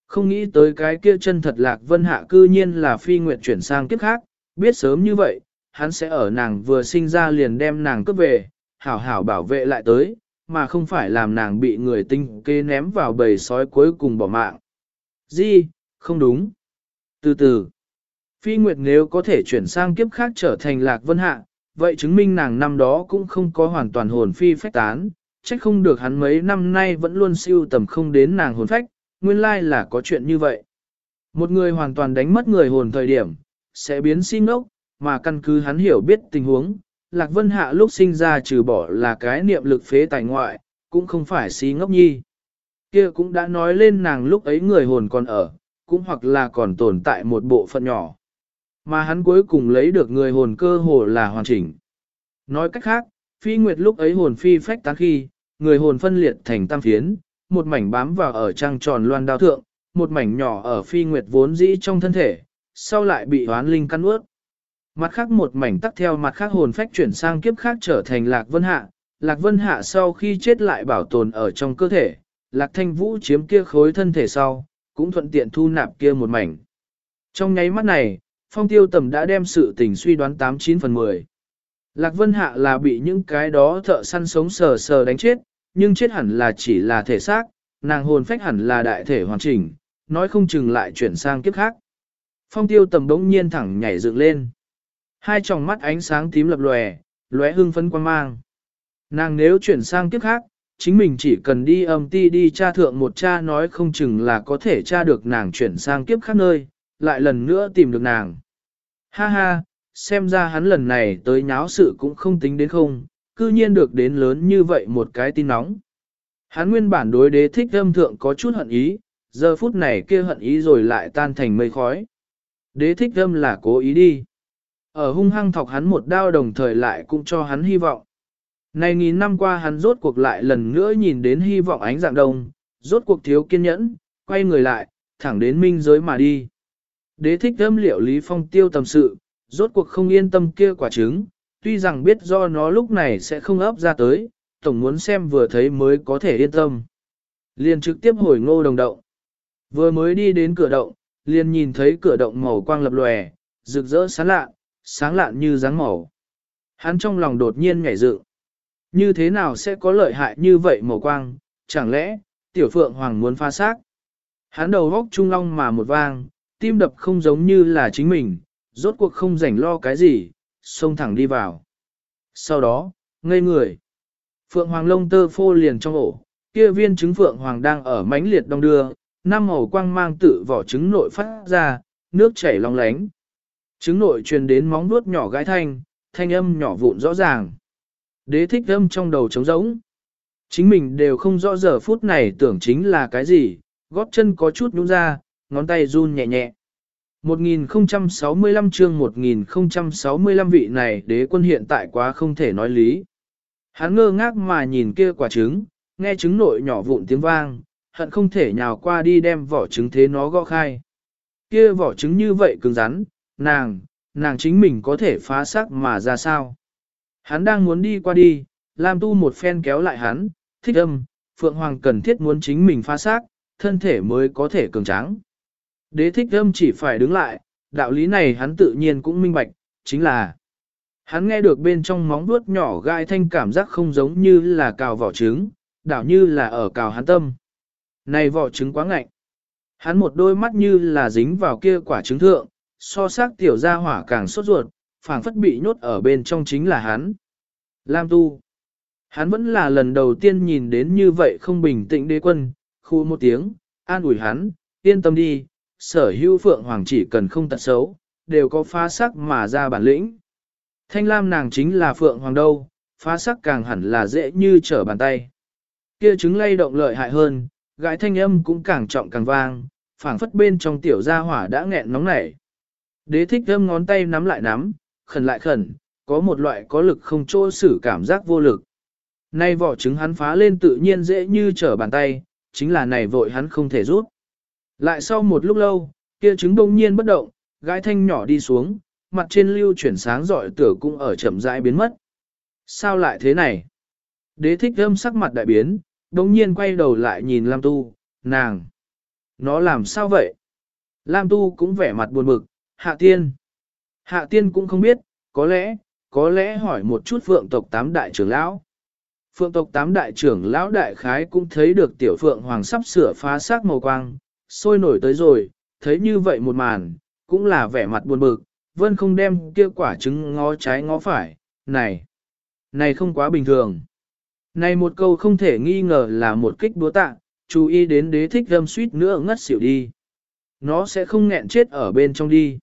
Không nghĩ tới cái kia chân thật lạc vân hạ cư nhiên là phi nguyệt chuyển sang kiếp khác, biết sớm như vậy, hắn sẽ ở nàng vừa sinh ra liền đem nàng cướp về, hảo hảo bảo vệ lại tới, mà không phải làm nàng bị người tinh kê ném vào bầy sói cuối cùng bỏ mạng. Di, không đúng. Từ từ, Phi Nguyệt nếu có thể chuyển sang kiếp khác trở thành lạc vân hạ, vậy chứng minh nàng năm đó cũng không có hoàn toàn hồn phi phách tán, trách không được hắn mấy năm nay vẫn luôn siêu tầm không đến nàng hồn phách, nguyên lai là có chuyện như vậy. Một người hoàn toàn đánh mất người hồn thời điểm, sẽ biến si ngốc, mà căn cứ hắn hiểu biết tình huống, Lạc Vân Hạ lúc sinh ra trừ bỏ là cái niệm lực phế tài ngoại, cũng không phải si ngốc nhi. Kia cũng đã nói lên nàng lúc ấy người hồn còn ở, cũng hoặc là còn tồn tại một bộ phận nhỏ. Mà hắn cuối cùng lấy được người hồn cơ hồ là hoàn chỉnh. Nói cách khác, phi nguyệt lúc ấy hồn phi phách tán khi, người hồn phân liệt thành tam phiến, một mảnh bám vào ở trang tròn loan đao thượng, một mảnh nhỏ ở phi nguyệt vốn dĩ trong thân thể, sau lại bị hoán linh căn ướt. Mặt khác một mảnh tắc theo mặt khác hồn phách chuyển sang kiếp khác trở thành Lạc Vân Hạ. Lạc Vân Hạ sau khi chết lại bảo tồn ở trong cơ thể, Lạc Thanh Vũ chiếm kia khối thân thể sau, cũng thuận tiện thu nạp kia một mảnh. Trong nháy mắt này, Phong Tiêu Tầm đã đem sự tình suy đoán 89 phần 10. Lạc Vân Hạ là bị những cái đó thợ săn sống sờ sờ đánh chết, nhưng chết hẳn là chỉ là thể xác, nàng hồn phách hẳn là đại thể hoàn chỉnh, nói không chừng lại chuyển sang kiếp khác. Phong Tiêu Tầm đống nhiên thẳng nhảy dựng lên. Hai tròng mắt ánh sáng tím lập lòe, lóe hưng phấn quan mang. Nàng nếu chuyển sang kiếp khác, chính mình chỉ cần đi âm ti đi tra thượng một cha nói không chừng là có thể tra được nàng chuyển sang kiếp khác nơi, lại lần nữa tìm được nàng. Ha ha, xem ra hắn lần này tới nháo sự cũng không tính đến không, cư nhiên được đến lớn như vậy một cái tin nóng. Hắn nguyên bản đối đế thích âm thượng có chút hận ý, giờ phút này kia hận ý rồi lại tan thành mây khói. Đế thích âm là cố ý đi. Ở hung hăng thọc hắn một đao đồng thời lại cũng cho hắn hy vọng. Này nghìn năm qua hắn rốt cuộc lại lần nữa nhìn đến hy vọng ánh dạng đông, rốt cuộc thiếu kiên nhẫn, quay người lại, thẳng đến minh giới mà đi. Đế thích thâm liệu Lý Phong tiêu tầm sự, rốt cuộc không yên tâm kia quả trứng, tuy rằng biết do nó lúc này sẽ không ấp ra tới, tổng muốn xem vừa thấy mới có thể yên tâm. Liền trực tiếp hồi ngô đồng động. Vừa mới đi đến cửa động, liền nhìn thấy cửa động màu quang lập lòe, rực rỡ sáng lạ, sáng lạn như dáng màu. Hắn trong lòng đột nhiên nhảy dựng. Như thế nào sẽ có lợi hại như vậy màu quang, chẳng lẽ, tiểu phượng hoàng muốn pha xác? Hắn đầu góc trung long mà một vang, tim đập không giống như là chính mình, rốt cuộc không rảnh lo cái gì, xông thẳng đi vào. Sau đó, ngây người. Phượng hoàng lông tơ phô liền trong ổ, kia viên trứng phượng hoàng đang ở mãnh liệt đông đưa, năm màu quang mang tự vỏ trứng nội phát ra, nước chảy long lánh. Trứng nội truyền đến móng vuốt nhỏ gái thanh, thanh âm nhỏ vụn rõ ràng. Đế thích âm trong đầu trống rỗng. Chính mình đều không rõ giờ phút này tưởng chính là cái gì, gót chân có chút nhũ ra, ngón tay run nhẹ nhẹ. 1065 chương 1065 vị này đế quân hiện tại quá không thể nói lý. Hắn ngơ ngác mà nhìn kia quả trứng, nghe trứng nội nhỏ vụn tiếng vang, hận không thể nhào qua đi đem vỏ trứng thế nó gõ khai. Kia vỏ trứng như vậy cứng rắn, nàng, nàng chính mình có thể phá xác mà ra sao. Hắn đang muốn đi qua đi, Lam Tu một phen kéo lại hắn, thích âm, Phượng Hoàng cần thiết muốn chính mình phá xác, thân thể mới có thể cường tráng. Đế thích âm chỉ phải đứng lại, đạo lý này hắn tự nhiên cũng minh bạch, chính là hắn nghe được bên trong móng vuốt nhỏ gai thanh cảm giác không giống như là cào vỏ trứng, đảo như là ở cào hắn tâm. Này vỏ trứng quá ngạnh. Hắn một đôi mắt như là dính vào kia quả trứng thượng, so xác tiểu gia hỏa càng sốt ruột, phảng phất bị nhốt ở bên trong chính là hắn. Lam tu. Hắn vẫn là lần đầu tiên nhìn đến như vậy không bình tĩnh đế quân, khu một tiếng, an ủi hắn, yên tâm đi, sở hữu phượng hoàng chỉ cần không tật xấu, đều có phá sắc mà ra bản lĩnh. Thanh lam nàng chính là phượng hoàng đâu, phá sắc càng hẳn là dễ như trở bàn tay. Kia trứng lay động lợi hại hơn, gãi thanh âm cũng càng trọng càng vang, phảng phất bên trong tiểu gia hỏa đã nghẹn nóng nảy. Đế thích thơm ngón tay nắm lại nắm, khẩn lại khẩn, có một loại có lực không chỗ xử cảm giác vô lực. Nay vỏ trứng hắn phá lên tự nhiên dễ như trở bàn tay, chính là này vội hắn không thể rút. Lại sau một lúc lâu, kia trứng đông nhiên bất động, gái thanh nhỏ đi xuống, mặt trên lưu chuyển sáng giỏi tửa cũng ở chậm rãi biến mất. Sao lại thế này? Đế thích thơm sắc mặt đại biến, đồng nhiên quay đầu lại nhìn Lam Tu, nàng. Nó làm sao vậy? Lam Tu cũng vẻ mặt buồn bực, hạ tiên. Hạ tiên cũng không biết, có lẽ, có lẽ hỏi một chút phượng tộc tám đại trưởng lão. Phượng tộc tám đại trưởng lão đại khái cũng thấy được tiểu phượng hoàng sắp sửa phá xác màu quang, sôi nổi tới rồi, thấy như vậy một màn, cũng là vẻ mặt buồn bực, vân không đem kia quả trứng ngó trái ngó phải, này, này không quá bình thường. Này một câu không thể nghi ngờ là một kích búa tạ, chú ý đến đế thích gâm suýt nữa ngất xỉu đi. Nó sẽ không nghẹn chết ở bên trong đi.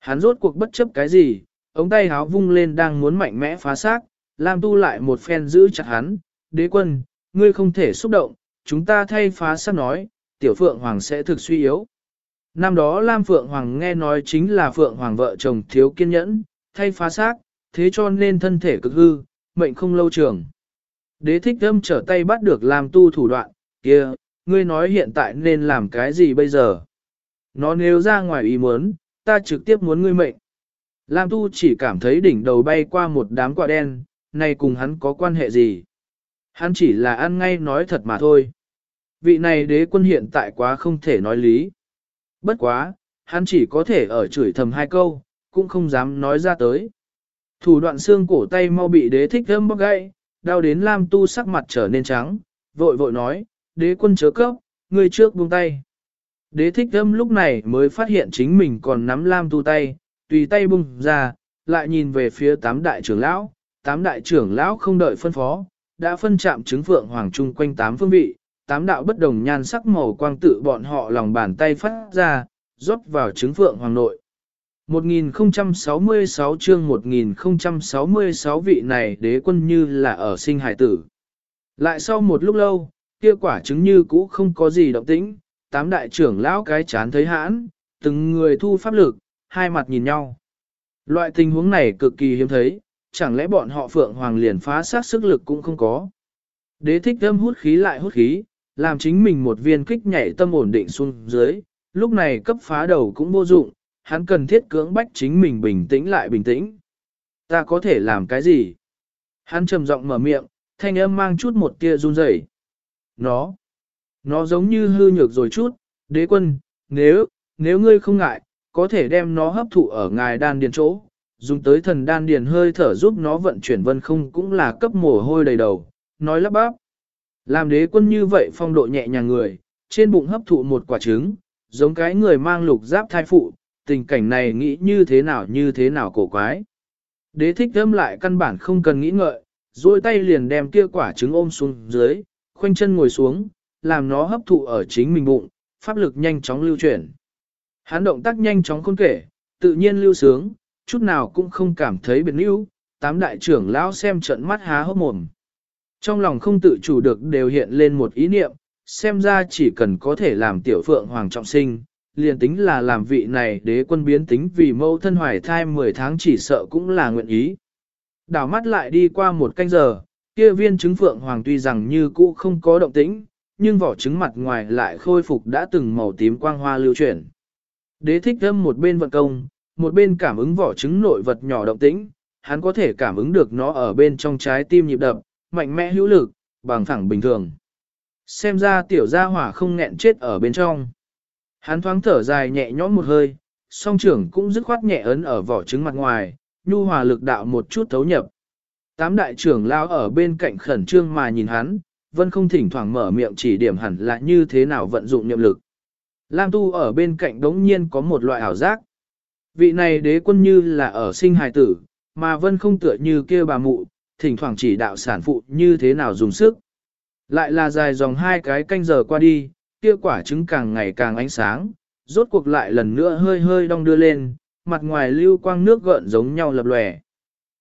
Hắn rốt cuộc bất chấp cái gì, ống tay háo vung lên đang muốn mạnh mẽ phá xác, Lam Tu lại một phen giữ chặt hắn, đế quân, ngươi không thể xúc động, chúng ta thay phá xác nói, tiểu Phượng Hoàng sẽ thực suy yếu. Năm đó Lam Phượng Hoàng nghe nói chính là Phượng Hoàng vợ chồng thiếu kiên nhẫn, thay phá xác, thế cho nên thân thể cực hư, mệnh không lâu trường. Đế thích âm trở tay bắt được Lam Tu thủ đoạn, kia, ngươi nói hiện tại nên làm cái gì bây giờ? Nó nếu ra ngoài ý muốn, ta trực tiếp muốn ngươi mệnh. Lam Tu chỉ cảm thấy đỉnh đầu bay qua một đám quả đen, này cùng hắn có quan hệ gì? Hắn chỉ là ăn ngay nói thật mà thôi. Vị này đế quân hiện tại quá không thể nói lý. Bất quá, hắn chỉ có thể ở chửi thầm hai câu, cũng không dám nói ra tới. Thủ đoạn xương cổ tay mau bị đế thích thơm bóc gãy, đau đến Lam Tu sắc mặt trở nên trắng, vội vội nói, đế quân chớ cấp, người trước buông tay. Đế thích thơm lúc này mới phát hiện chính mình còn nắm Lam Tu tay, tùy tay bung ra, lại nhìn về phía tám đại trưởng lão, tám đại trưởng lão không đợi phân phó, đã phân chạm chứng phượng hoàng trung quanh tám phương vị, tám đạo bất đồng nhan sắc màu quang tự bọn họ lòng bàn tay phát ra, rót vào trứng phượng hoàng nội. 1066 chương 1066 vị này đế quân như là ở sinh hải tử. Lại sau một lúc lâu, kia quả trứng như cũ không có gì động tĩnh, tám đại trưởng lão cái chán thấy hãn, từng người thu pháp lực, hai mặt nhìn nhau. Loại tình huống này cực kỳ hiếm thấy, chẳng lẽ bọn họ phượng hoàng liền phá sát sức lực cũng không có. Đế thích thâm hút khí lại hút khí, làm chính mình một viên kích nhảy tâm ổn định xuống dưới, lúc này cấp phá đầu cũng vô dụng, hắn cần thiết cưỡng bách chính mình bình tĩnh lại bình tĩnh. Ta có thể làm cái gì? Hắn trầm giọng mở miệng, thanh âm mang chút một tia run rẩy. Nó, nó giống như hư nhược rồi chút, đế quân, nếu, nếu ngươi không ngại, có thể đem nó hấp thụ ở ngài đan điền chỗ, dùng tới thần đan điền hơi thở giúp nó vận chuyển vân không cũng là cấp mồ hôi đầy đầu, nói lắp bắp. Làm đế quân như vậy phong độ nhẹ nhàng người, trên bụng hấp thụ một quả trứng, giống cái người mang lục giáp thai phụ, tình cảnh này nghĩ như thế nào như thế nào cổ quái. Đế thích âm lại căn bản không cần nghĩ ngợi, duỗi tay liền đem kia quả trứng ôm xuống dưới, khoanh chân ngồi xuống, làm nó hấp thụ ở chính mình bụng, pháp lực nhanh chóng lưu chuyển. Hắn động tác nhanh chóng khôn kể, tự nhiên lưu sướng, chút nào cũng không cảm thấy biệt níu, tám đại trưởng lão xem trận mắt há hốc mồm. Trong lòng không tự chủ được đều hiện lên một ý niệm, xem ra chỉ cần có thể làm tiểu phượng hoàng trọng sinh, liền tính là làm vị này đế quân biến tính vì mâu thân hoài thai 10 tháng chỉ sợ cũng là nguyện ý. Đảo mắt lại đi qua một canh giờ, kia viên trứng phượng hoàng tuy rằng như cũ không có động tĩnh, nhưng vỏ trứng mặt ngoài lại khôi phục đã từng màu tím quang hoa lưu chuyển. Đế thích thâm một bên vận công, một bên cảm ứng vỏ trứng nội vật nhỏ động tĩnh, hắn có thể cảm ứng được nó ở bên trong trái tim nhịp đập, mạnh mẽ hữu lực, bằng phẳng bình thường. Xem ra tiểu gia hỏa không nghẹn chết ở bên trong. Hắn thoáng thở dài nhẹ nhõm một hơi, song trưởng cũng dứt khoát nhẹ ấn ở vỏ trứng mặt ngoài, nhu hòa lực đạo một chút thấu nhập. Tám đại trưởng lao ở bên cạnh khẩn trương mà nhìn hắn, vân không thỉnh thoảng mở miệng chỉ điểm hẳn là như thế nào vận dụng niệm lực. Lam tu ở bên cạnh đống nhiên có một loại ảo giác. Vị này đế quân như là ở sinh hài tử, mà vân không tựa như kia bà mụ, thỉnh thoảng chỉ đạo sản phụ như thế nào dùng sức. Lại là dài dòng hai cái canh giờ qua đi, kia quả trứng càng ngày càng ánh sáng, rốt cuộc lại lần nữa hơi hơi đong đưa lên, mặt ngoài lưu quang nước gợn giống nhau lập lòe.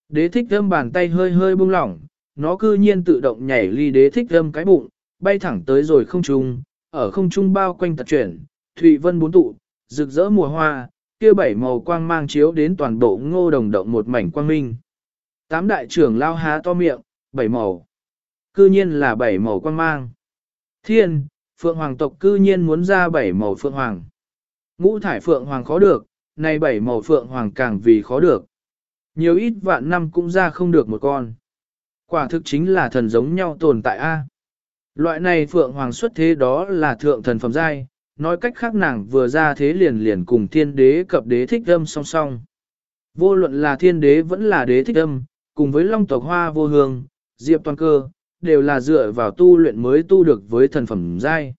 Đế thích thơm bàn tay hơi hơi buông lỏng, nó cư nhiên tự động nhảy ly đế thích thơm cái bụng, bay thẳng tới rồi không trung, ở không trung bao quanh tật chuyển, thủy vân bốn tụ, rực rỡ mùa hoa, kia bảy màu quang mang chiếu đến toàn bộ ngô đồng động một mảnh quang minh. Tám đại trưởng lao há to miệng, bảy màu. Cư nhiên là bảy màu quan mang. Thiên, phượng hoàng tộc cư nhiên muốn ra bảy màu phượng hoàng. Ngũ thải phượng hoàng khó được, nay bảy màu phượng hoàng càng vì khó được. Nhiều ít vạn năm cũng ra không được một con. Quả thực chính là thần giống nhau tồn tại A. Loại này phượng hoàng xuất thế đó là thượng thần phẩm giai, nói cách khác nàng vừa ra thế liền liền cùng thiên đế cập đế thích âm song song. Vô luận là thiên đế vẫn là đế thích âm, cùng với long tộc hoa vô hương, diệp toàn cơ, đều là dựa vào tu luyện mới tu được với thần phẩm giai.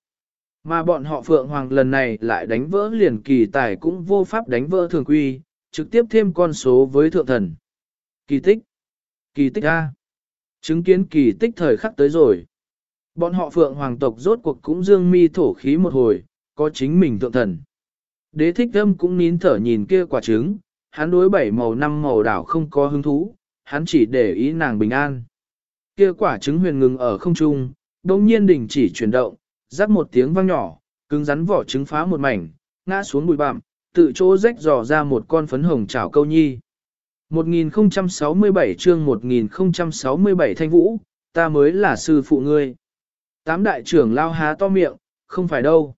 Mà bọn họ Phượng Hoàng lần này lại đánh vỡ liền kỳ tài cũng vô pháp đánh vỡ thường quy, trực tiếp thêm con số với thượng thần. Kỳ tích. Kỳ tích A. Chứng kiến kỳ tích thời khắc tới rồi. Bọn họ Phượng Hoàng tộc rốt cuộc cũng dương mi thổ khí một hồi, có chính mình thượng thần. Đế thích âm cũng nín thở nhìn kia quả trứng, hắn đối bảy màu năm màu đảo không có hứng thú, hắn chỉ để ý nàng bình an. Kia quả trứng huyền ngừng ở không trung, đồng nhiên đình chỉ chuyển động, rắc một tiếng vang nhỏ, cứng rắn vỏ trứng phá một mảnh, ngã xuống bụi bặm, tự chỗ rách dò ra một con phấn hồng chảo câu nhi. 1067 chương 1067 thanh vũ, ta mới là sư phụ ngươi. Tám đại trưởng lao há to miệng, không phải đâu.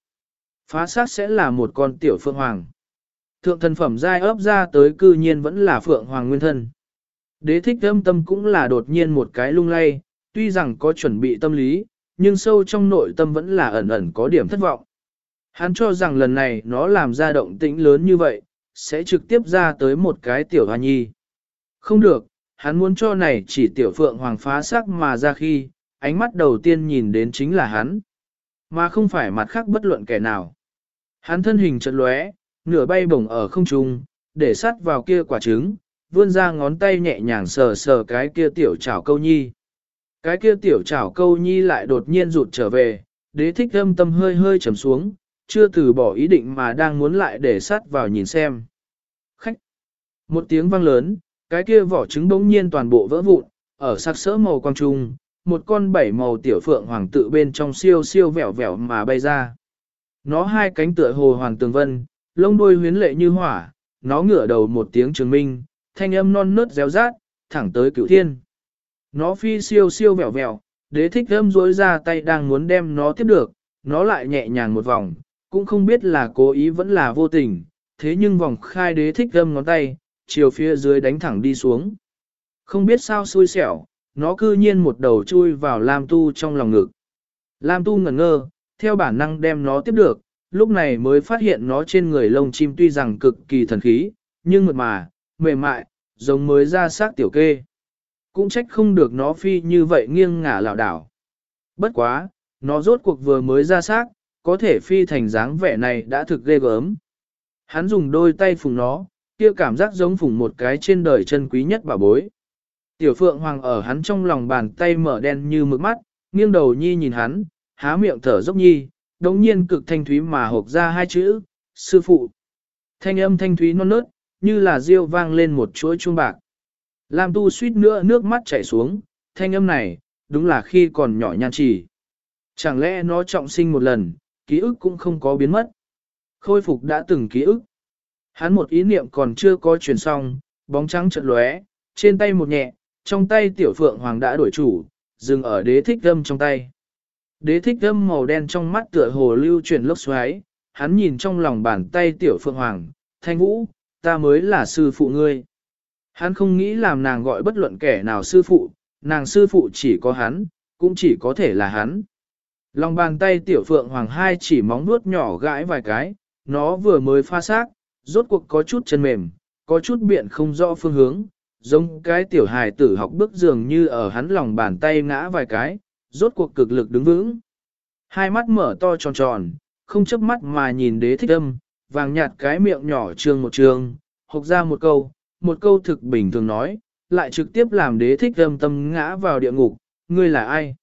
Phá sát sẽ là một con tiểu phượng hoàng. Thượng thần phẩm giai ấp ra tới cư nhiên vẫn là phượng hoàng nguyên thân. Đế thích âm tâm cũng là đột nhiên một cái lung lay, tuy rằng có chuẩn bị tâm lý, nhưng sâu trong nội tâm vẫn là ẩn ẩn có điểm thất vọng. Hắn cho rằng lần này nó làm ra động tĩnh lớn như vậy, sẽ trực tiếp ra tới một cái tiểu hoa nhi. Không được, hắn muốn cho này chỉ tiểu phượng hoàng phá sắc mà ra khi, ánh mắt đầu tiên nhìn đến chính là hắn, mà không phải mặt khác bất luận kẻ nào. Hắn thân hình chật lóe, nửa bay bổng ở không trung, để sát vào kia quả trứng, vươn ra ngón tay nhẹ nhàng sờ sờ cái kia tiểu chảo câu nhi. Cái kia tiểu chảo câu nhi lại đột nhiên rụt trở về, đế thích âm tâm hơi hơi trầm xuống, chưa từ bỏ ý định mà đang muốn lại để sát vào nhìn xem. Khách! Một tiếng vang lớn, cái kia vỏ trứng bỗng nhiên toàn bộ vỡ vụn, ở sắc sỡ màu quang trung, một con bảy màu tiểu phượng hoàng tự bên trong siêu siêu vẹo vẹo mà bay ra. Nó hai cánh tựa hồ hoàng tường vân, lông đuôi huyến lệ như hỏa, nó ngửa đầu một tiếng trường minh, thanh âm non nớt réo rát, thẳng tới cửu thiên. Nó phi siêu siêu vẹo vẹo, đế thích âm rối ra tay đang muốn đem nó tiếp được, nó lại nhẹ nhàng một vòng, cũng không biết là cố ý vẫn là vô tình, thế nhưng vòng khai đế thích âm ngón tay, chiều phía dưới đánh thẳng đi xuống. Không biết sao xui xẻo, nó cư nhiên một đầu chui vào Lam Tu trong lòng ngực. Lam Tu ngẩn ngơ, theo bản năng đem nó tiếp được, lúc này mới phát hiện nó trên người lông chim tuy rằng cực kỳ thần khí, nhưng mượt mà, mềm mại, giống mới ra xác tiểu kê. Cũng trách không được nó phi như vậy nghiêng ngả lảo đảo. Bất quá, nó rốt cuộc vừa mới ra xác, có thể phi thành dáng vẻ này đã thực ghê gớm. Hắn dùng đôi tay phùng nó, kia cảm giác giống phùng một cái trên đời chân quý nhất bà bối. Tiểu Phượng Hoàng ở hắn trong lòng bàn tay mở đen như mực mắt, nghiêng đầu nhi nhìn hắn, há miệng thở dốc nhi, đống nhiên cực thanh thúy mà hộp ra hai chữ, sư phụ. Thanh âm thanh thúy non nớt, như là riêu vang lên một chuỗi chuông bạc. Lam tu suýt nữa nước mắt chảy xuống, thanh âm này, đúng là khi còn nhỏ nhan chỉ. Chẳng lẽ nó trọng sinh một lần, ký ức cũng không có biến mất. Khôi phục đã từng ký ức. Hắn một ý niệm còn chưa có truyền xong, bóng trắng chợt lóe, trên tay một nhẹ, trong tay tiểu phượng hoàng đã đổi chủ, dừng ở đế thích gâm trong tay. Đế thích gâm màu đen trong mắt tựa hồ lưu chuyển lốc xoáy, hắn nhìn trong lòng bàn tay tiểu phượng hoàng, thanh vũ, ta mới là sư phụ ngươi. Hắn không nghĩ làm nàng gọi bất luận kẻ nào sư phụ, nàng sư phụ chỉ có hắn, cũng chỉ có thể là hắn. Lòng bàn tay tiểu phượng hoàng hai chỉ móng nuốt nhỏ gãi vài cái, nó vừa mới pha xác, rốt cuộc có chút chân mềm, có chút biện không rõ phương hướng, giống cái tiểu hài tử học bước dường như ở hắn lòng bàn tay ngã vài cái, rốt cuộc cực lực đứng vững. Hai mắt mở to tròn tròn, không chớp mắt mà nhìn đế thích âm, vàng nhạt cái miệng nhỏ trương một trường, hộc ra một câu, một câu thực bình thường nói, lại trực tiếp làm đế thích âm tâm ngã vào địa ngục, ngươi là ai?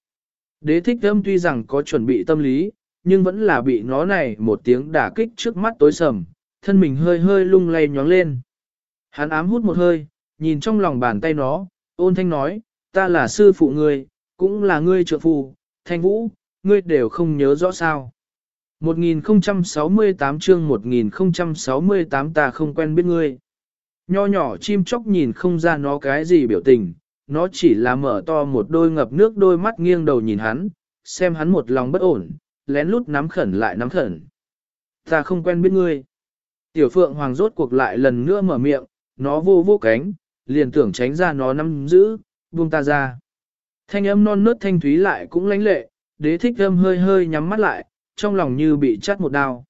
Đế thích âm tuy rằng có chuẩn bị tâm lý, nhưng vẫn là bị nó này một tiếng đả kích trước mắt tối sầm, thân mình hơi hơi lung lay nhóng lên. Hắn ám hút một hơi, nhìn trong lòng bàn tay nó, ôn thanh nói, ta là sư phụ ngươi, cũng là ngươi trợ phụ, thanh vũ, ngươi đều không nhớ rõ sao. 1068 chương 1068 ta không quen biết ngươi. Nho nhỏ chim chóc nhìn không ra nó cái gì biểu tình, nó chỉ là mở to một đôi ngập nước đôi mắt nghiêng đầu nhìn hắn, xem hắn một lòng bất ổn, lén lút nắm khẩn lại nắm khẩn. Ta không quen biết ngươi. Tiểu phượng hoàng rốt cuộc lại lần nữa mở miệng, nó vô vô cánh, liền tưởng tránh ra nó nắm giữ, buông ta ra. Thanh âm non nớt thanh thúy lại cũng lãnh lệ, đế thích âm hơi hơi nhắm mắt lại, trong lòng như bị chắt một đao.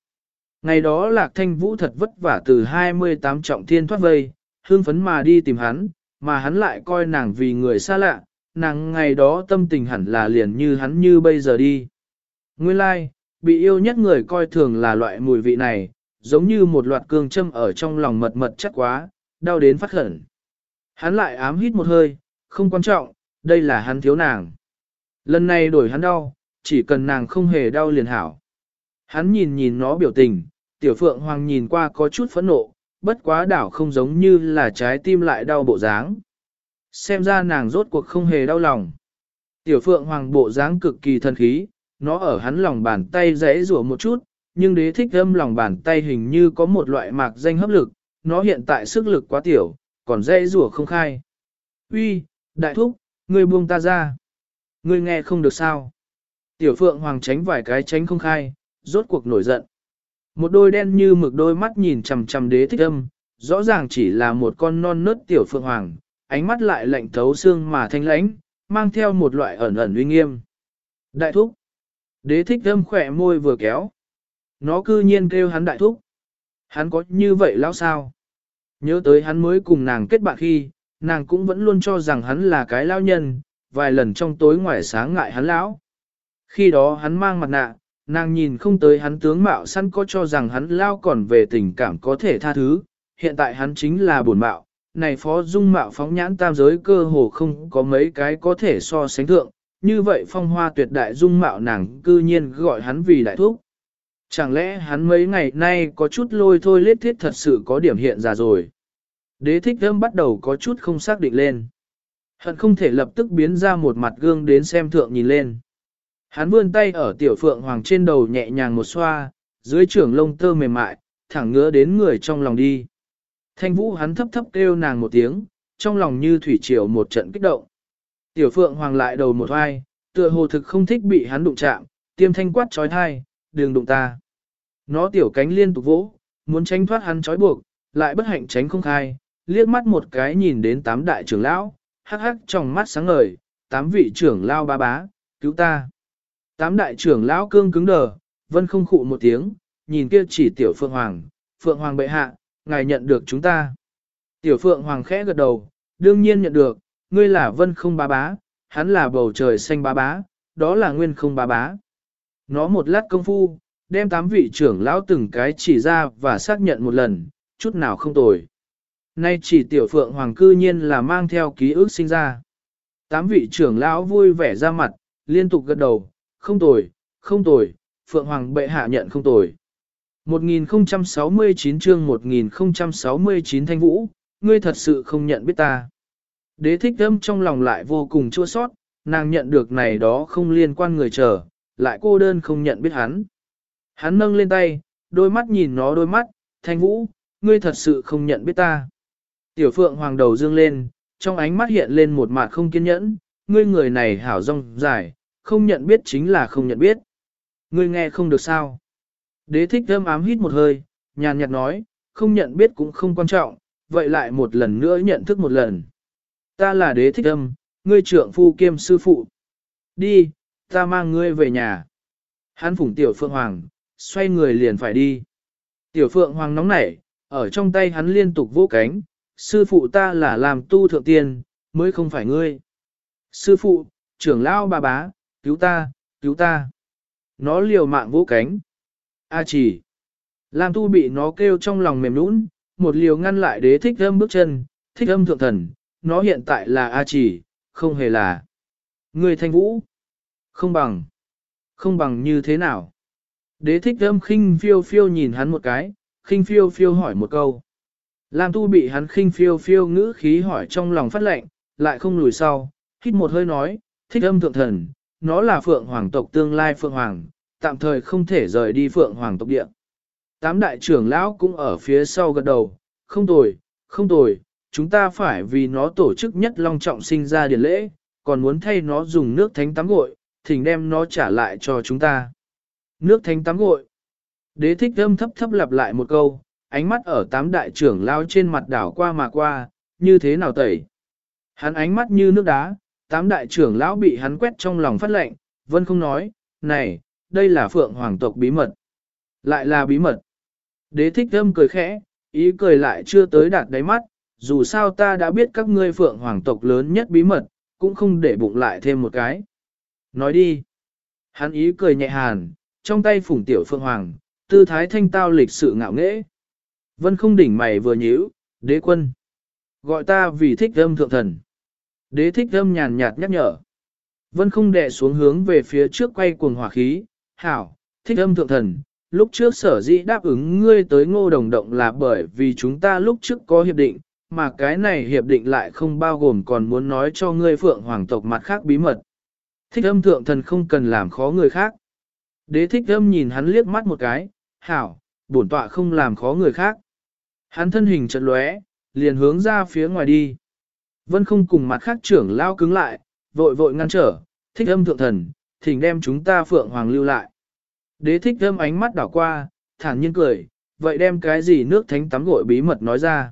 Ngày đó lạc thanh vũ thật vất vả từ 28 trọng thiên thoát vây, hương phấn mà đi tìm hắn, mà hắn lại coi nàng vì người xa lạ, nàng ngày đó tâm tình hẳn là liền như hắn như bây giờ đi. Nguyên lai, like, bị yêu nhất người coi thường là loại mùi vị này, giống như một loạt cương châm ở trong lòng mật mật chắc quá, đau đến phát khẩn. Hắn lại ám hít một hơi, không quan trọng, đây là hắn thiếu nàng. Lần này đổi hắn đau, chỉ cần nàng không hề đau liền hảo. Hắn nhìn nhìn nó biểu tình, tiểu phượng hoàng nhìn qua có chút phẫn nộ, bất quá đảo không giống như là trái tim lại đau bộ dáng. Xem ra nàng rốt cuộc không hề đau lòng. Tiểu phượng hoàng bộ dáng cực kỳ thân khí, nó ở hắn lòng bàn tay rẽ rủa một chút, nhưng đế thích âm lòng bàn tay hình như có một loại mạc danh hấp lực, nó hiện tại sức lực quá tiểu, còn rẽ rủa không khai. Uy, đại thúc, ngươi buông ta ra. Ngươi nghe không được sao. Tiểu phượng hoàng tránh vài cái tránh không khai, rốt cuộc nổi giận. Một đôi đen như mực đôi mắt nhìn chằm chằm đế thích âm, rõ ràng chỉ là một con non nớt tiểu phượng hoàng, ánh mắt lại lạnh thấu xương mà thanh lãnh, mang theo một loại ẩn ẩn uy nghiêm. Đại thúc. Đế thích âm khỏe môi vừa kéo. Nó cư nhiên kêu hắn đại thúc. Hắn có như vậy lão sao? Nhớ tới hắn mới cùng nàng kết bạn khi, nàng cũng vẫn luôn cho rằng hắn là cái lão nhân, vài lần trong tối ngoài sáng ngại hắn lão. Khi đó hắn mang mặt nạ, nàng nhìn không tới hắn tướng mạo săn có cho rằng hắn lao còn về tình cảm có thể tha thứ, hiện tại hắn chính là buồn mạo, này phó dung mạo phóng nhãn tam giới cơ hồ không có mấy cái có thể so sánh thượng, như vậy phong hoa tuyệt đại dung mạo nàng cư nhiên gọi hắn vì đại thúc. Chẳng lẽ hắn mấy ngày nay có chút lôi thôi lết thiết thật sự có điểm hiện ra rồi. Đế thích thơm bắt đầu có chút không xác định lên. Hận không thể lập tức biến ra một mặt gương đến xem thượng nhìn lên. Hắn vươn tay ở tiểu phượng hoàng trên đầu nhẹ nhàng một xoa, dưới trưởng lông tơ mềm mại, thẳng ngứa đến người trong lòng đi. Thanh vũ hắn thấp thấp kêu nàng một tiếng, trong lòng như thủy triều một trận kích động. Tiểu phượng hoàng lại đầu một hoai, tựa hồ thực không thích bị hắn đụng chạm, tiêm thanh quát trói thai, đừng đụng ta. Nó tiểu cánh liên tục vỗ, muốn tránh thoát hắn trói buộc, lại bất hạnh tránh không khai, liếc mắt một cái nhìn đến tám đại trưởng lão, hắc hắc trong mắt sáng ngời, tám vị trưởng lao ba bá, cứu ta. Tám đại trưởng lão cương cứng đờ, vân không khụ một tiếng, nhìn kia chỉ tiểu Phượng Hoàng, Phượng Hoàng bệ hạ, ngài nhận được chúng ta. Tiểu Phượng Hoàng khẽ gật đầu, đương nhiên nhận được, ngươi là vân không bá bá, hắn là bầu trời xanh bá bá, đó là nguyên không bá bá. Nó một lát công phu, đem tám vị trưởng lão từng cái chỉ ra và xác nhận một lần, chút nào không tồi. Nay chỉ tiểu phượng hoàng cư nhiên là mang theo ký ức sinh ra. Tám vị trưởng lão vui vẻ ra mặt, liên tục gật đầu, không tồi, không tồi, phượng hoàng bệ hạ nhận không tồi. 1069 chương 1069 thanh vũ, ngươi thật sự không nhận biết ta. Đế thích âm trong lòng lại vô cùng chua sót, nàng nhận được này đó không liên quan người chờ, lại cô đơn không nhận biết hắn. Hắn nâng lên tay, đôi mắt nhìn nó đôi mắt, thanh vũ, ngươi thật sự không nhận biết ta. Tiểu phượng hoàng đầu dương lên, trong ánh mắt hiện lên một mặt không kiên nhẫn, ngươi người này hảo rong dài, không nhận biết chính là không nhận biết. Ngươi nghe không được sao. Đế thích thơm ám hít một hơi, nhàn nhạt nói, không nhận biết cũng không quan trọng, vậy lại một lần nữa nhận thức một lần. Ta là đế thích âm, ngươi trưởng phu kiêm sư phụ. Đi, ta mang ngươi về nhà. Hắn phủng tiểu phượng hoàng, xoay người liền phải đi. Tiểu phượng hoàng nóng nảy, ở trong tay hắn liên tục vỗ cánh, sư phụ ta là làm tu thượng tiên, mới không phải ngươi. Sư phụ, trưởng lão bà bá, cứu ta, cứu ta. Nó liều mạng vỗ cánh. A chỉ. Lam tu bị nó kêu trong lòng mềm nũng, một liều ngăn lại đế thích âm bước chân, thích âm thượng thần, nó hiện tại là A chỉ, không hề là. Người thanh vũ. Không bằng. Không bằng như thế nào. Đế thích âm khinh phiêu phiêu nhìn hắn một cái, khinh phiêu phiêu hỏi một câu. Lam tu bị hắn khinh phiêu phiêu ngữ khí hỏi trong lòng phát lệnh, lại không lùi sau, hít một hơi nói, thích âm thượng thần, nó là phượng hoàng tộc tương lai phượng hoàng, tạm thời không thể rời đi phượng hoàng tộc địa. Tám đại trưởng lão cũng ở phía sau gật đầu, không tồi, không tồi, chúng ta phải vì nó tổ chức nhất long trọng sinh ra điển lễ, còn muốn thay nó dùng nước thánh tắm gội, thỉnh đem nó trả lại cho chúng ta. Nước thánh tắm gội. Đế thích âm thấp thấp lặp lại một câu, ánh mắt ở tám đại trưởng lao trên mặt đảo qua mà qua, như thế nào tẩy. Hắn ánh mắt như nước đá, tám đại trưởng lão bị hắn quét trong lòng phát lệnh, vân không nói, này, đây là phượng hoàng tộc bí mật. Lại là bí mật. Đế thích âm cười khẽ, ý cười lại chưa tới đạt đáy mắt, dù sao ta đã biết các ngươi phượng hoàng tộc lớn nhất bí mật, cũng không để bụng lại thêm một cái. Nói đi. Hắn ý cười nhẹ hàn, trong tay phủng tiểu phượng hoàng, tư thái thanh tao lịch sự ngạo nghễ. Vân không đỉnh mày vừa nhíu, đế quân. Gọi ta vì thích âm thượng thần. Đế thích âm nhàn nhạt nhắc nhở. Vân không đệ xuống hướng về phía trước quay cuồng hỏa khí. Hảo, thích âm thượng thần. Lúc trước sở dĩ đáp ứng ngươi tới ngô đồng động là bởi vì chúng ta lúc trước có hiệp định, mà cái này hiệp định lại không bao gồm còn muốn nói cho ngươi phượng hoàng tộc mặt khác bí mật. Thích âm thượng thần không cần làm khó người khác. Đế thích âm nhìn hắn liếc mắt một cái, hảo, bổn tọa không làm khó người khác. Hắn thân hình chật lóe, liền hướng ra phía ngoài đi. Vân không cùng mặt khác trưởng lao cứng lại, vội vội ngăn trở, thích âm thượng thần, thỉnh đem chúng ta phượng hoàng lưu lại. Đế thích âm ánh mắt đảo qua, thản nhiên cười, vậy đem cái gì nước thánh tắm gội bí mật nói ra.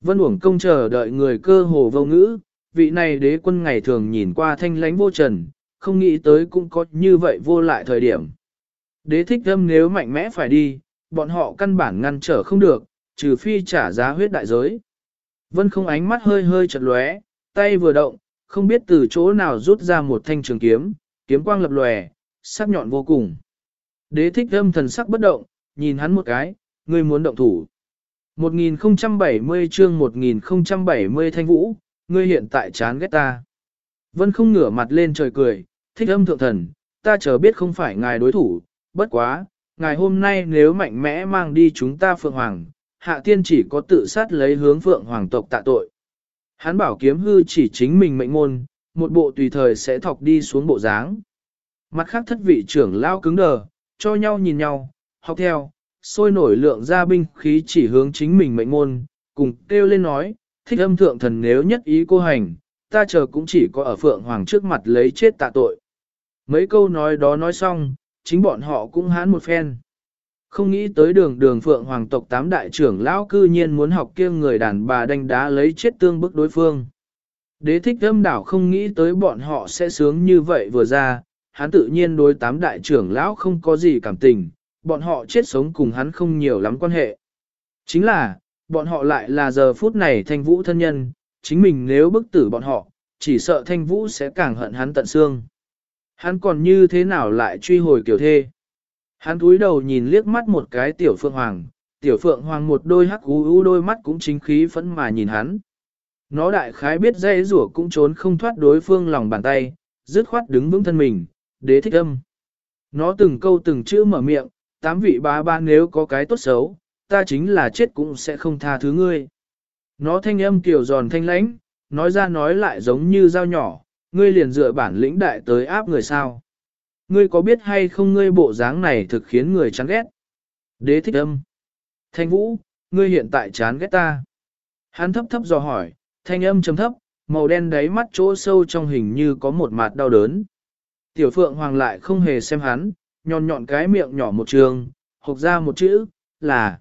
Vân uổng công chờ đợi người cơ hồ vô ngữ, vị này đế quân ngày thường nhìn qua thanh lánh vô trần, không nghĩ tới cũng có như vậy vô lại thời điểm. Đế thích âm nếu mạnh mẽ phải đi, bọn họ căn bản ngăn trở không được, trừ phi trả giá huyết đại giới. Vân không ánh mắt hơi hơi chật lóe, tay vừa động, không biết từ chỗ nào rút ra một thanh trường kiếm, kiếm quang lập lòe, sắc nhọn vô cùng. Đế thích âm thần sắc bất động, nhìn hắn một cái, ngươi muốn động thủ. 1070 chương 1070 thanh vũ, ngươi hiện tại chán ghét ta. Vân không ngửa mặt lên trời cười, thích âm thượng thần, ta chờ biết không phải ngài đối thủ, bất quá, ngài hôm nay nếu mạnh mẽ mang đi chúng ta phượng hoàng, hạ tiên chỉ có tự sát lấy hướng phượng hoàng tộc tạ tội. Hắn bảo kiếm hư chỉ chính mình mệnh môn, một bộ tùy thời sẽ thọc đi xuống bộ dáng. Mặt khác thất vị trưởng lao cứng đờ, cho nhau nhìn nhau, học theo, sôi nổi lượng ra binh khí chỉ hướng chính mình mệnh môn, cùng kêu lên nói, thích âm thượng thần nếu nhất ý cô hành, ta chờ cũng chỉ có ở phượng hoàng trước mặt lấy chết tạ tội. Mấy câu nói đó nói xong, chính bọn họ cũng hán một phen. Không nghĩ tới đường đường phượng hoàng tộc tám đại trưởng lão cư nhiên muốn học kia người đàn bà đánh đá lấy chết tương bức đối phương. Đế thích âm đảo không nghĩ tới bọn họ sẽ sướng như vậy vừa ra, hắn tự nhiên đối tám đại trưởng lão không có gì cảm tình, bọn họ chết sống cùng hắn không nhiều lắm quan hệ. Chính là, bọn họ lại là giờ phút này thanh vũ thân nhân, chính mình nếu bức tử bọn họ, chỉ sợ thanh vũ sẽ càng hận hắn tận xương. Hắn còn như thế nào lại truy hồi kiểu thê? Hắn cúi đầu nhìn liếc mắt một cái tiểu phượng hoàng, tiểu phượng hoàng một đôi hắc ú ú đôi mắt cũng chính khí phẫn mà nhìn hắn. Nó đại khái biết dây rủa cũng trốn không thoát đối phương lòng bàn tay, dứt khoát đứng vững thân mình, đế thích âm. Nó từng câu từng chữ mở miệng, tám vị bá ba nếu có cái tốt xấu, ta chính là chết cũng sẽ không tha thứ ngươi. Nó thanh âm kiểu giòn thanh lãnh, nói ra nói lại giống như dao nhỏ, ngươi liền dựa bản lĩnh đại tới áp người sao. Ngươi có biết hay không ngươi bộ dáng này thực khiến người chán ghét? Đế thích âm. Thanh vũ, ngươi hiện tại chán ghét ta. Hắn thấp thấp dò hỏi, thanh âm trầm thấp, màu đen đáy mắt chỗ sâu trong hình như có một mặt đau đớn. Tiểu phượng hoàng lại không hề xem hắn, nhọn nhọn cái miệng nhỏ một trường, hộc ra một chữ, là